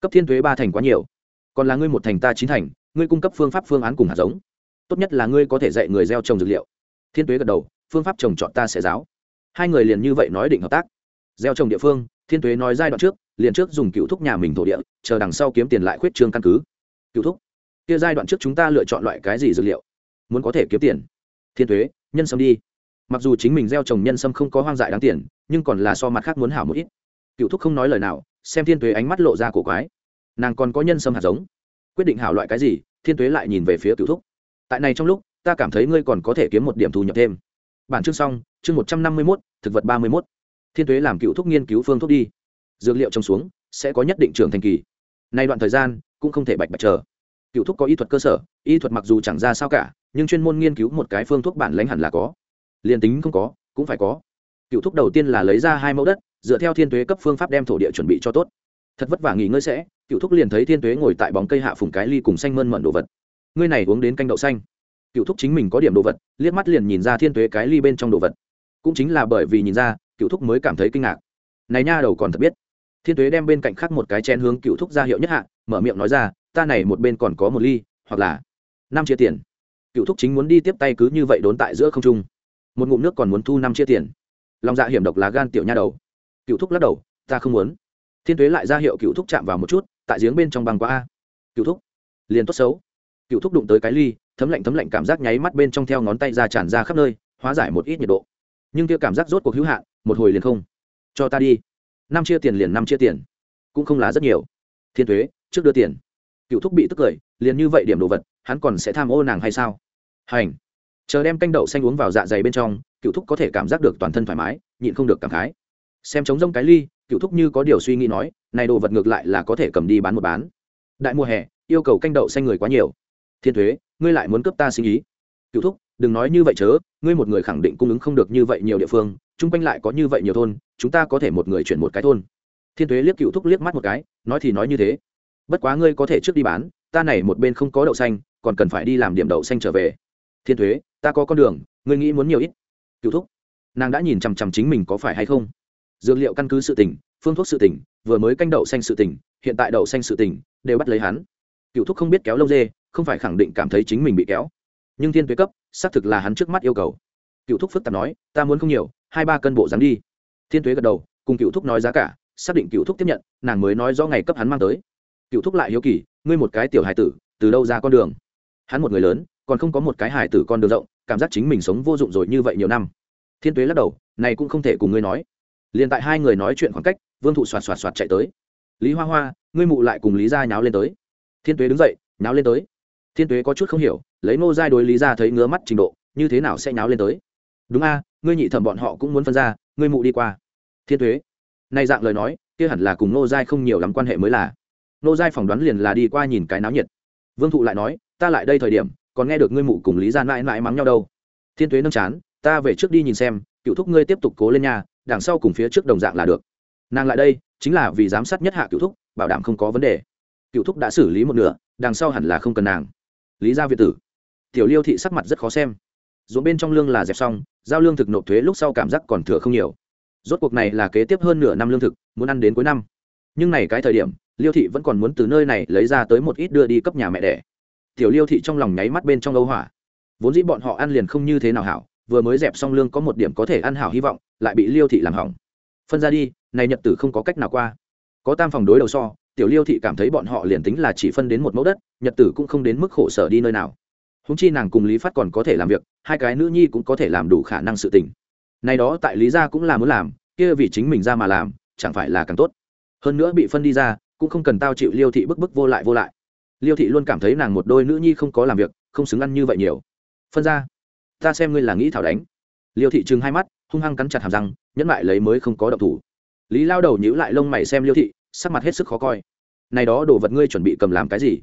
Cấp thiên thuế ba thành quá nhiều, còn là ngươi một thành ta chín thành, ngươi cung cấp phương pháp phương án cùng hạt giống tốt nhất là ngươi có thể dạy người gieo trồng dược liệu. Thiên tuế gật đầu, phương pháp trồng chọn ta sẽ giáo. Hai người liền như vậy nói định hợp tác. Gieo trồng địa phương, thiên tuế nói giai đoạn trước, liền trước dùng cựu thúc nhà mình thổ địa, chờ đằng sau kiếm tiền lại khuyết trương căn cứ. Cựu thúc, kia giai đoạn trước chúng ta lựa chọn loại cái gì dược liệu? Muốn có thể kiếm tiền. Thiên tuế, nhân sâm đi. Mặc dù chính mình gieo trồng nhân sâm không có hoang dại đáng tiền, nhưng còn là so mặt khác muốn hảo một ít. Cựu thúc không nói lời nào, xem thiên tuế ánh mắt lộ ra cổ quái. Nàng còn có nhân sâm hạt giống. Quyết định hảo loại cái gì, thiên tuế lại nhìn về phía cựu thúc tại này trong lúc, ta cảm thấy ngươi còn có thể kiếm một điểm thu nhập thêm. Bản chương xong, chương một trăm năm mươi mốt, thực vật ba mươi mốt. Thiên tuế làm cựu thúc nghiên cứu phương thuốc đi. Dược liệu trồng xuống, sẽ có nhất định trưởng thành kỳ. Nay đoạn thời gian, cũng không thể bạch bạch chờ. Cựu thúc có y thuật cơ sở, y thuật mặc dù chẳng ra sao cả, nhưng chuyên môn nghiên cứu một cái phương thuốc bản lãnh hẳn là có. Liền tính không có, cũng phải có. Cựu thúc đầu tiên là lấy ra hai mẫu đất, dựa theo thiên tuế cấp phương pháp đem thổ địa chuẩn bị cho tốt. Thật vất vả nghỉ ngơi sẽ, cựu thúc liền thấy thiên tuế ngồi tại bóng cây hạ phùng cái ly cùng xanh mơn mận đồ vật ngươi này uống đến canh đậu xanh. Cựu thúc chính mình có điểm đồ vật liếc mắt liền nhìn ra thiên tuế cái ly bên trong đồ vật. Cũng chính là bởi vì nhìn ra cựu thúc mới cảm thấy kinh ngạc. Này nha đầu còn thật biết. Thiên tuế đem bên cạnh khác một cái chén hướng cựu thúc ra hiệu nhất hạ mở miệng nói ra ta này một bên còn có một ly hoặc là năm chia tiền. Cựu thúc chính muốn đi tiếp tay cứ như vậy đốn tại giữa không trung. Một ngụm nước còn muốn thu năm chia tiền. Lòng dạ hiểm độc lá gan tiểu nha đầu. Cựu thúc lắc đầu ta không muốn. Thiên tuế lại ra hiệu cựu thúc chạm vào một chút tại giếng bên trong băng qua, a. Cựu thúc liền tốt xấu cựu thúc đụng tới cái ly, thấm lạnh thấm lạnh cảm giác nháy mắt bên trong theo ngón tay ra tràn ra khắp nơi, hóa giải một ít nhiệt độ. Nhưng kia cảm giác rốt cuộc hữu hạn, một hồi liền không. Cho ta đi. Năm chia tiền liền năm chia tiền. Cũng không là rất nhiều. Thiên thuế trước đưa tiền. Cựu thúc bị tức cười, liền như vậy điểm đồ vật, hắn còn sẽ tham ô nàng hay sao? Hành. Chờ đem canh đậu xanh uống vào dạ dày bên trong, cựu thúc có thể cảm giác được toàn thân thoải mái, nhịn không được cảm khái. Xem trống rông cái ly, cựu thúc như có điều suy nghĩ nói, này đồ vật ngược lại là có thể cầm đi bán một bán. Đại mùa hè, yêu cầu canh đậu xanh người quá nhiều thiên thuế, ngươi lại muốn cướp ta sinh ý. Cựu thúc, đừng nói như vậy chớ, ngươi một người khẳng định cung ứng không được như vậy nhiều địa phương, chung quanh lại có như vậy nhiều thôn, chúng ta có thể một người chuyển một cái thôn. Thiên thuế liếc cựu thúc liếc mắt một cái, nói thì nói như thế. Bất quá ngươi có thể trước đi bán, ta này một bên không có đậu xanh, còn cần phải đi làm điểm đậu xanh trở về. Thiên thuế, ta có con đường, ngươi nghĩ muốn nhiều ít. Cựu thúc, nàng đã nhìn chằm chằm chính mình có phải hay không? Dược liệu căn cứ sự tỉnh phương thuốc sự tỉnh vừa mới canh đậu xanh sự tỉnh hiện tại đậu xanh sự tỉnh đều bắt lấy hắn. Cựu thúc không biết kéo lông dê không phải khẳng định cảm thấy chính mình bị kéo. Nhưng thiên tuế cấp, xác thực là hắn trước mắt yêu cầu. Cựu thúc phức tạp nói, ta muốn không nhiều, hai ba cân bộ dám đi. Thiên tuế gật đầu, cùng cựu thúc nói giá cả, xác định cựu thúc tiếp nhận, nàng mới nói do ngày cấp hắn mang tới. Cựu thúc lại hiếu kỳ, ngươi một cái tiểu hài tử, từ đâu ra con đường? Hắn một người lớn, còn không có một cái hài tử con đường rộng, cảm giác chính mình sống vô dụng rồi như vậy nhiều năm. Thiên tuế lắc đầu, này cũng không thể cùng ngươi nói. Liền tại hai người nói chuyện khoảng cách, vương thụ xoạt xoạt xoạt chạy tới. Lý hoa hoa, ngươi mụ lại cùng lý gia nháo lên tới. Thiên tuế đứng dậy, nháo lên tới thiên tuế có chút không hiểu, lấy nô giai đối lý ra thấy ngứa mắt trình độ, như thế nào sẽ nháo lên tới? Đúng a, ngươi nhị thẩm bọn họ cũng muốn phân ra, ngươi mụ đi qua. Thiên tuế. Nay dạng lời nói, kia hẳn là cùng nô giai không nhiều lắm quan hệ mới là. Nô giai phỏng đoán liền là đi qua nhìn cái náo nhiệt. Vương thụ lại nói, ta lại đây thời điểm, còn nghe được ngươi mụ cùng lý ra mãi mãi mắng nhau đâu. Thiên tuế nâng chán, ta về trước đi nhìn xem, cựu thúc ngươi tiếp tục cố lên nhà, đằng sau cùng phía trước đồng dạng là được. Nàng lại đây, chính là vì giám sát nhất hạ cựu thúc, bảo đảm không có vấn đề. Cựu thúc đã xử lý một nửa, đằng sau hẳn là không cần nàng lý gia việt tử. Tiểu liêu thị sắc mặt rất khó xem. Ruộng bên trong lương là dẹp xong, giao lương thực nộp thuế lúc sau cảm giác còn thừa không nhiều. Rốt cuộc này là kế tiếp hơn nửa năm lương thực, muốn ăn đến cuối năm. Nhưng này cái thời điểm, liêu thị vẫn còn muốn từ nơi này lấy ra tới một ít đưa đi cấp nhà mẹ đẻ. Tiểu liêu thị trong lòng nháy mắt bên trong âu hỏa. Vốn dĩ bọn họ ăn liền không như thế nào hảo, vừa mới dẹp xong lương có một điểm có thể ăn hảo hy vọng, lại bị liêu thị làm hỏng. Phân ra đi, này nhật tử không có cách nào qua. Có tam phòng đối đầu so tiểu liêu thị cảm thấy bọn họ liền tính là chỉ phân đến một mẫu đất, nhật tử cũng không đến mức khổ sở đi nơi nào. Húng chi nàng cùng lý phát còn có thể làm việc, hai cái nữ nhi cũng có thể làm đủ khả năng sự tình. Này đó tại lý gia cũng là muốn làm, kia vì chính mình ra mà làm, chẳng phải là càng tốt. Hơn nữa bị phân đi ra, cũng không cần tao chịu liêu thị bức bức vô lại vô lại. Liêu thị luôn cảm thấy nàng một đôi nữ nhi không có làm việc, không xứng ăn như vậy nhiều. Phân ra, ta xem ngươi là nghĩ thảo đánh. Liêu thị chừng hai mắt, hung hăng cắn chặt hàm răng, nhẫn lại lấy mới không có động thủ. Lý lao đầu nhíu lại lông mày xem liêu thị sắc mặt hết sức khó coi. Này đó đồ vật ngươi chuẩn bị cầm làm cái gì?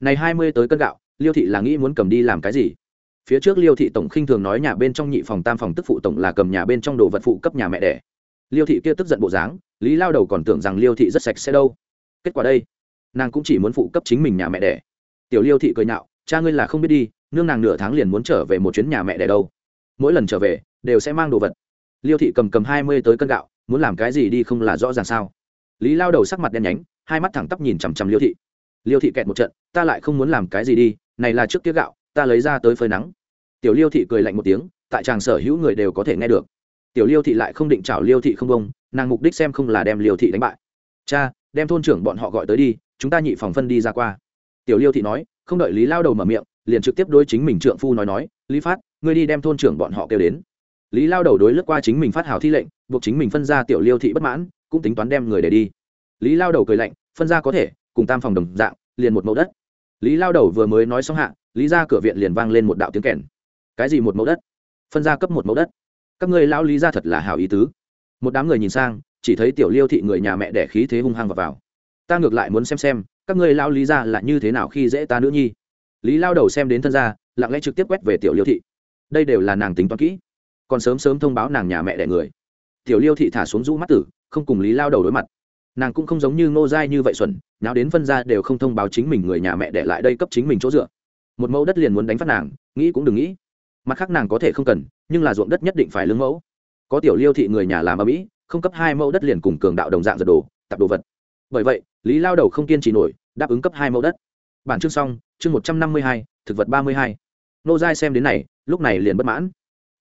Này hai mươi tới cân gạo, liêu thị là nghĩ muốn cầm đi làm cái gì? Phía trước liêu thị tổng khinh thường nói nhà bên trong nhị phòng tam phòng tức phụ tổng là cầm nhà bên trong đồ vật phụ cấp nhà mẹ đẻ. Liêu thị kia tức giận bộ dáng, lý lao đầu còn tưởng rằng liêu thị rất sạch sẽ đâu. Kết quả đây, nàng cũng chỉ muốn phụ cấp chính mình nhà mẹ đẻ. Tiểu liêu thị cười nhạo, cha ngươi là không biết đi, nương nàng nửa tháng liền muốn trở về một chuyến nhà mẹ đẻ đâu. Mỗi lần trở về, đều sẽ mang đồ vật. Liêu thị cầm cầm hai mươi tới cân gạo, muốn làm cái gì đi không là rõ ràng sao? Lý lao đầu sắc mặt đen nhánh, hai mắt thẳng tắp nhìn chằm chằm liêu thị. Liêu thị kẹt một trận, ta lại không muốn làm cái gì đi, này là trước kia gạo, ta lấy ra tới phơi nắng. Tiểu liêu thị cười lạnh một tiếng, tại tràng sở hữu người đều có thể nghe được. Tiểu liêu thị lại không định chảo liêu thị không bông, nàng mục đích xem không là đem liêu thị đánh bại. Cha, đem thôn trưởng bọn họ gọi tới đi, chúng ta nhị phòng phân đi ra qua. Tiểu liêu thị nói, không đợi lý lao đầu mở miệng, liền trực tiếp đối chính mình trượng phu nói nói, lý phát, ngươi đi đem thôn trưởng bọn họ kêu đến. Lý lao đầu đối lướt qua chính mình phát hào thi lệnh, buộc chính mình phân ra tiểu liêu thị bất mãn cũng tính toán đem người để đi. Lý lao đầu cười lạnh phân ra có thể cùng tam phòng đồng dạng liền một mẫu đất. Lý lao đầu vừa mới nói xong hạ lý ra cửa viện liền vang lên một đạo tiếng kèn. Cái gì một mẫu đất? Phân ra cấp một mẫu đất. Các ngươi lão lý ra thật là hào ý tứ. Một đám người nhìn sang chỉ thấy tiểu liêu thị người nhà mẹ đẻ khí thế hung hăng vào, vào. ta ngược lại muốn xem xem các ngươi lão lý ra là như thế nào khi dễ ta nữ nhi. Lý lao đầu xem đến thân ra lặng lẽ trực tiếp quét về tiểu liêu thị. Đây đều là nàng tính toán kỹ. Còn sớm sớm thông báo nàng nhà mẹ đẻ người. Tiểu liêu thị thả xuống rũ mắt tử không cùng lý lao đầu đối mặt. Nàng cũng không giống như ngô giai như vậy xuẩn nào đến phân ra đều không thông báo chính mình người nhà mẹ để lại đây cấp chính mình chỗ dựa. Một mẫu đất liền muốn đánh phát nàng, nghĩ cũng đừng nghĩ. Mặt khác nàng có thể không cần, nhưng là ruộng đất nhất định phải lương mẫu. Có tiểu liêu thị người nhà làm ở mỹ, không cấp hai mẫu đất liền cùng cường đạo đồng dạng giật đồ tập đồ vật. Bởi vậy, lý lao đầu không kiên trì nổi, đáp ứng cấp hai mẫu đất. Bản chương xong, chương một trăm năm mươi hai, thực vật ba mươi hai. Nô giai xem đến này, lúc này liền bất mãn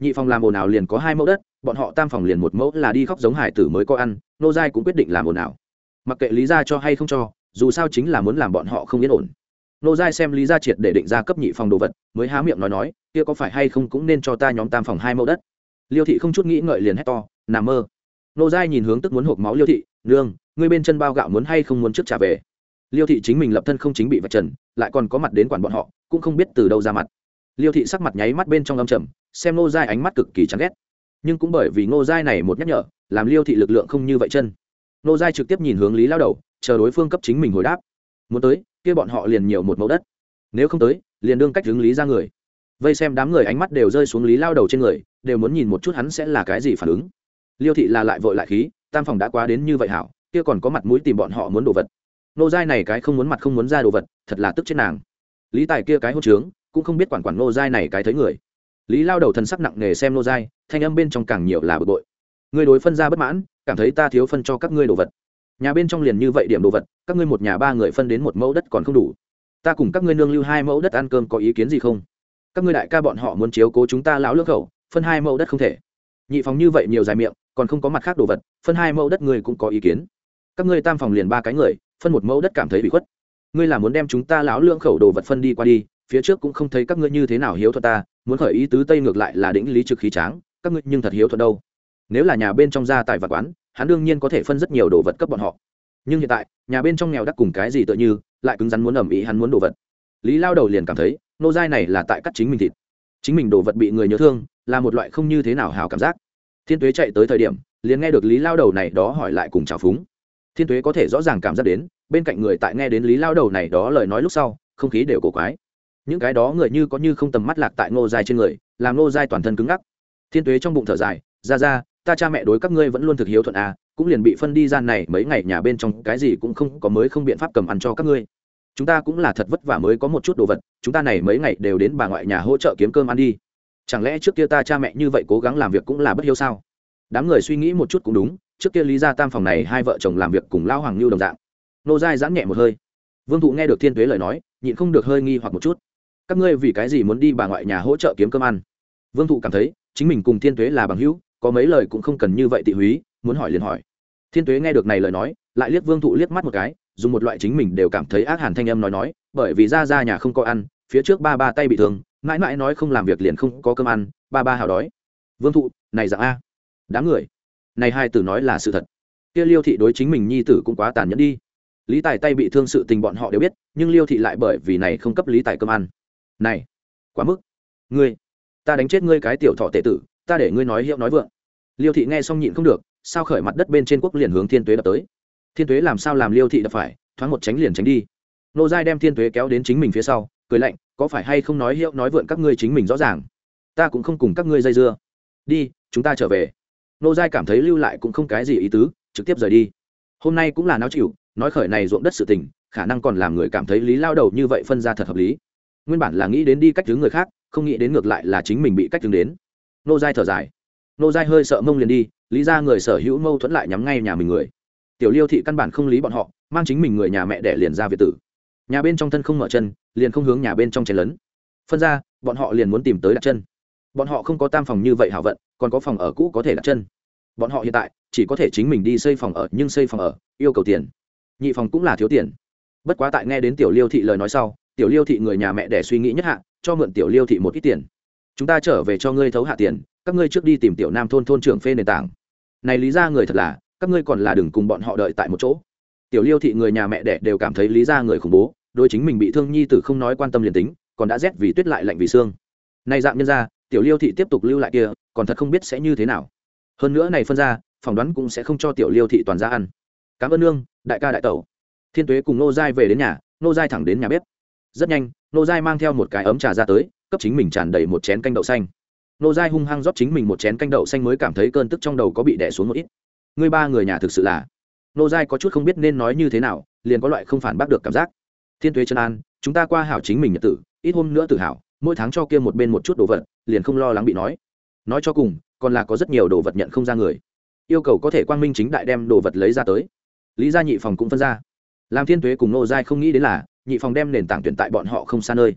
nhị phòng làm ồn ào liền có hai mẫu đất, bọn họ tam phòng liền một mẫu là đi khóc giống hải tử mới có ăn, nô giai cũng quyết định làm ồn ào. Mặc kệ lý ra cho hay không cho, dù sao chính là muốn làm bọn họ không yên ổn. Nô giai xem lý ra triệt để định ra cấp nhị phòng đồ vật, mới há miệng nói nói, kia có phải hay không cũng nên cho ta nhóm tam phòng hai mẫu đất. Liêu thị không chút nghĩ ngợi liền hét to nằm mơ. Nô giai nhìn hướng tức muốn hộp máu liêu thị, nương, ngươi bên chân bao gạo muốn hay không muốn trước trả về? Liêu thị chính mình lập thân không chính bị vạch trần, lại còn có mặt đến quản bọn họ, cũng không biết từ đâu ra mặt liêu thị sắc mặt nháy mắt bên trong âm trầm, xem nô giai ánh mắt cực kỳ chán ghét. Nhưng cũng bởi vì nô giai này một nhắc nhở, làm liêu thị lực lượng không như vậy chân. Nô giai trực tiếp nhìn hướng lý lao đầu, chờ đối phương cấp chính mình hồi đáp. Muốn tới, kia bọn họ liền nhiều một mẫu đất. Nếu không tới, liền đương cách hướng lý ra người. Vây xem đám người ánh mắt đều rơi xuống lý lao đầu trên người, đều muốn nhìn một chút hắn sẽ là cái gì phản ứng. Liêu thị là lại vội lại khí, tam phòng đã quá đến như vậy hảo, kia còn có mặt mũi tìm bọn họ muốn đồ vật. Nô giai này cái không muốn mặt không muốn ra đồ vật, thật là tức chết nàng. Lý tài kia cái hôn trướng cũng không biết quản quản nô giai này cái thấy người. Lý lao đầu thần sắc nặng nề xem nô giai, thanh âm bên trong càng nhiều là bực bội. Người đối phân ra bất mãn, cảm thấy ta thiếu phân cho các ngươi đồ vật. Nhà bên trong liền như vậy điểm đồ vật, các ngươi một nhà ba người phân đến một mẫu đất còn không đủ. Ta cùng các ngươi nương lưu hai mẫu đất ăn cơm có ý kiến gì không? Các ngươi đại ca bọn họ muốn chiếu cố chúng ta lão lương khẩu, phân hai mẫu đất không thể. Nhị phòng như vậy nhiều dài miệng, còn không có mặt khác đồ vật, phân hai mẫu đất người cũng có ý kiến. Các ngươi tam phòng liền ba cái người, phân một mẫu đất cảm thấy bị khuất. Ngươi là muốn đem chúng ta lão lương khẩu đồ vật phân đi qua đi phía trước cũng không thấy các ngươi như thế nào hiếu thuận ta, muốn khởi ý tứ tây ngược lại là đĩnh lý trực khí tráng, các ngươi nhưng thật hiếu thuận đâu. Nếu là nhà bên trong gia tài vật quán, hắn đương nhiên có thể phân rất nhiều đồ vật cấp bọn họ. Nhưng hiện tại, nhà bên trong nghèo đắc cùng cái gì tựa như, lại cứng rắn muốn ẩm ý hắn muốn đồ vật. Lý lao đầu liền cảm thấy, nô giai này là tại cắt chính mình thịt. Chính mình đồ vật bị người nhớ thương, là một loại không như thế nào hào cảm giác. Thiên tuế chạy tới thời điểm, liền nghe được lý lao đầu này đó hỏi lại cùng chào phúng. Thiên tuế có thể rõ ràng cảm giác đến, bên cạnh người tại nghe đến lý lao đầu này đó lời nói lúc sau, không khí đều cổ quái những cái đó người như có như không tầm mắt lạc tại ngô giai trên người, làm ngô giai toàn thân cứng ngắc. Thiên tuế trong bụng thở dài, ra ra, ta cha mẹ đối các ngươi vẫn luôn thực hiếu thuận à cũng liền bị phân đi gian này, mấy ngày nhà bên trong cái gì cũng không có mới không biện pháp cầm ăn cho các ngươi. Chúng ta cũng là thật vất vả mới có một chút đồ vật, chúng ta này mấy ngày đều đến bà ngoại nhà hỗ trợ kiếm cơm ăn đi. Chẳng lẽ trước kia ta cha mẹ như vậy cố gắng làm việc cũng là bất hiếu sao? Đám người suy nghĩ một chút cũng đúng, trước kia lý ra tam phòng này hai vợ chồng làm việc cùng lao hoàng lưu đồng dạng. Nô giai giãn nhẹ một hơi. Vương thụ nghe được thiên tuế lời nói, nhịn không được hơi nghi hoặc một chút các ngươi vì cái gì muốn đi bà ngoại nhà hỗ trợ kiếm cơm ăn? Vương thụ cảm thấy, chính mình cùng thiên tuế là bằng hữu, có mấy lời cũng không cần như vậy tị húy, muốn hỏi liền hỏi. Thiên tuế nghe được này lời nói, lại liếc vương thụ liếc mắt một cái, dùng một loại chính mình đều cảm thấy ác hàn thanh âm nói nói, bởi vì ra ra nhà không có ăn, phía trước ba ba tay bị thương, mãi mãi nói không làm việc liền không có cơm ăn, ba ba hào đói. Vương thụ, này dạng a. Đám người. Này hai tử nói là sự thật. Kia liêu thị đối chính mình nhi tử cũng quá tàn nhẫn đi. Lý tài tay bị thương sự tình bọn họ đều biết, nhưng liêu thị lại bởi vì này không cấp lý tài cơm ăn này, quá mức. Ngươi, ta đánh chết ngươi cái tiểu thọ tệ tử, ta để ngươi nói hiệu nói vượng. Liêu thị nghe xong nhịn không được, sao khởi mặt đất bên trên quốc liền hướng thiên tuế đập tới. Thiên tuế làm sao làm liêu thị đập phải, thoáng một tránh liền tránh đi. Nô giai đem thiên tuế kéo đến chính mình phía sau, cười lạnh, có phải hay không nói hiệu nói vượn các ngươi chính mình rõ ràng? Ta cũng không cùng các ngươi dây dưa. Đi, chúng ta trở về. Nô giai cảm thấy lưu lại cũng không cái gì ý tứ, trực tiếp rời đi. Hôm nay cũng là náo chịu, nói khởi này ruộng đất sự tình, khả năng còn làm người cảm thấy lý lao đầu như vậy phân ra thật hợp lý nguyên bản là nghĩ đến đi cách thứ người khác, không nghĩ đến ngược lại là chính mình bị cách đứng đến. Nô giai thở dài. Nô giai hơi sợ mông liền đi, lý ra người sở hữu mâu thuẫn lại nhắm ngay nhà mình người. Tiểu liêu thị căn bản không lý bọn họ, mang chính mình người nhà mẹ đẻ liền ra việt tử. Nhà bên trong thân không mở chân, liền không hướng nhà bên trong chen lấn phân ra, bọn họ liền muốn tìm tới đặt chân. Bọn họ không có tam phòng như vậy hảo vận, còn có phòng ở cũ có thể đặt chân. Bọn họ hiện tại, chỉ có thể chính mình đi xây phòng ở, nhưng xây phòng ở, yêu cầu tiền. Nhị phòng cũng là thiếu tiền. Bất quá tại nghe đến tiểu liêu thị lời nói sau tiểu liêu thị người nhà mẹ để suy nghĩ nhất hạ cho mượn tiểu liêu thị một ít tiền. Chúng ta trở về cho ngươi thấu hạ tiền, các ngươi trước đi tìm tiểu nam thôn thôn trưởng phê nền tảng. Này lý ra người thật là, các ngươi còn là đừng cùng bọn họ đợi tại một chỗ. Tiểu liêu thị người nhà mẹ đẻ đều cảm thấy lý ra người khủng bố đôi chính mình bị thương nhi tử không nói quan tâm liền tính, còn đã rét vì tuyết lại lạnh vì xương. Nay dạng nhân ra tiểu liêu thị tiếp tục lưu lại kia, còn thật không biết sẽ như thế nào. Hơn nữa này phân ra, phỏng đoán cũng sẽ không cho tiểu liêu thị toàn ra ăn. Cảm ơn nương, đại ca đại tẩu. Thiên tuế cùng nô giai về đến nhà, nô giai thẳng đến nhà bếp rất nhanh nô giai mang theo một cái ấm trà ra tới, cấp chính mình tràn đầy một chén canh đậu xanh. Nô giai hung hăng rót chính mình một chén canh đậu xanh mới cảm thấy cơn tức trong đầu có bị đẻ xuống một ít. Người ba người nhà thực sự là. Nô giai có chút không biết nên nói như thế nào, liền có loại không phản bác được cảm giác. Thiên tuế chân an, chúng ta qua hảo chính mình nhật tử, ít hôm nữa tự hảo mỗi tháng cho kia một bên một chút đồ vật, liền không lo lắng bị nói. Nói cho cùng, còn là có rất nhiều đồ vật nhận không ra người. Yêu cầu có thể quang minh chính đại đem đồ vật lấy ra tới. Lý gia nhị phòng cũng phân ra. Làm thiên tuế cùng nô giai không nghĩ đến là nhị phòng đem nền tảng tuyển tại bọn họ không xa nơi.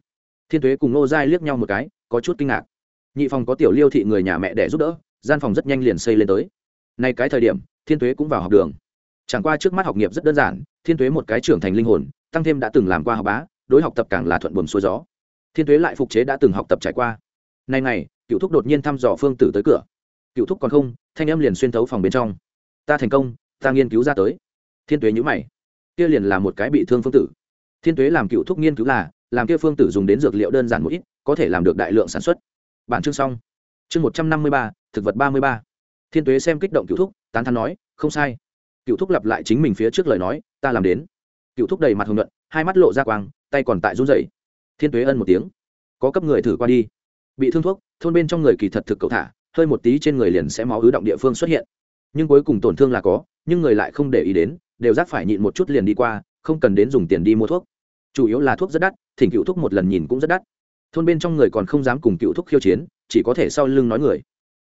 Thiên tuế cùng nô giai liếc nhau một cái, có chút kinh ngạc. Nhị phòng có tiểu liêu thị người nhà mẹ để giúp đỡ, gian phòng rất nhanh liền xây lên tới. Nay cái thời điểm, thiên tuế cũng vào học đường. Chẳng qua trước mắt học nghiệp rất đơn giản, thiên tuế một cái trưởng thành linh hồn, tăng thêm đã từng làm qua học bá, đối học tập càng là thuận buồm xuôi gió. Thiên tuế lại phục chế đã từng học tập trải qua. Nay này cựu thúc đột nhiên thăm dò phương tử tới cửa. Cựu thúc còn không, thanh em liền xuyên thấu phòng bên trong. Ta thành công, ta nghiên cứu ra tới. Thiên tuế nhữ mày. Kia liền là một cái bị thương phương tử thiên tuế làm cựu thúc nghiên cứu là, làm kia phương tử dùng đến dược liệu đơn giản một ít, có thể làm được đại lượng sản xuất. Bản chương xong. Chương một trăm năm mươi ba, thực vật ba mươi ba. Thiên tuế xem kích động cựu thúc, tán thắn nói, không sai. Cựu thúc lặp lại chính mình phía trước lời nói, ta làm đến. Cựu thúc đầy mặt hồng nhuận, hai mắt lộ ra quang, tay còn tại run rẩy. Thiên tuế ân một tiếng, có cấp người thử qua đi. Bị thương thuốc, thôn bên trong người kỳ thật thực cậu thả, hơi một tí trên người liền sẽ máu ứ động địa phương xuất hiện. Nhưng cuối cùng tổn thương là có, nhưng người lại không để ý đến, đều giác phải nhịn một chút liền đi qua, không cần đến dùng tiền đi mua thuốc chủ yếu là thuốc rất đắt thỉnh cựu thuốc một lần nhìn cũng rất đắt. Thôn bên trong người còn không dám cùng cựu thuốc khiêu chiến chỉ có thể sau lưng nói người.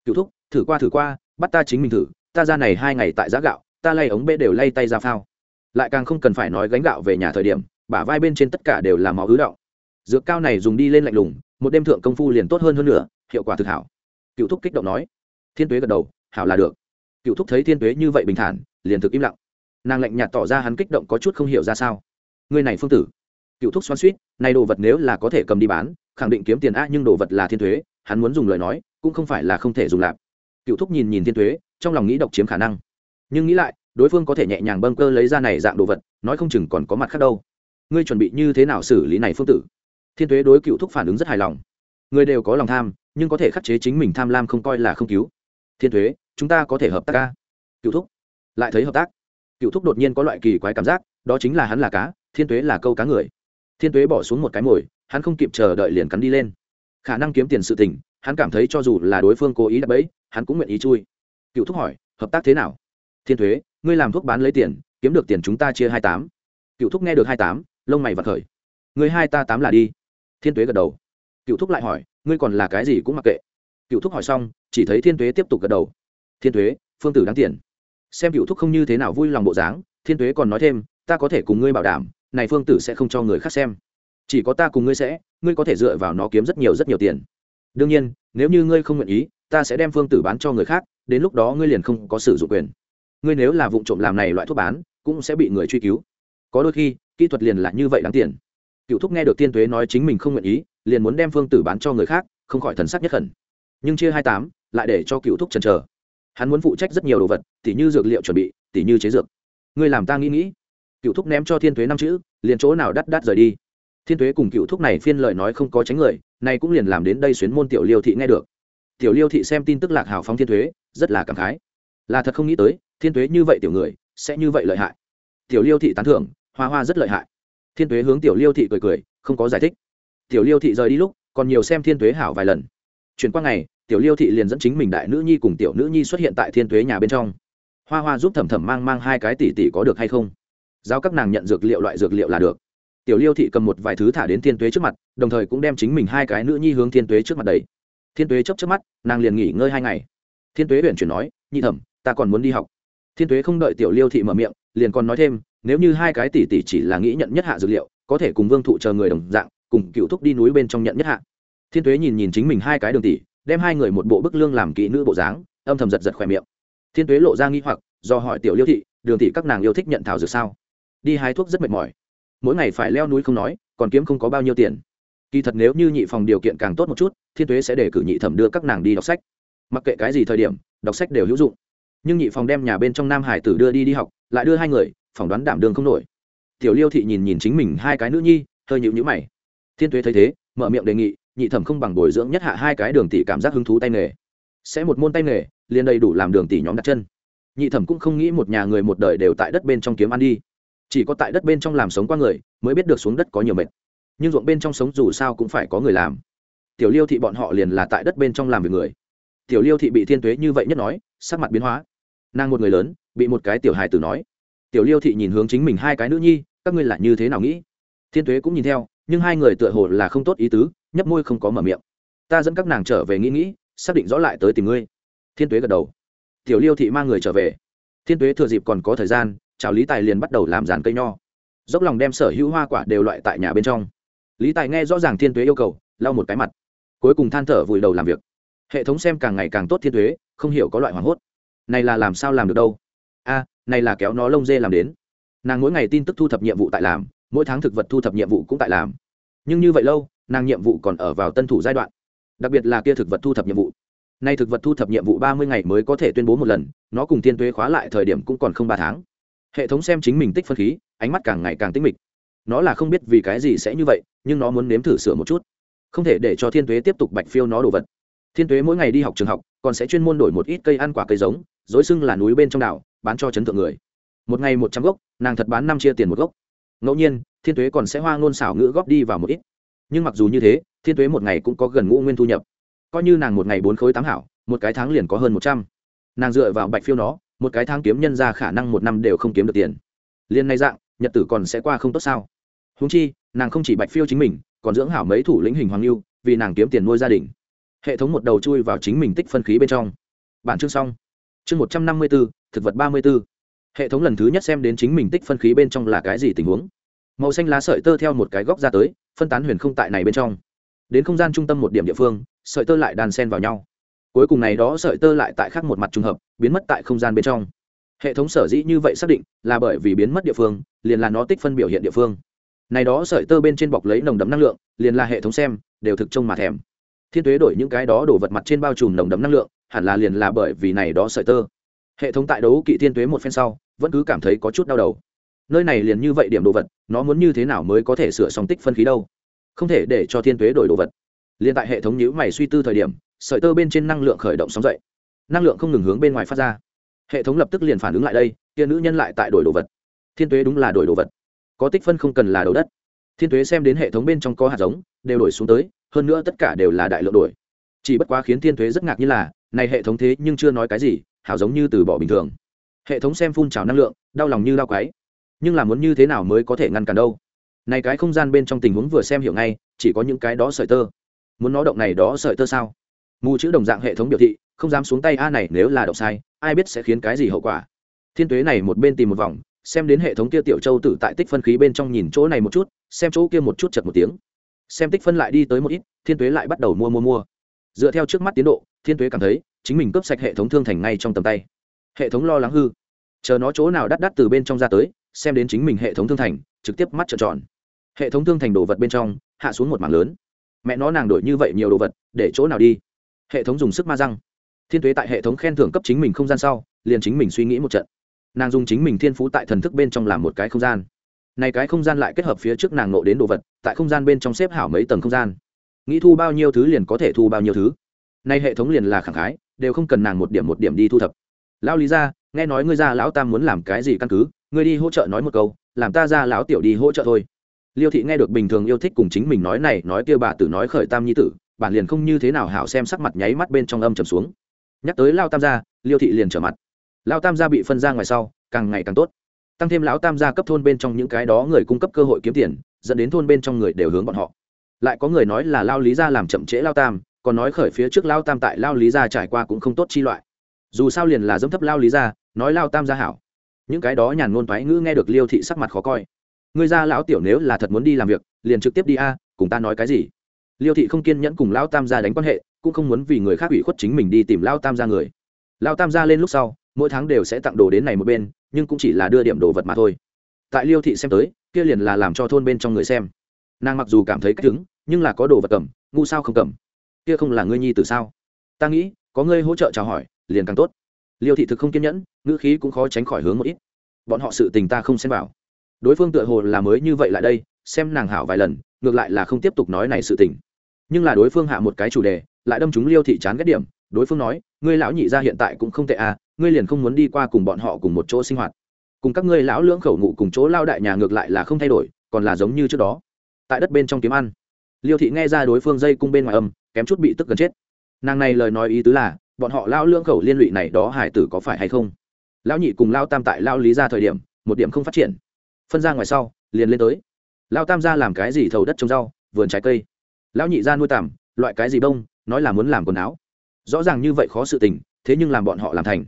Cựu thuốc, thử qua thử qua bắt ta chính mình thử ta ra này hai ngày tại giá gạo ta lay ống bê đều lay tay ra phao. Lại càng không cần phải nói gánh gạo về nhà thời điểm bả vai bên trên tất cả đều là máu ứ động. Dược cao này dùng đi lên lạnh lùng một đêm thượng công phu liền tốt hơn hơn nữa hiệu quả thực hảo. Cựu thúc kích động nói. Thiên tuế gật đầu hảo là được. Cựu thúc thấy thiên tuế như vậy bình thản liền thực im lặng. Nàng lạnh nhạt tỏ ra hắn kích động có chút không hiểu ra sao. Người này phương tử cựu thúc xoắn suýt này đồ vật nếu là có thể cầm đi bán, khẳng định kiếm tiền a nhưng đồ vật là thiên thuế, hắn muốn dùng lời nói, cũng không phải là không thể dùng lạp. Cựu thúc nhìn nhìn thiên thuế, trong lòng nghĩ độc chiếm khả năng. Nhưng nghĩ lại, đối phương có thể nhẹ nhàng bâng cơ lấy ra này dạng đồ vật, nói không chừng còn có mặt khác đâu. Ngươi chuẩn bị như thế nào xử lý này phương tử? Thiên thuế đối cựu thúc phản ứng rất hài lòng. Người đều có lòng tham, nhưng có thể khắc chế chính mình tham lam không coi là không cứu. Thiên thuế, chúng ta có thể hợp tác ca cựu thúc lại thấy hợp tác. Cựu thúc đột nhiên có loại kỳ quái cảm giác, đó chính là hắn là cá, thiên thuế là câu cá người thiên tuế bỏ xuống một cái mồi hắn không kịp chờ đợi liền cắn đi lên. Khả năng kiếm tiền sự tình, hắn cảm thấy cho dù là đối phương cố ý đập bẫy, hắn cũng nguyện ý chui. Cựu thúc hỏi, hợp tác thế nào? Thiên thuế ngươi làm thuốc bán lấy tiền, kiếm được tiền chúng ta chia hai tám. Cựu thúc nghe được hai tám, lông mày vật khởi. Người hai ta tám là đi. Thiên tuế gật đầu. Cựu thúc lại hỏi, ngươi còn là cái gì cũng mặc kệ. Cựu thúc hỏi xong, chỉ thấy thiên tuế tiếp tục gật đầu. Thiên tuế, phương tử đáng tiền. Xem cựu thúc không như thế nào vui lòng bộ dáng, thiên tuế còn nói thêm, ta có thể cùng ngươi bảo đảm này phương tử sẽ không cho người khác xem. Chỉ có ta cùng ngươi sẽ, ngươi có thể dựa vào nó kiếm rất nhiều rất nhiều tiền. Đương nhiên, nếu như ngươi không nguyện ý, ta sẽ đem phương tử bán cho người khác, đến lúc đó ngươi liền không có sử dụng quyền. Ngươi nếu là vụ trộm làm này loại thuốc bán, cũng sẽ bị người truy cứu. Có đôi khi, kỹ thuật liền là như vậy đáng tiền. Cựu thúc nghe được tiên tuế nói chính mình không nguyện ý, liền muốn đem phương tử bán cho người khác, không khỏi thần sắc nhất khẩn nhưng chia hai tám, lại để cho cựu thúc chần chờ. Hắn muốn phụ trách rất nhiều đồ vật, tỉ như dược liệu chuẩn bị, tỉ như chế dược. Ngươi làm ta nghĩ nghĩ cựu thúc ném cho thiên thuế năm chữ, liền chỗ nào đắt đắt rời đi. Thiên thuế cùng cựu thúc này phiên lời nói không có tránh người, này cũng liền làm đến đây xuyến môn tiểu liêu thị nghe được. Tiểu liêu thị xem tin tức lạc hào phóng thiên thuế rất là cảm khái. Là thật không nghĩ tới, thiên thuế như vậy tiểu người, sẽ như vậy lợi hại. Tiểu liêu thị tán thưởng, hoa hoa rất lợi hại. Thiên thuế hướng tiểu liêu thị cười cười, không có giải thích. Tiểu liêu thị rời đi lúc, còn nhiều xem thiên thuế hảo vài lần. Chuyển qua ngày, tiểu liêu thị liền dẫn chính mình đại nữ nhi cùng tiểu nữ nhi xuất hiện tại thiên thuế nhà bên trong. Hoa hoa giúp thẩm thẩm mang mang hai cái tỷ tỷ có được hay không? Giao các nàng nhận dược liệu loại dược liệu là được. Tiểu liêu thị cầm một vài thứ thả đến thiên tuế trước mặt, đồng thời cũng đem chính mình hai cái nữ nhi hướng thiên tuế trước mặt đầy thiên tuế chấp trước mắt, nàng liền nghỉ ngơi hai ngày. Thiên tuế huyện chuyển nói, nhị thẩm, ta còn muốn đi học. Thiên tuế không đợi tiểu liêu thị mở miệng, liền còn nói thêm, nếu như hai cái tỷ tỷ chỉ là nghĩ nhận nhất hạ dược liệu, có thể cùng vương thụ chờ người đồng dạng, cùng cựu thúc đi núi bên trong nhận nhất hạ. Thiên tuế nhìn nhìn chính mình hai cái đường tỷ, đem hai người một bộ bức lương làm kỹ nữ bộ dáng, âm thầm giật giật khỏe miệng. Thiên tuế lộ ra nghi hoặc, do hỏi tiểu liêu thị, đường tỷ các nàng yêu thích nhận thảo dược sao? Đi hái thuốc rất mệt mỏi. Mỗi ngày phải leo núi không nói, còn kiếm không có bao nhiêu tiền. Kỳ thật nếu như nhị phòng điều kiện càng tốt một chút, thiên tuế sẽ để cử nhị thẩm đưa các nàng đi đọc sách. Mặc kệ cái gì thời điểm, đọc sách đều hữu dụng. Nhưng nhị phòng đem nhà bên trong nam hải tử đưa đi đi học, lại đưa hai người, phỏng đoán đảm đường không nổi. Tiểu liêu thị nhìn nhìn chính mình hai cái nữ nhi, hơi nhịu nhữ mày. Thiên tuế thấy thế, mở miệng đề nghị, nhị thẩm không bằng bồi dưỡng nhất hạ hai cái đường tỷ cảm giác hứng thú tay nghề. Sẽ một môn tay nghề, liền đầy đủ làm đường tỷ nhóm đặt chân. Nhị thẩm cũng không nghĩ một nhà người một đời đều tại đất bên trong kiếm ăn đi chỉ có tại đất bên trong làm sống qua người, mới biết được xuống đất có nhiều mệt. Nhưng ruộng bên trong sống dù sao cũng phải có người làm. Tiểu liêu thị bọn họ liền là tại đất bên trong làm việc người. Tiểu liêu thị bị thiên tuế như vậy nhất nói, sắc mặt biến hóa. Nàng một người lớn, bị một cái tiểu hài tử nói. Tiểu liêu thị nhìn hướng chính mình hai cái nữ nhi, các ngươi là như thế nào nghĩ? Thiên tuế cũng nhìn theo, nhưng hai người tựa hồ là không tốt ý tứ, nhấp môi không có mở miệng. Ta dẫn các nàng trở về nghĩ nghĩ, xác định rõ lại tới tìm ngươi. Thiên tuế gật đầu. Tiểu liêu thị mang người trở về. Thiên tuế thừa dịp còn có thời gian chào lý tài liền bắt đầu làm dàn cây nho. Dốc lòng đem sở hữu hoa quả đều loại tại nhà bên trong. Lý tài nghe rõ ràng thiên tuế yêu cầu, lau một cái mặt. Cuối cùng than thở vùi đầu làm việc. Hệ thống xem càng ngày càng tốt thiên tuế, không hiểu có loại hoảng hốt. Này là làm sao làm được đâu? A, này là kéo nó lông dê làm đến. Nàng mỗi ngày tin tức thu thập nhiệm vụ tại làm, mỗi tháng thực vật thu thập nhiệm vụ cũng tại làm. Nhưng như vậy lâu, nàng nhiệm vụ còn ở vào tân thủ giai đoạn. Đặc biệt là kia thực vật thu thập nhiệm vụ. Nay thực vật thu thập nhiệm vụ ba mươi ngày mới có thể tuyên bố một lần, nó cùng tiên tuế khóa lại thời điểm cũng còn không ba tháng hệ thống xem chính mình tích phân khí, ánh mắt càng ngày càng tinh mịch. Nó là không biết vì cái gì sẽ như vậy, nhưng nó muốn nếm thử sửa một chút. Không thể để cho thiên tuế tiếp tục bạch phiêu nó đồ vật. Thiên tuế mỗi ngày đi học trường học, còn sẽ chuyên môn đổi một ít cây ăn quả cây giống dối xưng là núi bên trong đảo, bán cho chấn thượng người. Một ngày một trăm gốc, nàng thật bán năm chia tiền một gốc. Ngẫu nhiên, thiên tuế còn sẽ hoa ngôn xảo ngữ góp đi vào một ít. Nhưng mặc dù như thế, thiên tuế một ngày cũng có gần ngũ nguyên thu nhập. Coi như nàng một ngày bốn khối tám hảo, một cái tháng liền có hơn một trăm. Nàng dựa vào bạch phiêu nó một cái tháng kiếm nhân ra khả năng một năm đều không kiếm được tiền. Liên nay dạng, nhật tử còn sẽ qua không tốt sao? Húng chi, nàng không chỉ bạch phiêu chính mình, còn dưỡng hảo mấy thủ lĩnh hình hoàng lưu vì nàng kiếm tiền nuôi gia đình. Hệ thống một đầu chui vào chính mình tích phân khí bên trong. Bản chương xong. Chương một trăm năm mươi b ố thực vật ba mươi b ố hệ thống lần thứ nhất xem đến chính mình tích phân khí bên trong là cái gì tình huống. Màu xanh lá sợi tơ theo một cái góc ra tới, phân tán huyền không tại này bên trong. Đến không gian trung tâm một điểm địa phương, sợi tơ lại đàn sen vào nhau cuối cùng này đó sợi tơ lại tại khác một mặt trùng hợp, biến mất tại không gian bên trong. Hệ thống sở dĩ như vậy xác định là bởi vì biến mất địa phương, liền là nó tích phân biểu hiện địa phương. Này đó sợi tơ bên trên bọc lấy nồng đấm năng lượng, liền là hệ thống xem, đều thực trông mà thèm. Thiên tuế đổi những cái đó đổ vật mặt trên bao trùm nồng đấm năng lượng, hẳn là liền là bởi vì này đó sợi tơ. Hệ thống tại đấu kỵ thiên tuế một phen sau, vẫn cứ cảm thấy có chút đau đầu. Nơi này liền như vậy điểm đồ vật, nó muốn như thế nào mới có thể sửa xong tích phân khí đâu? Không thể để cho thiên tuế đổi đồ vật. Liền tại hệ thống nhữ mày suy tư thời điểm sợi tơ bên trên năng lượng khởi động sóng dậy. Năng lượng không ngừng hướng bên ngoài phát ra. Hệ thống lập tức liền phản ứng lại đây, kia nữ nhân lại tại đổi đồ vật. Thiên tuế đúng là đổi đồ vật. Có tích phân không cần là đồ đất. Thiên tuế xem đến hệ thống bên trong có hạt giống, đều đổi xuống tới, hơn nữa tất cả đều là đại lượng đổi. Chỉ bất quá khiến thiên tuế rất ngạc như là, này hệ thống thế nhưng chưa nói cái gì, hảo giống như từ bỏ bình thường. Hệ thống xem phun trào năng lượng, đau lòng như đau quái. Nhưng là muốn như thế nào mới có thể ngăn cản đâu? Này cái không gian bên trong tình huống vừa xem hiểu ngay, chỉ có những cái đó sợi tơ. Muốn nó động này đó sợi tơ sao? Mù chữ đồng dạng hệ thống biểu thị, không dám xuống tay a này nếu là đọc sai, ai biết sẽ khiến cái gì hậu quả. Thiên tuế này một bên tìm một vòng, xem đến hệ thống kia tiểu châu tử tại tích phân khí bên trong nhìn chỗ này một chút, xem chỗ kia một chút chật một tiếng. Xem tích phân lại đi tới một ít, thiên tuế lại bắt đầu mua mua mua. Dựa theo trước mắt tiến độ, thiên tuế cảm thấy, chính mình cướp sạch hệ thống thương thành ngay trong tầm tay. Hệ thống lo lắng hư. Chờ nó chỗ nào đắt đắt từ bên trong ra tới, xem đến chính mình hệ thống thương thành, trực tiếp mắt trợn tròn. Hệ thống thương thành đồ vật bên trong, hạ xuống một mảng lớn. Mẹ nó nàng đổi như vậy nhiều đồ vật, để chỗ nào đi? Hệ thống dùng sức ma răng. Thiên tuế tại hệ thống khen thưởng cấp chính mình không gian sau, liền chính mình suy nghĩ một trận. Nàng dùng chính mình thiên phú tại thần thức bên trong làm một cái không gian. Này cái không gian lại kết hợp phía trước nàng nộ đến đồ vật, tại không gian bên trong xếp hảo mấy tầng không gian. Nghĩ thu bao nhiêu thứ liền có thể thu bao nhiêu thứ. Nay hệ thống liền là khẳng khái, đều không cần nàng một điểm một điểm đi thu thập. Lão lý ra, nghe nói ngươi ra lão tam muốn làm cái gì căn cứ, ngươi đi hỗ trợ nói một câu, làm ta ra lão tiểu đi hỗ trợ thôi. Liêu thị nghe được bình thường yêu thích cùng chính mình nói này, nói kia bà tử nói khởi tam nhi tử bản liền không như thế nào hảo xem sắc mặt nháy mắt bên trong âm trầm xuống. Nhắc tới lao tam gia, liêu thị liền trở mặt. Lao tam gia bị phân ra ngoài sau, càng ngày càng tốt. Tăng thêm lão tam gia cấp thôn bên trong những cái đó người cung cấp cơ hội kiếm tiền, dẫn đến thôn bên trong người đều hướng bọn họ. Lại có người nói là lao lý gia làm chậm trễ lao tam, còn nói khởi phía trước lao tam tại lao lý gia trải qua cũng không tốt chi loại. Dù sao liền là dâm thấp lao lý gia, nói lao tam gia hảo. Những cái đó nhàn ngôn thoái ngữ nghe được liêu thị sắc mặt khó coi. Người gia lão tiểu nếu là thật muốn đi làm việc, liền trực tiếp đi a, cùng ta nói cái gì? Liêu thị không kiên nhẫn cùng lao tam gia đánh quan hệ, cũng không muốn vì người khác ủy khuất chính mình đi tìm lao tam gia người. Lao tam gia lên lúc sau, mỗi tháng đều sẽ tặng đồ đến này một bên, nhưng cũng chỉ là đưa điểm đồ vật mà thôi. Tại liêu thị xem tới, kia liền là làm cho thôn bên trong người xem. Nàng mặc dù cảm thấy cách đứng, nhưng là có đồ vật cầm, ngu sao không cầm? Kia không là ngươi nhi từ sao? Ta nghĩ, có ngươi hỗ trợ chào hỏi, liền càng tốt. Liêu thị thực không kiên nhẫn, ngữ khí cũng khó tránh khỏi hướng một ít. Bọn họ sự tình ta không xem vào. Đối phương tựa hồ là mới như vậy lại đây, xem nàng hảo vài lần, ngược lại là không tiếp tục nói này sự tình nhưng là đối phương hạ một cái chủ đề, lại đâm chúng liêu thị chán ghét điểm. Đối phương nói, ngươi lão nhị gia hiện tại cũng không tệ à ngươi liền không muốn đi qua cùng bọn họ cùng một chỗ sinh hoạt. Cùng các ngươi lão lưỡng khẩu ngụ cùng chỗ lao đại nhà ngược lại là không thay đổi, còn là giống như trước đó. Tại đất bên trong kiếm ăn, liêu thị nghe ra đối phương dây cung bên ngoài âm, kém chút bị tức gần chết. Nàng này lời nói ý tứ là, bọn họ lao lưỡng khẩu liên lụy này đó hải tử có phải hay không? Lão nhị cùng lao tam tại lao lý ra thời điểm, một điểm không phát triển. Phân ra ngoài sau, liền lên tới. Lao tam ra làm cái gì thầu đất trồng rau, vườn trái cây? Lão nhị ra nuôi tằm, loại cái gì bông, nói là muốn làm quần áo. Rõ ràng như vậy khó sự tình, thế nhưng làm bọn họ làm thành.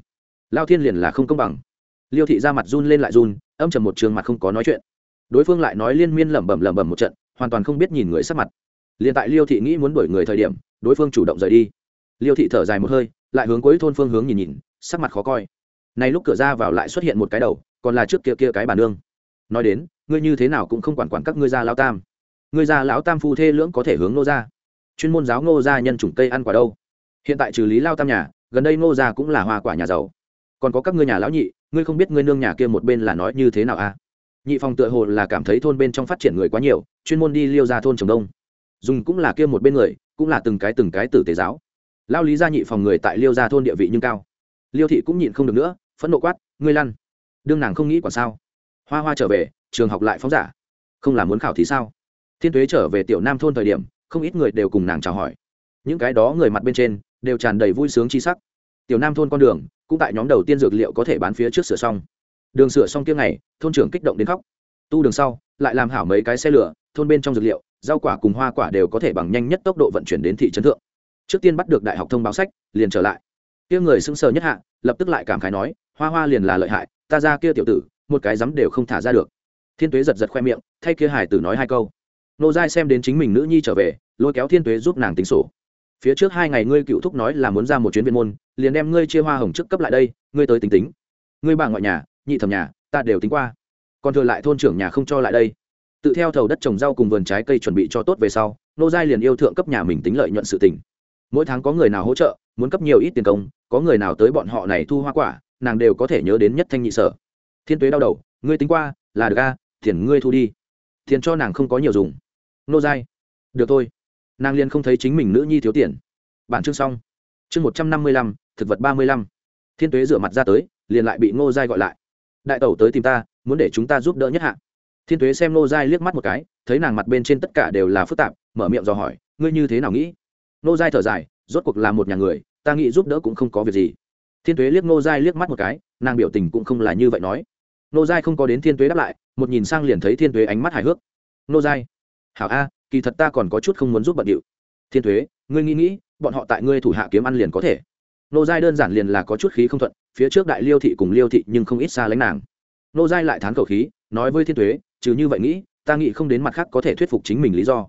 Lao thiên liền là không công bằng. Liêu thị ra mặt run lên lại run, âm trầm một trường mặt không có nói chuyện. Đối phương lại nói liên miên lẩm bẩm lẩm bẩm một trận, hoàn toàn không biết nhìn người sắc mặt. Liền tại liêu thị nghĩ muốn đuổi người thời điểm, đối phương chủ động rời đi. Liêu thị thở dài một hơi, lại hướng cuối thôn phương hướng nhìn nhìn, sắc mặt khó coi. Nay lúc cửa ra vào lại xuất hiện một cái đầu, còn là trước kia kia cái bàn nương. Nói đến, ngươi như thế nào cũng không quản quản các ngươi gia lão tam. Người già lão tam phu thê lưỡng có thể hướng nô ra chuyên môn giáo ngô gia nhân chủng cây ăn quả đâu? Hiện tại trừ lý lao tam nhà, gần đây ngô gia cũng là hoa quả nhà giàu. Còn có các ngươi nhà lão nhị, ngươi không biết ngươi nương nhà kia một bên là nói như thế nào à? Nhị phòng tựa hồ là cảm thấy thôn bên trong phát triển người quá nhiều, chuyên môn đi liêu ra thôn trồng đông. Dùng cũng là kia một bên người, cũng là từng cái từng cái tử tế giáo. Lao lý gia nhị phòng người tại liêu ra thôn địa vị nhưng cao. Liêu thị cũng nhịn không được nữa, phẫn nộ quát, ngươi lăn. Đương nàng không nghĩ quả sao? Hoa hoa trở về, trường học lại phóng giả. Không là muốn khảo thì sao? Thiên tuế trở về tiểu nam thôn thời điểm, không ít người đều cùng nàng chào hỏi. Những cái đó người mặt bên trên, đều tràn đầy vui sướng chi sắc. Tiểu nam thôn con đường, cũng tại nhóm đầu tiên dược liệu có thể bán phía trước sửa xong. Đường sửa xong tiếng ngày, thôn trưởng kích động đến khóc. Tu đường sau, lại làm hảo mấy cái xe lửa, thôn bên trong dược liệu, rau quả cùng hoa quả đều có thể bằng nhanh nhất tốc độ vận chuyển đến thị trấn thượng. Trước tiên bắt được đại học thông báo sách, liền trở lại. Kia người sững sờ nhất hạ, lập tức lại cảm khái nói, hoa hoa liền là lợi hại, ta ra kia tiểu tử, một cái dám đều không thả ra được. Thiên tuế giật giật khoe miệng, thay kia hải tử nói hai câu nô giai xem đến chính mình nữ nhi trở về, lôi kéo thiên tuế giúp nàng tính sổ. Phía trước hai ngày ngươi cựu thúc nói là muốn ra một chuyến viên môn, liền đem ngươi chia hoa hồng trước cấp lại đây, ngươi tới tính tính. Ngươi bà ngoại nhà, nhị thẩm nhà, ta đều tính qua. Còn thừa lại thôn trưởng nhà không cho lại đây. Tự theo thầu đất trồng rau cùng vườn trái cây chuẩn bị cho tốt về sau nô giai liền yêu thượng cấp nhà mình tính lợi nhuận sự tình. Mỗi tháng có người nào hỗ trợ, muốn cấp nhiều ít tiền công, có người nào tới bọn họ này thu hoa quả, nàng đều có thể nhớ đến nhất thanh nhị sở. Thiên tuế đau đầu, ngươi tính qua, là được a, tiền ngươi thu đi. Tiền cho nàng không có nhiều dùng nô giai. Được thôi. Nàng liên không thấy chính mình nữ nhi thiếu tiền. Bản chương xong. Chương một trăm năm mươi lăm, thực vật ba mươi lăm. Thiên tuế rửa mặt ra tới, liền lại bị ngô giai gọi lại. Đại tẩu tới tìm ta, muốn để chúng ta giúp đỡ nhất hạ. Thiên tuế xem ngô giai liếc mắt một cái, thấy nàng mặt bên trên tất cả đều là phức tạp, mở miệng dò hỏi, ngươi như thế nào nghĩ? Ngô giai thở dài, rốt cuộc là một nhà người, ta nghĩ giúp đỡ cũng không có việc gì. Thiên tuế liếc ngô giai liếc mắt một cái, nàng biểu tình cũng không là như vậy nói. Ngô giai không có đến thiên tuế đáp lại, một nhìn sang liền thấy thiên tuế ánh mắt hài hước. Ngô giai hảo a, kỳ thật ta còn có chút không muốn giúp bận điệu. Thiên thuế, ngươi nghĩ nghĩ, bọn họ tại ngươi thủ hạ kiếm ăn liền có thể. Nô giai đơn giản liền là có chút khí không thuận, phía trước đại liêu thị cùng liêu thị nhưng không ít xa lánh nàng. Nô giai lại thán cầu khí, nói với thiên thuế, trừ như vậy nghĩ, ta nghĩ không đến mặt khác có thể thuyết phục chính mình lý do.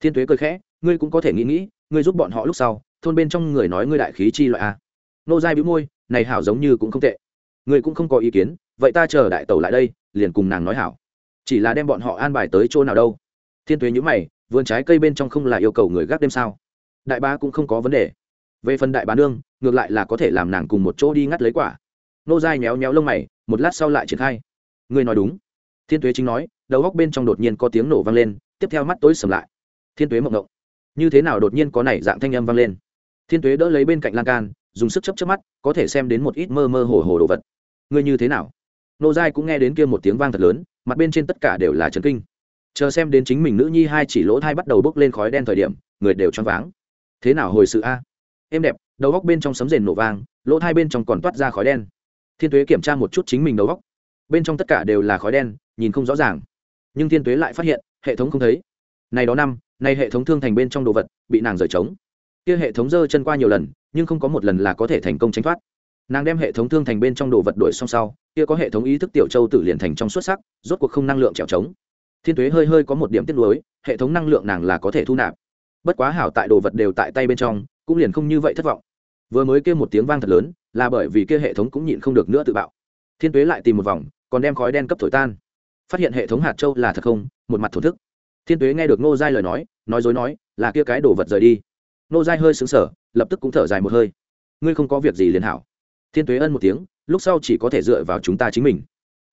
Thiên thuế cười khẽ, ngươi cũng có thể nghĩ nghĩ, ngươi giúp bọn họ lúc sau, thôn bên trong người nói ngươi đại khí chi loại a. Nô giai bĩu môi, này hảo giống như cũng không tệ. Ngươi cũng không có ý kiến, vậy ta chờ đại tẩu lại đây, liền cùng nàng nói hảo. Chỉ là đem bọn họ an bài tới chỗ nào đâu thiên thuế nhữ mày, vườn trái cây bên trong không là yêu cầu người gác đêm sao? Đại bá cũng không có vấn đề. Về phần đại bá nương, ngược lại là có thể làm nàng cùng một chỗ đi ngắt lấy quả. Nô dai méo méo lông mày, một lát sau lại triển khai. Ngươi nói đúng. Thiên tuế chính nói, đầu góc bên trong đột nhiên có tiếng nổ vang lên, tiếp theo mắt tối sầm lại. Thiên tuế mộng ngộng như thế nào đột nhiên có này dạng thanh âm vang lên? Thiên tuế đỡ lấy bên cạnh lan can, dùng sức chấp chấp mắt, có thể xem đến một ít mơ mơ hồ hồ đồ vật. Ngươi như thế nào? Nô dai cũng nghe đến kia một tiếng vang thật lớn, mặt bên trên tất cả đều là trấn kinh chờ xem đến chính mình nữ nhi hai chỉ lỗ thai bắt đầu bốc lên khói đen thời điểm, người đều choáng váng. Thế nào hồi sự a? Em đẹp, đầu góc bên trong sấm rền nổ vang, lỗ thai bên trong còn toát ra khói đen. Thiên tuế kiểm tra một chút chính mình đầu góc. Bên trong tất cả đều là khói đen, nhìn không rõ ràng. Nhưng thiên tuế lại phát hiện, hệ thống không thấy. Này đó năm nay hệ thống thương thành bên trong đồ vật, bị nàng rời trống. Kia hệ thống dơ chân qua nhiều lần, nhưng không có một lần là có thể thành công tránh thoát. Nàng đem hệ thống thương thành bên trong đồ vật đổi xong sau, kia có hệ thống ý thức tiểu châu tự liền thành trong xuất sắc, rốt cuộc không năng lượng trèo trống thiên tuế hơi hơi có một điểm tiếc nuối, hệ thống năng lượng nàng là có thể thu nạp. Bất quá hảo tại đồ vật đều tại tay bên trong, cũng liền không như vậy thất vọng. Vừa mới kêu một tiếng vang thật lớn, là bởi vì kia hệ thống cũng nhịn không được nữa tự bạo. Thiên tuế lại tìm một vòng, còn đem khói đen cấp thổi tan. Phát hiện hệ thống hạt châu là thật không, một mặt thổ thức. Thiên tuế nghe được nô giai lời nói nói dối nói, là kia cái đồ vật rời đi. Nô giai hơi xứng sở lập tức cũng thở dài một hơi. Ngươi không có việc gì liền hảo. Thiên tuế ân một tiếng, lúc sau chỉ có thể dựa vào chúng ta chính mình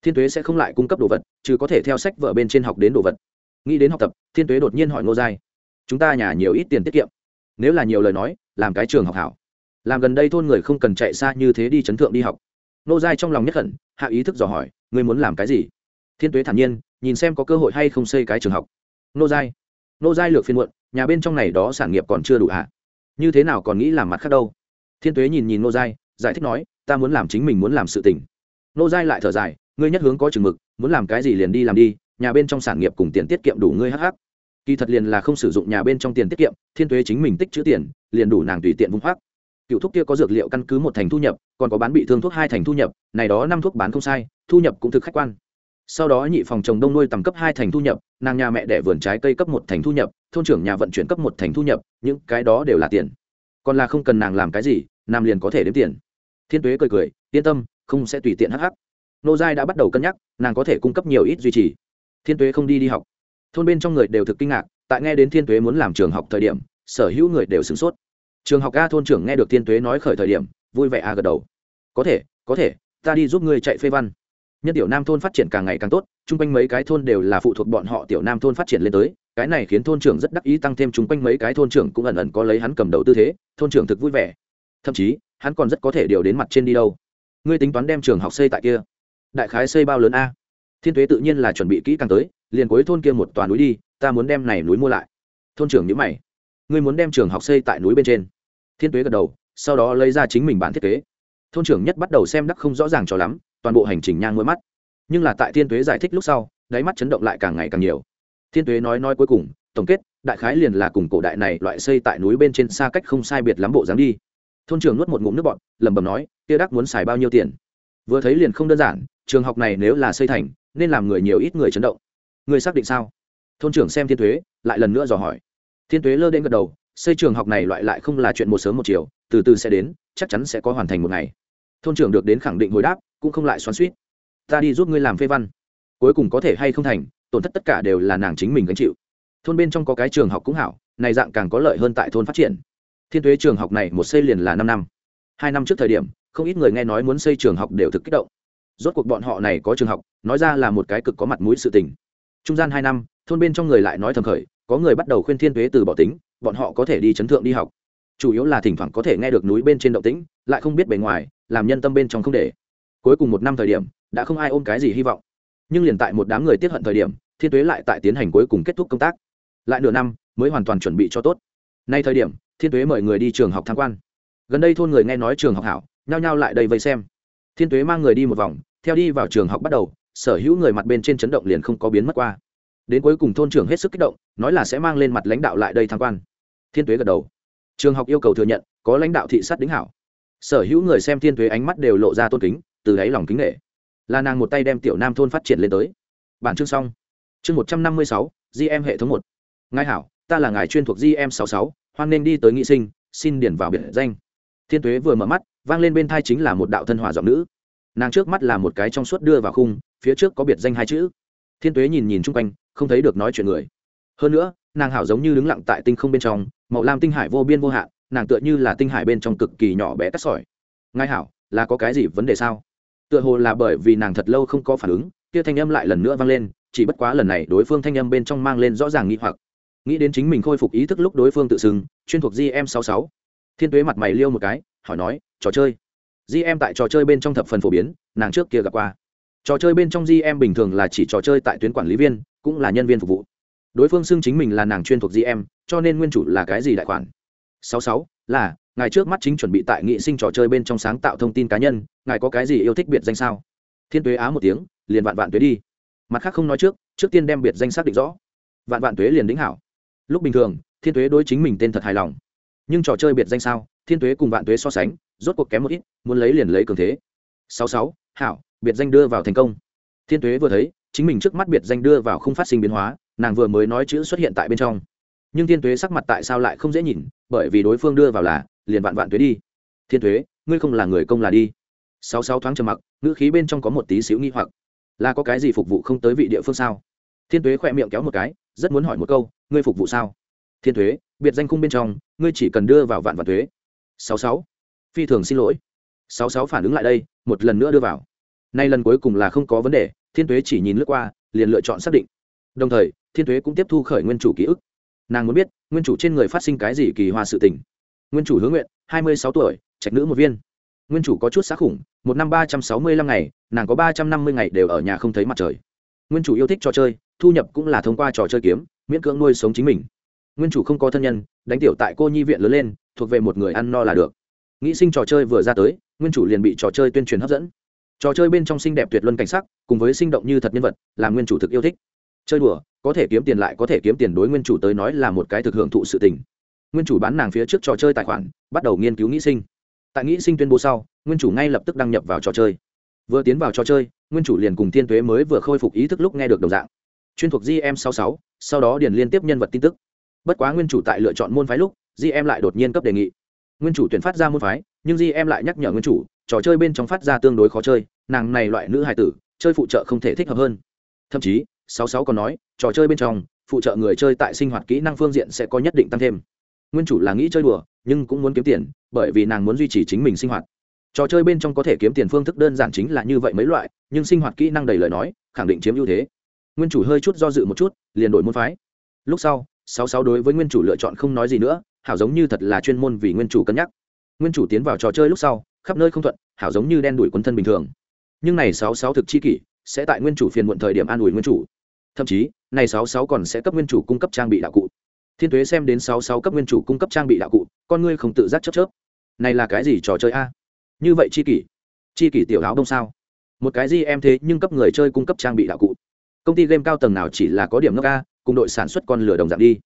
thiên tuế sẽ không lại cung cấp đồ vật chứ có thể theo sách vở bên trên học đến đồ vật. Nghĩ đến học tập, thiên tuế đột nhiên hỏi ngô giai, chúng ta nhà nhiều ít tiền tiết kiệm? Nếu là nhiều lời nói, làm cái trường học hảo. Làm gần đây thôn người không cần chạy xa như thế đi chấn thượng đi học. Nô giai trong lòng nhất khẩn hạ ý thức dò hỏi, ngươi muốn làm cái gì? Thiên tuế thản nhiên, nhìn xem có cơ hội hay không xây cái trường học. Nô giai nô giai lược phiên muộn, nhà bên trong này đó sản nghiệp còn chưa đủ hạ như thế nào còn nghĩ làm mặt khác đâu? Thiên tuế nhìn nhìn nô giai, giải thích nói, ta muốn làm chính mình muốn làm sự tình. Nô giai lại thở dài ngươi nhất hướng có chừng mực, muốn làm cái gì liền đi làm đi, nhà bên trong sản nghiệp cùng tiền tiết kiệm đủ ngươi hh kỳ thật liền là không sử dụng nhà bên trong tiền tiết kiệm, thiên tuế chính mình tích chữ tiền, liền đủ nàng tùy tiện vung hoác cựu thuốc kia có dược liệu căn cứ một thành thu nhập, còn có bán bị thương thuốc hai thành thu nhập, này đó năm thuốc bán không sai, thu nhập cũng thực khách quan. Sau đó nhị phòng trồng đông nuôi tầm cấp hai thành thu nhập, nàng nhà mẹ đẻ vườn trái cây cấp một thành thu nhập, thôn trưởng nhà vận chuyển cấp một thành thu nhập, những cái đó đều là tiền. Còn là không cần nàng làm cái gì, nam liền có thể đếm tiền. Thiên tuế cười cười, yên tâm, không sẽ tùy tiện hắc hắc nô giai đã bắt đầu cân nhắc, nàng có thể cung cấp nhiều ít duy trì. Thiên tuế không đi đi học. Thôn bên trong người đều thực kinh ngạc, tại nghe đến thiên tuế muốn làm trường học thời điểm, sở hữu người đều sửng sốt. Trường học a thôn trưởng nghe được thiên tuế nói khởi thời điểm, vui vẻ a gật đầu. Có thể có thể, ta đi giúp ngươi chạy phê văn. Nhân tiểu nam thôn phát triển càng ngày càng tốt, chung quanh mấy cái thôn đều là phụ thuộc bọn họ tiểu nam thôn phát triển lên tới, cái này khiến thôn trưởng rất đắc ý tăng thêm chung quanh mấy cái thôn trưởng cũng ẩn ẩn có lấy hắn cầm đầu tư thế, thôn trưởng thực vui vẻ. Thậm chí, hắn còn rất có thể điều đến mặt trên đi đâu. Ngươi tính toán đem trường học xây tại kia đại khái xây bao lớn a? Thiên tuế tự nhiên là chuẩn bị kỹ càng tới, liền cuối thôn kia một toàn núi đi, ta muốn đem này núi mua lại. Thôn trưởng nhữ mày. Ngươi muốn đem trường học xây tại núi bên trên. Thiên tuế gật đầu, sau đó lấy ra chính mình bản thiết kế. Thôn trưởng nhất bắt đầu xem đắc không rõ ràng cho lắm, toàn bộ hành trình nhang mỗi mắt. Nhưng là tại thiên tuế giải thích lúc sau, đáy mắt chấn động lại càng ngày càng nhiều. Thiên tuế nói nói cuối cùng, tổng kết, đại khái liền là cùng cổ đại này loại xây tại núi bên trên xa cách không sai biệt lắm bộ dáng đi. Thôn trưởng nuốt một ngụm nước bọn lẩm bẩm nói, kia đắc muốn xài bao nhiêu tiền? Vừa thấy liền không đơn giản, trường học này nếu là xây thành, nên làm người nhiều ít người chấn động. Người xác định sao? Thôn trưởng xem thiên thuế lại lần nữa dò hỏi. Thiên thuế lơ đ ê n gật đầu, xây trường học này loại lại không là chuyện một sớm một chiều, từ từ sẽ đến, chắc chắn sẽ có hoàn thành một ngày. Thôn trưởng được đến khẳng định hồi đáp, cũng không lại xoắn suýt ta đi giúp ngươi làm phê văn. Cuối cùng có thể hay không thành, tổn thất tất cả đều là nàng chính mình gánh chịu. Thôn bên trong có cái trường học cũng hảo, này dạng càng có lợi hơn tại thôn phát triển. Thiên thuế trường học này một xây liền là năm năm. Hai năm trước thời điểm không ít người nghe nói muốn xây trường học đều thực kích động. Rốt cuộc bọn họ này có trường học, nói ra là một cái cực có mặt mũi sự tình. Trung gian hai năm, thôn bên trong người lại nói thầm khởi, có người bắt đầu khuyên thiên tuế từ bỏ tính, bọn họ có thể đi chấn thượng đi học. Chủ yếu là thỉnh thoảng có thể nghe được núi bên trên động tĩnh, lại không biết bề ngoài, làm nhân tâm bên trong không để. Cuối cùng một năm thời điểm, đã không ai ôm cái gì hy vọng. Nhưng liền tại một đám người tiếp hận thời điểm, thiên tuế lại tại tiến hành cuối cùng kết thúc công tác. Lại nửa năm, mới hoàn toàn chuẩn bị cho tốt. Nay thời điểm, thiên tuế mời người đi trường học tham quan. Gần đây thôn người nghe nói trường học hảo nhao nhao lại đây vây xem. Thiên tuế mang người đi một vòng, theo đi vào trường học bắt đầu, sở hữu người mặt bên trên chấn động liền không có biến mất qua. Đến cuối cùng thôn trưởng hết sức kích động, nói là sẽ mang lên mặt lãnh đạo lại đây tham quan. Thiên tuế gật đầu. Trường học yêu cầu thừa nhận, có lãnh đạo thị sát đính hảo. Sở hữu người xem thiên tuế ánh mắt đều lộ ra tôn kính, từ đáy lòng kính nghệ là nàng một tay đem tiểu nam thôn phát triển lên tới. Bản chương xong. Chương một trăm năm mươi sáu gm hệ thống một. Ngài hảo, ta là ngài chuyên thuộc gm sáu sáu, hoan nên đi tới nghị sinh, xin điển vào biệt danh. Thiên tuế vừa mở mắt vang lên bên thai chính là một đạo thân hòa giọng nữ. Nàng trước mắt là một cái trong suốt đưa vào khung, phía trước có biệt danh hai chữ. Thiên tuế nhìn nhìn chung quanh, không thấy được nói chuyện người. Hơn nữa, nàng hảo giống như đứng lặng tại tinh không bên trong, màu lam tinh hải vô biên vô hạn, nàng tựa như là tinh hải bên trong cực kỳ nhỏ bé cắt sỏi. Ngai hảo, là có cái gì vấn đề sao? Tựa hồ là bởi vì nàng thật lâu không có phản ứng, kia thanh âm lại lần nữa vang lên, chỉ bất quá lần này đối phương thanh âm bên trong mang lên rõ ràng nghi hoặc. Nghĩ đến chính mình khôi phục ý thức lúc đối phương tự xưng, chuyên thuộc gm sáu sáu. Thiên tuế mặt mày liêu một cái, hỏi nói trò chơi. Gm tại trò chơi bên trong thập phần phổ biến, nàng trước kia gặp qua. Trò chơi bên trong gm bình thường là chỉ trò chơi tại tuyến quản lý viên, cũng là nhân viên phục vụ. Đối phương xưng chính mình là nàng chuyên thuộc gm cho nên nguyên chủ là cái gì đại khoản? Sáu sáu, là, ngài trước mắt chính chuẩn bị tại nghị sinh trò chơi bên trong sáng tạo thông tin cá nhân, ngài có cái gì yêu thích biệt danh sao? Thiên tuế á một tiếng, liền vạn vạn tuế đi. Mặt khác không nói trước trước tiên đem biệt danh xác định rõ. Vạn vạn tuế liền đính hảo. Lúc bình thường, thiên tuế đối chính mình tên thật hài lòng. Nhưng trò chơi biệt danh sao? Thiên tuế cùng vạn tuế so sánh, rốt cuộc kém một ít, muốn lấy liền lấy cường thế. Sáu sáu, hảo, biệt danh đưa vào thành công. Thiên tuế vừa thấy, chính mình trước mắt biệt danh đưa vào không phát sinh biến hóa, nàng vừa mới nói chữ xuất hiện tại bên trong. Nhưng thiên tuế sắc mặt tại sao lại không dễ nhìn, bởi vì đối phương đưa vào là, liền vạn vạn tuế đi. Thiên tuế, ngươi không là người công là đi. Sáu sáu thoáng trầm mặc, ngữ khí bên trong có một tí xíu nghi hoặc. Là có cái gì phục vụ không tới vị địa phương sao? Thiên tuế khỏe miệng kéo một cái, rất muốn hỏi một câu, ngươi phục vụ sao? Thiên thuế biệt danh khung bên trong, ngươi chỉ cần đưa vào vạn vạn thuế sáu sáu. Phi thường xin lỗi. Sáu sáu phản ứng lại đây, một lần nữa đưa vào. Nay lần cuối cùng là không có vấn đề, thiên tuế chỉ nhìn lướt qua, liền lựa chọn xác định. Đồng thời, thiên tuế cũng tiếp thu khởi nguyên chủ ký ức. Nàng muốn biết, nguyên chủ trên người phát sinh cái gì kỳ hoa sự tình. Nguyên chủ hướng nguyện hai mươi sáu tuổi, trạch nữ một viên. Nguyên chủ có chút xác khủng, một năm ba trăm sáu mươi lăm ngày, nàng có ba trăm năm mươi ngày đều ở nhà không thấy mặt trời. Nguyên chủ yêu thích trò chơi, thu nhập cũng là thông qua trò chơi kiếm, miễn cưỡng nuôi sống chính mình. Nguyên chủ không có thân nhân, đánh tiểu tại cô nhi viện lớn lên thuộc về một người ăn no là được. Nghĩ sinh trò chơi vừa ra tới, nguyên chủ liền bị trò chơi tuyên truyền hấp dẫn. Trò chơi bên trong xinh đẹp tuyệt luân cảnh sắc, cùng với sinh động như thật nhân vật làm nguyên chủ thực yêu thích. Chơi đùa, có thể kiếm tiền lại có thể kiếm tiền đối nguyên chủ tới nói là một cái thực hưởng thụ sự tình. Nguyên chủ bán nàng phía trước trò chơi tài khoản, bắt đầu nghiên cứu nghĩ sinh. Tại nghĩ sinh tuyên bố sau, nguyên chủ ngay lập tức đăng nhập vào trò chơi. Vừa tiến vào trò chơi, nguyên chủ liền cùng thiên tuế mới vừa khôi phục ý thức lúc nghe được đồng dạng. Chuyên thuộc gm 66 sau đó điền liên tiếp nhân vật tin tức. Bất quá nguyên chủ tại lựa chọn môn phái lúc Di em lại đột nhiên cấp đề nghị. Nguyên chủ tuyển phát ra môn phái, nhưng Di em lại nhắc nhở nguyên chủ, trò chơi bên trong phát ra tương đối khó chơi, nàng này loại nữ hài tử, chơi phụ trợ không thể thích hợp hơn. Thậm chí 66 còn nói, trò chơi bên trong, phụ trợ người chơi tại sinh hoạt kỹ năng phương diện sẽ có nhất định tăng thêm. Nguyên chủ là nghĩ chơi đùa, nhưng cũng muốn kiếm tiền, bởi vì nàng muốn duy trì chính mình sinh hoạt. Trò chơi bên trong có thể kiếm tiền phương thức đơn giản chính là như vậy mấy loại, nhưng sinh hoạt kỹ năng đầy lời nói, khẳng định chiếm ưu thế. Nguyên chủ hơi chút do dự một chút, liền đổi môn phái. Lúc sau, sáu sáu đối với nguyên chủ lựa chọn không nói gì nữa hảo giống như thật là chuyên môn vì nguyên chủ cân nhắc. Nguyên chủ tiến vào trò chơi lúc sau, khắp nơi không thuận, hảo giống như đen đuổi quân thân bình thường. Nhưng này sáu sáu thực chi kỷ, sẽ tại nguyên chủ phiền muộn thời điểm an ủi nguyên chủ. Thậm chí, này sáu sáu còn sẽ cấp nguyên chủ cung cấp trang bị đạo cụ. Thiên tuế xem đến sáu sáu cấp nguyên chủ cung cấp trang bị đạo cụ, con ngươi không tự giác chấp chớp. Này là cái gì trò chơi a? Như vậy chi kỷ? Chi kỷ tiểu áo đông sao? Một cái gì em thế nhưng cấp người chơi cung cấp trang bị đạo cụ? Công ty game cao tầng nào chỉ là có điểm nước a, cùng đội sản xuất con lửa đồng dạng đi.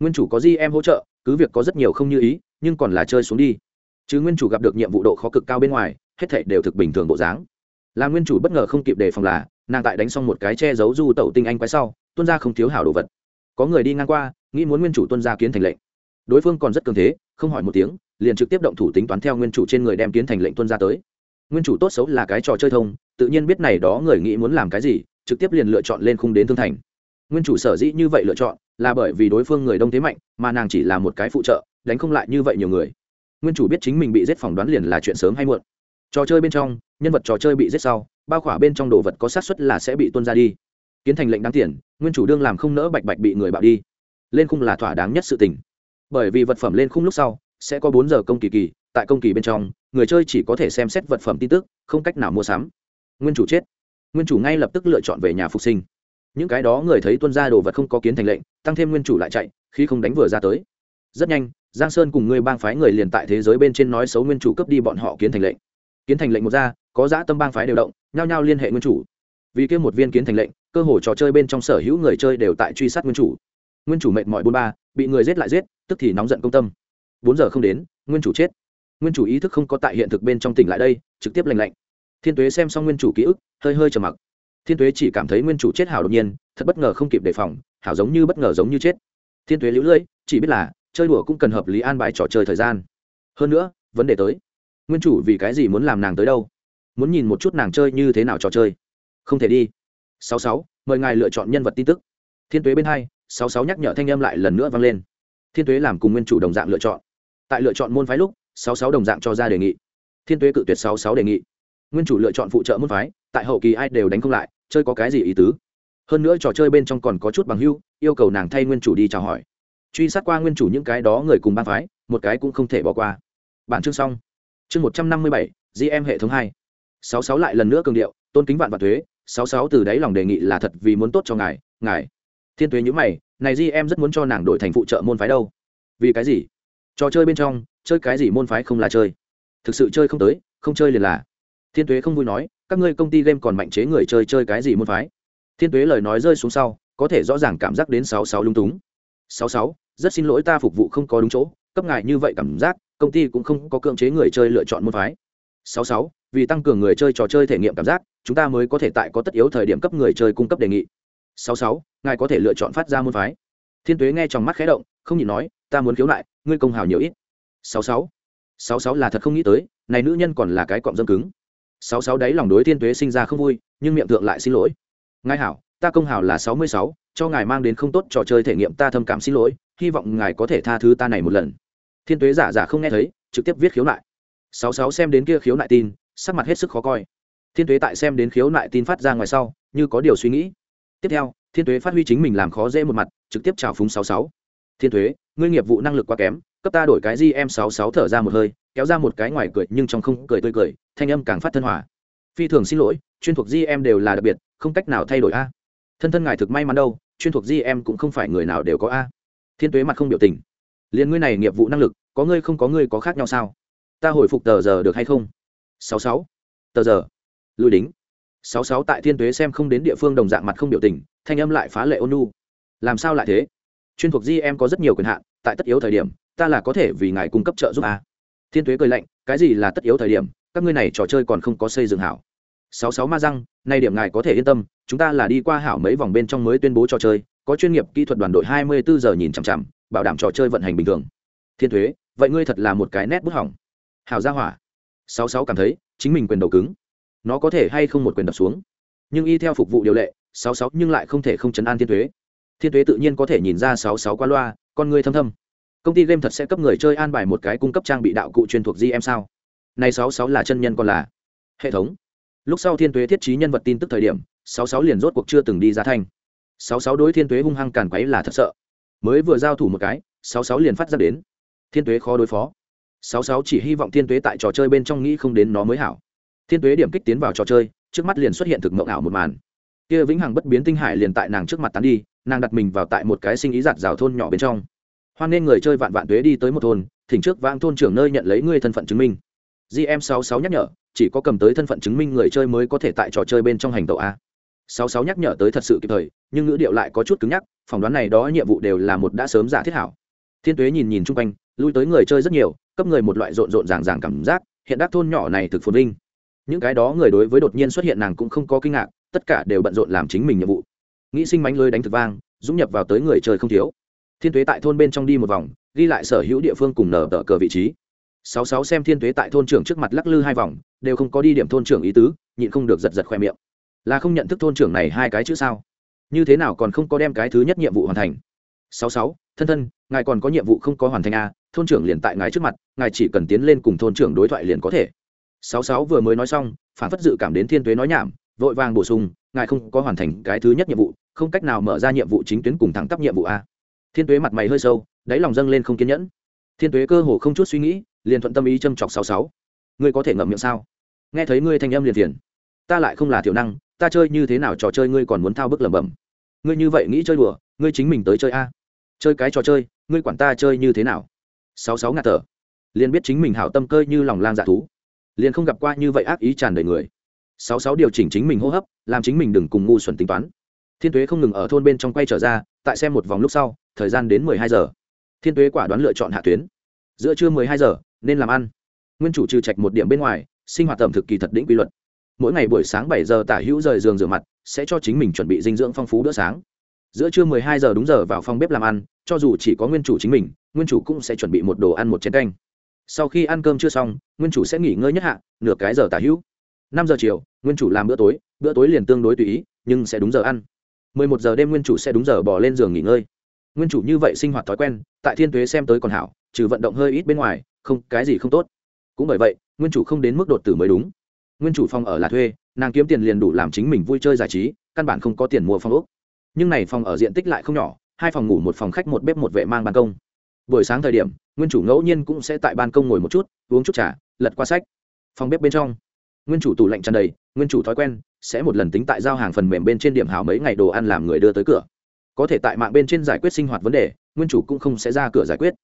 Nguyên chủ có gì em hỗ trợ? Cứ việc có rất nhiều không như ý, nhưng còn là chơi xuống đi. Chứ nguyên chủ gặp được nhiệm vụ độ khó cực cao bên ngoài, hết thảy đều thực bình thường bộ dáng. Là nguyên chủ bất ngờ không kịp đề phòng là, nàng tại đánh xong một cái che giấu du tẩu tinh anh quái sau tuân ra không thiếu hảo đồ vật. Có người đi ngang qua, nghĩ muốn nguyên chủ tuân ra kiến thành lệnh. Đối phương còn rất cường thế, không hỏi một tiếng, liền trực tiếp động thủ tính toán theo nguyên chủ trên người đem kiến thành lệnh tuân ra tới. Nguyên chủ tốt xấu là cái trò chơi thông, tự nhiên biết này đó người nghĩ muốn làm cái gì, trực tiếp liền lựa chọn lên khung đến thương thành. Nguyên chủ sở dĩ như vậy lựa chọn là bởi vì đối phương người đông thế mạnh, mà nàng chỉ là một cái phụ trợ, đánh không lại như vậy nhiều người. Nguyên chủ biết chính mình bị giết phỏng đoán liền là chuyện sớm hay muộn. Trò chơi bên trong, nhân vật trò chơi bị giết sau, bao khỏa bên trong đồ vật có xác suất là sẽ bị tuân ra đi. Kiến thành lệnh đáng tiền, nguyên chủ đương làm không nỡ bạch bạch bị người bạo đi. Lên khung là thỏa đáng nhất sự tình. Bởi vì vật phẩm lên khung lúc sau, sẽ có bốn giờ công kỳ kỳ, tại công kỳ bên trong, người chơi chỉ có thể xem xét vật phẩm tin tức, không cách nào mua sắm. Nguyên chủ chết. Nguyên chủ ngay lập tức lựa chọn về nhà phục sinh. Những cái đó người thấy tuân ra đồ vật không có kiến thành lệnh tăng thêm nguyên chủ lại chạy, khi không đánh vừa ra tới. Rất nhanh, giang sơn cùng người bang phái người liền tại thế giới bên trên nói xấu nguyên chủ cướp đi bọn họ kiến thành lệnh. Kiến thành lệnh một ra, có dã tâm bang phái đều động, nhao nhao liên hệ nguyên chủ. Vì kêu một viên kiến thành lệnh, cơ hội trò chơi bên trong sở hữu người chơi đều tại truy sát nguyên chủ. Nguyên chủ mệt mỏi bôn ba, bị người giết lại giết, tức thì nóng giận công tâm. Bốn giờ không đến, nguyên chủ chết. Nguyên chủ ý thức không có tại hiện thực bên trong tỉnh lại đây, trực tiếp lành lạnh. Thiên tuế xem xong nguyên chủ ký ức, hơi hơi trầm mặc. Thiên tuế chỉ cảm thấy nguyên chủ chết hảo đột nhiên, thật bất ngờ không kịp đề phòng hảo giống như bất ngờ giống như chết. Thiên tuế lũ lưỡi, chỉ biết là chơi đùa cũng cần hợp lý an bài trò chơi thời gian. Hơn nữa, vấn đề tới. Nguyên chủ vì cái gì muốn làm nàng tới đâu? Muốn nhìn một chút nàng chơi như thế nào trò chơi? Không thể đi. Sáu sáu, mời ngài lựa chọn nhân vật tin tức. Thiên tuế bên hai, sáu sáu nhắc nhở thanh âm lại lần nữa vang lên. Thiên tuế làm cùng nguyên chủ đồng dạng lựa chọn. Tại lựa chọn môn phái lúc, sáu sáu đồng dạng cho ra đề nghị. Thiên tuế cự tuyệt sáu sáu đề nghị. Nguyên chủ lựa chọn phụ trợ môn phái, tại hậu kỳ ai đều đánh không lại, chơi có cái gì ý tứ? Hơn nữa trò chơi bên trong còn có chút bằng hưu yêu cầu nàng thay nguyên chủ đi chào hỏi. Truy sát qua nguyên chủ những cái đó người cùng ba phái, một cái cũng không thể bỏ qua. Bản chương xong. Chương một trăm năm mươi bảy gm hệ thống hai. sáu sáu lại lần nữa cường điệu, tôn kính vạn vạn thuế, sáu sáu từ đáy lòng đề nghị là thật vì muốn tốt cho ngài ngài. Thiên tuế nhữ mày, này di em rất muốn cho nàng đổi thành phụ trợ môn phái đâu. Vì cái gì? Trò chơi bên trong, chơi cái gì môn phái không là chơi. Thực sự chơi không tới, không chơi liền là. Thiên tuế không vui nói, các ngươi công ty game còn mạnh chế người chơi chơi cái gì môn phái? Thiên tuế lời nói rơi xuống sau có thể rõ ràng cảm giác đến sáu sáu lung túng. Sáu sáu rất xin lỗi ta phục vụ không có đúng chỗ cấp ngại như vậy cảm giác công ty cũng không có cưỡng chế người chơi lựa chọn môn phái. Sáu sáu vì tăng cường người chơi trò chơi thể nghiệm cảm giác chúng ta mới có thể tại có tất yếu thời điểm cấp người chơi cung cấp đề nghị. Sáu sáu ngài có thể lựa chọn phát ra môn phái. Thiên tuế nghe trong mắt khé động không nhịn nói ta muốn khiếu lại, ngươi công hào nhiều ít. Sáu sáu sáu sáu là thật không nghĩ tới này nữ nhân còn là cái cọng dâm cứng. Sáu sáu đấy lòng đối thiên tuế sinh ra không vui nhưng miệng thượng lại xin lỗi ngài hảo, ta công hảo là sáu mươi sáu, cho ngài mang đến không tốt trò chơi thể nghiệm ta thâm cảm xin lỗi, hy vọng ngài có thể tha thứ ta này một lần. Thiên tuế giả giả không nghe thấy, trực tiếp viết khiếu nại. sáu sáu xem đến kia khiếu nại tin, sắc mặt hết sức khó coi. Thiên tuế tại xem đến khiếu nại tin phát ra ngoài sau, như có điều suy nghĩ. Tiếp theo, thiên tuế phát huy chính mình làm khó dễ một mặt, trực tiếp chào phúng sáu sáu. Thiên tuế, ngươi nghiệp vụ năng lực quá kém, cấp ta đổi cái gì em sáu sáu thở ra một hơi, kéo ra một cái ngoài cười nhưng trong không cười tươi cười, thanh âm càng phát thân hòa. Phi thường xin lỗi chuyên thuộc di em đều là đặc biệt, không cách nào thay đổi a. Thân thân ngài thực may mắn đâu, chuyên thuộc di em cũng không phải người nào đều có a. Thiên tuế mặt không biểu tình. Liền ngươi này nghiệp vụ năng lực, có ngươi không có ngươi có khác nhau sao? Ta hồi phục tờ giờ được hay không? Sáu sáu. Tờ giờ. Lùi đính. Sáu sáu tại thiên tuế xem không đến địa phương đồng dạng mặt không biểu tình, thanh âm lại phá lệ ôn nu làm sao lại thế? Chuyên thuộc di em có rất nhiều quyền hạn, tại tất yếu thời điểm, ta là có thể vì ngài cung cấp trợ giúp a. Thiên tuế cười lạnh, cái gì là tất yếu thời điểm? Các ngươi này trò chơi còn không có xây dựng hảo sáu sáu ma răng, nay điểm ngài có thể yên tâm, chúng ta là đi qua hảo mấy vòng bên trong mới tuyên bố trò chơi, có chuyên nghiệp kỹ thuật đoàn đội hai mươi bốn giờ nhìn chằm chằm, bảo đảm trò chơi vận hành bình thường. Thiên thuế, vậy ngươi thật là một cái nét bút hỏng. Hào gia hỏa. Sáu sáu cảm thấy, chính mình quyền đầu cứng. Nó có thể hay không một quyền đập xuống. Nhưng y theo phục vụ điều lệ, sáu sáu nhưng lại không thể không chấn an thiên thuế. Thiên thuế tự nhiên có thể nhìn ra sáu sáu qua loa, con ngươi thâm thâm. Công ty game thật sẽ cấp người chơi an bài một cái cung cấp trang bị đạo cụ chuyên thuộc gm sao? Này sáu sáu là chân nhân còn là. Hệ thống lúc sau thiên tuế thiết trí nhân vật tin tức thời điểm, sáu sáu liền rốt cuộc chưa từng đi ra thanh. Sáu sáu đối thiên tuế hung hăng càn quấy là thật sợ. Mới vừa giao thủ một cái, sáu sáu liền phát ra đến. Thiên tuế khó đối phó. Sáu sáu chỉ hy vọng thiên tuế tại trò chơi bên trong nghĩ không đến nó mới hảo. Thiên tuế điểm kích tiến vào trò chơi, trước mắt liền xuất hiện thực mộng ảo một màn. Kia vĩnh hằng bất biến tinh hải liền tại nàng trước mặt tán đi, nàng đặt mình vào tại một cái sinh ý giặt rào thôn nhỏ bên trong. Hoan nên người chơi vạn vạn tuế đi tới một thôn, thỉnh trước vang thôn trưởng nơi nhận lấy ngươi thân phận chứng minh. Gm sáu sáu nhắc nhở chỉ có cầm tới thân phận chứng minh người chơi mới có thể tại trò chơi bên trong hành tàu a. Sáu sáu nhắc nhở tới thật sự kịp thời, nhưng ngữ điệu lại có chút cứng nhắc, phỏng đoán này đó nhiệm vụ đều là một đã sớm giả thiết hảo. Thiên tuế nhìn nhìn chung quanh, lui tới người chơi rất nhiều, cấp người một loại rộn rộn ràng ràng cảm giác, hiện đắc thôn nhỏ này thực phồn vinh. Những cái đó người đối với đột nhiên xuất hiện nàng cũng không có kinh ngạc, tất cả đều bận rộn làm chính mình nhiệm vụ. Nghĩ sinh mánh lưới đánh thực vang, dũng nhập vào tới người chơi không thiếu. Thiên tuế tại thôn bên trong đi một vòng, ghi lại sở hữu địa phương cùng nở tờ cờ vị trí sáu sáu xem thiên tuế tại thôn trưởng trước mặt lắc lư hai vòng đều không có đi điểm thôn trưởng ý tứ nhịn không được giật giật khoe miệng. Là không nhận thức thôn trưởng này hai cái chữ sao? Như thế nào còn không có đem cái thứ nhất nhiệm vụ hoàn thành? Sáu sáu thân thân ngài còn có nhiệm vụ không có hoàn thành à, thôn trưởng liền tại ngài trước mặt ngài chỉ cần tiến lên cùng thôn trưởng đối thoại liền có thể. Sáu sáu vừa mới nói xong phản phất dự cảm đến thiên tuế nói nhảm vội vàng bổ sung ngài không có hoàn thành cái thứ nhất nhiệm vụ không cách nào mở ra nhiệm vụ chính tuyến cùng thẳng tắp nhiệm vụ a thiên tuế mặt mày hơi sâu đáy lòng dâng lên không kiên nhẫn. Thiên tuế cơ hồ không chút suy nghĩ liền thuận tâm ý châm chọc sáu sáu. Ngươi có thể ngậm miệng sao? Nghe thấy ngươi thanh âm liền thiền ta lại không là thiểu năng, ta chơi như thế nào trò chơi ngươi còn muốn thao bức lẩm bẩm. Ngươi như vậy nghĩ chơi đùa, ngươi chính mình tới chơi a. Chơi cái trò chơi, ngươi quản ta chơi như thế nào? Sáu sáu ngạt thở. Liền biết chính mình hảo tâm cơ như lòng lang dạ thú. Liền không gặp qua như vậy ác ý tràn đầy người. Sáu sáu điều chỉnh chính mình hô hấp, làm chính mình đừng cùng ngu xuẩn tính toán. Thiên tuế không ngừng ở thôn bên trong quay trở ra, tại xem một vòng lúc sau, thời gian đến mười hai giờ. Thiên tuế quả đoán lựa chọn hạ tuyến. Giữa trưa mười hai giờ nên làm ăn. Nguyên chủ trừ trạch một điểm bên ngoài, sinh hoạt tẩm thực kỳ thật đỉnh quy luật. Mỗi ngày buổi sáng bảy giờ tả hữu rời giường rửa mặt, sẽ cho chính mình chuẩn bị dinh dưỡng phong phú bữa sáng. Giữa trưa mười hai giờ đúng giờ vào phòng bếp làm ăn, cho dù chỉ có nguyên chủ chính mình, nguyên chủ cũng sẽ chuẩn bị một đồ ăn một chén canh. Sau khi ăn cơm chưa xong, nguyên chủ sẽ nghỉ ngơi nhất hạ, nửa cái giờ tả hữu. Năm giờ chiều, nguyên chủ làm bữa tối bữa tối liền tương đối tùy ý, nhưng sẽ đúng giờ ăn. mười một giờ đêm nguyên chủ sẽ đúng giờ bỏ lên giường nghỉ ngơi. Nguyên chủ như vậy sinh hoạt thói quen, tại thiên tuế xem tới còn hảo, trừ vận động hơi ít bên ngoài không, cái gì không tốt. Cũng bởi vậy, nguyên chủ không đến mức đột tử mới đúng. Nguyên chủ phòng ở là thuê, nàng kiếm tiền liền đủ làm chính mình vui chơi giải trí, căn bản không có tiền mua phòng ốc. Nhưng này phòng ở diện tích lại không nhỏ, hai phòng ngủ một phòng khách một bếp một vệ mang ban công. Buổi sáng thời điểm, nguyên chủ ngẫu nhiên cũng sẽ tại ban công ngồi một chút, uống chút trà, lật qua sách. Phòng bếp bên trong, nguyên chủ tủ lạnh tràn đầy, nguyên chủ thói quen, sẽ một lần tính tại giao hàng phần mềm bên trên điểm hào mấy ngày đồ ăn làm người đưa tới cửa. Có thể tại mạng bên trên giải quyết sinh hoạt vấn đề, nguyên chủ cũng không sẽ ra cửa giải quyết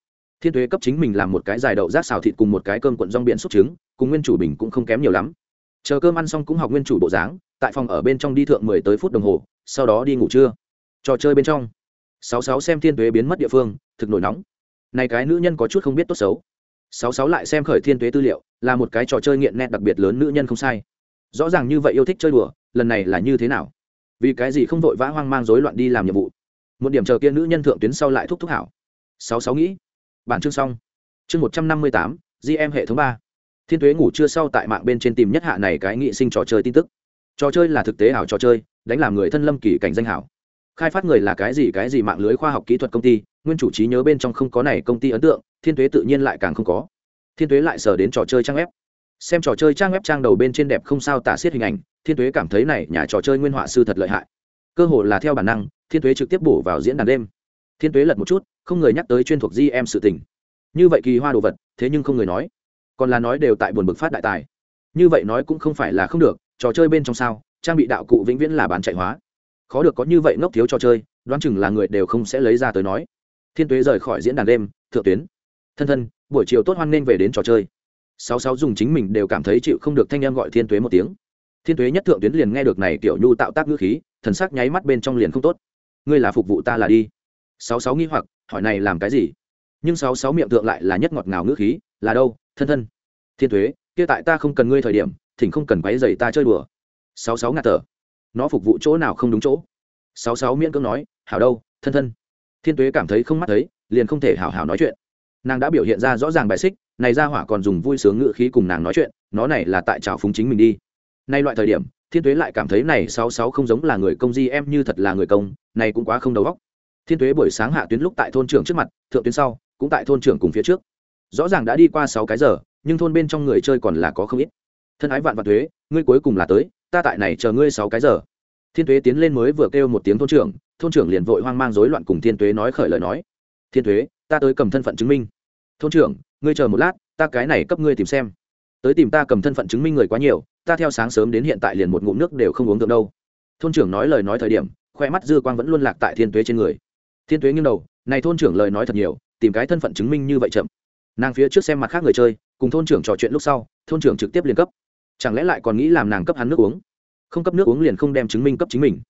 thiên thuế cấp chính mình làm một cái dài đậu rác xào thịt cùng một cái cơm cuộn rong biển xúc trứng, cùng nguyên chủ bình cũng không kém nhiều lắm. Chờ cơm ăn xong cũng học nguyên chủ bộ dáng, tại phòng ở bên trong đi thượng mười tới phút đồng hồ, sau đó đi ngủ trưa. Trò chơi bên trong. Sáu sáu xem thiên tuế biến mất địa phương, thực nổi nóng. Này cái nữ nhân có chút không biết tốt xấu. Sáu sáu lại xem khởi thiên tuế tư liệu, là một cái trò chơi nghiện nét đặc biệt lớn nữ nhân không sai. Rõ ràng như vậy yêu thích chơi đùa, lần này là như thế nào? Vì cái gì không vội vã hoang mang rối loạn đi làm nhiệm vụ? Một điểm chờ kia nữ nhân thượng tuyến sau lại thúc thúc hảo. Sáu sáu nghĩ bản chương xong. Chương một trăm năm mươi tám gm hệ thống ba. Thiên thuế ngủ trưa sau tại mạng bên trên tìm nhất hạ này cái nghị sinh trò chơi tin tức. Trò chơi là thực tế ảo trò chơi, đánh làm người thân lâm kỳ cảnh danh hảo. Khai phát người là cái gì cái gì mạng lưới khoa học kỹ thuật công ty, nguyên chủ trí nhớ bên trong không có này công ty ấn tượng, thiên thuế tự nhiên lại càng không có. Thiên thuế lại sờ đến trò chơi trang web. Xem trò chơi trang web trang đầu bên trên đẹp không sao tả xiết hình ảnh, thiên tuế cảm thấy này nhà trò chơi nguyên họa sư thật lợi hại. Cơ hội là theo bản năng, thiên tuế trực tiếp bổ vào diễn đàn đêm thiên tuế lật một chút, không người nhắc tới chuyên thuộc di em sự tình. Như vậy kỳ hoa đồ vật, thế nhưng không người nói. Còn là nói đều tại buồn bực phát đại tài. Như vậy nói cũng không phải là không được, trò chơi bên trong sao, trang bị đạo cụ vĩnh viễn là bán chạy hóa. Khó được có như vậy ngốc thiếu trò chơi, đoán chừng là người đều không sẽ lấy ra tới nói. Thiên tuế rời khỏi diễn đàn đêm, thượng tuyến. Thân thân, buổi chiều tốt hoan nên về đến trò chơi. Sáu sáu dùng chính mình đều cảm thấy chịu không được thanh em gọi thiên tuế một tiếng. Thiên tuế nhất thượng tuyến liền nghe được này kiểu nhu tạo tác ngữ khí, thần sắc nháy mắt bên trong liền không tốt. Ngươi là phục vụ ta là đi sáu sáu nghi hoặc, hỏi này làm cái gì? Nhưng sáu sáu miệng tượng lại là nhất ngọt ngào ngữ khí, là đâu, thân thân? Thiên thuế, kia tại ta không cần ngươi thời điểm, thỉnh không cần quấy dày ta chơi đùa. Sáu sáu ngạt thở. Nó phục vụ chỗ nào không đúng chỗ? Sáu sáu miễn cưỡng nói, hảo đâu, thân thân. Thiên tuế cảm thấy không mắt thấy, liền không thể hảo hảo nói chuyện. Nàng đã biểu hiện ra rõ ràng bài xích, này ra hỏa còn dùng vui sướng ngữ khí cùng nàng nói chuyện, nó này là tại trào phúng chính mình đi. Nay loại thời điểm, thiên tuế lại cảm thấy này sáu sáu không giống là người công di em như thật là người công, này cũng quá không đầu óc thiên tuế buổi sáng hạ tuyến lúc tại thôn trưởng trước mặt, thượng tuyến sau, cũng tại thôn trưởng cùng phía trước. Rõ ràng đã đi qua sáu cái giờ, nhưng thôn bên trong người chơi còn là có không ít. Thân ái vạn vạn thuế ngươi cuối cùng là tới, ta tại này chờ ngươi sáu cái giờ. Thiên tuế tiến lên mới vừa kêu một tiếng thôn trưởng thôn trưởng liền vội hoang mang rối loạn cùng thiên tuế nói khởi lời nói. Thiên tuế, ta tới cầm thân phận chứng minh. Thôn trưởng, ngươi chờ một lát, ta cái này cấp ngươi tìm xem. Tới tìm ta cầm thân phận chứng minh người quá nhiều, ta theo sáng sớm đến hiện tại liền một ngụm nước đều không uống được đâu. Thôn trưởng nói lời nói thời điểm, khoe mắt dư quang vẫn luôn lạc tại thiên tuế trên người thiên tuế nghiêng đầu, này thôn trưởng lời nói thật nhiều, tìm cái thân phận chứng minh như vậy chậm. Nàng phía trước xem mặt khác người chơi, cùng thôn trưởng trò chuyện lúc sau, thôn trưởng trực tiếp liền cấp. Chẳng lẽ lại còn nghĩ làm nàng cấp hắn nước uống? Không cấp nước uống liền không đem chứng minh cấp chính mình.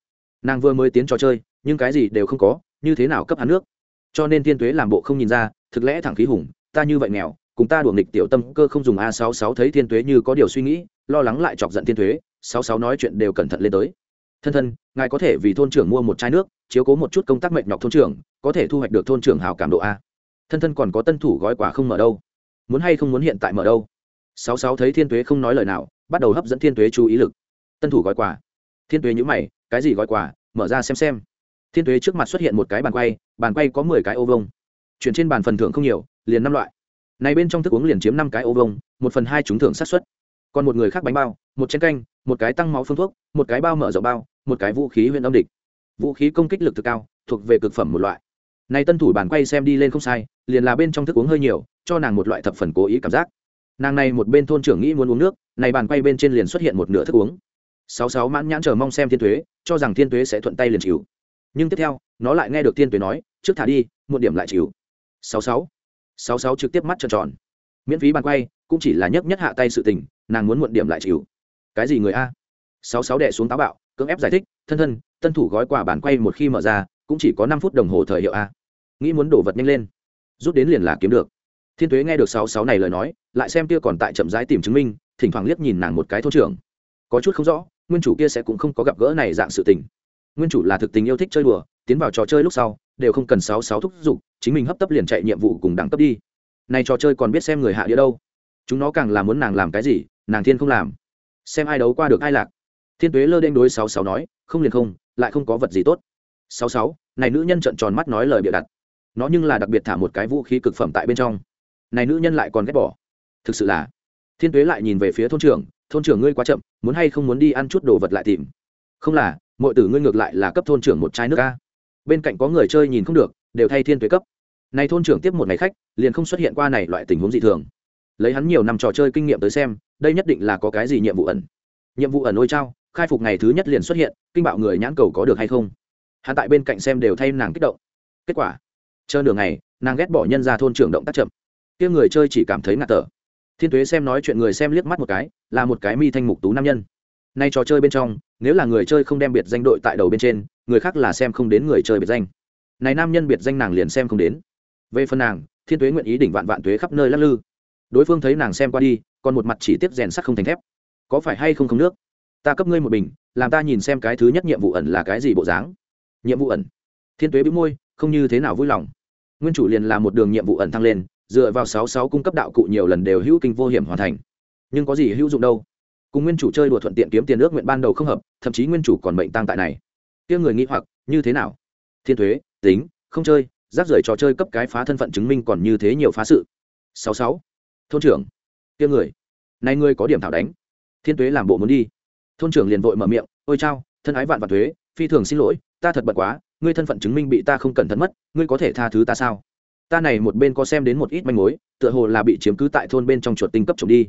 Nàng vừa mới tiến trò chơi, nhưng cái gì đều không có, như thế nào cấp hắn nước? Cho nên thiên tuế làm bộ không nhìn ra, thực lẽ thẳng khí hùng, ta như vậy nghèo, cùng ta đuổi nghịch tiểu tâm cơ không dùng a sáu sáu thấy thiên tuế như có điều suy nghĩ, lo lắng lại chọc giận thiên tuế, sáu sáu nói chuyện đều cẩn thận lên tới thân thân, ngài có thể vì thôn trưởng mua một chai nước, chiếu cố một chút công tác mệnh nhọc thôn trưởng, có thể thu hoạch được thôn trưởng hào cảm độ a. Thân thân còn có tân thủ gói quà không mở đâu. Muốn hay không muốn hiện tại mở đâu? Sáu sáu thấy thiên tuế không nói lời nào, bắt đầu hấp dẫn thiên tuế chú ý lực. Tân thủ gói quà. Thiên tuế nhữ mày, cái gì gói quà? Mở ra xem xem. Thiên tuế trước mặt xuất hiện một cái bàn quay bàn quay có mười cái ô vông chuyển trên bàn phần thưởng không nhiều, liền năm loại. Này bên trong thức uống liền chiếm năm cái ô vông một phần hai trúng thưởng sát xuất còn một người khác bánh bao, một chén canh, một cái tăng máu phương thuốc, một cái bao mở rộng bao một cái vũ khí huyện âm địch. Vũ khí công kích lực thực cao, thuộc về cực phẩm một loại. Này tân thủ bàn quay xem đi lên không sai, liền là bên trong thức uống hơi nhiều, cho nàng một loại thập phần cố ý cảm giác. Nàng này một bên thôn trưởng nghĩ muốn uống nước, này bàn quay bên trên liền xuất hiện một nửa thức uống. Sáu sáu mãn nhãn chờ mong xem thiên thuế, cho rằng thiên thuế sẽ thuận tay liền chịu. Nhưng tiếp theo, nó lại nghe được thiên thuế nói, trước thả đi, một điểm lại chịu. Sáu sáu. Sáu sáu trực tiếp mắt tròn tròn. Miễn phí bàn quay, cũng chỉ là nhấc nhất hạ tay sự tình, nàng muốn muộn điểm lại chịu. Cái gì người a? Sáu sáu đẻ xuống táo bạo cưỡng ép giải thích, thân thân, tân thủ gói quà bản quay một khi mở ra, cũng chỉ có năm phút đồng hồ thời hiệu a. Nghĩ muốn đổ vật nhanh lên, rút đến liền là kiếm được. Thiên tuế nghe được sáu sáu này lời nói, lại xem kia còn tại chậm rãi tìm chứng minh, thỉnh thoảng liếc nhìn nàng một cái thôn trưởng. Có chút không rõ, nguyên chủ kia sẽ cũng không có gặp gỡ này dạng sự tình. Nguyên chủ là thực tình yêu thích chơi đùa, tiến vào trò chơi lúc sau, đều không cần sáu sáu thúc giục, chính mình hấp tấp liền chạy nhiệm vụ cùng đẳng cấp đi. Này trò chơi còn biết xem người hạ đĩa đâu. Chúng nó càng là muốn nàng làm cái gì, nàng thiên không làm. Xem ai đấu qua được ai lạc thiên tuế lơ đen đối sáu sáu nói, không liền không, lại không có vật gì tốt. Sáu sáu, này nữ nhân trợn tròn mắt nói lời bịa đặt. Nó nhưng là đặc biệt thả một cái vũ khí cực phẩm tại bên trong. Này nữ nhân lại còn ghét bỏ. Thực sự là, thiên tuế lại nhìn về phía thôn trưởng thôn trưởng ngươi quá chậm, muốn hay không muốn đi ăn chút đồ vật lại tìm? Không là mọi tử ngươi ngược lại là cấp thôn trưởng một chai nước ca bên cạnh có người chơi nhìn không được, đều thay thiên tuế cấp. Này thôn trưởng tiếp một ngày khách, liền không xuất hiện qua này loại tình huống dị thường. Lấy hắn nhiều năm trò chơi kinh nghiệm tới xem, đây nhất định là có cái gì nhiệm vụ ẩn? Nhiệm vụ ẩn ôi trao khai phục ngày thứ nhất liền xuất hiện, kinh bạo người nhãn cầu có được hay không? Hắn tại bên cạnh xem đều thay nàng kích động. Kết quả, chờ nửa ngày, nàng ghét bỏ nhân ra thôn trưởng động tác chậm. Kia người chơi chỉ cảm thấy ngạt thở. Thiên tuế xem nói chuyện người xem liếc mắt một cái, là một cái mi thanh mục tú nam nhân. Nay trò chơi bên trong, nếu là người chơi không đem biệt danh đội tại đầu bên trên, người khác là xem không đến người chơi biệt danh. Này nam nhân biệt danh nàng liền xem không đến. Về phần nàng, thiên tuế nguyện ý đỉnh vạn vạn tuế khắp nơi lắc lư. Đối phương thấy nàng xem qua đi, còn một mặt chỉ tiếp rèn sắc không thành thép. Có phải hay không không nước? Ta cấp ngươi một bình, làm ta nhìn xem cái thứ nhất nhiệm vụ ẩn là cái gì bộ dáng. Nhiệm vụ ẩn. Thiên tuế bĩu môi, không như thế nào vui lòng. Nguyên chủ liền là một đường nhiệm vụ ẩn thăng lên, dựa vào sáu sáu cung cấp đạo cụ nhiều lần đều hữu kinh vô hiểm hoàn thành. Nhưng có gì hữu dụng đâu? Cùng nguyên chủ chơi đùa thuận tiện kiếm tiền ước nguyện ban đầu không hợp, thậm chí nguyên chủ còn mệnh tăng tại này. Kia người nghĩ hoặc, như thế nào? Thiên thuế tính, không chơi, rác rưởi trò chơi cấp cái phá thân phận chứng minh còn như thế nhiều phá sự. Sáu sáu. Thôn trưởng. Kia người. Này ngươi có điểm thảo đánh. Thiên tuế làm bộ muốn đi thôn trưởng liền vội mở miệng, ôi chao, thân ái vạn vạn thuế, phi thường xin lỗi, ta thật bật quá, ngươi thân phận chứng minh bị ta không cẩn thận mất, ngươi có thể tha thứ ta sao? Ta này một bên có xem đến một ít manh mối, tựa hồ là bị chiếm cứ tại thôn bên trong chuột tinh cấp trộm đi.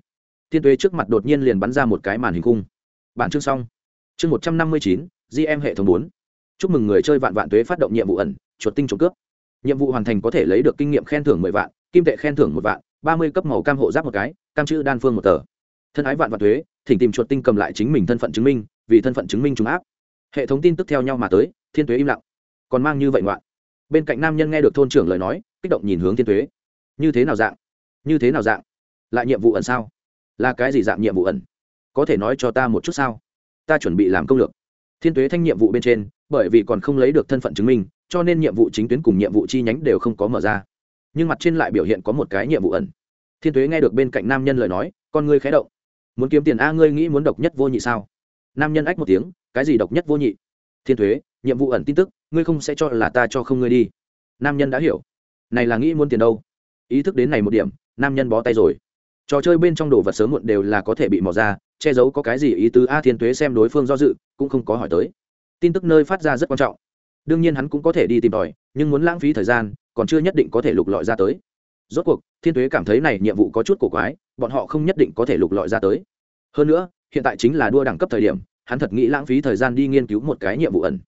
Thiên tuế trước mặt đột nhiên liền bắn ra một cái màn hình cung bản chương xong. Chương một trăm năm mươi chín gm hệ thống bốn. Chúc mừng người chơi vạn vạn tuế phát động nhiệm vụ ẩn, chuột tinh trộm cướp. Nhiệm vụ hoàn thành có thể lấy được kinh nghiệm khen thưởng mười vạn, kim tệ khen thưởng một vạn, ba mươi cấp màu cam hộ giáp một cái, cam chữ đan phương một tờ thân ái vạn vạn thuế, thỉnh tìm chuột tinh cầm lại chính mình thân phận chứng minh, vì thân phận chứng minh trùng áp. Hệ thống tin tức theo nhau mà tới, thiên tuế im lặng. Còn mang như vậy ngoạn. Bên cạnh nam nhân nghe được thôn trưởng lời nói, kích động nhìn hướng thiên tuế. Như thế nào dạng? Như thế nào dạng? Lại nhiệm vụ ẩn sao? Là cái gì dạng nhiệm vụ ẩn? Có thể nói cho ta một chút sao? Ta chuẩn bị làm công lược. Thiên tuế thanh nhiệm vụ bên trên, bởi vì còn không lấy được thân phận chứng minh, cho nên nhiệm vụ chính tuyến cùng nhiệm vụ chi nhánh đều không có mở ra. Nhưng mặt trên lại biểu hiện có một cái nhiệm vụ ẩn. Thiên tuế nghe được bên cạnh nam nhân lời nói, con ngươi khé động muốn kiếm tiền a, ngươi nghĩ muốn độc nhất vô nhị sao? Nam nhân ách một tiếng, cái gì độc nhất vô nhị? Thiên thuế, nhiệm vụ ẩn tin tức, ngươi không sẽ cho là ta cho không ngươi đi. Nam nhân đã hiểu. Này là nghĩ muốn tiền đâu? Ý thức đến này một điểm, nam nhân bó tay rồi. Trò chơi bên trong đồ vật sớm muộn đều là có thể bị mò ra, che giấu có cái gì ý tứ a, thiên tuế xem đối phương do dự, cũng không có hỏi tới. Tin tức nơi phát ra rất quan trọng. Đương nhiên hắn cũng có thể đi tìm tòi, nhưng muốn lãng phí thời gian, còn chưa nhất định có thể lục lọi ra tới. Rốt cuộc, thiên tuế cảm thấy này nhiệm vụ có chút cổ quái bọn họ không nhất định có thể lục lọi ra tới. Hơn nữa, hiện tại chính là đua đẳng cấp thời điểm, hắn thật nghĩ lãng phí thời gian đi nghiên cứu một cái nhiệm vụ ẩn.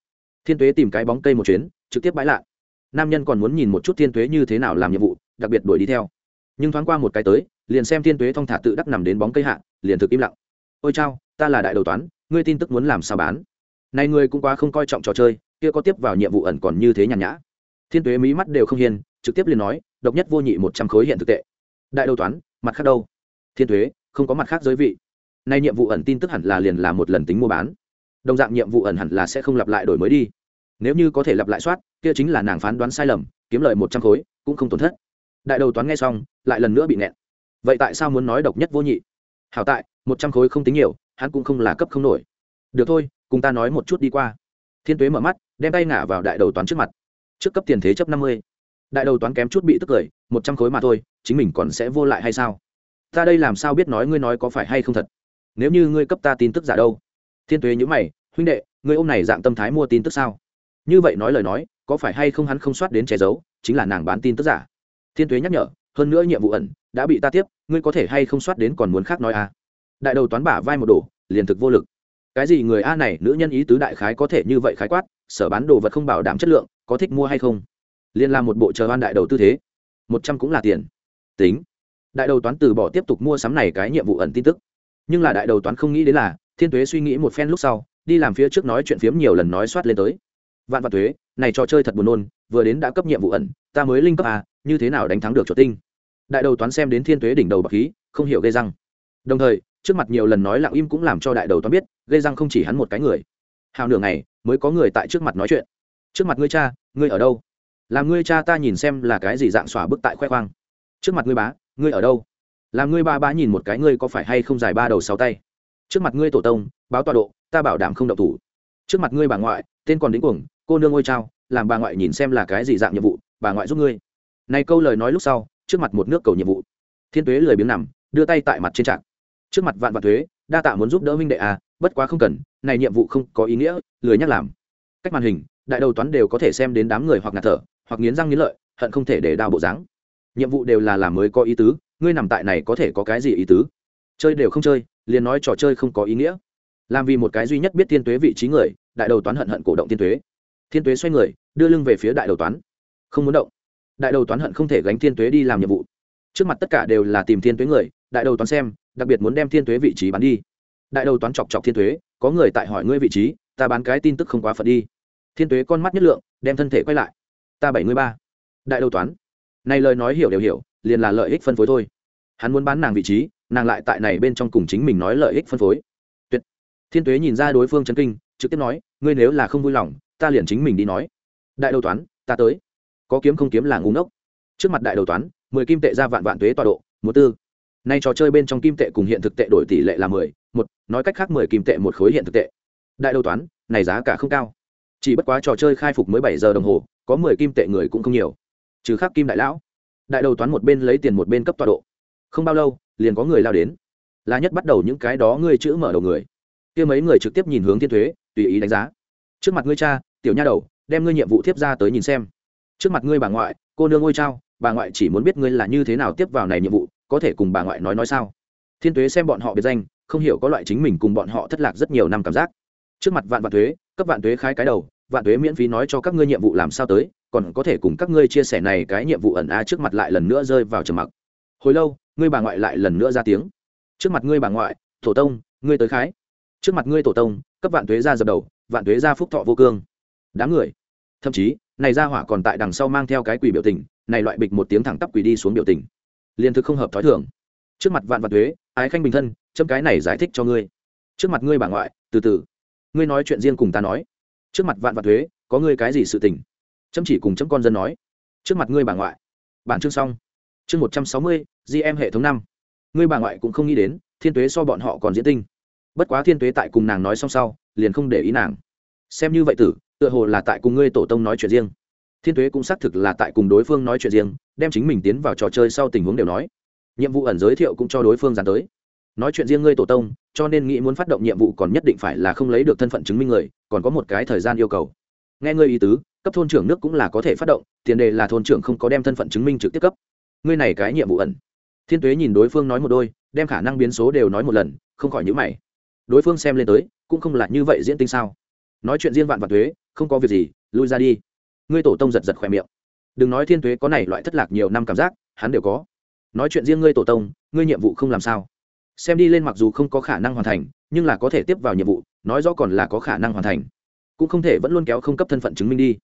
Thiên tuế tìm cái bóng cây một chuyến, trực tiếp bãi lạ. Nam nhân còn muốn nhìn một chút thiên tuế như thế nào làm nhiệm vụ, đặc biệt đuổi đi theo. Nhưng thoáng qua một cái tới, liền xem thiên tuế thong thả tự đắc nằm đến bóng cây hạ, liền thực im lặng. Ôi chao, ta là đại đầu toán, ngươi tin tức muốn làm sao bán? Này ngươi cũng quá không coi trọng trò chơi, kia có tiếp vào nhiệm vụ ẩn còn như thế nhàn nhã. Thiên tuế mí mắt đều không hiền trực tiếp liền nói, độc nhất vô nhị một trăm khối hiện thực tệ. Đại đầu toán, mặt khác đâu? Thiên tuế không có mặt khác giới vị. Nay nhiệm vụ ẩn tin tức hẳn là liền là một lần tính mua bán. Đồng dạng nhiệm vụ ẩn hẳn là sẽ không lặp lại đổi mới đi. Nếu như có thể lặp lại soát, kia chính là nàng phán đoán sai lầm, kiếm lời một trăm khối, cũng không tổn thất. Đại đầu toán nghe xong, lại lần nữa bị nẹn vậy tại sao muốn nói độc nhất vô nhị? Hảo tại, một trăm khối không tính nhiều, hắn cũng không là cấp không nổi. Được thôi, cùng ta nói một chút đi qua. Thiên tuế mở mắt, đem tay ngả vào đại đầu toán trước mặt. Trước cấp tiền thế chấp năm mươi. Đại đầu toán kém chút bị tức cười, một trăm khối mà thôi, chính mình còn sẽ vô lại hay sao? Ta đây làm sao biết nói ngươi nói có phải hay không thật? Nếu như ngươi cấp ta tin tức giả đâu? Thiên tuế nhữ mày, huynh đệ, ngươi ôm này dạng tâm thái mua tin tức sao? Như vậy nói lời nói, có phải hay không hắn không soát đến che giấu, chính là nàng bán tin tức giả. Thiên tuế nhắc nhở, hơn nữa nhiệm vụ ẩn, đã bị ta tiếp, ngươi có thể hay không soát đến còn muốn khác nói à? Đại đầu toán bả vai một đồ liền thực vô lực. Cái gì người a này, nữ nhân ý tứ đại khái có thể như vậy khái quát, sở bán đồ vật không bảo đảm chất lượng, có thích mua hay không? Liên làm một bộ chờ oan đại đầu tư thế. Một trăm cũng là tiền. Tính đại đầu toán từ bỏ tiếp tục mua sắm này cái nhiệm vụ ẩn tin tức. Nhưng là đại đầu toán không nghĩ đến là, thiên tuế suy nghĩ một phen lúc sau, đi làm phía trước nói chuyện phiếm nhiều lần nói soát lên tới. Vạn vạn thuế này trò chơi thật buồn nôn, vừa đến đã cấp nhiệm vụ ẩn, ta mới linh cấp à như thế nào đánh thắng được chuột tinh? Đại đầu toán xem đến thiên tuế đỉnh đầu bạc khí, không hiểu gây răng. Đồng thời, trước mặt nhiều lần nói lặng im cũng làm cho đại đầu toán biết, gây răng không chỉ hắn một cái người. Hào nửa ngày, mới có người tại trước mặt nói chuyện. Trước mặt ngươi cha, ngươi ở đâu? Làm ngươi cha ta nhìn xem là cái gì dạng xỏa bức tại khoe khoang. Trước mặt ngươi bá ngươi ở đâu? Làm ngươi ba bá nhìn một cái ngươi có phải hay không dài ba đầu sáu tay? Trước mặt ngươi tổ tông, báo tọa độ, ta bảo đảm không đậu thủ. Trước mặt ngươi bà ngoại, tên còn đến cuồng, cô nương ngôi trao làm bà ngoại nhìn xem là cái gì dạng nhiệm vụ, bà ngoại giúp ngươi. Này câu lời nói lúc sau, trước mặt một nước cầu nhiệm vụ. Thiên tuế lười biếng nằm, đưa tay tại mặt trên trạc. Trước mặt vạn vạn thuế, đa tạ muốn giúp đỡ minh đệ à bất quá không cần, này nhiệm vụ không có ý nghĩa, lười nhắc làm. Cách màn hình, đại đầu toán đều có thể xem đến đám người hoặc ngạt thở, hoặc nghiến răng nghiến lợi, hận không thể để đào bộ dáng nhiệm vụ đều là làm mới có ý tứ, ngươi nằm tại này có thể có cái gì ý tứ? Chơi đều không chơi, liền nói trò chơi không có ý nghĩa. Làm vì một cái duy nhất biết thiên tuế vị trí người, đại đầu toán hận hận cổ động thiên tuế. Thiên tuế xoay người, đưa lưng về phía đại đầu toán. Không muốn động. Đại đầu toán hận không thể gánh thiên tuế đi làm nhiệm vụ. Trước mặt tất cả đều là tìm thiên tuế người, đại đầu toán xem, đặc biệt muốn đem thiên tuế vị trí bán đi. Đại đầu toán chọc chọc thiên tuế, có người tại hỏi ngươi vị trí, ta bán cái tin tức không quá phận đi. Thiên tuế con mắt nhất lượng, đem thân thể quay lại. Ta bảy mươi ba. Đại đầu toán này lời nói hiểu đều hiểu, liền là lợi ích phân phối thôi. Hắn muốn bán nàng vị trí, nàng lại tại này bên trong cùng chính mình nói lợi ích phân phối. Tuyệt. Thiên tuế nhìn ra đối phương chấn kinh, trực tiếp nói, ngươi nếu là không vui lòng, ta liền chính mình đi nói. Đại đầu toán, ta tới. Có kiếm không kiếm là ngu ngốc. Trước mặt đại đầu toán, mười kim tệ ra vạn vạn tuế tọa độ, một tư. Nay trò chơi bên trong kim tệ cùng hiện thực tệ đổi tỷ lệ là mười, một, nói cách khác mười kim tệ một khối hiện thực tệ. Đại đầu toán, này giá cả không cao. Chỉ bất quá trò chơi khai phục mới bảy giờ đồng hồ, có mười kim tệ người cũng không nhiều trừ khác kim đại lão, đại đầu toán một bên lấy tiền một bên cấp tọa độ. Không bao lâu, liền có người lao đến. Là nhất bắt đầu những cái đó ngươi chữ mở đầu người. Kia mấy người trực tiếp nhìn hướng thiên thuế, tùy ý đánh giá. Trước mặt ngươi cha, tiểu nha đầu, đem ngươi nhiệm vụ tiếp ra tới nhìn xem. Trước mặt ngươi bà ngoại, cô nương ngôi trao bà ngoại chỉ muốn biết ngươi là như thế nào tiếp vào này nhiệm vụ, có thể cùng bà ngoại nói nói sao? Thiên thuế xem bọn họ biệt danh, không hiểu có loại chính mình cùng bọn họ thất lạc rất nhiều năm cảm giác. Trước mặt vạn vạn thuế, cấp vạn thuế khai cái đầu vạn thuế miễn phí nói cho các ngươi nhiệm vụ làm sao tới, còn có thể cùng các ngươi chia sẻ này cái nhiệm vụ ẩn a trước mặt lại lần nữa rơi vào trầm mặc. Hồi lâu, ngươi bà ngoại lại lần nữa ra tiếng. Trước mặt ngươi bà ngoại tổ tông, ngươi tới khái. Trước mặt ngươi tổ tông, cấp vạn thuế ra dập đầu, vạn thuế ra phúc thọ vô cương. Đám người. Thậm chí, này ra hỏa còn tại đằng sau mang theo cái quỷ biểu tình, này loại bịch một tiếng thẳng tắp quỷ đi xuống biểu tình. Liên thực không hợp thói thường. Trước mặt vạn vạn thuế ái khanh bình thân, chấm cái này giải thích cho ngươi. Trước mặt ngươi bà ngoại, từ từ. Ngươi nói chuyện riêng cùng ta nói trước mặt vạn vạn thuế, có ngươi cái gì sự tình? Chấm chỉ cùng chấm con dân nói. Trước mặt ngươi bà ngoại. Bản chương xong. Chương một trăm sáu mươi gm hệ thống năm. Ngươi bà ngoại cũng không nghĩ đến, thiên tuế so bọn họ còn diễn tinh. Bất quá thiên tuế tại cùng nàng nói xong sau, liền không để ý nàng. Xem như vậy tử, tựa hồ là tại cùng ngươi tổ tông nói chuyện riêng. Thiên tuế cũng xác thực là tại cùng đối phương nói chuyện riêng, đem chính mình tiến vào trò chơi sau tình huống đều nói. Nhiệm vụ ẩn giới thiệu cũng cho đối phương dán tới nói chuyện riêng ngươi tổ tông, cho nên nghĩ muốn phát động nhiệm vụ còn nhất định phải là không lấy được thân phận chứng minh người, còn có một cái thời gian yêu cầu. Nghe ngươi ý tứ, cấp thôn trưởng nước cũng là có thể phát động, tiền đề là thôn trưởng không có đem thân phận chứng minh trực tiếp cấp. Ngươi này cái nhiệm vụ ẩn. Thiên tuế nhìn đối phương nói một đôi, đem khả năng biến số đều nói một lần, không khỏi nhữ mày. Đối phương xem lên tới, cũng không là như vậy diễn tinh sao. Nói chuyện riêng vạn vạn tuế, không có việc gì, lui ra đi. Ngươi tổ tông giật giật khỏe miệng. Đừng nói thiên tuế có này loại thất lạc nhiều năm cảm giác, hắn đều có. Nói chuyện riêng ngươi tổ tông, ngươi nhiệm vụ không làm sao? Xem đi lên mặc dù không có khả năng hoàn thành, nhưng là có thể tiếp vào nhiệm vụ, nói rõ còn là có khả năng hoàn thành. Cũng không thể vẫn luôn kéo không cấp thân phận chứng minh đi.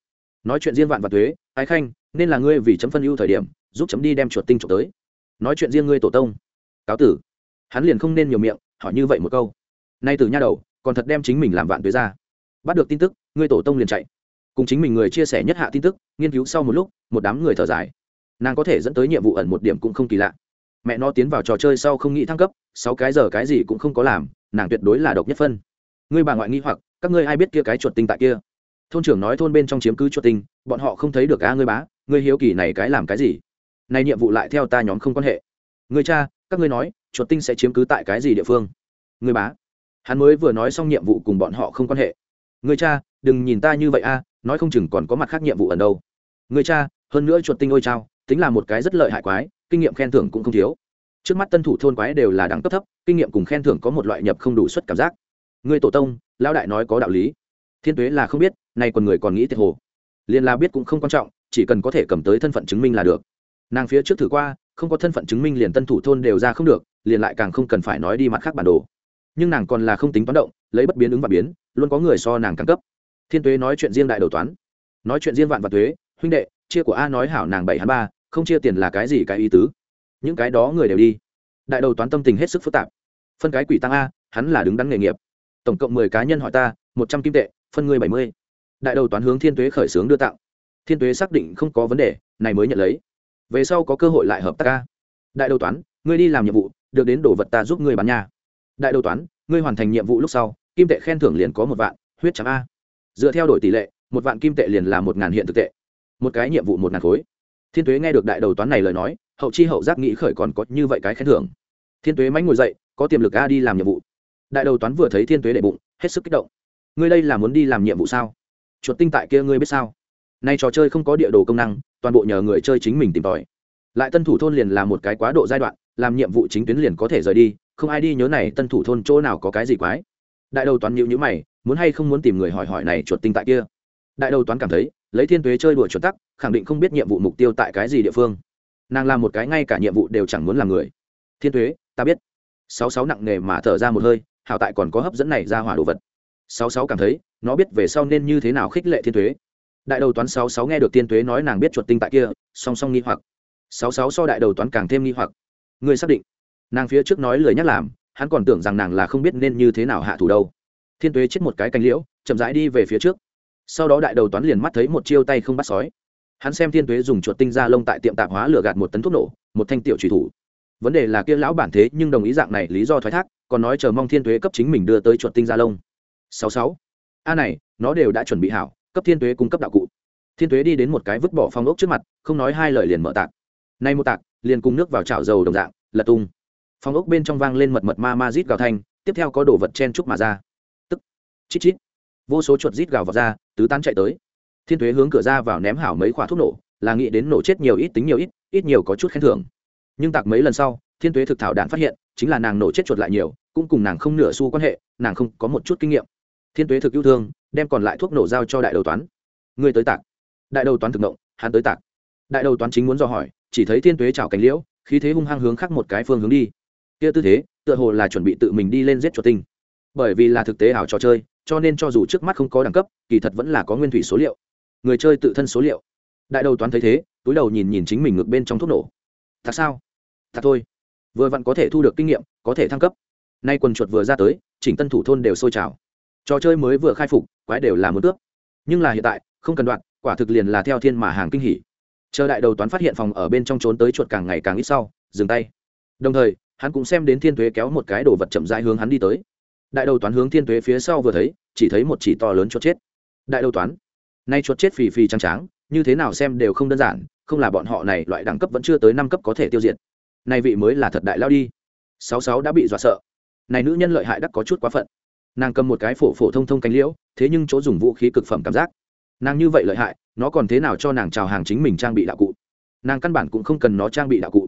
Nói chuyện riêng vạn và thuế, ái khanh, nên là ngươi vì chấm phân ưu thời điểm, giúp chấm đi đem chuột tinh trộm tới. Nói chuyện riêng ngươi tổ tông. Cáo tử. Hắn liền không nên nhiều miệng, hỏi như vậy một câu. Nay từ nha đầu, còn thật đem chính mình làm vạn tuế ra. Bắt được tin tức, ngươi tổ tông liền chạy. Cùng chính mình người chia sẻ nhất hạ tin tức, nghiên cứu sau một lúc, một đám người thở dài. Nàng có thể dẫn tới nhiệm vụ ẩn một điểm cũng không kỳ lạ mẹ nó tiến vào trò chơi sau không nghĩ thăng cấp, sáu cái giờ cái gì cũng không có làm, nàng tuyệt đối là độc nhất phân. Ngươi bà ngoại nghi hoặc, các ngươi ai biết kia cái chuột tinh tại kia? Thôn trưởng nói thôn bên trong chiếm cứ chuột tinh, bọn họ không thấy được a ngươi bá, ngươi hiếu kỳ này cái làm cái gì? Này nhiệm vụ lại theo ta nhóm không quan hệ. Ngươi cha, các ngươi nói, chuột tinh sẽ chiếm cứ tại cái gì địa phương? Ngươi bá. Hắn mới vừa nói xong nhiệm vụ cùng bọn họ không quan hệ. Ngươi cha, đừng nhìn ta như vậy a, nói không chừng còn có mặt khác nhiệm vụ ở đâu. Ngươi cha, hơn nữa chuột tinh ôi trao tính là một cái rất lợi hại quái kinh nghiệm khen thưởng cũng không thiếu. Trước mắt tân thủ thôn quái đều là đẳng cấp thấp, kinh nghiệm cùng khen thưởng có một loại nhập không đủ suất cảm giác. Người tổ tông, lão đại nói có đạo lý. Thiên tuế là không biết, nay còn người còn nghĩ tiệt hồ. Liền là biết cũng không quan trọng, chỉ cần có thể cầm tới thân phận chứng minh là được. Nàng phía trước thử qua, không có thân phận chứng minh liền tân thủ thôn đều ra không được, liền lại càng không cần phải nói đi mặt khác bản đồ. Nhưng nàng còn là không tính toán động, lấy bất biến ứng và biến, luôn có người so nàng càng cấp. Thiên tuế nói chuyện riêng đại đầu toán. Nói chuyện riêng vạn và thuế huynh đệ, chia của a nói hảo nàng bảy hắn ba không chia tiền là cái gì cái ý tứ. Những cái đó người đều đi. Đại đầu toán tâm tình hết sức phức tạp. Phân cái quỷ tăng a, hắn là đứng đắn nghề nghiệp. Tổng cộng mười cá nhân hỏi ta, một trăm kim tệ, phân ngươi bảy mươi. Đại đầu toán hướng thiên tuế khởi xướng đưa tặng. Thiên tuế xác định không có vấn đề, này mới nhận lấy. Về sau có cơ hội lại hợp tác ca đại đầu toán, ngươi đi làm nhiệm vụ, được đến đồ vật ta giúp ngươi bán nhà. Đại đầu toán, ngươi hoàn thành nhiệm vụ lúc sau, kim tệ khen thưởng liền có một vạn, huyết trắng a. Dựa theo đổi tỷ lệ, một vạn kim tệ liền là một ngàn hiện thực tệ. Một cái nhiệm vụ một ngàn khối thiên tuế nghe được đại đầu toán này lời nói, hậu chi hậu giác nghĩ khởi còn có như vậy cái khen thưởng. Thiên tuế mánh ngồi dậy, có tiềm lực a đi làm nhiệm vụ. Đại đầu toán vừa thấy thiên tuế đệ bụng, hết sức kích động. Ngươi đây là muốn đi làm nhiệm vụ sao? Chuột tinh tại kia ngươi biết sao? Nay trò chơi không có địa đồ công năng, toàn bộ nhờ người chơi chính mình tìm tòi. Lại tân thủ thôn liền là một cái quá độ giai đoạn, làm nhiệm vụ chính tuyến liền có thể rời đi, không ai đi nhớ này tân thủ thôn chỗ nào có cái gì quái. Đại đầu toán nhịu nhữ mày, muốn hay không muốn tìm người hỏi hỏi này chuột tinh tại kia. Đại đầu toán cảm thấy lấy thiên tuế chơi đùa chuẩn tắc, khẳng định không biết nhiệm vụ mục tiêu tại cái gì địa phương. Nàng làm một cái ngay cả nhiệm vụ đều chẳng muốn làm người. Thiên tuế, ta biết. Sáu sáu nặng nề mà thở ra một hơi, hảo tại còn có hấp dẫn này ra hỏa đồ vật. Sáu sáu cảm thấy, nó biết về sau nên như thế nào khích lệ thiên tuế. Đại đầu toán sáu sáu nghe được thiên tuế nói nàng biết chuột tinh tại kia, song song nghi hoặc. Sáu sáu so đại đầu toán càng thêm nghi hoặc. Người xác định. Nàng phía trước nói lời nhắc làm, hắn còn tưởng rằng nàng là không biết nên như thế nào hạ thủ đâu. Thiên tuế chết một cái cánh liễu, chậm rãi đi về phía trước sau đó đại đầu toán liền mắt thấy một chiêu tay không bắt sói. Hắn xem thiên tuế dùng chuột tinh ra lông tại tiệm tạp hóa lửa gạt một tấn thuốc nổ, một thanh tiểu trùy thủ. Vấn đề là kia lão bản thế nhưng đồng ý dạng này, lý do thoái thác, còn nói chờ mong thiên tuế cấp chính mình đưa tới chuột tinh ra lông. Sáu sáu. A này, nó đều đã chuẩn bị hảo, cấp thiên tuế cung cấp đạo cụ. Thiên tuế đi đến một cái vứt bỏ phong ốc trước mặt, không nói hai lời liền mở tạc. Nay một tạc, liền cùng nước vào chảo dầu đồng dạng lật tung. Phong ốc bên trong vang lên mật mật ma ma rít gào thanh, tiếp theo có đồ vật chen trúc mà ra. Tức, chít chít. Vô số chuột rít gào vào ra tứ tán chạy tới. Thiên thuế hướng cửa ra vào ném hảo mấy quả thuốc nổ, là nghĩ đến nổ chết nhiều ít tính nhiều ít ít nhiều có chút khen thưởng. Nhưng tạc mấy lần sau, thiên thuế thực thảo đạn phát hiện, chính là nàng nổ chết chuột lại nhiều, cũng cùng nàng không nửa xu quan hệ, nàng không có một chút kinh nghiệm. Thiên thuế thực yêu thương, đem còn lại thuốc nổ giao cho đại đầu toán. Người tới tạc. Đại đầu toán thực động hắn tới tạc. Đại đầu toán chính muốn dò hỏi, chỉ thấy thiên tuế chảo cánh liễu, khí thế hung hăng hướng khác một cái phương hướng đi. Kia tư thế, tựa hồ là chuẩn bị tự mình đi lên giết chuột tinh. Bởi vì là thực tế ảo trò chơi cho nên cho dù trước mắt không có đẳng cấp, kỳ thật vẫn là có nguyên thủy số liệu. Người chơi tự thân số liệu. Đại đầu toán thấy thế, túi đầu nhìn nhìn chính mình ngược bên trong thuốc nổ. Thật sao? Thật thôi. Vừa vặn có thể thu được kinh nghiệm, có thể thăng cấp. Nay quần chuột vừa ra tới, chỉnh tân thủ thôn đều sôi trào. Trò chơi mới vừa khai phục, quái đều là muốn cướp nhưng là hiện tại, không cần đoạn, quả thực liền là theo thiên mà hàng kinh hỉ. Chờ đại đầu toán phát hiện phòng ở bên trong trốn tới chuột càng ngày càng ít sau, dừng tay. Đồng thời, hắn cũng xem đến thiên thuế kéo một cái đồ vật chậm rãi hướng hắn đi tới đại đầu toán hướng thiên tuế phía sau vừa thấy, chỉ thấy một chỉ to lớn chuột chết. Đại đầu toán, nay chuột chết phì phì trắng tráng như thế nào xem đều không đơn giản, không là bọn họ này loại đẳng cấp vẫn chưa tới năm cấp có thể tiêu diệt. Nay vị mới là thật đại lao đi. Sáu sáu đã bị dọa sợ. Này nữ nhân lợi hại đắc có chút quá phận. Nàng cầm một cái phổ phổ thông thông cánh liễu, thế nhưng chỗ dùng vũ khí cực phẩm cảm giác. Nàng như vậy lợi hại, nó còn thế nào cho nàng trào hàng chính mình trang bị đạo cụ? Nàng căn bản cũng không cần nó trang bị đạo cụ.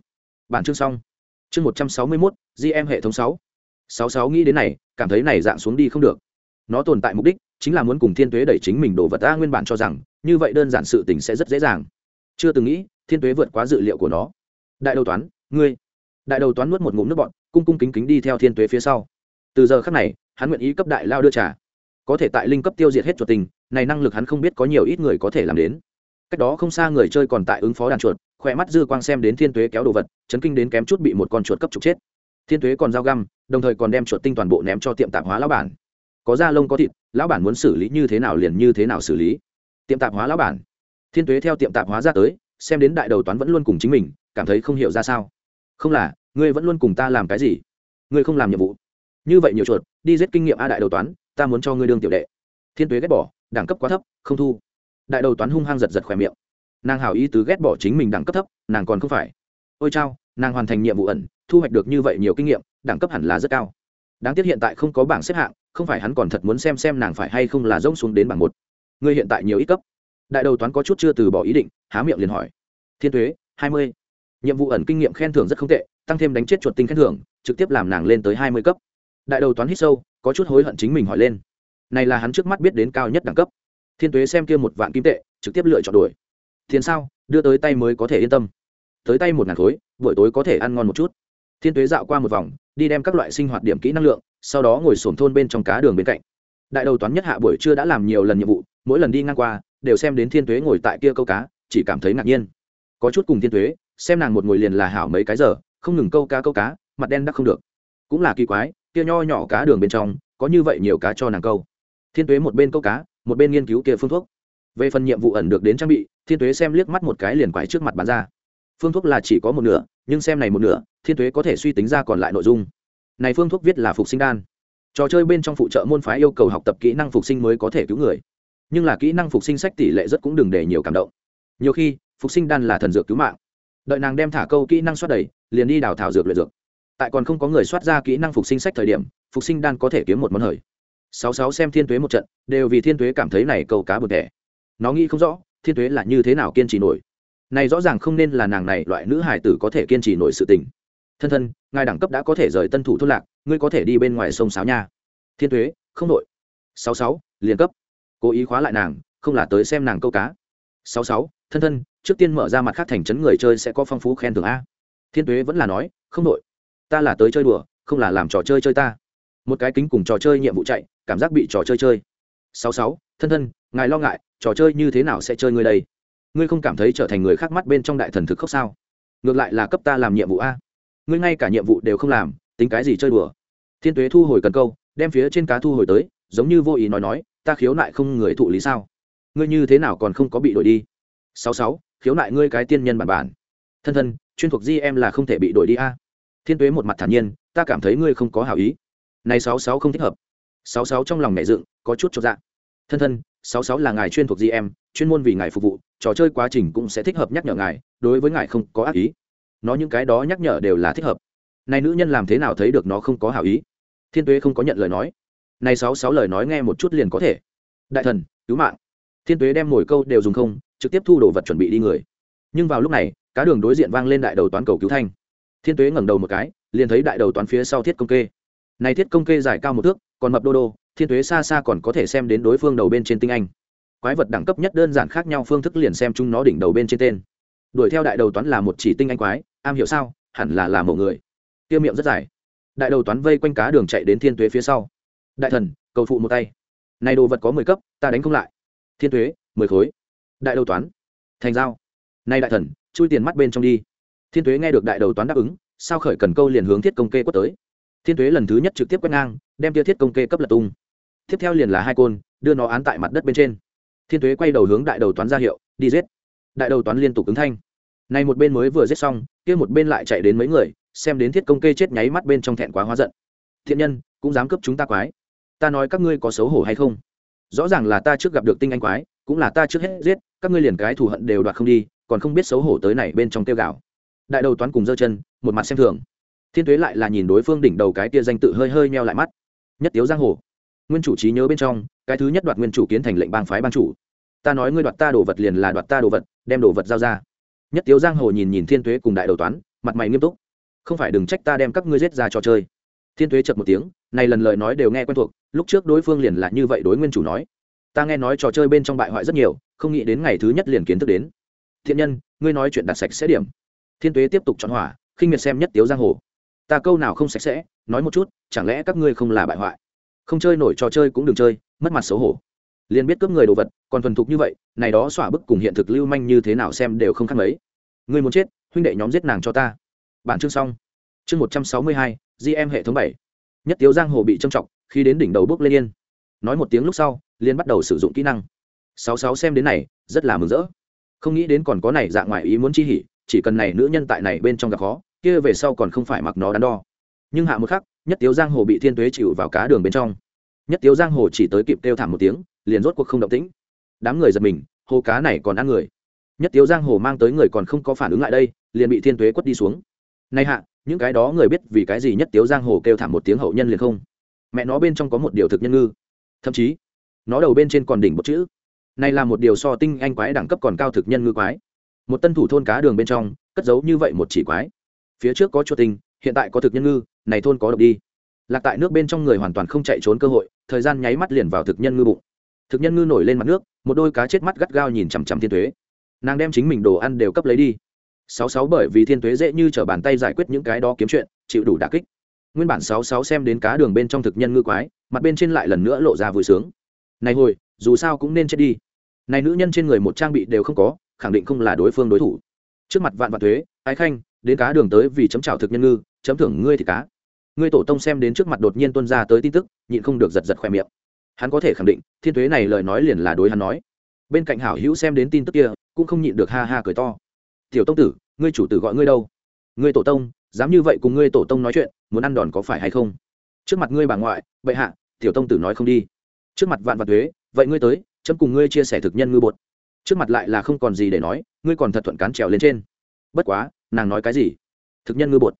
Bản chương xong. Chương một trăm sáu mươi mốt gm hệ thống sáu. Sáu sáu nghĩ đến này cảm thấy này dạng xuống đi không được. Nó tồn tại mục đích chính là muốn cùng thiên tuế đẩy chính mình đồ vật ta nguyên bản cho rằng, như vậy đơn giản sự tình sẽ rất dễ dàng. Chưa từng nghĩ, thiên tuế vượt quá dự liệu của nó. Đại đầu toán, ngươi. Đại đầu toán nuốt một ngụm nước bọn cung cung kính kính đi theo thiên tuế phía sau. Từ giờ khắc này, hắn nguyện ý cấp đại lao đưa trả có thể tại linh cấp tiêu diệt hết chuột tình, này năng lực hắn không biết có nhiều ít người có thể làm đến. Cách đó không xa người chơi còn tại ứng phó đàn chuột, khỏe mắt dư quang xem đến thiên tuế kéo đồ vật, chấn kinh đến kém chút bị một con chuột cấp trục chết. Thiên tuế còn dao găm đồng thời còn đem chuột tinh toàn bộ ném cho tiệm tạp hóa lão bản. Có da lông có thịt, lão bản muốn xử lý như thế nào liền như thế nào xử lý. Tiệm tạp hóa lão bản. Thiên tuế theo tiệm tạp hóa ra tới, xem đến đại đầu toán vẫn luôn cùng chính mình, cảm thấy không hiểu ra sao. Không là, ngươi vẫn luôn cùng ta làm cái gì? Ngươi không làm nhiệm vụ. Như vậy nhiều chuột, đi giết kinh nghiệm a đại đầu toán, ta muốn cho ngươi đương tiểu đệ. Thiên tuế ghét bỏ, đẳng cấp quá thấp, không thu. Đại đầu toán hung hăng giật giật khỏe miệng. Nàng hảo ý tứ ghét bỏ chính mình đẳng cấp thấp, nàng còn không phải. Ôi chao, nàng hoàn thành nhiệm vụ ẩn, thu hoạch được như vậy nhiều kinh nghiệm đẳng cấp hẳn là rất cao. Đáng tiếc hiện tại không có bảng xếp hạng, không phải hắn còn thật muốn xem xem nàng phải hay không là rông xuống đến bảng một. Ngươi hiện tại nhiều ít cấp. Đại đầu toán có chút chưa từ bỏ ý định, há miệng liền hỏi. Thiên thuế hai mươi. Nhiệm vụ ẩn kinh nghiệm khen thưởng rất không tệ, tăng thêm đánh chết chuột tinh khen thưởng, trực tiếp làm nàng lên tới hai mươi cấp. Đại đầu toán hít sâu, có chút hối hận chính mình hỏi lên. Này là hắn trước mắt biết đến cao nhất đẳng cấp. Thiên tuế xem kia một vạn kim tệ, trực tiếp lựa chọn đuổi. Tiền sao, đưa tới tay mới có thể yên tâm. Tới tay một ngàn khối, buổi tối có thể ăn ngon một chút. Thiên tuế dạo qua một vòng đi đem các loại sinh hoạt điểm kỹ năng lượng, sau đó ngồi xổm thôn bên trong cá đường bên cạnh. Đại đầu toán nhất hạ buổi trưa đã làm nhiều lần nhiệm vụ, mỗi lần đi ngang qua, đều xem đến thiên tuế ngồi tại kia câu cá, chỉ cảm thấy ngạc nhiên. Có chút cùng thiên tuế, xem nàng một ngồi liền là hảo mấy cái giờ, không ngừng câu cá câu cá, mặt đen đắc không được. Cũng là kỳ quái, kia nho nhỏ cá đường bên trong, có như vậy nhiều cá cho nàng câu. Thiên tuế một bên câu cá, một bên nghiên cứu kia phương thuốc. Về phần nhiệm vụ ẩn được đến trang bị, thiên tuế xem liếc mắt một cái liền quái trước mặt bán ra phương thuốc là chỉ có một nửa, nhưng xem này một nửa, thiên tuế có thể suy tính ra còn lại nội dung. Này phương thuốc viết là phục sinh đan. Trò chơi bên trong phụ trợ môn phái yêu cầu học tập kỹ năng phục sinh mới có thể cứu người. Nhưng là kỹ năng phục sinh sách tỷ lệ rất cũng đừng để nhiều cảm động. Nhiều khi, phục sinh đan là thần dược cứu mạng. Đợi nàng đem thả câu kỹ năng soát đầy, liền đi đào thảo dược luyện dược. Tại còn không có người soát ra kỹ năng phục sinh sách thời điểm, phục sinh đan có thể kiếm một món hời. Sáu sáu xem thiên tuế một trận, đều vì thiên tuế cảm thấy này câu cá bực đẻ nó nghĩ không rõ, thiên tuế là như thế nào kiên trì nổi này rõ ràng không nên là nàng này, loại nữ hải tử có thể kiên trì nổi sự tình. Thân thân, ngài đẳng cấp đã có thể rời tân thủ thôn lạc, ngươi có thể đi bên ngoài sông sáo nha. Thiên tuế, không đội sáu sáu, liền cấp. Cố ý khóa lại nàng, không là tới xem nàng câu cá. Sáu sáu, thân thân, trước tiên mở ra mặt khác thành trấn người chơi sẽ có phong phú khen thưởng a. Thiên tuế vẫn là nói, không đội ta là tới chơi đùa, không là làm trò chơi chơi ta. Một cái kính cùng trò chơi nhiệm vụ chạy, cảm giác bị trò chơi chơi. Sáu sáu, thân thân, ngài lo ngại, trò chơi như thế nào sẽ chơi ngươi đây? Ngươi không cảm thấy trở thành người khác mắt bên trong đại thần thực khóc sao? Ngược lại là cấp ta làm nhiệm vụ a. Ngươi ngay cả nhiệm vụ đều không làm, tính cái gì chơi đùa? Thiên tuế thu hồi cần câu, đem phía trên cá thu hồi tới, giống như vô ý nói nói, ta khiếu nại không người thụ lý sao? Ngươi như thế nào còn không có bị đổi đi? Sáu sáu, khiếu nại ngươi cái tiên nhân bản bản. Thân thân, chuyên thuộc di em là không thể bị đổi đi a. Thiên tuế một mặt thản nhiên, ta cảm thấy ngươi không có hảo ý. Này sáu sáu không thích hợp. Sáu sáu trong lòng mẹ dựng, có chút cho dạ. Thân thân, sáu sáu là ngài chuyên thuộc di em chuyên môn vì ngài phục vụ, trò chơi quá trình cũng sẽ thích hợp nhắc nhở ngài, đối với ngài không có ác ý. Nói những cái đó nhắc nhở đều là thích hợp. Này nữ nhân làm thế nào thấy được nó không có hảo ý? Thiên tuế không có nhận lời nói. Này sáu sáu lời nói nghe một chút liền có thể. Đại thần, cứu mạng. Thiên tuế đem mồi câu đều dùng không, trực tiếp thu đồ vật chuẩn bị đi người. Nhưng vào lúc này, cá đường đối diện vang lên đại đầu toán cầu cứu thanh. Thiên tuế ngẩng đầu một cái, liền thấy đại đầu toán phía sau thiết công kê. Này thiết công kê dài cao một thước, còn mập đô đô, thiên tuế xa xa còn có thể xem đến đối phương đầu bên trên tinh anh quái vật đẳng cấp nhất đơn giản khác nhau phương thức liền xem chúng nó đỉnh đầu bên trên tên. Đuổi theo đại đầu toán là một chỉ tinh anh quái, am hiểu sao? Hẳn là là một người. Tiêu miệng rất dài. Đại đầu toán vây quanh cá đường chạy đến thiên tuế phía sau. Đại thần, cầu phụ một tay. Này đồ vật có mười cấp, ta đánh không lại. Thiên tuế, mười khối. Đại đầu toán, thành giao nay đại thần, chui tiền mắt bên trong đi. Thiên tuế nghe được đại đầu toán đáp ứng, sao khởi cần câu liền hướng thiết công kê quất tới. Thiên tuế lần thứ nhất trực tiếp quét ngang, đem tiêu thiết công kê cấp lật tung. Tiếp theo liền là hai côn, đưa nó án tại mặt đất bên trên thiên tuế quay đầu hướng đại đầu toán ra hiệu, đi giết. Đại đầu toán liên tục ứng thanh. Này một bên mới vừa giết xong, kia một bên lại chạy đến mấy người, xem đến thiết công kê chết nháy mắt bên trong thẹn quá hóa giận. Thiện nhân, cũng dám cướp chúng ta quái. Ta nói các ngươi có xấu hổ hay không? Rõ ràng là ta trước gặp được tinh anh quái, cũng là ta trước hết giết, các ngươi liền cái thù hận đều đoạt không đi, còn không biết xấu hổ tới này bên trong tiêu gạo đại đầu toán cùng giơ chân, một mặt xem thường. Thiên tuế lại là nhìn đối phương đỉnh đầu cái tia danh tự hơi hơi meo lại mắt. Nhất tiếu giang hồ nguyên chủ trí nhớ bên trong, cái thứ nhất đoạt nguyên chủ kiến thành lệnh bang phái ban chủ. Ta nói ngươi đoạt ta đồ vật liền là đoạt ta đồ vật, đem đồ vật giao ra. Nhất tiếu giang hồ nhìn nhìn thiên tuế cùng đại đầu toán, mặt mày nghiêm túc. Không phải đừng trách ta đem các ngươi giết ra trò chơi. Thiên tuế chật một tiếng, này lần lời nói đều nghe quen thuộc, lúc trước đối phương liền là như vậy đối nguyên chủ nói. Ta nghe nói trò chơi bên trong bại hoại rất nhiều, không nghĩ đến ngày thứ nhất liền kiến thức đến. Thiện nhân, ngươi nói chuyện đặt sạch sẽ điểm. Thiên tuế tiếp tục chọn hỏa, khinh miệt xem nhất tiếu giang hồ. Ta câu nào không sạch sẽ, nói một chút, chẳng lẽ các ngươi không là bại hoại? Không chơi nổi trò chơi cũng đừng chơi, mất mặt xấu hổ. Liền biết cướp người đồ vật, còn thuần thục như vậy, này đó xỏa bức cùng hiện thực lưu manh như thế nào xem đều không khác mấy. Người muốn chết, huynh đệ nhóm giết nàng cho ta. Bản chương xong. Chương một trăm sáu mươi hai gm hệ thống bảy. Nhất tiếu giang hồ bị trâm trọng, khi đến đỉnh đầu bước lên yên. Nói một tiếng lúc sau liên bắt đầu sử dụng kỹ năng. Sáu sáu xem đến này, rất là mừng rỡ. Không nghĩ đến còn có này dạng ngoại ý muốn chi hỉ, chỉ cần này nữ nhân tại này bên trong gặp khó, kia về sau còn không phải mặc nó đắn đo. Nhưng hạ một khắc nhất tiếu giang hồ bị thiên tuế chịu vào cá đường bên trong. Nhất tiếu giang hồ chỉ tới kịp kêu thảm một tiếng, liền rốt cuộc không động tĩnh. Đám người giật mình, hồ cá này còn ăn người. Nhất tiếu giang hồ mang tới người còn không có phản ứng lại đây, liền bị thiên tuế quất đi xuống. Nay hạ, những cái đó người biết vì cái gì nhất tiếu giang hồ kêu thảm một tiếng hậu nhân liền không? Mẹ nó bên trong có một điều thực nhân ngư. Thậm chí, nó đầu bên trên còn đỉnh một chữ. Này là một điều so tinh anh quái đẳng cấp còn cao thực nhân ngư quái. Một tân thủ thôn cá đường bên trong, cất giấu như vậy một chỉ quái. Phía trước có chuột tinh hiện tại có thực nhân ngư, này thôn có độc đi. Lạc tại nước bên trong người hoàn toàn không chạy trốn cơ hội, thời gian nháy mắt liền vào thực nhân ngư bụng. Thực nhân ngư nổi lên mặt nước, một đôi cá chết mắt gắt gao nhìn chằm chằm thiên thuế nàng đem chính mình đồ ăn đều cấp lấy đi. Sáu sáu bởi vì thiên thuế dễ như t bàn tay giải quyết những cái đó kiếm chuyện, chịu đủ đà kích. Nguyên bản sáu sáu xem đến cá đường bên trong thực nhân ngư quái, mặt bên trên lại lần nữa lộ ra vui sướng. Này hồi, dù sao cũng nên chết đi. Này nữ nhân trên người một trang bị đều không có, khẳng định không là đối phương đối thủ. Trước mặt vạn vạn thuế ái khanh đến cá đường tới vì chấm trào thực nhân ngư, chấm thưởng ngươi thì cá. Ngươi tổ tông xem đến trước mặt đột nhiên tuân ra tới tin tức, nhịn không được giật giật khoe miệng. Hắn có thể khẳng định, thiên thuế này lời nói liền là đối hắn nói. Bên cạnh hảo hữu xem đến tin tức kia, cũng không nhịn được ha ha cười to. Tiểu tông tử, ngươi chủ tử gọi ngươi đâu? Ngươi tổ tông, dám như vậy cùng ngươi tổ tông nói chuyện, muốn ăn đòn có phải hay không? Trước mặt ngươi bà ngoại, bệ hạ, tiểu tông tử nói không đi. Trước mặt vạn vạn thuế vậy ngươi tới, chấm cùng ngươi chia sẻ thực nhân ngư bột. Trước mặt lại là không còn gì để nói, ngươi còn thật thuận cán trèo lên trên. Bất quá nàng nói cái gì? Thực nhân ngư bột.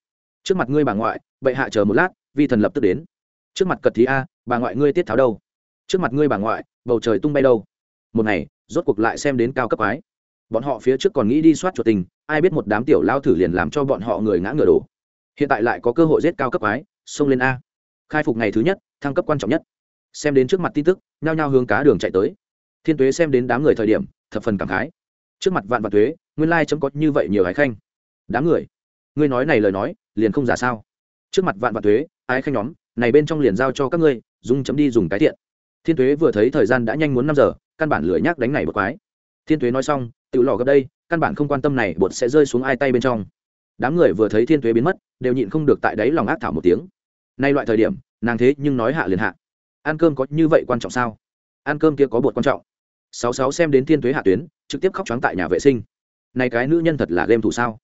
Trước mặt ngươi bà ngoại, bệ hạ chờ một lát, vi thần lập tức đến. Trước mặt cật thí a, bà ngoại ngươi tiết tháo đâu? Trước mặt ngươi bà ngoại, bầu trời tung bay đâu? Một ngày, rốt cuộc lại xem đến cao cấp ái bọn họ phía trước còn nghĩ đi soát chuột tình, ai biết một đám tiểu lao thử liền làm cho bọn họ người ngã ngựa đổ. Hiện tại lại có cơ hội giết cao cấp ái xông lên a. Khai phục ngày thứ nhất, thăng cấp quan trọng nhất. Xem đến trước mặt tin tức, nhao nhao hướng cá đường chạy tới. Thiên tuế xem đến đám người thời điểm, thập phần cảm khái. Trước mặt vạn vạn thuế nguyên lai chấm có như vậy nhiều ái khanh đám người. Ngươi nói này lời nói, liền không giả sao? Trước mặt vạn vạn thuế, ái khanh nhóm, này bên trong liền giao cho các ngươi, dùng chấm đi dùng cái tiện. Thiên tuế vừa thấy thời gian đã nhanh muốn năm giờ, căn bản lười nhác đánh này bột quái. Thiên tuế nói xong, tự lò gấp đây, căn bản không quan tâm này bột sẽ rơi xuống ai tay bên trong. Đám người vừa thấy thiên tuế biến mất, đều nhịn không được tại đấy lòng ác thảo một tiếng. Nay loại thời điểm, nàng thế nhưng nói hạ liền hạ. Ăn cơm có như vậy quan trọng sao? Ăn cơm kia có bột quan trọng. Sáu sáu xem đến thiên tuế hạ tuyến, trực tiếp khóc trắng tại nhà vệ sinh. Này cái nữ nhân thật là game thủ sao?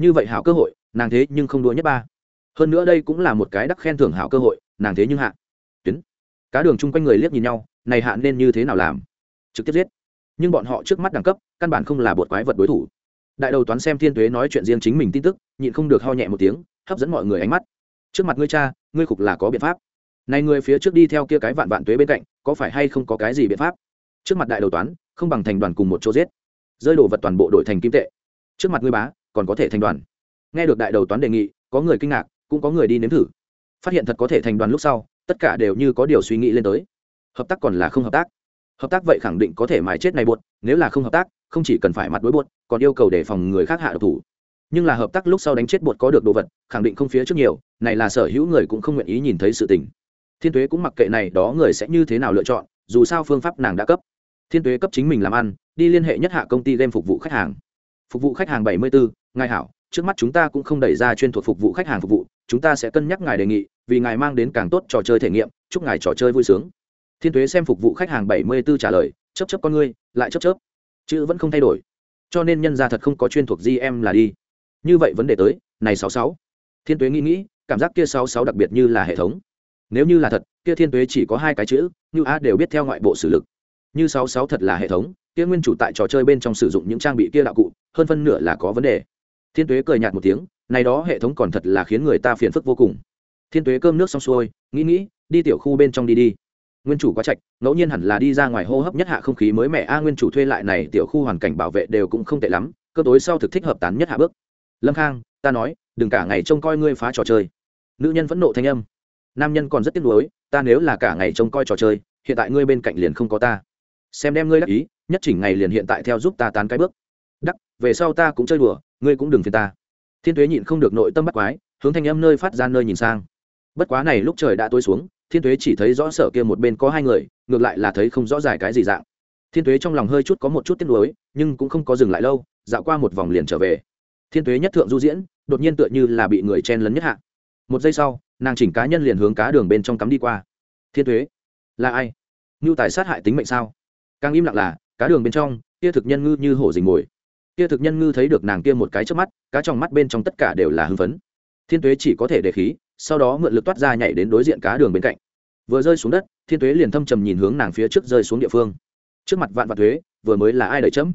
Như vậy hảo cơ hội, nàng thế nhưng không đua nhất ba. Hơn nữa đây cũng là một cái đắc khen thưởng hảo cơ hội, nàng thế nhưng hạ. Tuyến. Cá đường chung quanh người liếc nhìn nhau, này hạ nên như thế nào làm? Trực tiếp giết. Nhưng bọn họ trước mắt đẳng cấp, căn bản không là bột quái vật đối thủ. Đại đầu toán xem thiên tuế nói chuyện riêng chính mình tin tức, nhịn không được ho nhẹ một tiếng, hấp dẫn mọi người ánh mắt. Trước mặt ngươi cha, ngươi khục là có biện pháp. Này người phía trước đi theo kia cái vạn vạn tuế bên cạnh, có phải hay không có cái gì biện pháp? Trước mặt đại đầu toán, không bằng thành đoàn cùng một chỗ giết. Rơi đồ vật toàn bộ đổi thành kim tệ. Trước mặt ngươi bá còn có thể thành đoàn. Nghe được đại đầu toán đề nghị, có người kinh ngạc, cũng có người đi nếm thử. Phát hiện thật có thể thành đoàn lúc sau, tất cả đều như có điều suy nghĩ lên tới. Hợp tác còn là không hợp tác. Hợp tác vậy khẳng định có thể mài chết này buột nếu là không hợp tác, không chỉ cần phải mặt đối buột còn yêu cầu đề phòng người khác hạ độc thủ. Nhưng là hợp tác lúc sau đánh chết buột có được đồ vật, khẳng định không phía trước nhiều, này là sở hữu người cũng không nguyện ý nhìn thấy sự tình. Thiên tuế cũng mặc kệ này, đó người sẽ như thế nào lựa chọn, dù sao phương pháp nàng đã cấp. Thiên tuế cấp chính mình làm ăn, đi liên hệ nhất hạ công ty game phục vụ khách hàng. Phục vụ khách hàng bảy mươi bốn ngài hảo, trước mắt chúng ta cũng không đẩy ra chuyên thuộc phục vụ khách hàng phục vụ, chúng ta sẽ cân nhắc ngài đề nghị, vì ngài mang đến càng tốt trò chơi thể nghiệm, chúc ngài trò chơi vui sướng. Thiên thuế xem phục vụ khách hàng bảy mươi b ố trả lời chấp chấp con ngươi, lại chấp chấp chữ vẫn không thay đổi. Cho nên nhân ra thật không có chuyên thuộc gm là đi. Như vậy vấn đề tới, này sáu sáu. Thiên tuế nghĩ nghĩ, cảm giác kia sáu sáu đặc biệt như là hệ thống. Nếu như là thật, kia thiên tuế chỉ có hai cái chữ, như a đều biết theo ngoại bộ sử lực. Như sáu sáu thật là hệ thống, kia nguyên chủ tại trò chơi bên trong sử dụng những trang bị kia đạo cụ, hơn phân nửa là có vấn đề thiên tuế cười nhạt một tiếng, này đó hệ thống còn thật là khiến người ta phiền phức vô cùng. Thiên tuế cơm nước xong xuôi, nghĩ nghĩ, đi tiểu khu bên trong đi đi. Nguyên chủ quá trạch, ngẫu nhiên hẳn là đi ra ngoài hô hấp nhất hạ không khí mới mẻ. A, nguyên chủ thuê lại này tiểu khu hoàn cảnh bảo vệ đều cũng không tệ lắm, cơ tối sau thực thích hợp tán nhất hạ bước. Lâm khang, ta nói, đừng cả ngày trông coi ngươi phá trò chơi. Nữ nhân vẫn nộ thanh âm. Nam nhân còn rất tiếc nuối, ta nếu là cả ngày trông coi trò chơi, hiện tại ngươi bên cạnh liền không có ta. Xem đem ngươi đắc ý, nhất chỉnh ngày liền hiện tại theo giúp ta tán cái bước về sau ta cũng chơi đùa, ngươi cũng đừng phiền ta. Thiên tuế nhịn không được nội tâm bắt quái, hướng thanh âm nơi phát ra nơi nhìn sang. Bất quá này lúc trời đã tối xuống, thiên tuế chỉ thấy rõ sở kia một bên có hai người, ngược lại là thấy không rõ dài cái gì dạng. Thiên tuế trong lòng hơi chút có một chút tiếc nuối, nhưng cũng không có dừng lại lâu, dạo qua một vòng liền trở về. Thiên tuế nhất thượng du diễn, đột nhiên tựa như là bị người chen lấn nhất hạ. Một giây sau, nàng chỉnh cá nhân liền hướng cá đường bên trong cắm đi qua. Thiên tuế, là ai? Ngưu tài sát hại tính mệnh sao? Càng im lặng là, cá đường bên trong, kia thực nhân ngư như hổ dình mồi kia thực nhân ngư thấy được nàng kia một cái trước mắt, cá trong mắt bên trong tất cả đều là hưng phấn. Thiên tuế chỉ có thể để khí, sau đó mượn lực toát ra nhảy đến đối diện cá đường bên cạnh. Vừa rơi xuống đất, thiên tuế liền thâm trầm nhìn hướng nàng phía trước rơi xuống địa phương. Trước mặt vạn vạn thuế vừa mới là ai đợi chấm?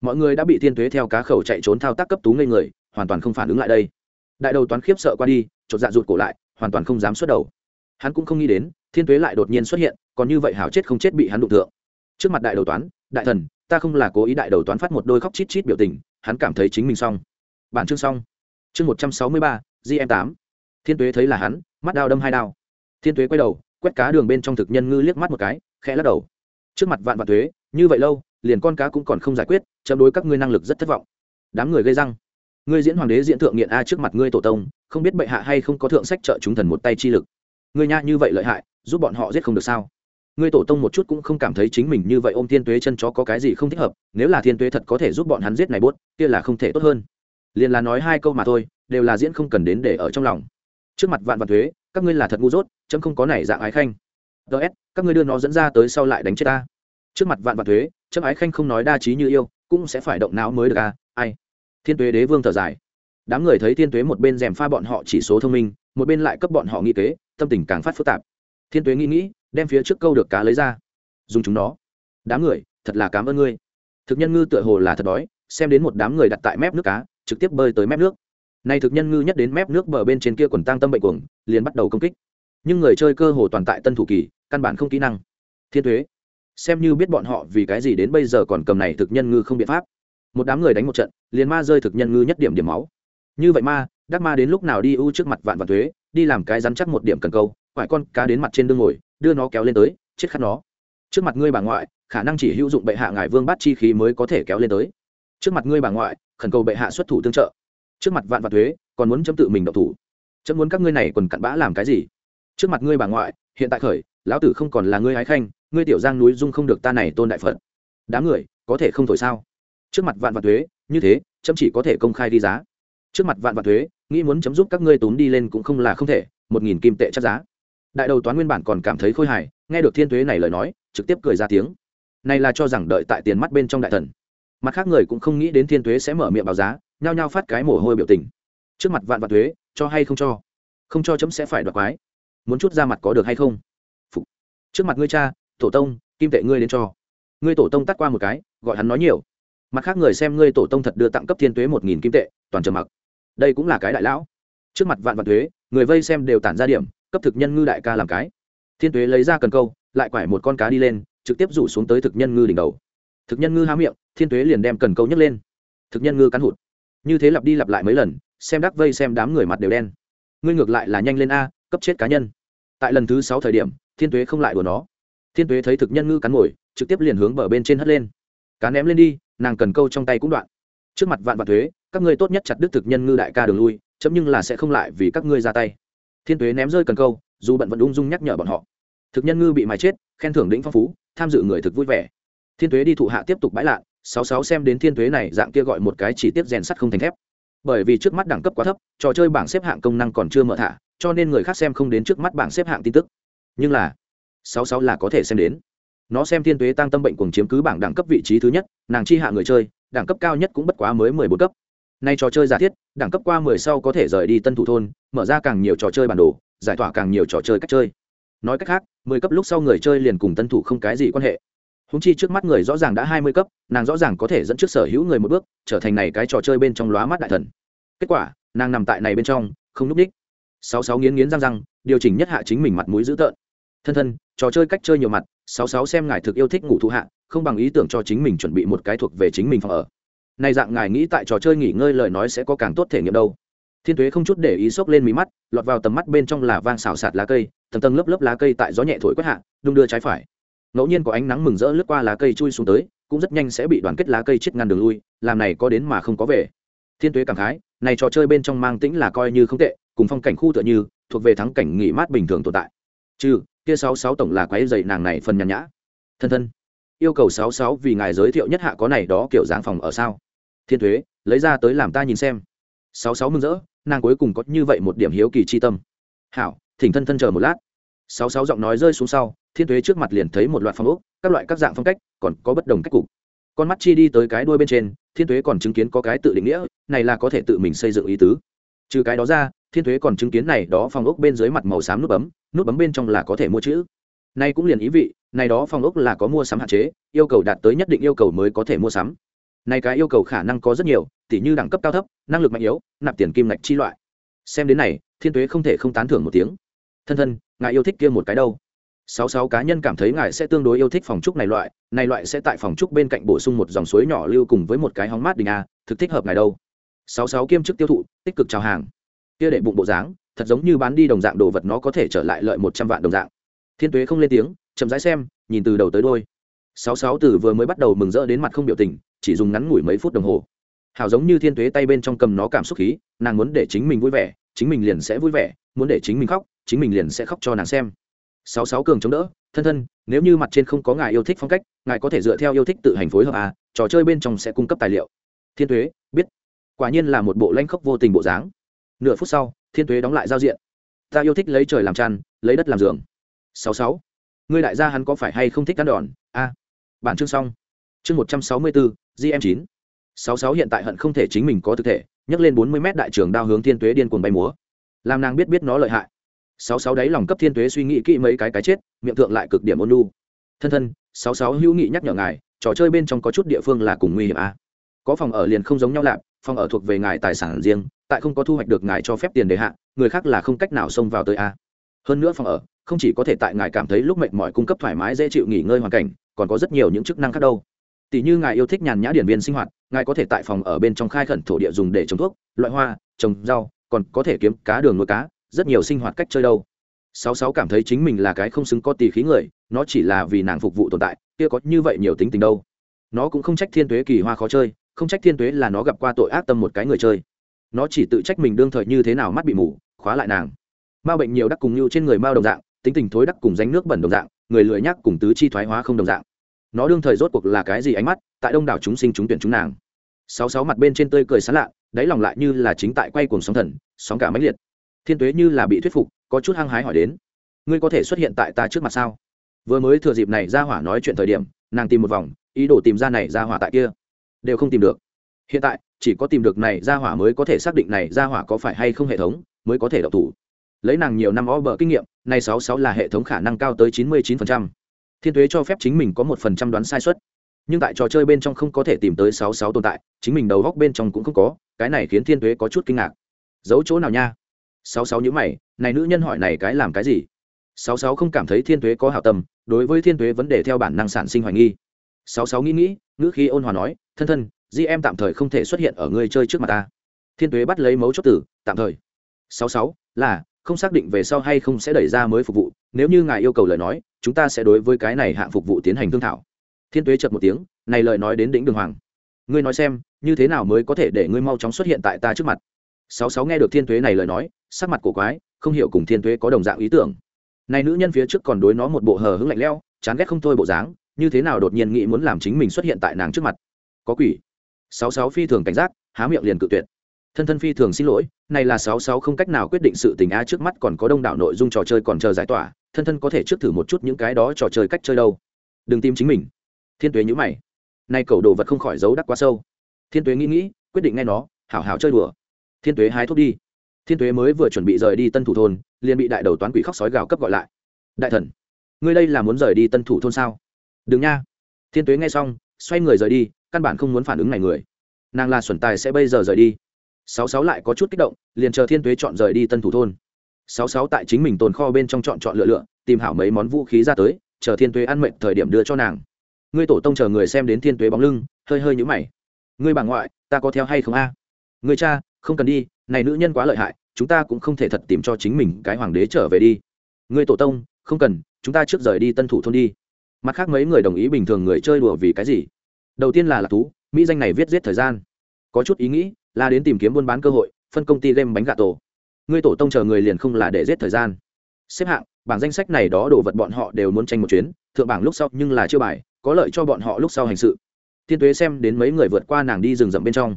Mọi người đã bị thiên tuế theo cá khẩu chạy trốn thao tác cấp tú ngây người, hoàn toàn không phản ứng lại đây. Đại đầu toán khiếp sợ qua đi, chột dạ rụt cổ lại, hoàn toàn không dám xuất đầu. Hắn cũng không nghĩ đến, thiên tuế lại đột nhiên xuất hiện, còn như vậy hảo chết không chết bị hắn đụng thượng. Trước mặt đại đầu toán, đại thần ta không là cố ý đại đầu toán phát một đôi khóc chít chít biểu tình, hắn cảm thấy chính mình xong. Bản chương xong. Chương một trăm sáu mươi ba gm tám. Thiên tuế thấy là hắn, mắt đao đâm hai đao. Thiên tuế quay đầu, quét cá đường bên trong thực nhân ngư liếc mắt một cái, khẽ lắc đầu. Trước mặt vạn vạn thuế như vậy lâu, liền con cá cũng còn không giải quyết, chấm đối các ngươi năng lực rất thất vọng. Đám người gây răng. Ngươi diễn hoàng đế diễn thượng nghiện a trước mặt ngươi tổ tông, không biết bệ hạ hay không có thượng sách trợ chúng thần một tay chi lực. Ngươi nha như vậy lợi hại, giúp bọn họ giết không được sao? Ngươi tổ tông một chút cũng không cảm thấy chính mình như vậy ôm thiên tuế chân chó có cái gì không thích hợp, nếu là thiên tuế thật có thể giúp bọn hắn giết này bốt, kia là không thể tốt hơn. Liền là nói hai câu mà thôi, đều là diễn không cần đến để ở trong lòng. Trước mặt vạn vạn thuế, các ngươi là thật ngu dốt, chấm không có này dạng ái khanh. Ts các ngươi đưa nó dẫn ra tới sau lại đánh chết ta. Trước mặt vạn vạn thuế, chấm ái khanh không nói đa trí như yêu, cũng sẽ phải động não mới được à ai? Thiên tuế đế vương thở dài. Đám người thấy thiên tuế một bên rèm pha bọn họ chỉ số thông minh, một bên lại cấp bọn họ nghi kế, tâm tình càng phát phức tạp thiên tuế nghĩ nghĩ, đem phía trước câu được cá lấy ra. Dùng chúng nó. Đám người, thật là cảm ơn ngươi. Thực nhân ngư tựa hồ là thật đói, xem đến một đám người đặt tại mép nước cá, trực tiếp bơi tới mép nước. Nay thực nhân ngư nhất đến mép nước bờ bên trên kia quần tăng tâm bệnh cuồng, liền bắt đầu công kích. Nhưng người chơi cơ hồ toàn tại tân thủ kỳ, căn bản không kỹ năng. Thiên thuế xem như biết bọn họ vì cái gì đến bây giờ còn cầm này thực nhân ngư không biện pháp. Một đám người đánh một trận, liền ma rơi thực nhân ngư nhất điểm điểm máu. Như vậy ma, đắc ma đến lúc nào đi ưu trước mặt vạn vạn thuế đi làm cái rắn chắc một điểm cần câu quải con cá đến mặt trên đương ngồi, đưa nó kéo lên tới, chết khát nó. Trước mặt ngươi bà ngoại, khả năng chỉ hữu dụng bệ hạ ngài vương bát chi khí mới có thể kéo lên tới. Trước mặt ngươi bà ngoại, khẩn cầu bệ hạ xuất thủ tương trợ. Trước mặt vạn vạn thuế, còn muốn chấm tự mình độc thủ. Chấm muốn các ngươi này còn cặn bã làm cái gì? Trước mặt ngươi bà ngoại, hiện tại khởi, lão tử không còn là ngươi ái khanh, ngươi tiểu giang núi dung không được ta này tôn đại phật. Đám người, có thể không thổi sao? Trước mặt vạn vạn thuế, như thế, chấm chỉ có thể công khai đi giá. Trước mặt vạn vạn thuế, nghĩ muốn chấm giúp các ngươi tốn đi lên cũng không là không thể, một nghìn kim tệ chắc giá đại đầu toán nguyên bản còn cảm thấy khôi hài, nghe được thiên thuế này lời nói, trực tiếp cười ra tiếng. Này là cho rằng đợi tại tiền mắt bên trong đại thần. Mặt khác người cũng không nghĩ đến thiên thuế sẽ mở miệng báo giá, nhao nhao phát cái mồ hôi biểu tình. Trước mặt vạn vạn thuế cho hay không cho? Không cho chấm sẽ phải đoạt quái. Muốn chút ra mặt có được hay không? Phục. trước mặt ngươi cha, tổ tông, kim tệ ngươi đến cho. Ngươi tổ tông tắt qua một cái, gọi hắn nói nhiều. Mặt khác người xem ngươi tổ tông thật đưa tặng cấp thiên tuế một nghìn kim tệ, toàn trầm mặc. Đây cũng là cái đại lão. Trước mặt vạn vạn thuế người vây xem đều tản ra điểm cấp thực nhân ngư đại ca làm cái. Thiên tuế lấy ra cần câu, lại quải một con cá đi lên, trực tiếp rủ xuống tới thực nhân ngư đỉnh đầu. Thực nhân ngư há miệng, thiên tuế liền đem cần câu nhấc lên. Thực nhân ngư cắn hụt. Như thế lặp đi lặp lại mấy lần, xem đắc vây xem đám người mặt đều đen. Ngươi ngược lại là nhanh lên a, cấp chết cá nhân. Tại lần thứ sáu thời điểm, thiên tuế không lại của nó. Thiên tuế thấy thực nhân ngư cắn ngồi, trực tiếp liền hướng bờ bên trên hất lên. Cá ném lên đi, nàng cần câu trong tay cũng đoạn. Trước mặt vạn vạn thuế các ngươi tốt nhất chặt đứt thực nhân ngư đại ca đường lui, chấm nhưng là sẽ không lại vì các ngươi ra tay thiên tuế ném rơi cần câu, dù bận vẫn ung dung nhắc nhở bọn họ. Thực nhân ngư bị mài chết, khen thưởng đĩnh phong phú, tham dự người thực vui vẻ. Thiên tuế đi thụ hạ tiếp tục bãi lạ sáu sáu xem đến thiên tuế này dạng kia gọi một cái chỉ tiết rèn sắt không thành thép. Bởi vì trước mắt đẳng cấp quá thấp, trò chơi bảng xếp hạng công năng còn chưa mở thả, cho nên người khác xem không đến trước mắt bảng xếp hạng tin tức. Nhưng là, sáu sáu là có thể xem đến. Nó xem thiên tuế tăng tâm bệnh cùng chiếm cứ bảng đẳng cấp vị trí thứ nhất, nàng chi hạ người chơi, đẳng cấp cao nhất cũng bất quá mới mười bốn cấp nay trò chơi giả thiết, đẳng cấp qua mười sau có thể rời đi tân thủ thôn, mở ra càng nhiều trò chơi bản đồ, giải tỏa càng nhiều trò chơi cách chơi. Nói cách khác, mười cấp lúc sau người chơi liền cùng tân thủ không cái gì quan hệ. Húng chi trước mắt người rõ ràng đã hai mươi cấp, nàng rõ ràng có thể dẫn trước sở hữu người một bước, trở thành này cái trò chơi bên trong lóa mắt đại thần. Kết quả, nàng nằm tại này bên trong, không núp đích. Sáu sáu nghiến nghiến răng răng, điều chỉnh nhất hạ chính mình mặt mũi dữ tợn. Thân thân, trò chơi cách chơi nhiều mặt, sáu sáu xem ngài thực yêu thích ngủ thụ hạ, không bằng ý tưởng cho chính mình chuẩn bị một cái thuộc về chính mình phòng ở này dạng ngài nghĩ tại trò chơi nghỉ ngơi lời nói sẽ có càng tốt thể nghiệm đâu. Thiên tuế không chút để ý xốc lên mí mắt, lọt vào tầm mắt bên trong là vang xào sạt lá cây, tầng tầng lớp lớp lá cây tại gió nhẹ thổi quét hạ, đung đưa trái phải. Ngẫu nhiên có ánh nắng mừng rỡ lướt qua lá cây chui xuống tới, cũng rất nhanh sẽ bị đoàn kết lá cây chết ngăn đường lui, làm này có đến mà không có về. Thiên tuế cảm khái, này trò chơi bên trong mang tĩnh là coi như không tệ, cùng phong cảnh khu tựa như, thuộc về thắng cảnh nghỉ mát bình thường tồn tại. Trừ, kia sáu sáu tổng là quái dày nàng này phần nhàn nhã. Thân thân, yêu cầu sáu sáu vì ngài giới thiệu nhất hạ có này đó kiểu dáng phòng ở sao? Thiên thuế, lấy ra tới làm ta nhìn xem. Sáu sáu mừng rỡ, nàng cuối cùng có như vậy một điểm hiếu kỳ chi tâm. Hảo, thỉnh thân thân chờ một lát. Sáu sáu giọng nói rơi xuống sau, thiên thuế trước mặt liền thấy một loạt phong ốc, các loại các dạng phong cách, còn có bất đồng cách cục. Con mắt chi đi tới cái đuôi bên trên, thiên thuế còn chứng kiến có cái tự định nghĩa, này là có thể tự mình xây dựng ý tứ. Trừ cái đó ra, thiên thuế còn chứng kiến này đó phong ốc bên dưới mặt màu xám nút bấm nút bấm bên trong là có thể mua chữ. Nay cũng liền ý vị, này đó phong ốc là có mua sắm hạn chế, yêu cầu đạt tới nhất định yêu cầu mới có thể mua sắm này cái yêu cầu khả năng có rất nhiều, tỉ như đẳng cấp cao thấp, năng lực mạnh yếu, nạp tiền kim ngạch chi loại. Xem đến này, thiên tuế không thể không tán thưởng một tiếng. Thân thân, ngài yêu thích kia một cái đâu? Sáu sáu cá nhân cảm thấy ngài sẽ tương đối yêu thích phòng trúc này loại này loại sẽ tại phòng trúc bên cạnh bổ sung một dòng suối nhỏ lưu cùng với một cái hóng mát đình a, thực thích hợp ngài đâu? Sáu sáu kiêm chức tiêu thụ, tích cực chào hàng. Kia để bụng bộ dáng, thật giống như bán đi đồng dạng đồ vật nó có thể trở lại lợi một trăm vạn đồng dạng. Thiên tuế không lên tiếng, chậm rãi xem, nhìn từ đầu tới đôi sáu sáu từ vừa mới bắt đầu mừng rỡ đến mặt không biểu tình chỉ dùng ngắn ngủi mấy phút đồng hồ. Hảo giống như thiên tuế tay bên trong cầm nó cảm xúc khí, nàng muốn để chính mình vui vẻ, chính mình liền sẽ vui vẻ, muốn để chính mình khóc, chính mình liền sẽ khóc cho nàng xem. Sáu sáu cường chống đỡ, thân thân, nếu như mặt trên không có ngài yêu thích phong cách, ngài có thể dựa theo yêu thích tự hành phối hợp à trò chơi bên trong sẽ cung cấp tài liệu. Thiên tuế, biết. Quả nhiên là một bộ lanh khóc vô tình bộ dáng. Nửa phút sau, thiên tuế đóng lại giao diện. Ta yêu thích lấy trời làm chăn lấy đất làm giường. Sáu sáu. Ngươi đại gia hắn có phải hay không thích ăn đòn? A. Bản chương xong. Chương một trăm sáu mươi bốn gm chín. Sáu sáu hiện tại hận không thể chính mình có thực thể, nhấc lên bốn mươi mét đại trường đao hướng thiên tuế điên cuồng bay múa. Làm nàng biết biết nó lợi hại. Sáu sáu đáy lòng cấp thiên tuế suy nghĩ kỹ mấy cái cái chết, miệng thượng lại cực điểm ôn lu thân thân, sáu sáu hữu nghị nhắc nhở ngài, trò chơi bên trong có chút địa phương là cùng nguy hiểm a có phòng ở liền không giống nhau lạp, phòng ở thuộc về ngài tài sản riêng, tại không có thu hoạch được ngài cho phép tiền đề hạ, người khác là không cách nào xông vào tới a hơn nữa phòng ở, không chỉ có thể tại ngài cảm thấy lúc mệt mỏi cung cấp thoải mái dễ chịu nghỉ ngơi hoàn cảnh, còn có rất nhiều những chức năng khác đâu tỷ như ngài yêu thích nhàn nhã điển viên sinh hoạt, ngài có thể tại phòng ở bên trong khai khẩn thổ địa dùng để trồng thuốc, loại hoa, trồng rau, còn có thể kiếm cá đường nuôi cá, rất nhiều sinh hoạt cách chơi đâu. Sáu sáu cảm thấy chính mình là cái không xứng có tỷ khí người, nó chỉ là vì nàng phục vụ tồn tại, kia có như vậy nhiều tính tình đâu. Nó cũng không trách thiên tuế kỳ hoa khó chơi, không trách thiên tuế là nó gặp qua tội ác tâm một cái người chơi. Nó chỉ tự trách mình đương thời như thế nào mắt bị mù, khóa lại nàng. Ma bệnh nhiều đắc cùng như trên người mao đồng dạng, tính tình thối đắc cùng danh nước bẩn đồng dạng, người lười nhắc cùng tứ chi thoái hóa không đồng dạng nó đương thời rốt cuộc là cái gì ánh mắt, tại đông đảo chúng sinh chúng tuyển chúng nàng. Sáu sáu mặt bên trên tươi cười sán lạ, đáy lòng lại như là chính tại quay cuồng sóng thần, sóng cả máy liệt. Thiên tuế như là bị thuyết phục, có chút hăng hái hỏi đến, ngươi có thể xuất hiện tại ta trước mặt sao? Vừa mới thừa dịp này ra hỏa nói chuyện thời điểm, nàng tìm một vòng, ý đồ tìm ra này ra hỏa tại kia. Đều không tìm được. Hiện tại, chỉ có tìm được này ra hỏa mới có thể xác định này ra hỏa có phải hay không hệ thống, mới có thể độc thủ. Lấy nàng nhiều năm o bờ kinh nghiệm nay sáu sáu là hệ thống khả năng cao tới chín mươi chín phần trăm thiên thuế cho phép chính mình có một phần trăm đoán sai suất. Nhưng tại trò chơi bên trong không có thể tìm tới sáu sáu tồn tại, chính mình đầu góc bên trong cũng không có, cái này khiến thiên tuế có chút kinh ngạc. Giấu chỗ nào nha? Sáu sáu nhữ mày, này nữ nhân hỏi này cái làm cái gì? Sáu sáu không cảm thấy thiên tuế có hảo tâm, đối với thiên tuế vấn đề theo bản năng sản sinh hoài nghi. Sáu sáu nghĩ nghĩ, ngữ khi ôn hòa nói, thân thân, di em tạm thời không thể xuất hiện ở ngươi chơi trước mặt ta. Thiên tuế bắt lấy mấu chốt tử tạm thời. Sáu sáu, là, không xác định về sau hay không sẽ đẩy ra mới phục vụ nếu như ngài yêu cầu lời nói, chúng ta sẽ đối với cái này hạng phục vụ tiến hành thương thảo. Thiên tuế chật một tiếng, này lời nói đến đỉnh đường hoàng. Ngươi nói xem, như thế nào mới có thể để ngươi mau chóng xuất hiện tại ta trước mặt? Sáu sáu nghe được thiên tuế này lời nói, sắc mặt cổ quái, không hiểu cùng thiên tuế có đồng dạng ý tưởng. Này nữ nhân phía trước còn đối nó một bộ hờ hững lạnh lẽo, chán ghét không thôi bộ dáng, như thế nào đột nhiên nghĩ muốn làm chính mình xuất hiện tại nàng trước mặt? Có quỷ. Sáu sáu phi thường cảnh giác, há miệng liền cự tuyệt thân thân phi thường xin lỗi, này là sáu sáu không cách nào quyết định sự tình á trước mắt còn có đông đảo nội dung trò chơi còn chờ giải tỏa, thân thân có thể trước thử một chút những cái đó trò chơi cách chơi đâu. Đừng tìm chính mình. Thiên tuế nhữ mày. Nay cầu đồ vật không khỏi giấu đắc quá sâu. Thiên tuế nghĩ nghĩ, quyết định ngay nó, hảo hảo chơi đùa. Thiên tuế hái thuốc đi. Thiên tuế mới vừa chuẩn bị rời đi tân thủ thôn, liền bị đại đầu toán quỷ khóc sói gào cấp gọi lại. Đại thần, ngươi đây là muốn rời đi tân thủ thôn sao? Đừng nha. Thiên tuế nghe xong, xoay người rời đi, căn bản không muốn phản ứng này người. Nàng là xuẩn tài sẽ bây giờ rời đi sáu sáu lại có chút kích động, liền chờ thiên tuế chọn rời đi tân thủ thôn. Sáu sáu tại chính mình tồn kho bên trong chọn chọn lựa lựa, tìm hảo mấy món vũ khí ra tới, chờ thiên tuế ăn mệnh thời điểm đưa cho nàng. Ngươi tổ tông chờ người xem đến thiên tuế bóng lưng, hơi hơi nhũ mày. Ngươi bà ngoại, ta có theo hay không a? À? ngươi cha, không cần đi, này nữ nhân quá lợi hại, chúng ta cũng không thể thật tìm cho chính mình cái hoàng đế trở về đi. Ngươi tổ tông, không cần, chúng ta trước rời đi tân thủ thôn đi. Mặt khác mấy người đồng ý bình thường người chơi đùa vì cái gì? Đầu tiên là lạc thú, mỹ danh này viết giết thời gian. Có chút ý nghĩ là đến tìm kiếm buôn bán cơ hội, phân công ty game bánh gà tổ. Ngươi tổ tông chờ người liền không là để giết thời gian. Xếp hạng, bảng danh sách này đó đồ vật bọn họ đều muốn tranh một chuyến, thượng bảng lúc sau nhưng là chưa bài, có lợi cho bọn họ lúc sau hành sự. Thiên tuế xem đến mấy người vượt qua nàng đi rừng rậm bên trong.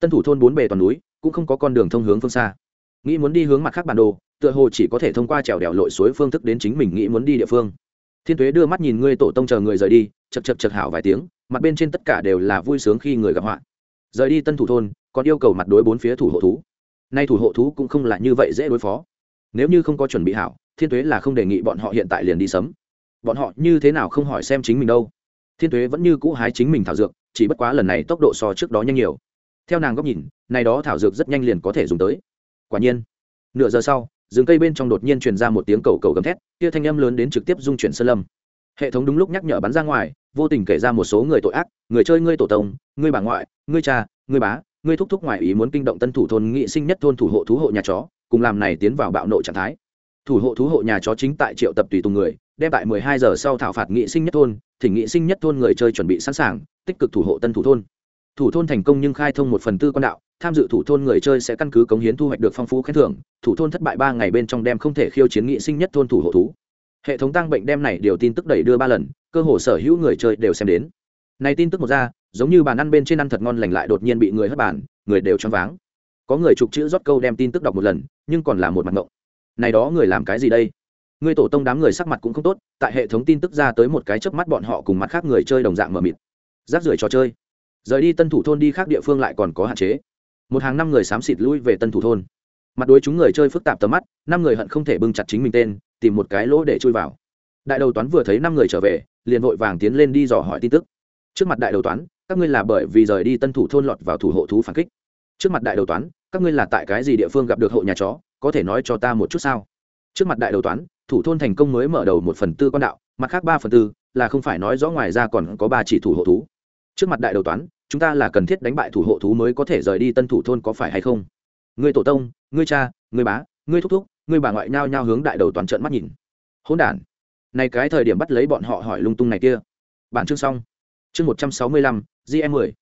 Tân thủ thôn bốn bề toàn núi, cũng không có con đường thông hướng phương xa. Nghĩ muốn đi hướng mặt khác bản đồ, tựa hồ chỉ có thể thông qua trèo đèo lội suối phương thức đến chính mình nghĩ muốn đi địa phương. Thiên tuế đưa mắt nhìn ngươi tổ tông chờ người rời đi, chật chật chật hảo vài tiếng, mặt bên trên tất cả đều là vui sướng khi người gặp họa. Rời đi tân thủ thôn còn yêu cầu mặt đối bốn phía thủ hộ thú. Nay thủ hộ thú cũng không là như vậy dễ đối phó. Nếu như không có chuẩn bị hảo, thiên tuế là không đề nghị bọn họ hiện tại liền đi sấm. Bọn họ như thế nào không hỏi xem chính mình đâu. Thiên tuế vẫn như cũ hái chính mình thảo dược, chỉ bất quá lần này tốc độ so trước đó nhanh nhiều. Theo nàng góc nhìn, này đó thảo dược rất nhanh liền có thể dùng tới. Quả nhiên, nửa giờ sau, rừng cây bên trong đột nhiên truyền ra một tiếng cầu cầu gầm thét, kia thanh âm lớn đến trực tiếp dung chuyển sơn lâm. Hệ thống đúng lúc nhắc nhở bắn ra ngoài, vô tình kể ra một số người tội ác, người chơi ngươi tổ tông, ngươi bà ngoại, ngươi cha, ngươi bá ngươi thúc thúc ngoại ý muốn kinh động tân thủ thôn nghị sinh nhất thôn thủ hộ thú hộ nhà chó, cùng làm này tiến vào bạo nộ trạng thái. Thủ hộ thú hộ nhà chó chính tại triệu tập tùy tùng người, đem tại 12 giờ sau thảo phạt nghị sinh nhất thôn, thỉnh nghị sinh nhất thôn người chơi chuẩn bị sẵn sàng, tích cực thủ hộ tân thủ thôn. Thủ thôn thành công nhưng khai thông một phần tư quan đạo, tham dự thủ thôn người chơi sẽ căn cứ cống hiến thu hoạch được phong phú khen thưởng, thủ thôn thất bại ba ngày bên trong đem không thể khiêu chiến nghị sinh nhất thôn thủ hộ thú. Hệ thống tăng bệnh đem này điều tin tức đẩy đưa ba lần, cơ hồ sở hữu người chơi đều xem đến. Này tin tức một ra giống như bàn ăn bên trên ăn thật ngon lành lại đột nhiên bị người hất bàn, người đều choáng váng. Có người chụp chữ rót câu đem tin tức đọc một lần, nhưng còn là một mặt ngộng. Này đó người làm cái gì đây? Người tổ tông đám người sắc mặt cũng không tốt, tại hệ thống tin tức ra tới một cái chớp mắt bọn họ cùng mặt khác người chơi đồng dạng mờ mịt. Rác rưởi trò chơi. Rời đi tân thủ thôn đi khác địa phương lại còn có hạn chế. Một hàng năm người xám xịt lui về tân thủ thôn. Mặt đối chúng người chơi phức tạp tầm mắt, năm người hận không thể bưng chặt chính mình tên, tìm một cái lỗ để chui vào. Đại đầu toán vừa thấy năm người trở về, liền vội vàng tiến lên đi dò hỏi tin tức trước mặt đại đầu toán, các ngươi là bởi vì rời đi tân thủ thôn lọt vào thủ hộ thú phản kích. Trước mặt đại đầu toán, các ngươi là tại cái gì địa phương gặp được hộ nhà chó, có thể nói cho ta một chút sao? Trước mặt đại đầu toán, thủ thôn thành công mới mở đầu một phần tư con đạo, mặt khác ba phần tư là không phải nói rõ ngoài ra còn có ba chỉ thủ hộ thú. Trước mặt đại đầu toán, chúng ta là cần thiết đánh bại thủ hộ thú mới có thể rời đi tân thủ thôn có phải hay không? Ngươi tổ tông, ngươi cha, ngươi bá, ngươi thúc thúc, ngươi bà ngoại nhao nhao hướng đại đầu toán trợn mắt nhìn. Hỗn đản. Này cái thời điểm bắt lấy bọn họ hỏi lung tung này kia. Bản chương xong chương một trăm sáu mươi lăm gm mười.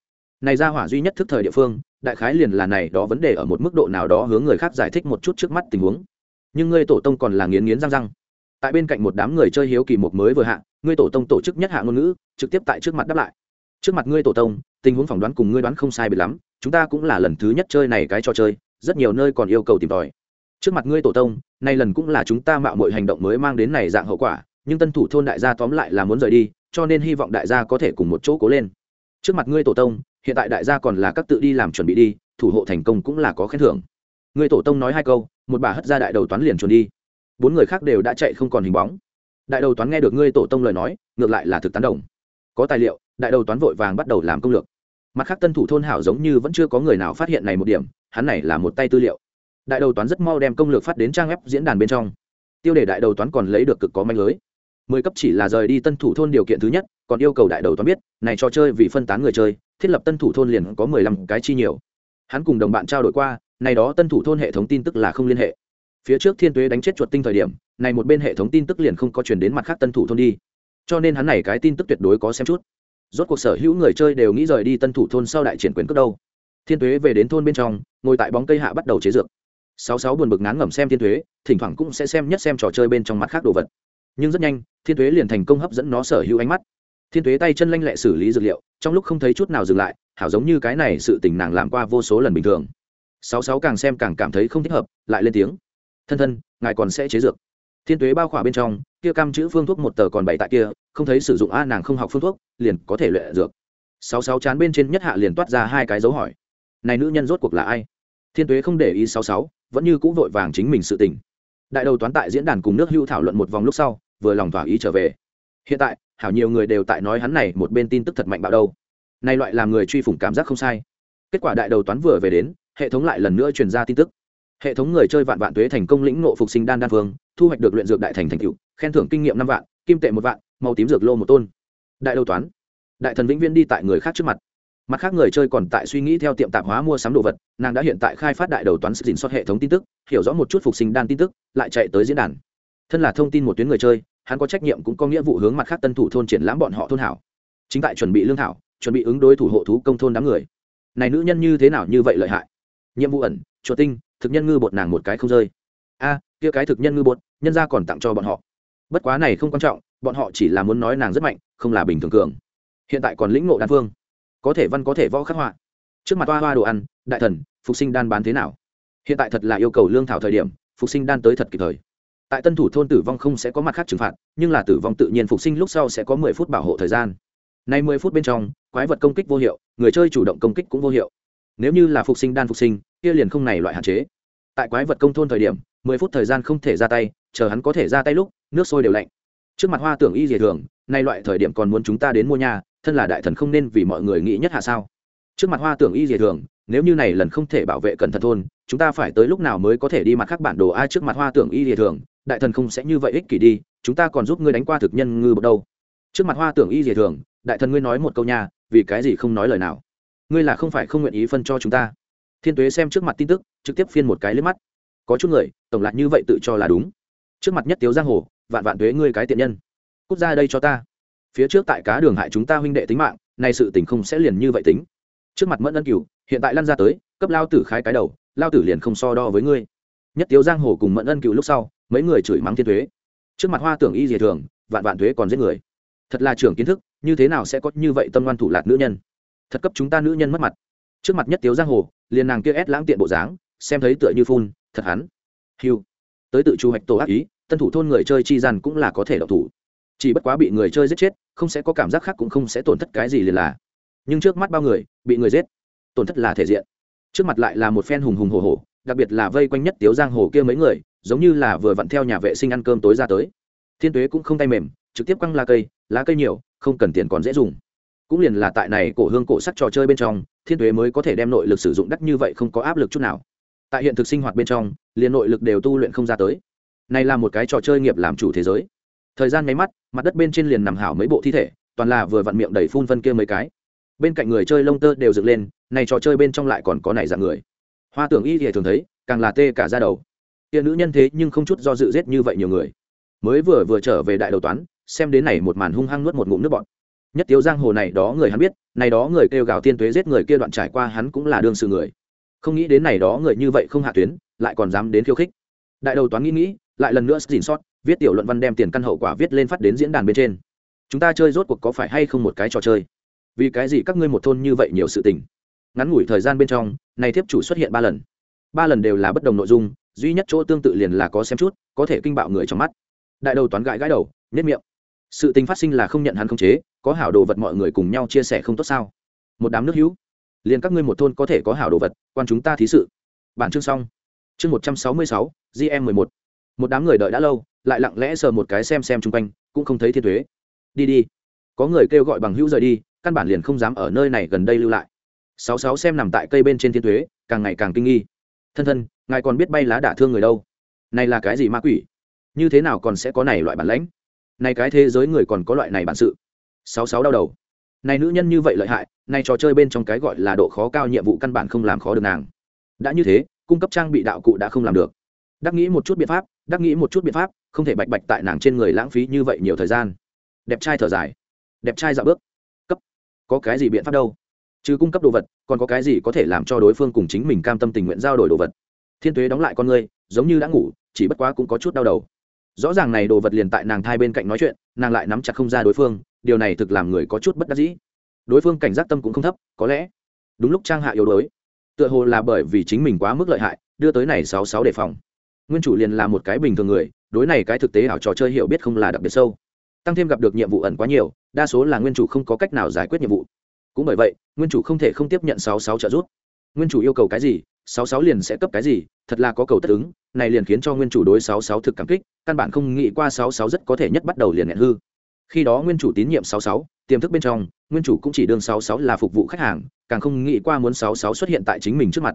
Này ra hỏa duy nhất thức thời địa phương, đại khái liền là này, đó vấn đề ở một mức độ nào đó hướng người khác giải thích một chút trước mắt tình huống. Nhưng ngươi tổ tông còn là nghiến nghiến răng răng. Tại bên cạnh một đám người chơi hiếu kỳ một mới vừa hạ, ngươi tổ tông tổ chức nhất hạ ngôn ngữ, trực tiếp tại trước mặt đáp lại. Trước mặt ngươi tổ tông, tình huống phỏng đoán cùng ngươi đoán không sai bị lắm, chúng ta cũng là lần thứ nhất chơi này cái trò chơi, rất nhiều nơi còn yêu cầu tìm tòi. Trước mặt ngươi tổ tông, nay lần cũng là chúng ta mạo mọi hành động mới mang đến này dạng hậu quả, nhưng tân thủ thôn đại gia tóm lại là muốn rời đi cho nên hy vọng đại gia có thể cùng một chỗ cố lên. Trước mặt ngươi tổ tông, hiện tại đại gia còn là các tự đi làm chuẩn bị đi, thủ hộ thành công cũng là có khen thưởng. Ngươi tổ tông nói hai câu, một bà hất ra đại đầu toán liền chuồn đi. Bốn người khác đều đã chạy không còn hình bóng. Đại đầu toán nghe được ngươi tổ tông lời nói, ngược lại là thực tán đồng. Có tài liệu, đại đầu toán vội vàng bắt đầu làm công lược. Mặt khác tân thủ thôn hảo giống như vẫn chưa có người nào phát hiện này một điểm, hắn này là một tay tư liệu. Đại đầu toán rất mau đem công lược phát đến trang web diễn đàn bên trong. Tiêu đề đại đầu toán còn lấy được cực có manh lưới mười cấp chỉ là rời đi tân thủ thôn điều kiện thứ nhất, còn yêu cầu đại đầu toán biết, này trò chơi vì phân tán người chơi, thiết lập tân thủ thôn liền có mười lăm cái chi nhiều. Hắn cùng đồng bạn trao đổi qua, này đó tân thủ thôn hệ thống tin tức là không liên hệ. Phía trước thiên tuế đánh chết chuột tinh thời điểm, này một bên hệ thống tin tức liền không có chuyển đến mặt khác tân thủ thôn đi. Cho nên hắn này cái tin tức tuyệt đối có xem chút. Rốt cuộc sở hữu người chơi đều nghĩ rời đi tân thủ thôn sau đại triển quyền cước đâu. Thiên tuế về đến thôn bên trong, ngồi tại bóng cây hạ bắt đầu chế dược. Sáu sáu buồn bực ngán ngẩm xem thiên tuế, thỉnh thoảng cũng sẽ xem nhất xem trò chơi bên trong mặt khác đồ vật nhưng rất nhanh, thiên tuế liền thành công hấp dẫn nó sở hữu ánh mắt. Thiên tuế tay chân lanh lẹ xử lý dược liệu, trong lúc không thấy chút nào dừng lại, hảo giống như cái này sự tình nàng làm qua vô số lần bình thường. Sáu sáu càng xem càng cảm thấy không thích hợp, lại lên tiếng. Thân thân, ngài còn sẽ chế dược. Thiên tuế bao khỏa bên trong, kia cam chữ phương thuốc một tờ còn bảy tại kia, không thấy sử dụng, a, nàng không học phương thuốc, liền có thể luyện dược. Sáu sáu chán bên trên nhất hạ liền toát ra hai cái dấu hỏi. Này nữ nhân rốt cuộc là ai? Thiên tuế không để ý sáu sáu, vẫn như cũ vội vàng chính mình sự tình. Đại đầu toán tại diễn đàn cùng nước hưu thảo luận một vòng lúc sau vừa lòng thỏa ý trở về. Hiện tại, hảo nhiều người đều tại nói hắn này một bên tin tức thật mạnh bạo đâu. Nay loại làm người truy phủng cảm giác không sai. Kết quả đại đầu toán vừa về đến, hệ thống lại lần nữa truyền ra tin tức. Hệ thống người chơi vạn vạn tuế thành công lĩnh nộ phục sinh đan đan phương, thu hoạch được luyện dược đại thành thành cựu khen thưởng kinh nghiệm năm vạn, kim tệ một vạn, màu tím dược lô một tôn. Đại đầu toán, đại thần vĩnh viễn đi tại người khác trước mặt. Mặt khác người chơi còn tại suy nghĩ theo tiệm tạp hóa mua sắm đồ vật, nàng đã hiện tại khai phát đại đầu toán sự dình xót hệ thống tin tức, hiểu rõ một chút phục sinh đan tin tức, lại chạy tới diễn đàn thân là thông tin một tuyến người chơi, hắn có trách nhiệm cũng có nghĩa vụ hướng mặt khác tân thủ thôn triển lãm bọn họ thôn hảo. Chính tại chuẩn bị lương thảo, chuẩn bị ứng đối thủ hộ thú công thôn đám người. Này nữ nhân như thế nào như vậy lợi hại? Nhiệm vụ ẩn chuột tinh, thực nhân ngư bột nàng một cái không rơi. A, kia cái thực nhân ngư bột, nhân ra còn tặng cho bọn họ. Bất quá này không quan trọng, bọn họ chỉ là muốn nói nàng rất mạnh, không là bình thường cường. Hiện tại còn lĩnh ngộ đan phương. Có thể văn có thể võ khắc họa. Trước mặt hoa hoa đồ ăn, đại thần, phục sinh đan bán thế nào? Hiện tại thật là yêu cầu lương thảo thời điểm, phục sinh đan tới thật kịp thời tại tân thủ thôn tử vong không sẽ có mặt khác trừng phạt, nhưng là tử vong tự nhiên phục sinh lúc sau sẽ có mười phút bảo hộ thời gian. Nay mười phút bên trong, quái vật công kích vô hiệu, người chơi chủ động công kích cũng vô hiệu. Nếu như là phục sinh đan phục sinh, kia liền không này loại hạn chế. Tại quái vật công thôn thời điểm, mười phút thời gian không thể ra tay, chờ hắn có thể ra tay lúc, nước sôi đều lạnh. Trước mặt hoa tưởng y dề thường, nay loại thời điểm còn muốn chúng ta đến mua nhà, thân là đại thần không nên vì mọi người nghĩ nhất hạ sao. Trước mặt hoa tưởng y dề thường, nếu như này lần không thể bảo vệ cẩn thận thôn, chúng ta phải tới lúc nào mới có thể đi mặt khác bản đồ ai trước mặt hoa tưởng y dề thường đại thần không sẽ như vậy ích kỷ đi, chúng ta còn giúp ngươi đánh qua thực nhân ngư bậc đâu. Trước mặt hoa tưởng y dị thường, đại thần ngươi nói một câu nhà vì cái gì không nói lời nào? Ngươi là không phải không nguyện ý phân cho chúng ta. Thiên tuế xem trước mặt tin tức, trực tiếp phiên một cái lên mắt. Có chút người, tổng lại như vậy tự cho là đúng. Trước mặt nhất tiếu giang hồ, vạn vạn tuế ngươi cái tiện nhân. Cút ra đây cho ta. Phía trước tại cá đường hại chúng ta huynh đệ tính mạng, nay sự tình không sẽ liền như vậy tính. Trước mặt mẫn ân cửu, hiện tại lăn ra tới, cấp lao tử khai cái đầu, lao tử liền không so đo với ngươi. Nhất tiếu giang hồ cùng mẫn ân cửu lúc sau mấy người chửi mắng thiên thuế. Trước mặt hoa tưởng y dị thường, vạn vạn thuế còn giết người. Thật là trưởng kiến thức, như thế nào sẽ có như vậy tâm ngoan thủ lạc nữ nhân? Thật cấp chúng ta nữ nhân mất mặt. Trước mặt nhất tiếu giang hồ, liền nàng kia ép lãng tiện bộ dáng, xem thấy tựa như phun, thật hắn. Hiu. Tới tự chu hoạch tổ ác ý, tân thủ thôn người chơi chi gian cũng là có thể độc thủ. Chỉ bất quá bị người chơi giết chết, không sẽ có cảm giác khác cũng không sẽ tổn thất cái gì liền là. Nhưng trước mắt bao người, bị người giết, tổn thất là thể diện. Trước mặt lại là một phen hùng hùng hồ hồ đặc biệt là vây quanh nhất tiếu giang hồ kia mấy người giống như là vừa vặn theo nhà vệ sinh ăn cơm tối ra tới. Thiên tuế cũng không tay mềm, trực tiếp quăng lá cây lá cây nhiều, không cần tiền còn dễ dùng. Cũng liền là tại này cổ hương cổ sắc trò chơi bên trong, thiên tuế mới có thể đem nội lực sử dụng đắt như vậy không có áp lực chút nào. Tại hiện thực sinh hoạt bên trong, liền nội lực đều tu luyện không ra tới. Này là một cái trò chơi nghiệp làm chủ thế giới. Thời gian nháy mắt, mặt đất bên trên liền nằm hảo mấy bộ thi thể, toàn là vừa vặn miệng đầy phun phân kia mấy cái. Bên cạnh người chơi lông tơ đều dựng lên, này trò chơi bên trong lại còn có này dạng người. Hoa tưởng y thì thường thấy, càng là tê cả ra đầu kia nữ nhân thế nhưng không chút do dự giết như vậy nhiều người. Mới vừa vừa trở về đại đầu toán, xem đến này một màn hung hăng nuốt một ngụm nước bọn nhất tiếu giang hồ này đó người hắn biết, này đó người kêu gào tiên tuế giết người kia đoạn trải qua hắn cũng là đương sự người. Không nghĩ đến này đó người như vậy không hạ tuyến, lại còn dám đến khiêu khích. Đại đầu toán nghĩ nghĩ, lại lần nữa xin sót, viết tiểu luận văn đem tiền căn hậu quả viết lên phát đến diễn đàn bên trên. Chúng ta chơi rốt cuộc có phải hay không một cái trò chơi? Vì cái gì các ngươi một thôn như vậy nhiều sự tình? Ngắn ngủi thời gian bên trong, này thiếp chủ xuất hiện ba lần. Ba lần đều là bất đồng nội dung duy nhất chỗ tương tự liền là có xem chút, có thể kinh bạo người trong mắt. Đại đầu toán gãi gãi đầu nhất miệng. Sự tình phát sinh là không nhận hắn không chế, có hảo đồ vật mọi người cùng nhau chia sẻ không tốt sao? Một đám nước hữu. Liền các ngươi một thôn có thể có hảo đồ vật, quan chúng ta thí sự. Bản chương xong. Chương một trăm sáu mươi sáu gm mười một. Một đám người đợi đã lâu, lại lặng lẽ sờ một cái xem xem chung quanh, cũng không thấy thiên thuế đi đi. Có người kêu gọi bằng hữu rời đi, căn bản liền không dám ở nơi này gần đây lưu lại. Sáu sáu xem nằm tại cây bên trên thiên thuế càng ngày càng kinh nghi thân thân, ngài còn biết bay lá đả thương người đâu? Này là cái gì ma quỷ? Như thế nào còn sẽ có này loại bản lãnh? Này cái thế giới người còn có loại này bản sự. Sáu sáu đau đầu. Này nữ nhân như vậy lợi hại, này trò chơi bên trong cái gọi là độ khó cao nhiệm vụ căn bản không làm khó được nàng. Đã như thế, cung cấp trang bị đạo cụ đã không làm được. Đắc nghĩ một chút biện pháp, đắc nghĩ một chút biện pháp, không thể bạch bạch tại nàng trên người lãng phí như vậy nhiều thời gian. Đẹp trai thở dài. Đẹp trai dạo bước. Cấp. Có cái gì biện pháp đâu? Chứ cung cấp đồ vật, còn có cái gì có thể làm cho đối phương cùng chính mình cam tâm tình nguyện giao đổi đồ vật? Thiên tuế đóng lại con ngươi, giống như đã ngủ, chỉ bất quá cũng có chút đau đầu. Rõ ràng này đồ vật liền tại nàng thai bên cạnh nói chuyện, nàng lại nắm chặt không ra đối phương, điều này thực làm người có chút bất đắc dĩ. Đối phương cảnh giác tâm cũng không thấp, có lẽ đúng lúc trang hạ yếu đuối. Tựa hồ là bởi vì chính mình quá mức lợi hại, đưa tới này sáu sáu đề phòng. Nguyên chủ liền là một cái bình thường người, đối này cái thực tế ảo trò chơi hiểu biết không là đặc biệt sâu. Tăng thêm gặp được nhiệm vụ ẩn quá nhiều, đa số là nguyên chủ không có cách nào giải quyết nhiệm vụ cũng bởi vậy, nguyên chủ không thể không tiếp nhận sáu sáu trợ giúp. Nguyên chủ yêu cầu cái gì, sáu sáu liền sẽ cấp cái gì, thật là có cầu tất ứng, này liền khiến cho nguyên chủ đối sáu sáu thực cảm kích, căn bản không nghĩ qua sáu sáu rất có thể nhất bắt đầu liền nghẹn hư. Khi đó nguyên chủ tín nhiệm sáu sáu, tiềm thức bên trong, nguyên chủ cũng chỉ đương sáu sáu là phục vụ khách hàng, càng không nghĩ qua muốn sáu sáu xuất hiện tại chính mình trước mặt.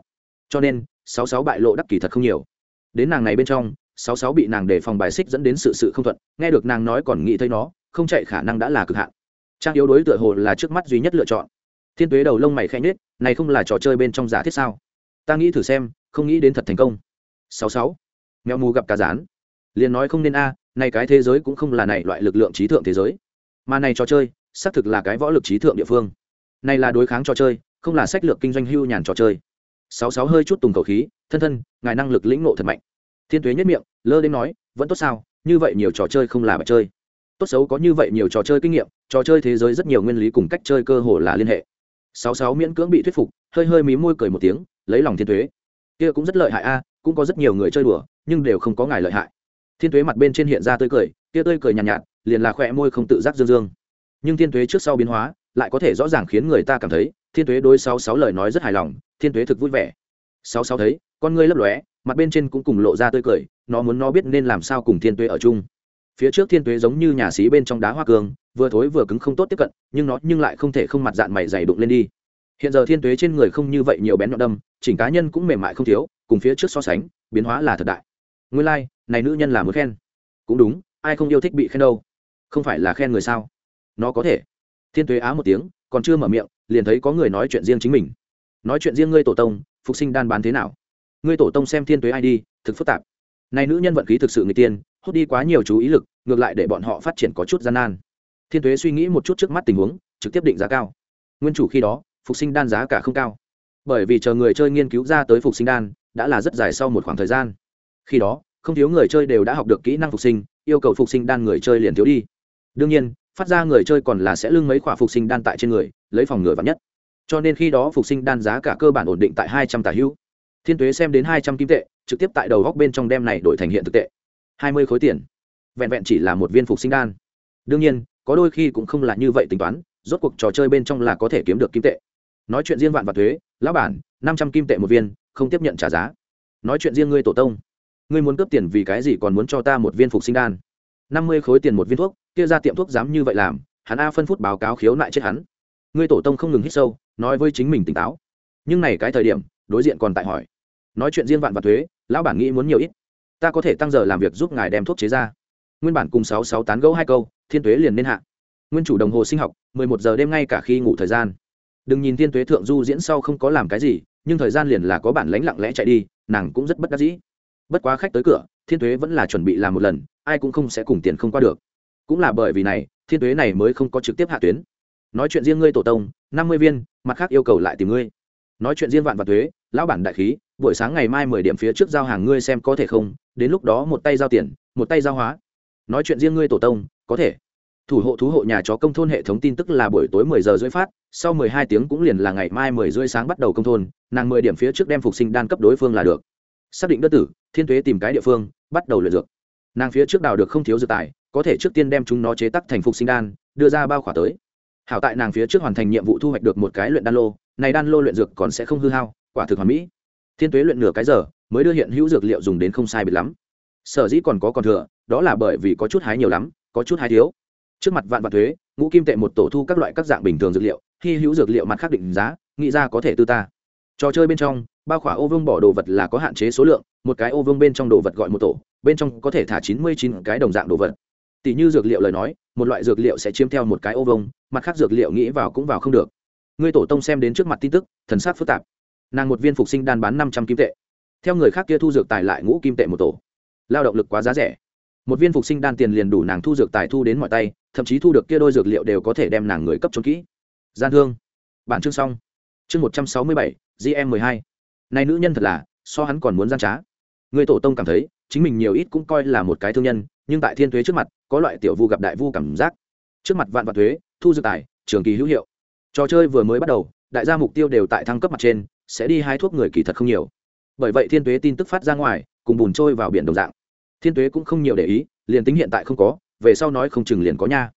Cho nên, sáu sáu bại lộ đắc kỳ thật không nhiều. Đến nàng này bên trong, sáu sáu bị nàng để phòng bài xích dẫn đến sự sự không thuận, nghe được nàng nói còn nghĩ thấy nó, không chạy khả năng đã là cực hạn trang yếu đối tựa hồ là trước mắt duy nhất lựa chọn. Thiên tuế đầu lông mày khẽ nhết này không là trò chơi bên trong giả thiết sao? Ta nghĩ thử xem, không nghĩ đến thật thành công. Sáu sáu. Mèo mù gặp cá rán. Liền nói không nên a, này cái thế giới cũng không là này loại lực lượng trí thượng thế giới. Mà này trò chơi, xác thực là cái võ lực trí thượng địa phương. Này là đối kháng trò chơi, không là sách lược kinh doanh hưu nhàn trò chơi. Sáu sáu hơi chút tùng cầu khí, thân thân, ngài năng lực lĩnh nộ thật mạnh. Thiên tuế nhất miệng, lơ đến nói, vẫn tốt sao? Như vậy nhiều trò chơi không là bạch chơi tốt xấu có như vậy nhiều trò chơi kinh nghiệm trò chơi thế giới rất nhiều nguyên lý cùng cách chơi cơ hồ là liên hệ. Sáu sáu miễn cưỡng bị thuyết phục hơi hơi mí môi cười một tiếng lấy lòng thiên tuế. Kia cũng rất lợi hại a cũng có rất nhiều người chơi đùa nhưng đều không có ngài lợi hại. Thiên tuế mặt bên trên hiện ra tươi cười kia tươi cười nhàn nhạt, nhạt liền là khỏe môi không tự giác dương dương. Nhưng thiên tuế trước sau biến hóa lại có thể rõ ràng khiến người ta cảm thấy thiên tuế đối sáu sáu lời nói rất hài lòng thiên tuế thực vui vẻ. Sáu sáu thấy con ngươi lấp lóe mặt bên trên cũng cùng lộ ra tươi cười nó muốn nó biết nên làm sao cùng thiên tuế ở chung phía trước thiên tuế giống như nhà xí bên trong đá hoa cương vừa thối vừa cứng không tốt tiếp cận nhưng nó nhưng lại không thể không mặt dạng mày dày đụng lên đi. Hiện giờ thiên tuế trên người không như vậy nhiều bén nhọn đâm chỉnh cá nhân cũng mềm mại không thiếu cùng phía trước so sánh biến hóa là thật đại. Nguyên lai、like, này nữ nhân là muốn khen. Cũng đúng ai không yêu thích bị khen đâu. Không phải là khen người sao? Nó có thể. Thiên tuế á một tiếng còn chưa mở miệng liền thấy có người nói chuyện riêng chính mình. Nói chuyện riêng ngươi tổ tông phục sinh đan bán thế nào? Ngươi tổ tông xem thiên tuế ai đi thực phức tạp. Này nữ nhân vận khí thực sự người tiên hút đi quá nhiều chú ý lực ngược lại để bọn họ phát triển có chút gian nan. Thiên tuế suy nghĩ một chút trước mắt tình huống, trực tiếp định giá cao. Nguyên chủ khi đó, phục sinh đan giá cả không cao. Bởi vì chờ người chơi nghiên cứu ra tới phục sinh đan, đã là rất dài sau một khoảng thời gian. Khi đó, không thiếu người chơi đều đã học được kỹ năng phục sinh, yêu cầu phục sinh đan người chơi liền thiếu đi. Đương nhiên, phát ra người chơi còn là sẽ lưng mấy khoả phục sinh đan tại trên người, lấy phòng ngừa vắn nhất. Cho nên khi đó phục sinh đan giá cả cơ bản ổn định tại hai trăm tà hữu thiên tuế xem đến hai trăm kim tệ, trực tiếp tại đầu góc bên trong đem này đổi thành hiện thực tệ. Hai mươi khối tiền vẹn vẹn chỉ là một viên phục sinh đan. Đương nhiên, có đôi khi cũng không là như vậy tính toán, rốt cuộc trò chơi bên trong là có thể kiếm được kim tệ. Nói chuyện riêng vạn và thuế, lão bản, năm trăm kim tệ một viên, không tiếp nhận trả giá. Nói chuyện riêng ngươi tổ tông, ngươi muốn cướp tiền vì cái gì còn muốn cho ta một viên phục sinh đan? Năm mươi khối tiền một viên thuốc, kia ra tiệm thuốc dám như vậy làm, hắn a phân phút báo cáo khiếu nại chết hắn. Ngươi tổ tông không ngừng hít sâu, nói với chính mình tỉnh táo. Nhưng này cái thời điểm, đối diện còn tại hỏi. Nói chuyện riêng vạn và thuế, lão bản nghĩ muốn nhiều ít. Ta có thể tăng giờ làm việc giúp ngài đem thuốc chế ra nguyên bản cùng sáu sáu tán gẫu hai câu, thiên tuế liền nên hạ. Nguyên chủ đồng hồ sinh học, mười một giờ đêm ngay cả khi ngủ thời gian. Đừng nhìn thiên tuế thượng du diễn sau không có làm cái gì, nhưng thời gian liền là có bản lánh lặng lẽ chạy đi, nàng cũng rất bất đắc dĩ. Bất quá khách tới cửa, thiên tuế vẫn là chuẩn bị làm một lần, ai cũng không sẽ cùng tiền không qua được. Cũng là bởi vì này, thiên tuế này mới không có trực tiếp hạ tuyến. Nói chuyện riêng ngươi tổ tông, năm mươi viên, mặt khác yêu cầu lại tìm ngươi. Nói chuyện riêng vạn và thuế lão bản đại khí, buổi sáng ngày mai mười điểm phía trước giao hàng ngươi xem có thể không, đến lúc đó một tay giao tiền, một tay giao hóa nói chuyện riêng ngươi tổ tông, có thể. Thủ hộ thú hộ nhà chó công thôn hệ thống tin tức là buổi tối mười giờ rưỡi phát, sau mười hai tiếng cũng liền là ngày mai mười rưỡi sáng bắt đầu công thôn, nàng mười điểm phía trước đem phục sinh đan cấp đối phương là được. Xác định đất tử, thiên thuế tìm cái địa phương, bắt đầu luyện dược. Nàng phía trước đào được không thiếu dược tài, có thể trước tiên đem chúng nó chế tắc thành phục sinh đan, đưa ra bao khỏa tới. Hảo tại nàng phía trước hoàn thành nhiệm vụ thu hoạch được một cái luyện đan lô, này đan lô luyện dược còn sẽ không hư hao, quả thực hoàn mỹ. Thiên tuế luyện nửa cái giờ, mới đưa hiện hữu dược liệu dùng đến không sai biệt lắm. Sở dĩ còn có còn thừa đó là bởi vì có chút hái nhiều lắm, có chút hái thiếu. Trước mặt vạn vạn thuế, ngũ kim tệ một tổ thu các loại các dạng bình thường dược liệu, hy hữu dược liệu mặt khác định giá, nghĩ ra có thể tư ta. Trò chơi bên trong, bao khỏa ô vương bỏ đồ vật là có hạn chế số lượng, một cái ô vương bên trong đồ vật gọi một tổ, bên trong có thể thả chín mươi chín cái đồng dạng đồ vật. Tỷ như dược liệu lời nói, một loại dược liệu sẽ chiếm theo một cái ô vông mặt khác dược liệu nghĩ vào cũng vào không được. Ngươi tổ tông xem đến trước mặt tin tức, thần sát phức tạp. Nàng một viên phục sinh đan bán năm trăm kim tệ. Theo người khác kia thu dược tài lại ngũ kim tệ một tổ. Lao động lực quá giá rẻ một viên phục sinh đan tiền liền đủ nàng thu dược tài thu đến mọi tay, thậm chí thu được kia đôi dược liệu đều có thể đem nàng người cấp trốn kỹ. Gian thương. Bản chương xong. Chương một trăm sáu mươi bảy gm mười hai. Này nữ nhân thật là, so hắn còn muốn gian trá. Người tổ tông cảm thấy, chính mình nhiều ít cũng coi là một cái thương nhân, nhưng tại thiên thuế trước mặt, có loại tiểu vu gặp đại vu cảm giác. Trước mặt vạn vạn thuế, thu dược tài, trường kỳ hữu hiệu. Trò chơi vừa mới bắt đầu, đại gia mục tiêu đều tại thăng cấp mặt trên, sẽ đi hai thuốc người kỳ thật không nhiều. Bởi vậy thiên tuế tin tức phát ra ngoài, cùng bùn trôi vào biển đồng dạng thiên tuế cũng không nhiều để ý, liền tính hiện tại không có, về sau nói không chừng liền có nha.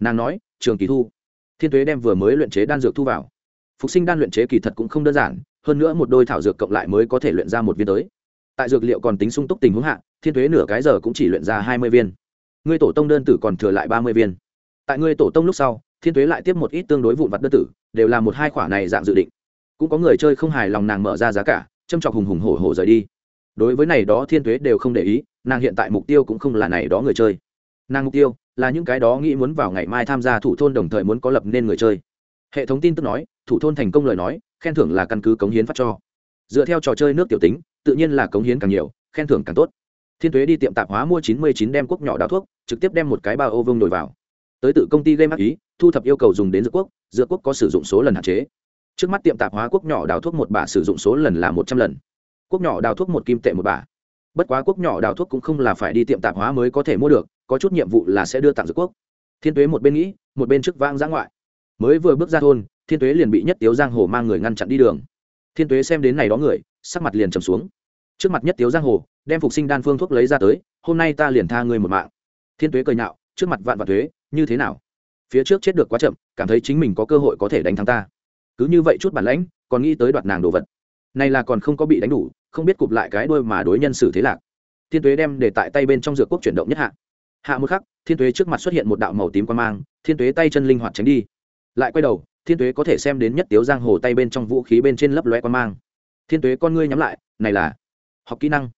Nàng nói, trường kỳ thu. Thiên tuế đem vừa mới luyện chế đan dược thu vào. Phục sinh đan luyện chế kỳ thật cũng không đơn giản, hơn nữa một đôi thảo dược cộng lại mới có thể luyện ra một viên tới. Tại dược liệu còn tính sung túc tình huống hạ, thiên tuế nửa cái giờ cũng chỉ luyện ra hai mươi viên. Ngươi tổ tông đơn tử còn thừa lại ba mươi viên. Tại ngươi tổ tông lúc sau, thiên tuế lại tiếp một ít tương đối vụn vặt đơn tử, đều là một hai khoả này dạng dự định. Cũng có người chơi không hài lòng nàng mở ra giá cả, châm chọc hùng hùng hổ hổ rời đi. Đối với này đó thiên tuế đều không để ý nàng hiện tại mục tiêu cũng không là này đó người chơi. Nàng mục tiêu là những cái đó nghĩ muốn vào ngày mai tham gia thủ thôn đồng thời muốn có lập nên người chơi. Hệ thống tin tức nói, thủ thôn thành công lời nói, khen thưởng là căn cứ cống hiến phát cho. Dựa theo trò chơi nước tiểu tính, tự nhiên là cống hiến càng nhiều, khen thưởng càng tốt. Thiên tuế đi tiệm tạp hóa mua chín mươi chín đem quốc nhỏ đào thuốc, trực tiếp đem một cái bao ô vương nổi vào. Tới tự công ty game ác ý, thu thập yêu cầu dùng đến dược quốc dược quốc có sử dụng số lần hạn chế. Trước mắt tiệm tạp hóa quốc nhỏ đào thuốc một bả sử dụng số lần là một trăm lần. Quốc nhỏ đào thuốc một kim tệ một bả bất quá quốc nhỏ đào thuốc cũng không là phải đi tiệm tạp hóa mới có thể mua được, có chút nhiệm vụ là sẽ đưa tặng dược quốc. Thiên tuế một bên nghĩ, một bên trước vang giã ngoại. Mới vừa bước ra thôn, thiên tuế liền bị nhất tiếu giang hồ mang người ngăn chặn đi đường. Thiên tuế xem đến này đó người, sắc mặt liền trầm xuống. Trước mặt nhất tiếu giang hồ, đem phục sinh đan phương thuốc lấy ra tới, hôm nay ta liền tha người một mạng. Thiên tuế cười nhạo, trước mặt vạn vạn thuế, như thế nào? Phía trước chết được quá chậm, cảm thấy chính mình có cơ hội có thể đánh thắng ta. Cứ như vậy chút bản lãnh, còn nghĩ tới đoạt nàng đồ vật. Này là còn không có bị đánh đủ không biết cụp lại cái đuôi mà đối nhân xử thế lạc. Thiên tuế đem để tại tay bên trong dược quốc chuyển động nhất hạ. Hạ một khắc, thiên tuế trước mặt xuất hiện một đạo màu tím quan mang, thiên tuế tay chân linh hoạt tránh đi. Lại quay đầu, thiên tuế có thể xem đến nhất tiếu giang hồ tay bên trong vũ khí bên trên lấp loe quan mang. Thiên tuế con ngươi nhắm lại, này là học kỹ năng.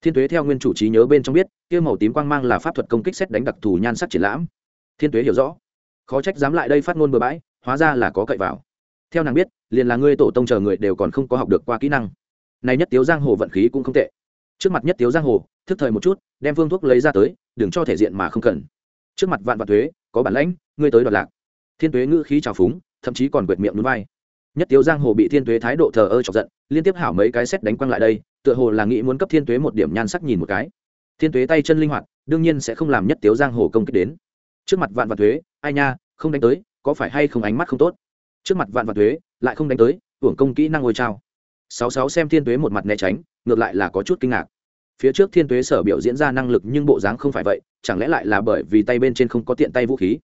Thiên tuế theo nguyên chủ trí nhớ bên trong biết, kia màu tím quang mang là pháp thuật công kích xét đánh đặc thù nhan sắc triển lãm. Thiên tuế hiểu rõ. Khó trách dám lại đây phát ngôn bừa bãi, hóa ra là có cậy vào. Theo nàng biết, liền là ngươi tổ tông chờ người đều còn không có học được qua kỹ năng này nhất tiếu giang hồ vận khí cũng không tệ. Trước mặt nhất tiếu giang hồ, thức thời một chút, đem phương thuốc lấy ra tới, đừng cho thể diện mà không cần. Trước mặt vạn vạn thuế, có bản lãnh, ngươi tới đoạt lạc. Thiên tuế ngữ khí trào phúng, thậm chí còn quệt miệng núi vai. Nhất tiếu giang hồ bị thiên tuế thái độ thờ ơ chọc giận, liên tiếp hảo mấy cái xét đánh quăng lại đây, tựa hồ là nghĩ muốn cấp thiên tuế một điểm nhan sắc nhìn một cái. Thiên tuế tay chân linh hoạt, đương nhiên sẽ không làm nhất tiếu giang hồ công kích đến. Trước mặt vạn vạn thuế, ai nha, không đánh tới, có phải hay không ánh mắt không tốt? Trước mặt vạn vạn thuế, lại không đánh tới, hưởng công kỹ năng ngôi trao sáu sáu xem thiên tuế một mặt né tránh, ngược lại là có chút kinh ngạc. Phía trước thiên tuế sở biểu diễn ra năng lực nhưng bộ dáng không phải vậy, chẳng lẽ lại là bởi vì tay bên trên không có tiện tay vũ khí?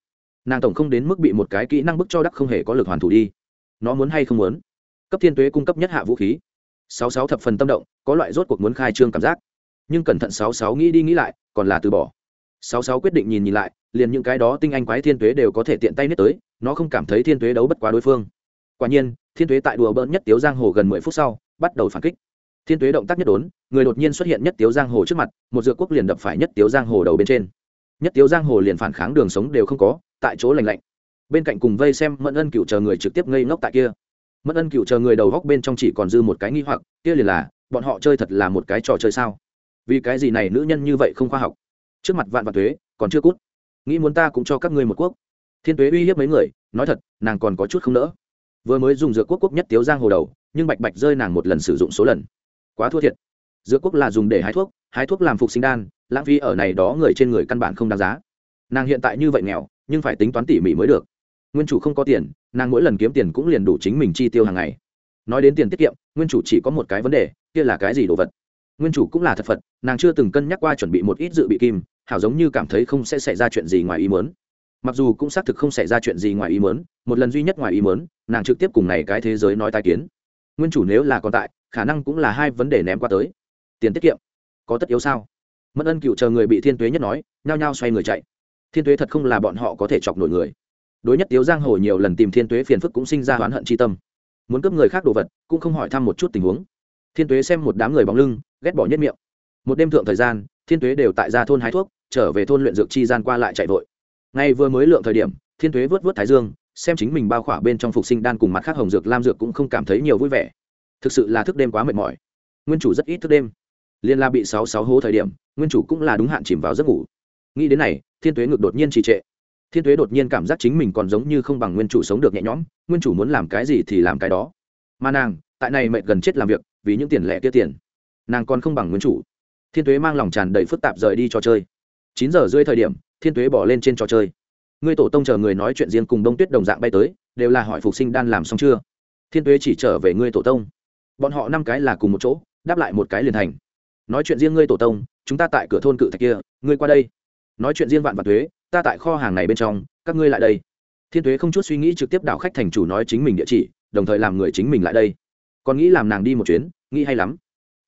Nàng tổng không đến mức bị một cái kỹ năng bức cho đắc không hề có lực hoàn thủ đi. Nó muốn hay không muốn? Cấp thiên tuế cung cấp nhất hạ vũ khí. Sáu sáu thập phần tâm động, có loại rốt cuộc muốn khai trương cảm giác. Nhưng cẩn thận sáu sáu nghĩ đi nghĩ lại, còn là từ bỏ. Sáu sáu quyết định nhìn nhìn lại, liền những cái đó tinh anh quái thiên tuế đều có thể tiện tay nết tới, nó không cảm thấy thiên tuế đấu bất quá đối phương. Quả nhiên thiên tuế tại đùa bỡn nhất tiếu giang hồ gần mười phút sau, bắt đầu phản kích. Thiên tuế động tác nhất đốn, người đột nhiên xuất hiện nhất tiếu giang hồ trước mặt, một dược quốc liền đập phải nhất tiếu giang hồ đầu bên trên. Nhất tiếu giang hồ liền phản kháng đường sống đều không có, tại chỗ lành lạnh. Bên cạnh cùng vây xem mẫn ân cựu chờ người trực tiếp ngây ngốc tại kia. Mẫn ân cựu chờ người đầu góc bên trong chỉ còn dư một cái nghi hoặc, kia liền là, bọn họ chơi thật là một cái trò chơi sao? Vì cái gì này nữ nhân như vậy không khoa học? Trước mặt vạn vạn thuế còn chưa cút. Nghĩ muốn ta cũng cho các ngươi một quốc. Thiên tuế uy hiếp mấy người, nói thật, nàng còn có chút không nỡ vừa mới dùng dược quốc quốc nhất tiếu giang hồ đầu, nhưng bạch bạch rơi nàng một lần sử dụng số lần. Quá thua thiệt. Dược quốc là dùng để hái thuốc hái thuốc làm phục sinh đan, lãng phí ở này đó người trên người căn bản không đáng giá. Nàng hiện tại như vậy nghèo, nhưng phải tính toán tỉ mỉ mới được. Nguyên chủ không có tiền, nàng mỗi lần kiếm tiền cũng liền đủ chính mình chi tiêu hàng ngày. Nói đến tiền tiết kiệm, nguyên chủ chỉ có một cái vấn đề, kia là cái gì đồ vật? Nguyên chủ cũng là thật phật, nàng chưa từng cân nhắc qua chuẩn bị một ít dự bị kim, hảo giống như cảm thấy không sẽ xảy ra chuyện gì ngoài ý muốn mặc dù cũng xác thực không xảy ra chuyện gì ngoài ý mớn một lần duy nhất ngoài ý mớn nàng trực tiếp cùng này cái thế giới nói tai kiến. Nguyên chủ nếu là còn tại, khả năng cũng là hai vấn đề ném qua tới. Tiền tiết kiệm, có tất yếu sao? Mất ân cựu chờ người bị thiên tuế nhất nói, nhao nhao xoay người chạy. Thiên tuế thật không là bọn họ có thể chọc nổi người. Đối nhất tiếu giang hồ nhiều lần tìm thiên tuế phiền phức cũng sinh ra oán hận c tâm. Muốn cướp người khác đồ vật, cũng không hỏi thăm một chút tình huống. Thiên tuế xem một đám người bóng lưng, ghét bỏ nhất miệng. Một đêm thượng thời gian, thiên tuế đều tại ra thôn hái thuốc, trở về thôn luyện dược chi gian qua lại chạy vội ngay vừa mới lượng thời điểm, thiên tuế vớt vớt thái dương, xem chính mình bao khỏa bên trong phục sinh đan cùng mặt khác hồng dược, lam dược cũng không cảm thấy nhiều vui vẻ. Thực sự là thức đêm quá mệt mỏi. Nguyên chủ rất ít thức đêm. Liên la bị sáu sáu hố thời điểm, nguyên chủ cũng là đúng hạn chìm vào giấc ngủ. Nghĩ đến này, thiên tuế ngực đột nhiên trì trệ. Thiên tuế đột nhiên cảm giác chính mình còn giống như không bằng nguyên chủ sống được nhẹ nhõm, nguyên chủ muốn làm cái gì thì làm cái đó. Mà nàng, tại này mệt gần chết làm việc, vì những tiền lẻ kia tiền. Nàng còn không bằng nguyên chủ. Thiên tuế mang lòng tràn đầy phức tạp rời đi trò chơi. Chín giờ rưỡi thời điểm thiên tuế bỏ lên trên trò chơi. Ngươi tổ tông chờ người nói chuyện riêng cùng đông tuyết đồng dạng bay tới, đều là hỏi phục sinh đan làm xong chưa? Thiên tuế chỉ trở về ngươi tổ tông. Bọn họ năm cái là cùng một chỗ, đáp lại một cái liền thành. Nói chuyện riêng ngươi tổ tông, chúng ta tại cửa thôn cự thạch kia, ngươi qua đây. Nói chuyện riêng vạn và thuế ta tại kho hàng này bên trong, các ngươi lại đây. Thiên thuế không chút suy nghĩ trực tiếp đảo khách thành chủ nói chính mình địa chỉ, đồng thời làm người chính mình lại đây. Còn nghĩ làm nàng đi một chuyến, nghĩ hay lắm.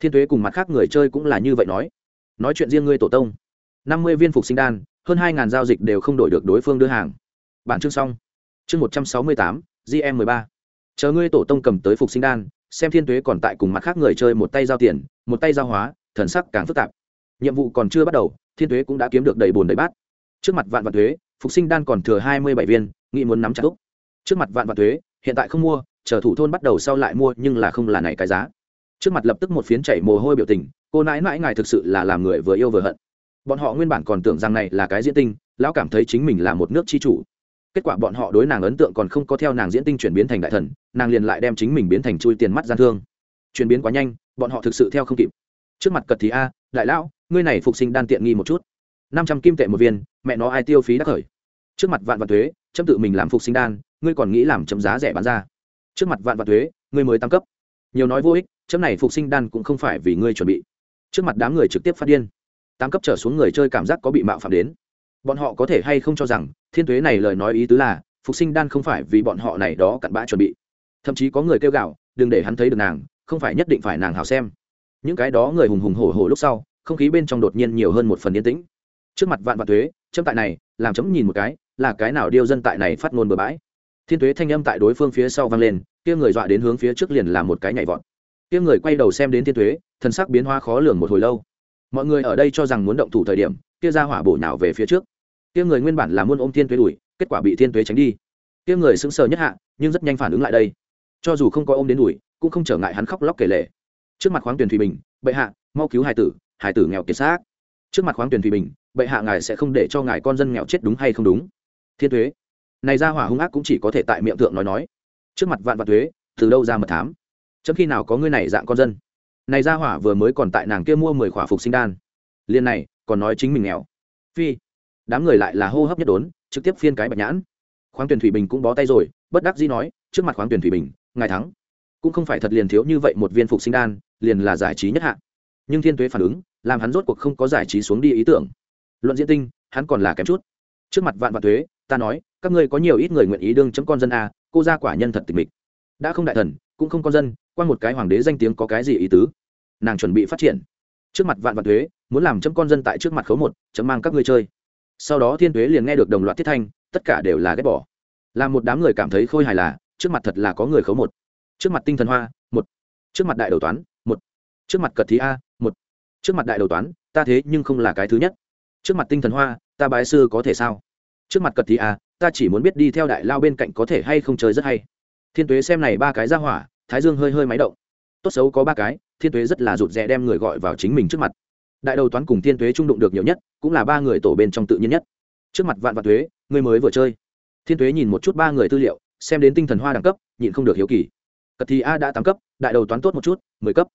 Thiên thuế cùng mặt khác người chơi cũng là như vậy nói. Nói chuyện riêng ngươi tổ tông. Năm mươi viên phục sinh đan hơn hai ngàn giao dịch đều không đổi được đối phương đưa hàng. Bản chương xong. Chương một trăm sáu mươi tám gm mười ba. Chờ ngươi tổ tông cầm tới phục sinh đan, xem thiên tuế còn tại cùng mặt khác người chơi một tay giao tiền, một tay giao hóa, thần sắc càng phức tạp. Nhiệm vụ còn chưa bắt đầu, thiên tuế cũng đã kiếm được đầy bồn đầy bát. Trước mặt vạn vạn thuế, phục sinh đan còn thừa hai mươi bảy viên nghĩ muốn nắm chặt úc trước mặt vạn vạn thuế, hiện tại không mua, chờ thủ thôn bắt đầu sau lại mua, nhưng là không là này cái giá. Trước mặt lập tức một phiến chảy mồ hôi biểu tình, cô nãi nãi ngài thực sự là làm người vừa yêu vừa hận bọn họ nguyên bản còn tưởng rằng này là cái diễn tinh, lão cảm thấy chính mình là một nước chi chủ. Kết quả bọn họ đối nàng ấn tượng còn không có theo nàng diễn tinh chuyển biến thành đại thần, nàng liền lại đem chính mình biến thành chui tiền mắt gian thương. Chuyển biến quá nhanh, bọn họ thực sự theo không kịp. Trước mặt cật thì a, đại lão, ngươi này phục sinh đan tiện nghi một chút. Năm trăm kim tệ một viên, mẹ nó ai tiêu phí đắc khởi. Trước mặt vạn vạn thuế, chấm tự mình làm phục sinh đan, ngươi còn nghĩ làm chấm giá rẻ bán ra. Trước mặt vạn vạn thuế, ngươi mới tăng cấp. Nhiều nói vô ích, chấm này phục sinh đan cũng không phải vì ngươi chuẩn bị. Trước mặt đám người trực tiếp phát điên tám cấp trở xuống người chơi cảm giác có bị mạo phạm đến. Bọn họ có thể hay không cho rằng, thiên tuế này lời nói ý tứ là, phục sinh đan không phải vì bọn họ này đó cặn bã chuẩn bị. Thậm chí có người kêu gạo, đừng để hắn thấy được nàng, không phải nhất định phải nàng hào xem. Những cái đó người hùng hùng hổ hổ lúc sau, không khí bên trong đột nhiên nhiều hơn một phần yên tĩnh. Trước mặt vạn vạn thuế chấm tại này, làm chấm nhìn một cái, là cái nào điêu dân tại này phát ngôn bừa bãi. Thiên thuế thanh âm tại đối phương phía sau vang lên, kia người dọa đến hướng phía trước liền là một cái nhảy vọt. Kia người quay đầu xem đến thiên thuế thân sắc biến hoa khó lường một hồi lâu mọi người ở đây cho rằng muốn động thủ thời điểm, kia ra hỏa bổ nhào về phía trước. Kia người nguyên bản là muốn ôm thiên Tuế đuổi, kết quả bị thiên Tuế tránh đi. Kia người sững sờ nhất hạ, nhưng rất nhanh phản ứng lại đây. Cho dù không có ôm đến đuổi, cũng không trở ngại hắn khóc lóc kể lể. Trước mặt khoáng tuyển thủy bình, bệ hạ, mau cứu hải tử hải tử nghèo kiệt xác. Trước mặt khoáng tuyển thủy bình, bệ hạ ngài sẽ không để cho ngài con dân nghèo chết đúng hay không đúng? Thiên thuế này ra hỏa hung ác cũng chỉ có thể tại miệng thượng nói nói. Trước mặt vạn vạn thuế từ đâu ra mật thám? Chấm khi nào có ngươi này dạng con dân? Này ra hỏa vừa mới còn tại nàng kia mua mười khỏa phục sinh đan. Liên này, còn nói chính mình nghèo. Phi. Đám người lại là hô hấp nhất đốn, trực tiếp phiên cái bạch nhãn. Khoáng tuyển thủy bình cũng bó tay rồi, bất đắc dĩ nói, trước mặt khoáng tuyển thủy bình, ngài thắng. Cũng không phải thật liền thiếu như vậy một viên phục sinh đan, liền là giải trí nhất hạ nhưng thiên tuế phản ứng, làm hắn rốt cuộc không có giải trí xuống đi ý tưởng. Luận diễn tinh, hắn còn là kém chút. Trước mặt vạn vạn thuế, ta nói, các ngươi có nhiều ít người nguyện ý đương chấm con dân a, cô ra quả nhân thật tịch mịch. Đã không đại thần cũng không con dân, qua một cái hoàng đế danh tiếng có cái gì ý tứ? Nàng chuẩn bị phát triển. Trước mặt vạn vạn thuế, muốn làm chấm con dân tại trước mặt khấu một, chấm mang các ngươi chơi. Sau đó thiên thuế liền nghe được đồng loạt thiết thanh, tất cả đều là ghét bỏ. Làm một đám người cảm thấy khôi hài là, trước mặt thật là có người khấu một. Trước mặt tinh thần hoa, một. Trước mặt đại đầu toán, một. Trước mặt cật thí a, một. Trước mặt đại đầu toán, ta thế nhưng không là cái thứ nhất. Trước mặt tinh thần hoa, ta bái sư có thể sao? Trước mặt cật thí a, ta chỉ muốn biết đi theo đại lao bên cạnh có thể hay không chơi rất hay thiên tuế xem này ba cái ra hỏa, thái dương hơi hơi máy động. Tốt xấu có ba cái, thiên tuế rất là rụt rè đem người gọi vào chính mình trước mặt. Đại đầu toán cùng thiên tuế trung đụng được nhiều nhất, cũng là ba người tổ bên trong tự nhiên nhất. Trước mặt vạn vạn tuế, người mới vừa chơi. Thiên tuế nhìn một chút ba người tư liệu, xem đến tinh thần hoa đẳng cấp, nhịn không được hiếu kỳ. Cật thì a đã tám cấp, đại đầu toán tốt một chút, mười cấp.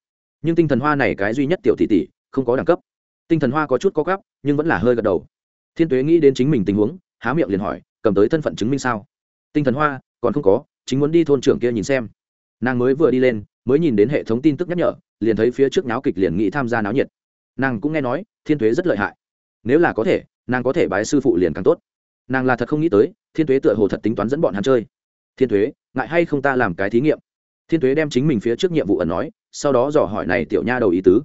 Nhưng tinh thần hoa này cái duy nhất tiểu tỷ tỷ, không có đẳng cấp. Tinh thần hoa có chút có gấp, nhưng vẫn là hơi gật đầu. Thiên tuế nghĩ đến chính mình tình huống, há miệng liền hỏi, cầm tới thân phận chứng minh sao? Tinh thần hoa, còn không có chính muốn đi thôn trưởng kia nhìn xem. Nàng mới vừa đi lên, mới nhìn đến hệ thống tin tức nhắc nhở, liền thấy phía trước náo kịch liền nghĩ tham gia náo nhiệt. Nàng cũng nghe nói, thiên thuế rất lợi hại. Nếu là có thể, nàng có thể bái sư phụ liền càng tốt. Nàng là thật không nghĩ tới, thiên thuế tựa hồ thật tính toán dẫn bọn hắn chơi. Thiên thuế ngại hay không ta làm cái thí nghiệm? Thiên thuế đem chính mình phía trước nhiệm vụ ẩn nói, sau đó dò hỏi này tiểu nha đầu ý tứ.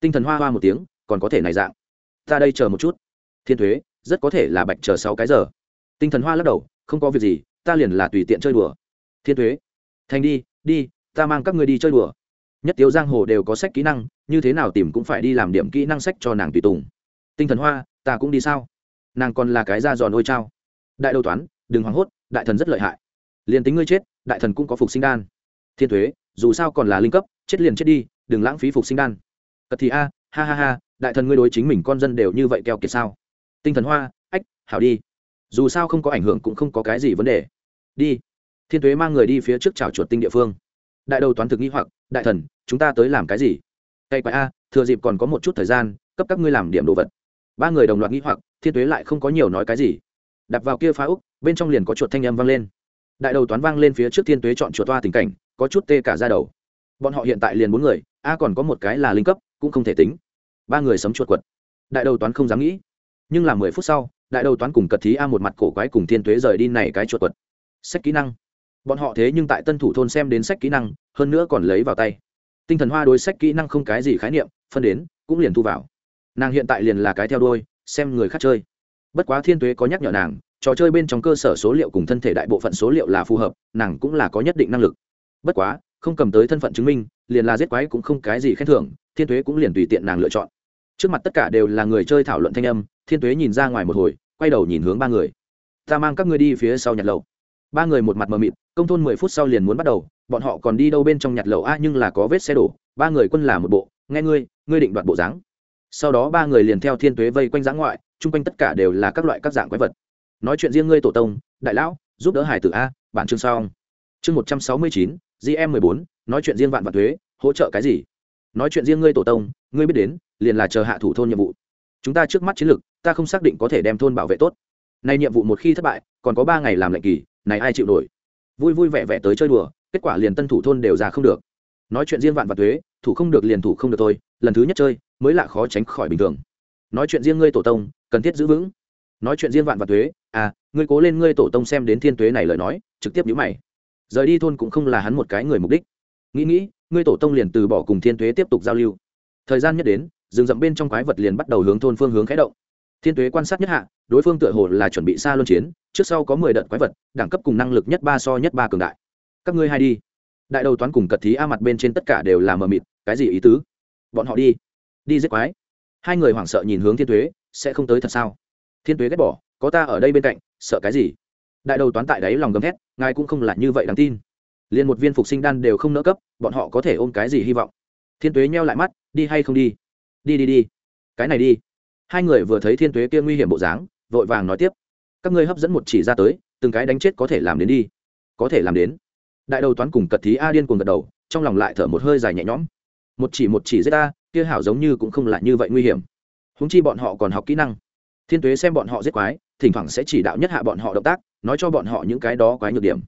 Tinh thần hoa hoa một tiếng, còn có thể này dạng. Ta đây chờ một chút. Thiên thuế rất có thể là bạch chờ sáu cái giờ. Tinh thần hoa lắc đầu, không có việc gì, ta liền là tùy tiện chơi đùa thiên thuế thành đi đi, ta mang các ngươi đi chơi đùa. Nhất tiếu giang hồ đều có sách kỹ năng, như thế nào tìm cũng phải đi làm điểm kỹ năng sách cho nàng tùy tùng. Tinh thần hoa, ta cũng đi sao? Nàng còn là cái da giòn ôi trao đại đầu toán, đừng hoảng hốt, đại thần rất lợi hại. Liền tính ngươi chết, đại thần cũng có phục sinh đan. Thiên thuế dù sao còn là linh cấp, chết liền chết đi, đừng lãng phí phục sinh đan. Cật thì a, ha ha ha, đại thần ngươi đối chính mình con dân đều như vậy keo kiệt sao? Tinh thần hoa, ách, hảo đi. Dù sao không có ảnh hưởng cũng không có cái gì vấn đề. Đi thiên Tuế mang người đi phía trước trào chuột tinh địa phương. Đại đầu toán thực nghi hoặc, đại thần, chúng ta tới làm cái gì? Cây quái a, thừa dịp còn có một chút thời gian, cấp các ngươi làm điểm đồ vật. Ba người đồng loạt nghi hoặc, thiên Tuế lại không có nhiều nói cái gì. Đặt vào kia phá úc, bên trong liền có chuột thanh âm vang lên. Đại đầu toán vang lên phía trước thiên tuế chọn chuột toa tình cảnh, có chút tê cả ra đầu. Bọn họ hiện tại liền bốn người, a còn có một cái là linh cấp, cũng không thể tính. Ba người sấm chuột quật. Đại đầu toán không dám nghĩ. Nhưng là mười phút sau, đại đầu toán cùng cật thí a một mặt cổ quái cùng thiên tuế rời đi này cái chuột quật. Sách kỹ năng bọn họ thế nhưng tại tân thủ thôn xem đến sách kỹ năng, hơn nữa còn lấy vào tay. Tinh thần hoa đối sách kỹ năng không cái gì khái niệm, phân đến, cũng liền thu vào. Nàng hiện tại liền là cái theo đôi xem người khác chơi. Bất quá thiên tuế có nhắc nhở nàng, trò chơi bên trong cơ sở số liệu cùng thân thể đại bộ phận số liệu là phù hợp, nàng cũng là có nhất định năng lực. Bất quá, không cầm tới thân phận chứng minh, liền là giết quái cũng không cái gì khen thưởng, thiên tuế cũng liền tùy tiện nàng lựa chọn. Trước mặt tất cả đều là người chơi thảo luận thanh âm, thiên tuế nhìn ra ngoài một hồi, quay đầu nhìn hướng ba người. Ta mang các ngươi đi phía sau nhặt lầu ba người một mặt mờ mịt, công thôn mười phút sau liền muốn bắt đầu, bọn họ còn đi đâu bên trong nhặt lầu a, nhưng là có vết xe đổ. Ba người quân là một bộ. Nghe ngươi ngươi định đoạt bộ dáng. Sau đó ba người liền theo thiên tuế vây quanh giã ngoại, chung quanh tất cả đều là các loại các dạng quái vật. Nói chuyện riêng ngươi tổ tông, đại lão, giúp đỡ hải tử a, bản chương xong. Chương một trăm sáu mươi chín gm mười bốn, nói chuyện riêng vạn vạn thuế, hỗ trợ cái gì? Nói chuyện riêng ngươi tổ tông, ngươi biết đến, liền là chờ hạ thủ thôn nhiệm vụ. Chúng ta trước mắt chiến lược, ta không xác định có thể đem thôn bảo vệ tốt. Nay nhiệm vụ một khi thất bại, còn có ba ngày làm lệnh kỳ này ai chịu nổi? Vui vui vẻ vẻ tới chơi đùa, kết quả liền tân thủ thôn đều ra không được. Nói chuyện riêng vạn và thuế, thủ không được liền thủ không được thôi, lần thứ nhất chơi mới lạ khó tránh khỏi bình thường. Nói chuyện riêng ngươi tổ tông, cần thiết giữ vững. Nói chuyện riêng vạn và thuế à ngươi cố lên ngươi tổ tông xem đến thiên tuế này lời nói, trực tiếp nhữ mày. Rời đi thôn cũng không là hắn một cái người mục đích. Nghĩ nghĩ, ngươi tổ tông liền từ bỏ cùng thiên tuế tiếp tục giao lưu. Thời gian nhất đến, rừng rậm bên trong quái vật liền bắt đầu hướng thôn phương hướng khẽ động thiên tuế quan sát nhất hạ, đối phương tựa hồ là chuẩn bị xa luân chiến, trước sau có mười đợt quái vật, đẳng cấp cùng năng lực nhất ba so nhất ba cường đại. Các ngươi hai đi. Đại đầu toán cùng cật thí a mặt bên trên tất cả đều là mờ mịt, cái gì ý tứ? Bọn họ đi. Đi giết quái. Hai người hoảng sợ nhìn hướng thiên tuế, sẽ không tới thật sao? Thiên tuế ghét bỏ, có ta ở đây bên cạnh, sợ cái gì? Đại đầu toán tại đấy lòng gầm thét, ngài cũng không là như vậy đáng tin. Liền một viên phục sinh đan đều không nỡ cấp, bọn họ có thể ôm cái gì hy vọng? Thiên tuế nheo lại mắt, đi hay không đi? Đi đi đi. Cái này đi hai người vừa thấy thiên tuế kia nguy hiểm bộ dáng, vội vàng nói tiếp, các ngươi hấp dẫn một chỉ ra tới, từng cái đánh chết có thể làm đến đi. Có thể làm đến. Đại đầu toán cùng cật thí a điên cuồng gật đầu, trong lòng lại thở một hơi dài nhẹ nhõm. Một chỉ một chỉ giết ta, kia hảo giống như cũng không lại như vậy nguy hiểm. Húng chi bọn họ còn học kỹ năng. Thiên tuế xem bọn họ giết quái, thỉnh thoảng sẽ chỉ đạo nhất hạ bọn họ động tác, nói cho bọn họ những cái đó quái nhược điểm.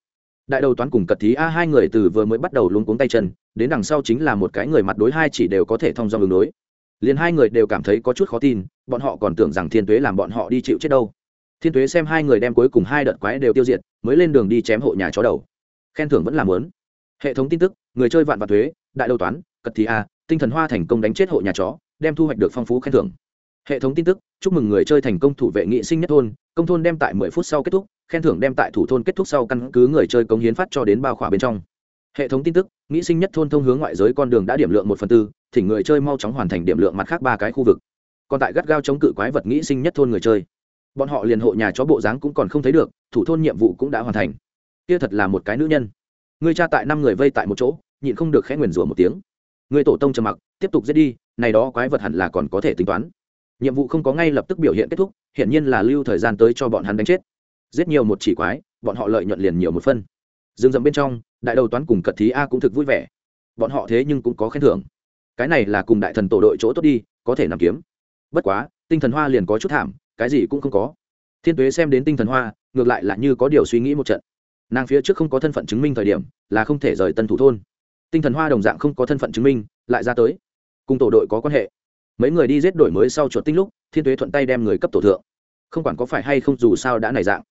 Đại đầu toán cùng cật thí a hai người từ vừa mới bắt đầu luống cuống tay chân, đến đằng sau chính là một cái người mặt đối hai chỉ đều có thể thông do đường đối liền hai người đều cảm thấy có chút khó tin, bọn họ còn tưởng rằng thiên tuế làm bọn họ đi chịu chết đâu. Thiên tuế xem hai người đem cuối cùng hai đợt quái đều tiêu diệt, mới lên đường đi chém hộ nhà chó đầu. Khen thưởng vẫn làm lớn hệ thống tin tức, người chơi vạn vạn thuế, đại đầu toán, cật thì a, tinh thần hoa thành công đánh chết hộ nhà chó, đem thu hoạch được phong phú khen thưởng. Hệ thống tin tức, chúc mừng người chơi thành công thủ vệ nghị sinh nhất thôn, công thôn đem tại mười phút sau kết thúc, khen thưởng đem tại thủ thôn kết thúc sau căn cứ người chơi cống hiến phát cho đến bao khỏa bên trong hệ thống tin tức, nghĩ sinh nhất thôn thông hướng ngoại giới con đường đã điểm lượng một phần tư, thỉnh người chơi mau chóng hoàn thành điểm lượng mặt khác ba cái khu vực. Còn tại gắt gao chống cự quái vật nghĩ sinh nhất thôn người chơi. Bọn họ liền hộ nhà chó bộ dáng cũng còn không thấy được, thủ thôn nhiệm vụ cũng đã hoàn thành. Kia thật là một cái nữ nhân. Người cha tại năm người vây tại một chỗ, nhịn không được khẽ nguyền rủa một tiếng. Người tổ tông trầm mặc, tiếp tục giết đi, này đó quái vật hẳn là còn có thể tính toán. Nhiệm vụ không có ngay lập tức biểu hiện kết thúc, hiển nhiên là lưu thời gian tới cho bọn hắn đánh chết. Giết nhiều một chỉ quái, bọn họ lợi nhuận liền nhiều một phân dương dầm bên trong đại đầu toán cùng cật thí a cũng thực vui vẻ. Bọn họ thế nhưng cũng có khen thưởng. Cái này là cùng đại thần tổ đội chỗ tốt đi, có thể nằm kiếm. Bất quá, tinh thần hoa liền có chút thảm, cái gì cũng không có. Thiên tuế xem đến tinh thần hoa, ngược lại là như có điều suy nghĩ một trận. Nàng phía trước không có thân phận chứng minh thời điểm, là không thể rời tân thủ thôn. Tinh thần hoa đồng dạng không có thân phận chứng minh, lại ra tới. Cùng tổ đội có quan hệ. Mấy người đi giết đổi mới sau chuột tinh lúc, thiên tuế thuận tay đem người cấp tổ thượng. Không quản có phải hay không dù sao đã nảy dạng.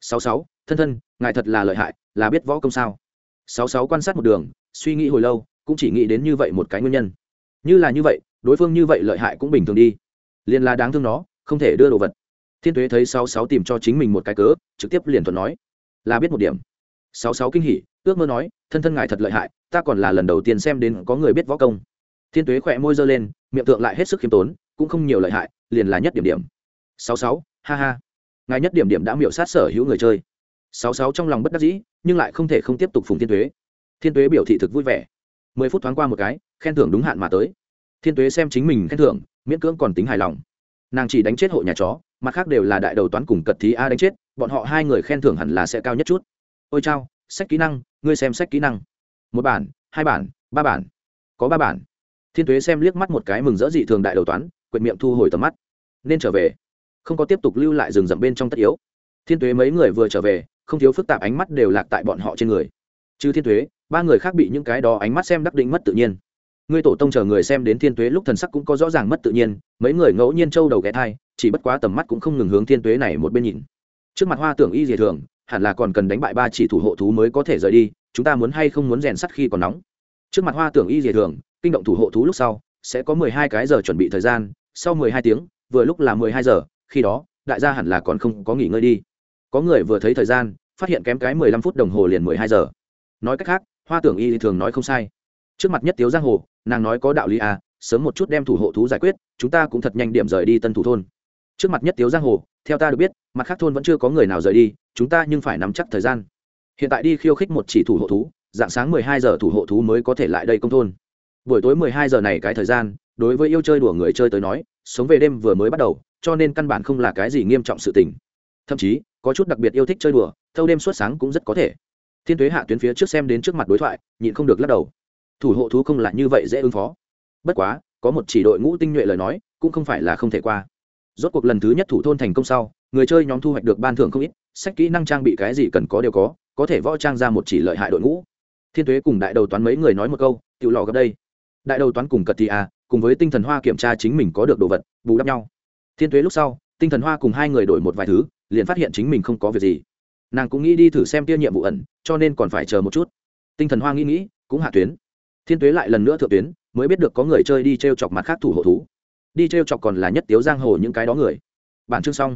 Sáu sáu, thân thân, ngài thật là lợi hại, là biết võ công sao? Sáu sáu quan sát một đường, suy nghĩ hồi lâu, cũng chỉ nghĩ đến như vậy một cái nguyên nhân. Như là như vậy, đối phương như vậy lợi hại cũng bình thường đi. Liền là đáng thương nó, không thể đưa đồ vật. Thiên tuế thấy sáu sáu tìm cho chính mình một cái cớ, trực tiếp liền thuận nói. Là biết một điểm. Sáu sáu kinh hỉ, ước mơ nói, thân thân ngài thật lợi hại, ta còn là lần đầu tiên xem đến có người biết võ công. Thiên tuế khỏe môi giơ lên, miệng tượng lại hết sức khiêm tốn, cũng không nhiều lợi hại, liền là nhất điểm điểm. Sáu sáu, ha ha. Ngài nhất điểm điểm đã miệu sát sở hữu người chơi sáu sáu trong lòng bất đắc dĩ, nhưng lại không thể không tiếp tục phùng thiên tuế. Thiên tuế biểu thị thực vui vẻ. Mười phút thoáng qua một cái, khen thưởng đúng hạn mà tới. Thiên tuế xem chính mình khen thưởng, miễn cưỡng còn tính hài lòng. Nàng chỉ đánh chết hộ nhà chó, mặt khác đều là đại đầu toán cùng cật thí a đánh chết, bọn họ hai người khen thưởng hẳn là sẽ cao nhất chút. Ôi chao, sách kỹ năng, ngươi xem sách kỹ năng. Một bản, hai bản, ba bản. Có ba bản. Thiên tuế xem liếc mắt một cái mừng rỡ dị thường đại đầu toán quyệt miệng thu hồi tầm mắt. Nên trở về. Không có tiếp tục lưu lại rừng rậm bên trong tất yếu. Thiên tuế mấy người vừa trở về không thiếu phức tạp ánh mắt đều lạc tại bọn họ trên người. Chứ thiên tuế, ba người khác bị những cái đó ánh mắt xem đắc định mất tự nhiên. Ngươi tổ tông chờ người xem đến thiên tuế lúc thần sắc cũng có rõ ràng mất tự nhiên, mấy người ngẫu nhiên trâu đầu ghé thai, chỉ bất quá tầm mắt cũng không ngừng hướng thiên tuế này một bên nhìn. Trước mặt hoa tưởng y dề thường, hẳn là còn cần đánh bại ba chỉ thủ hộ thú mới có thể rời đi, chúng ta muốn hay không muốn rèn sắt khi còn nóng. Trước mặt hoa tưởng y dề thường, kinh động thủ hộ thú lúc sau, sẽ có mười hai cái giờ chuẩn bị thời gian, sau mười hai tiếng, vừa lúc là mười hai giờ, khi đó, đại gia hẳn là còn không có nghỉ ngơi đi. Có người vừa thấy thời gian phát hiện kém cái mười lăm phút đồng hồ liền mười hai giờ. Nói cách khác, hoa tưởng y thường nói không sai. Trước mặt nhất tiếu giang hồ, nàng nói có đạo lý à sớm một chút đem thủ hộ thú giải quyết, chúng ta cũng thật nhanh điểm rời đi tân thủ thôn. Trước mặt nhất tiếu giang hồ, theo ta được biết, mặt khác thôn vẫn chưa có người nào rời đi, chúng ta nhưng phải nắm chắc thời gian. Hiện tại đi khiêu khích một chỉ thủ hộ thú, dạng sáng mười hai giờ thủ hộ thú mới có thể lại đây công thôn. Buổi tối mười hai giờ này cái thời gian, đối với yêu chơi đùa người chơi tới nói, sống về đêm vừa mới bắt đầu, cho nên căn bản không là cái gì nghiêm trọng sự tình. Thậm chí có chút đặc biệt yêu thích chơi đùa, thâu đêm suốt sáng cũng rất có thể. Thiên tuế hạ tuyến phía trước xem đến trước mặt đối thoại, nhịn không được lắc đầu. Thủ hộ thú không là như vậy dễ ứng phó. Bất quá, có một chỉ đội ngũ tinh nhuệ lời nói, cũng không phải là không thể qua. Rốt cuộc lần thứ nhất thủ thôn thành công sau, người chơi nhóm thu hoạch được ban thưởng không ít, sách kỹ năng trang bị cái gì cần có đều có có thể võ trang ra một chỉ lợi hại đội ngũ. Thiên tuế cùng đại đầu toán mấy người nói một câu tự lò gặp đây. Đại đầu toán cùng cật thì à cùng với tinh thần hoa kiểm tra chính mình có được đồ vật, bù đắp nhau. Thiên tuế lúc sau tinh thần hoa cùng hai người đổi một vài thứ, liền phát hiện chính mình không có việc gì. Nàng cũng nghĩ đi thử xem tiêu nhiệm vụ ẩn, cho nên còn phải chờ một chút. Tinh thần hoa nghĩ nghĩ, cũng hạ tuyến. Thiên tuế lại lần nữa thượng tuyến, mới biết được có người chơi đi t r e o chọc mặt khác thủ hộ thú. Đi t r e o chọc còn là nhất tiếu giang hồ những cái đó người. Bản chương xong.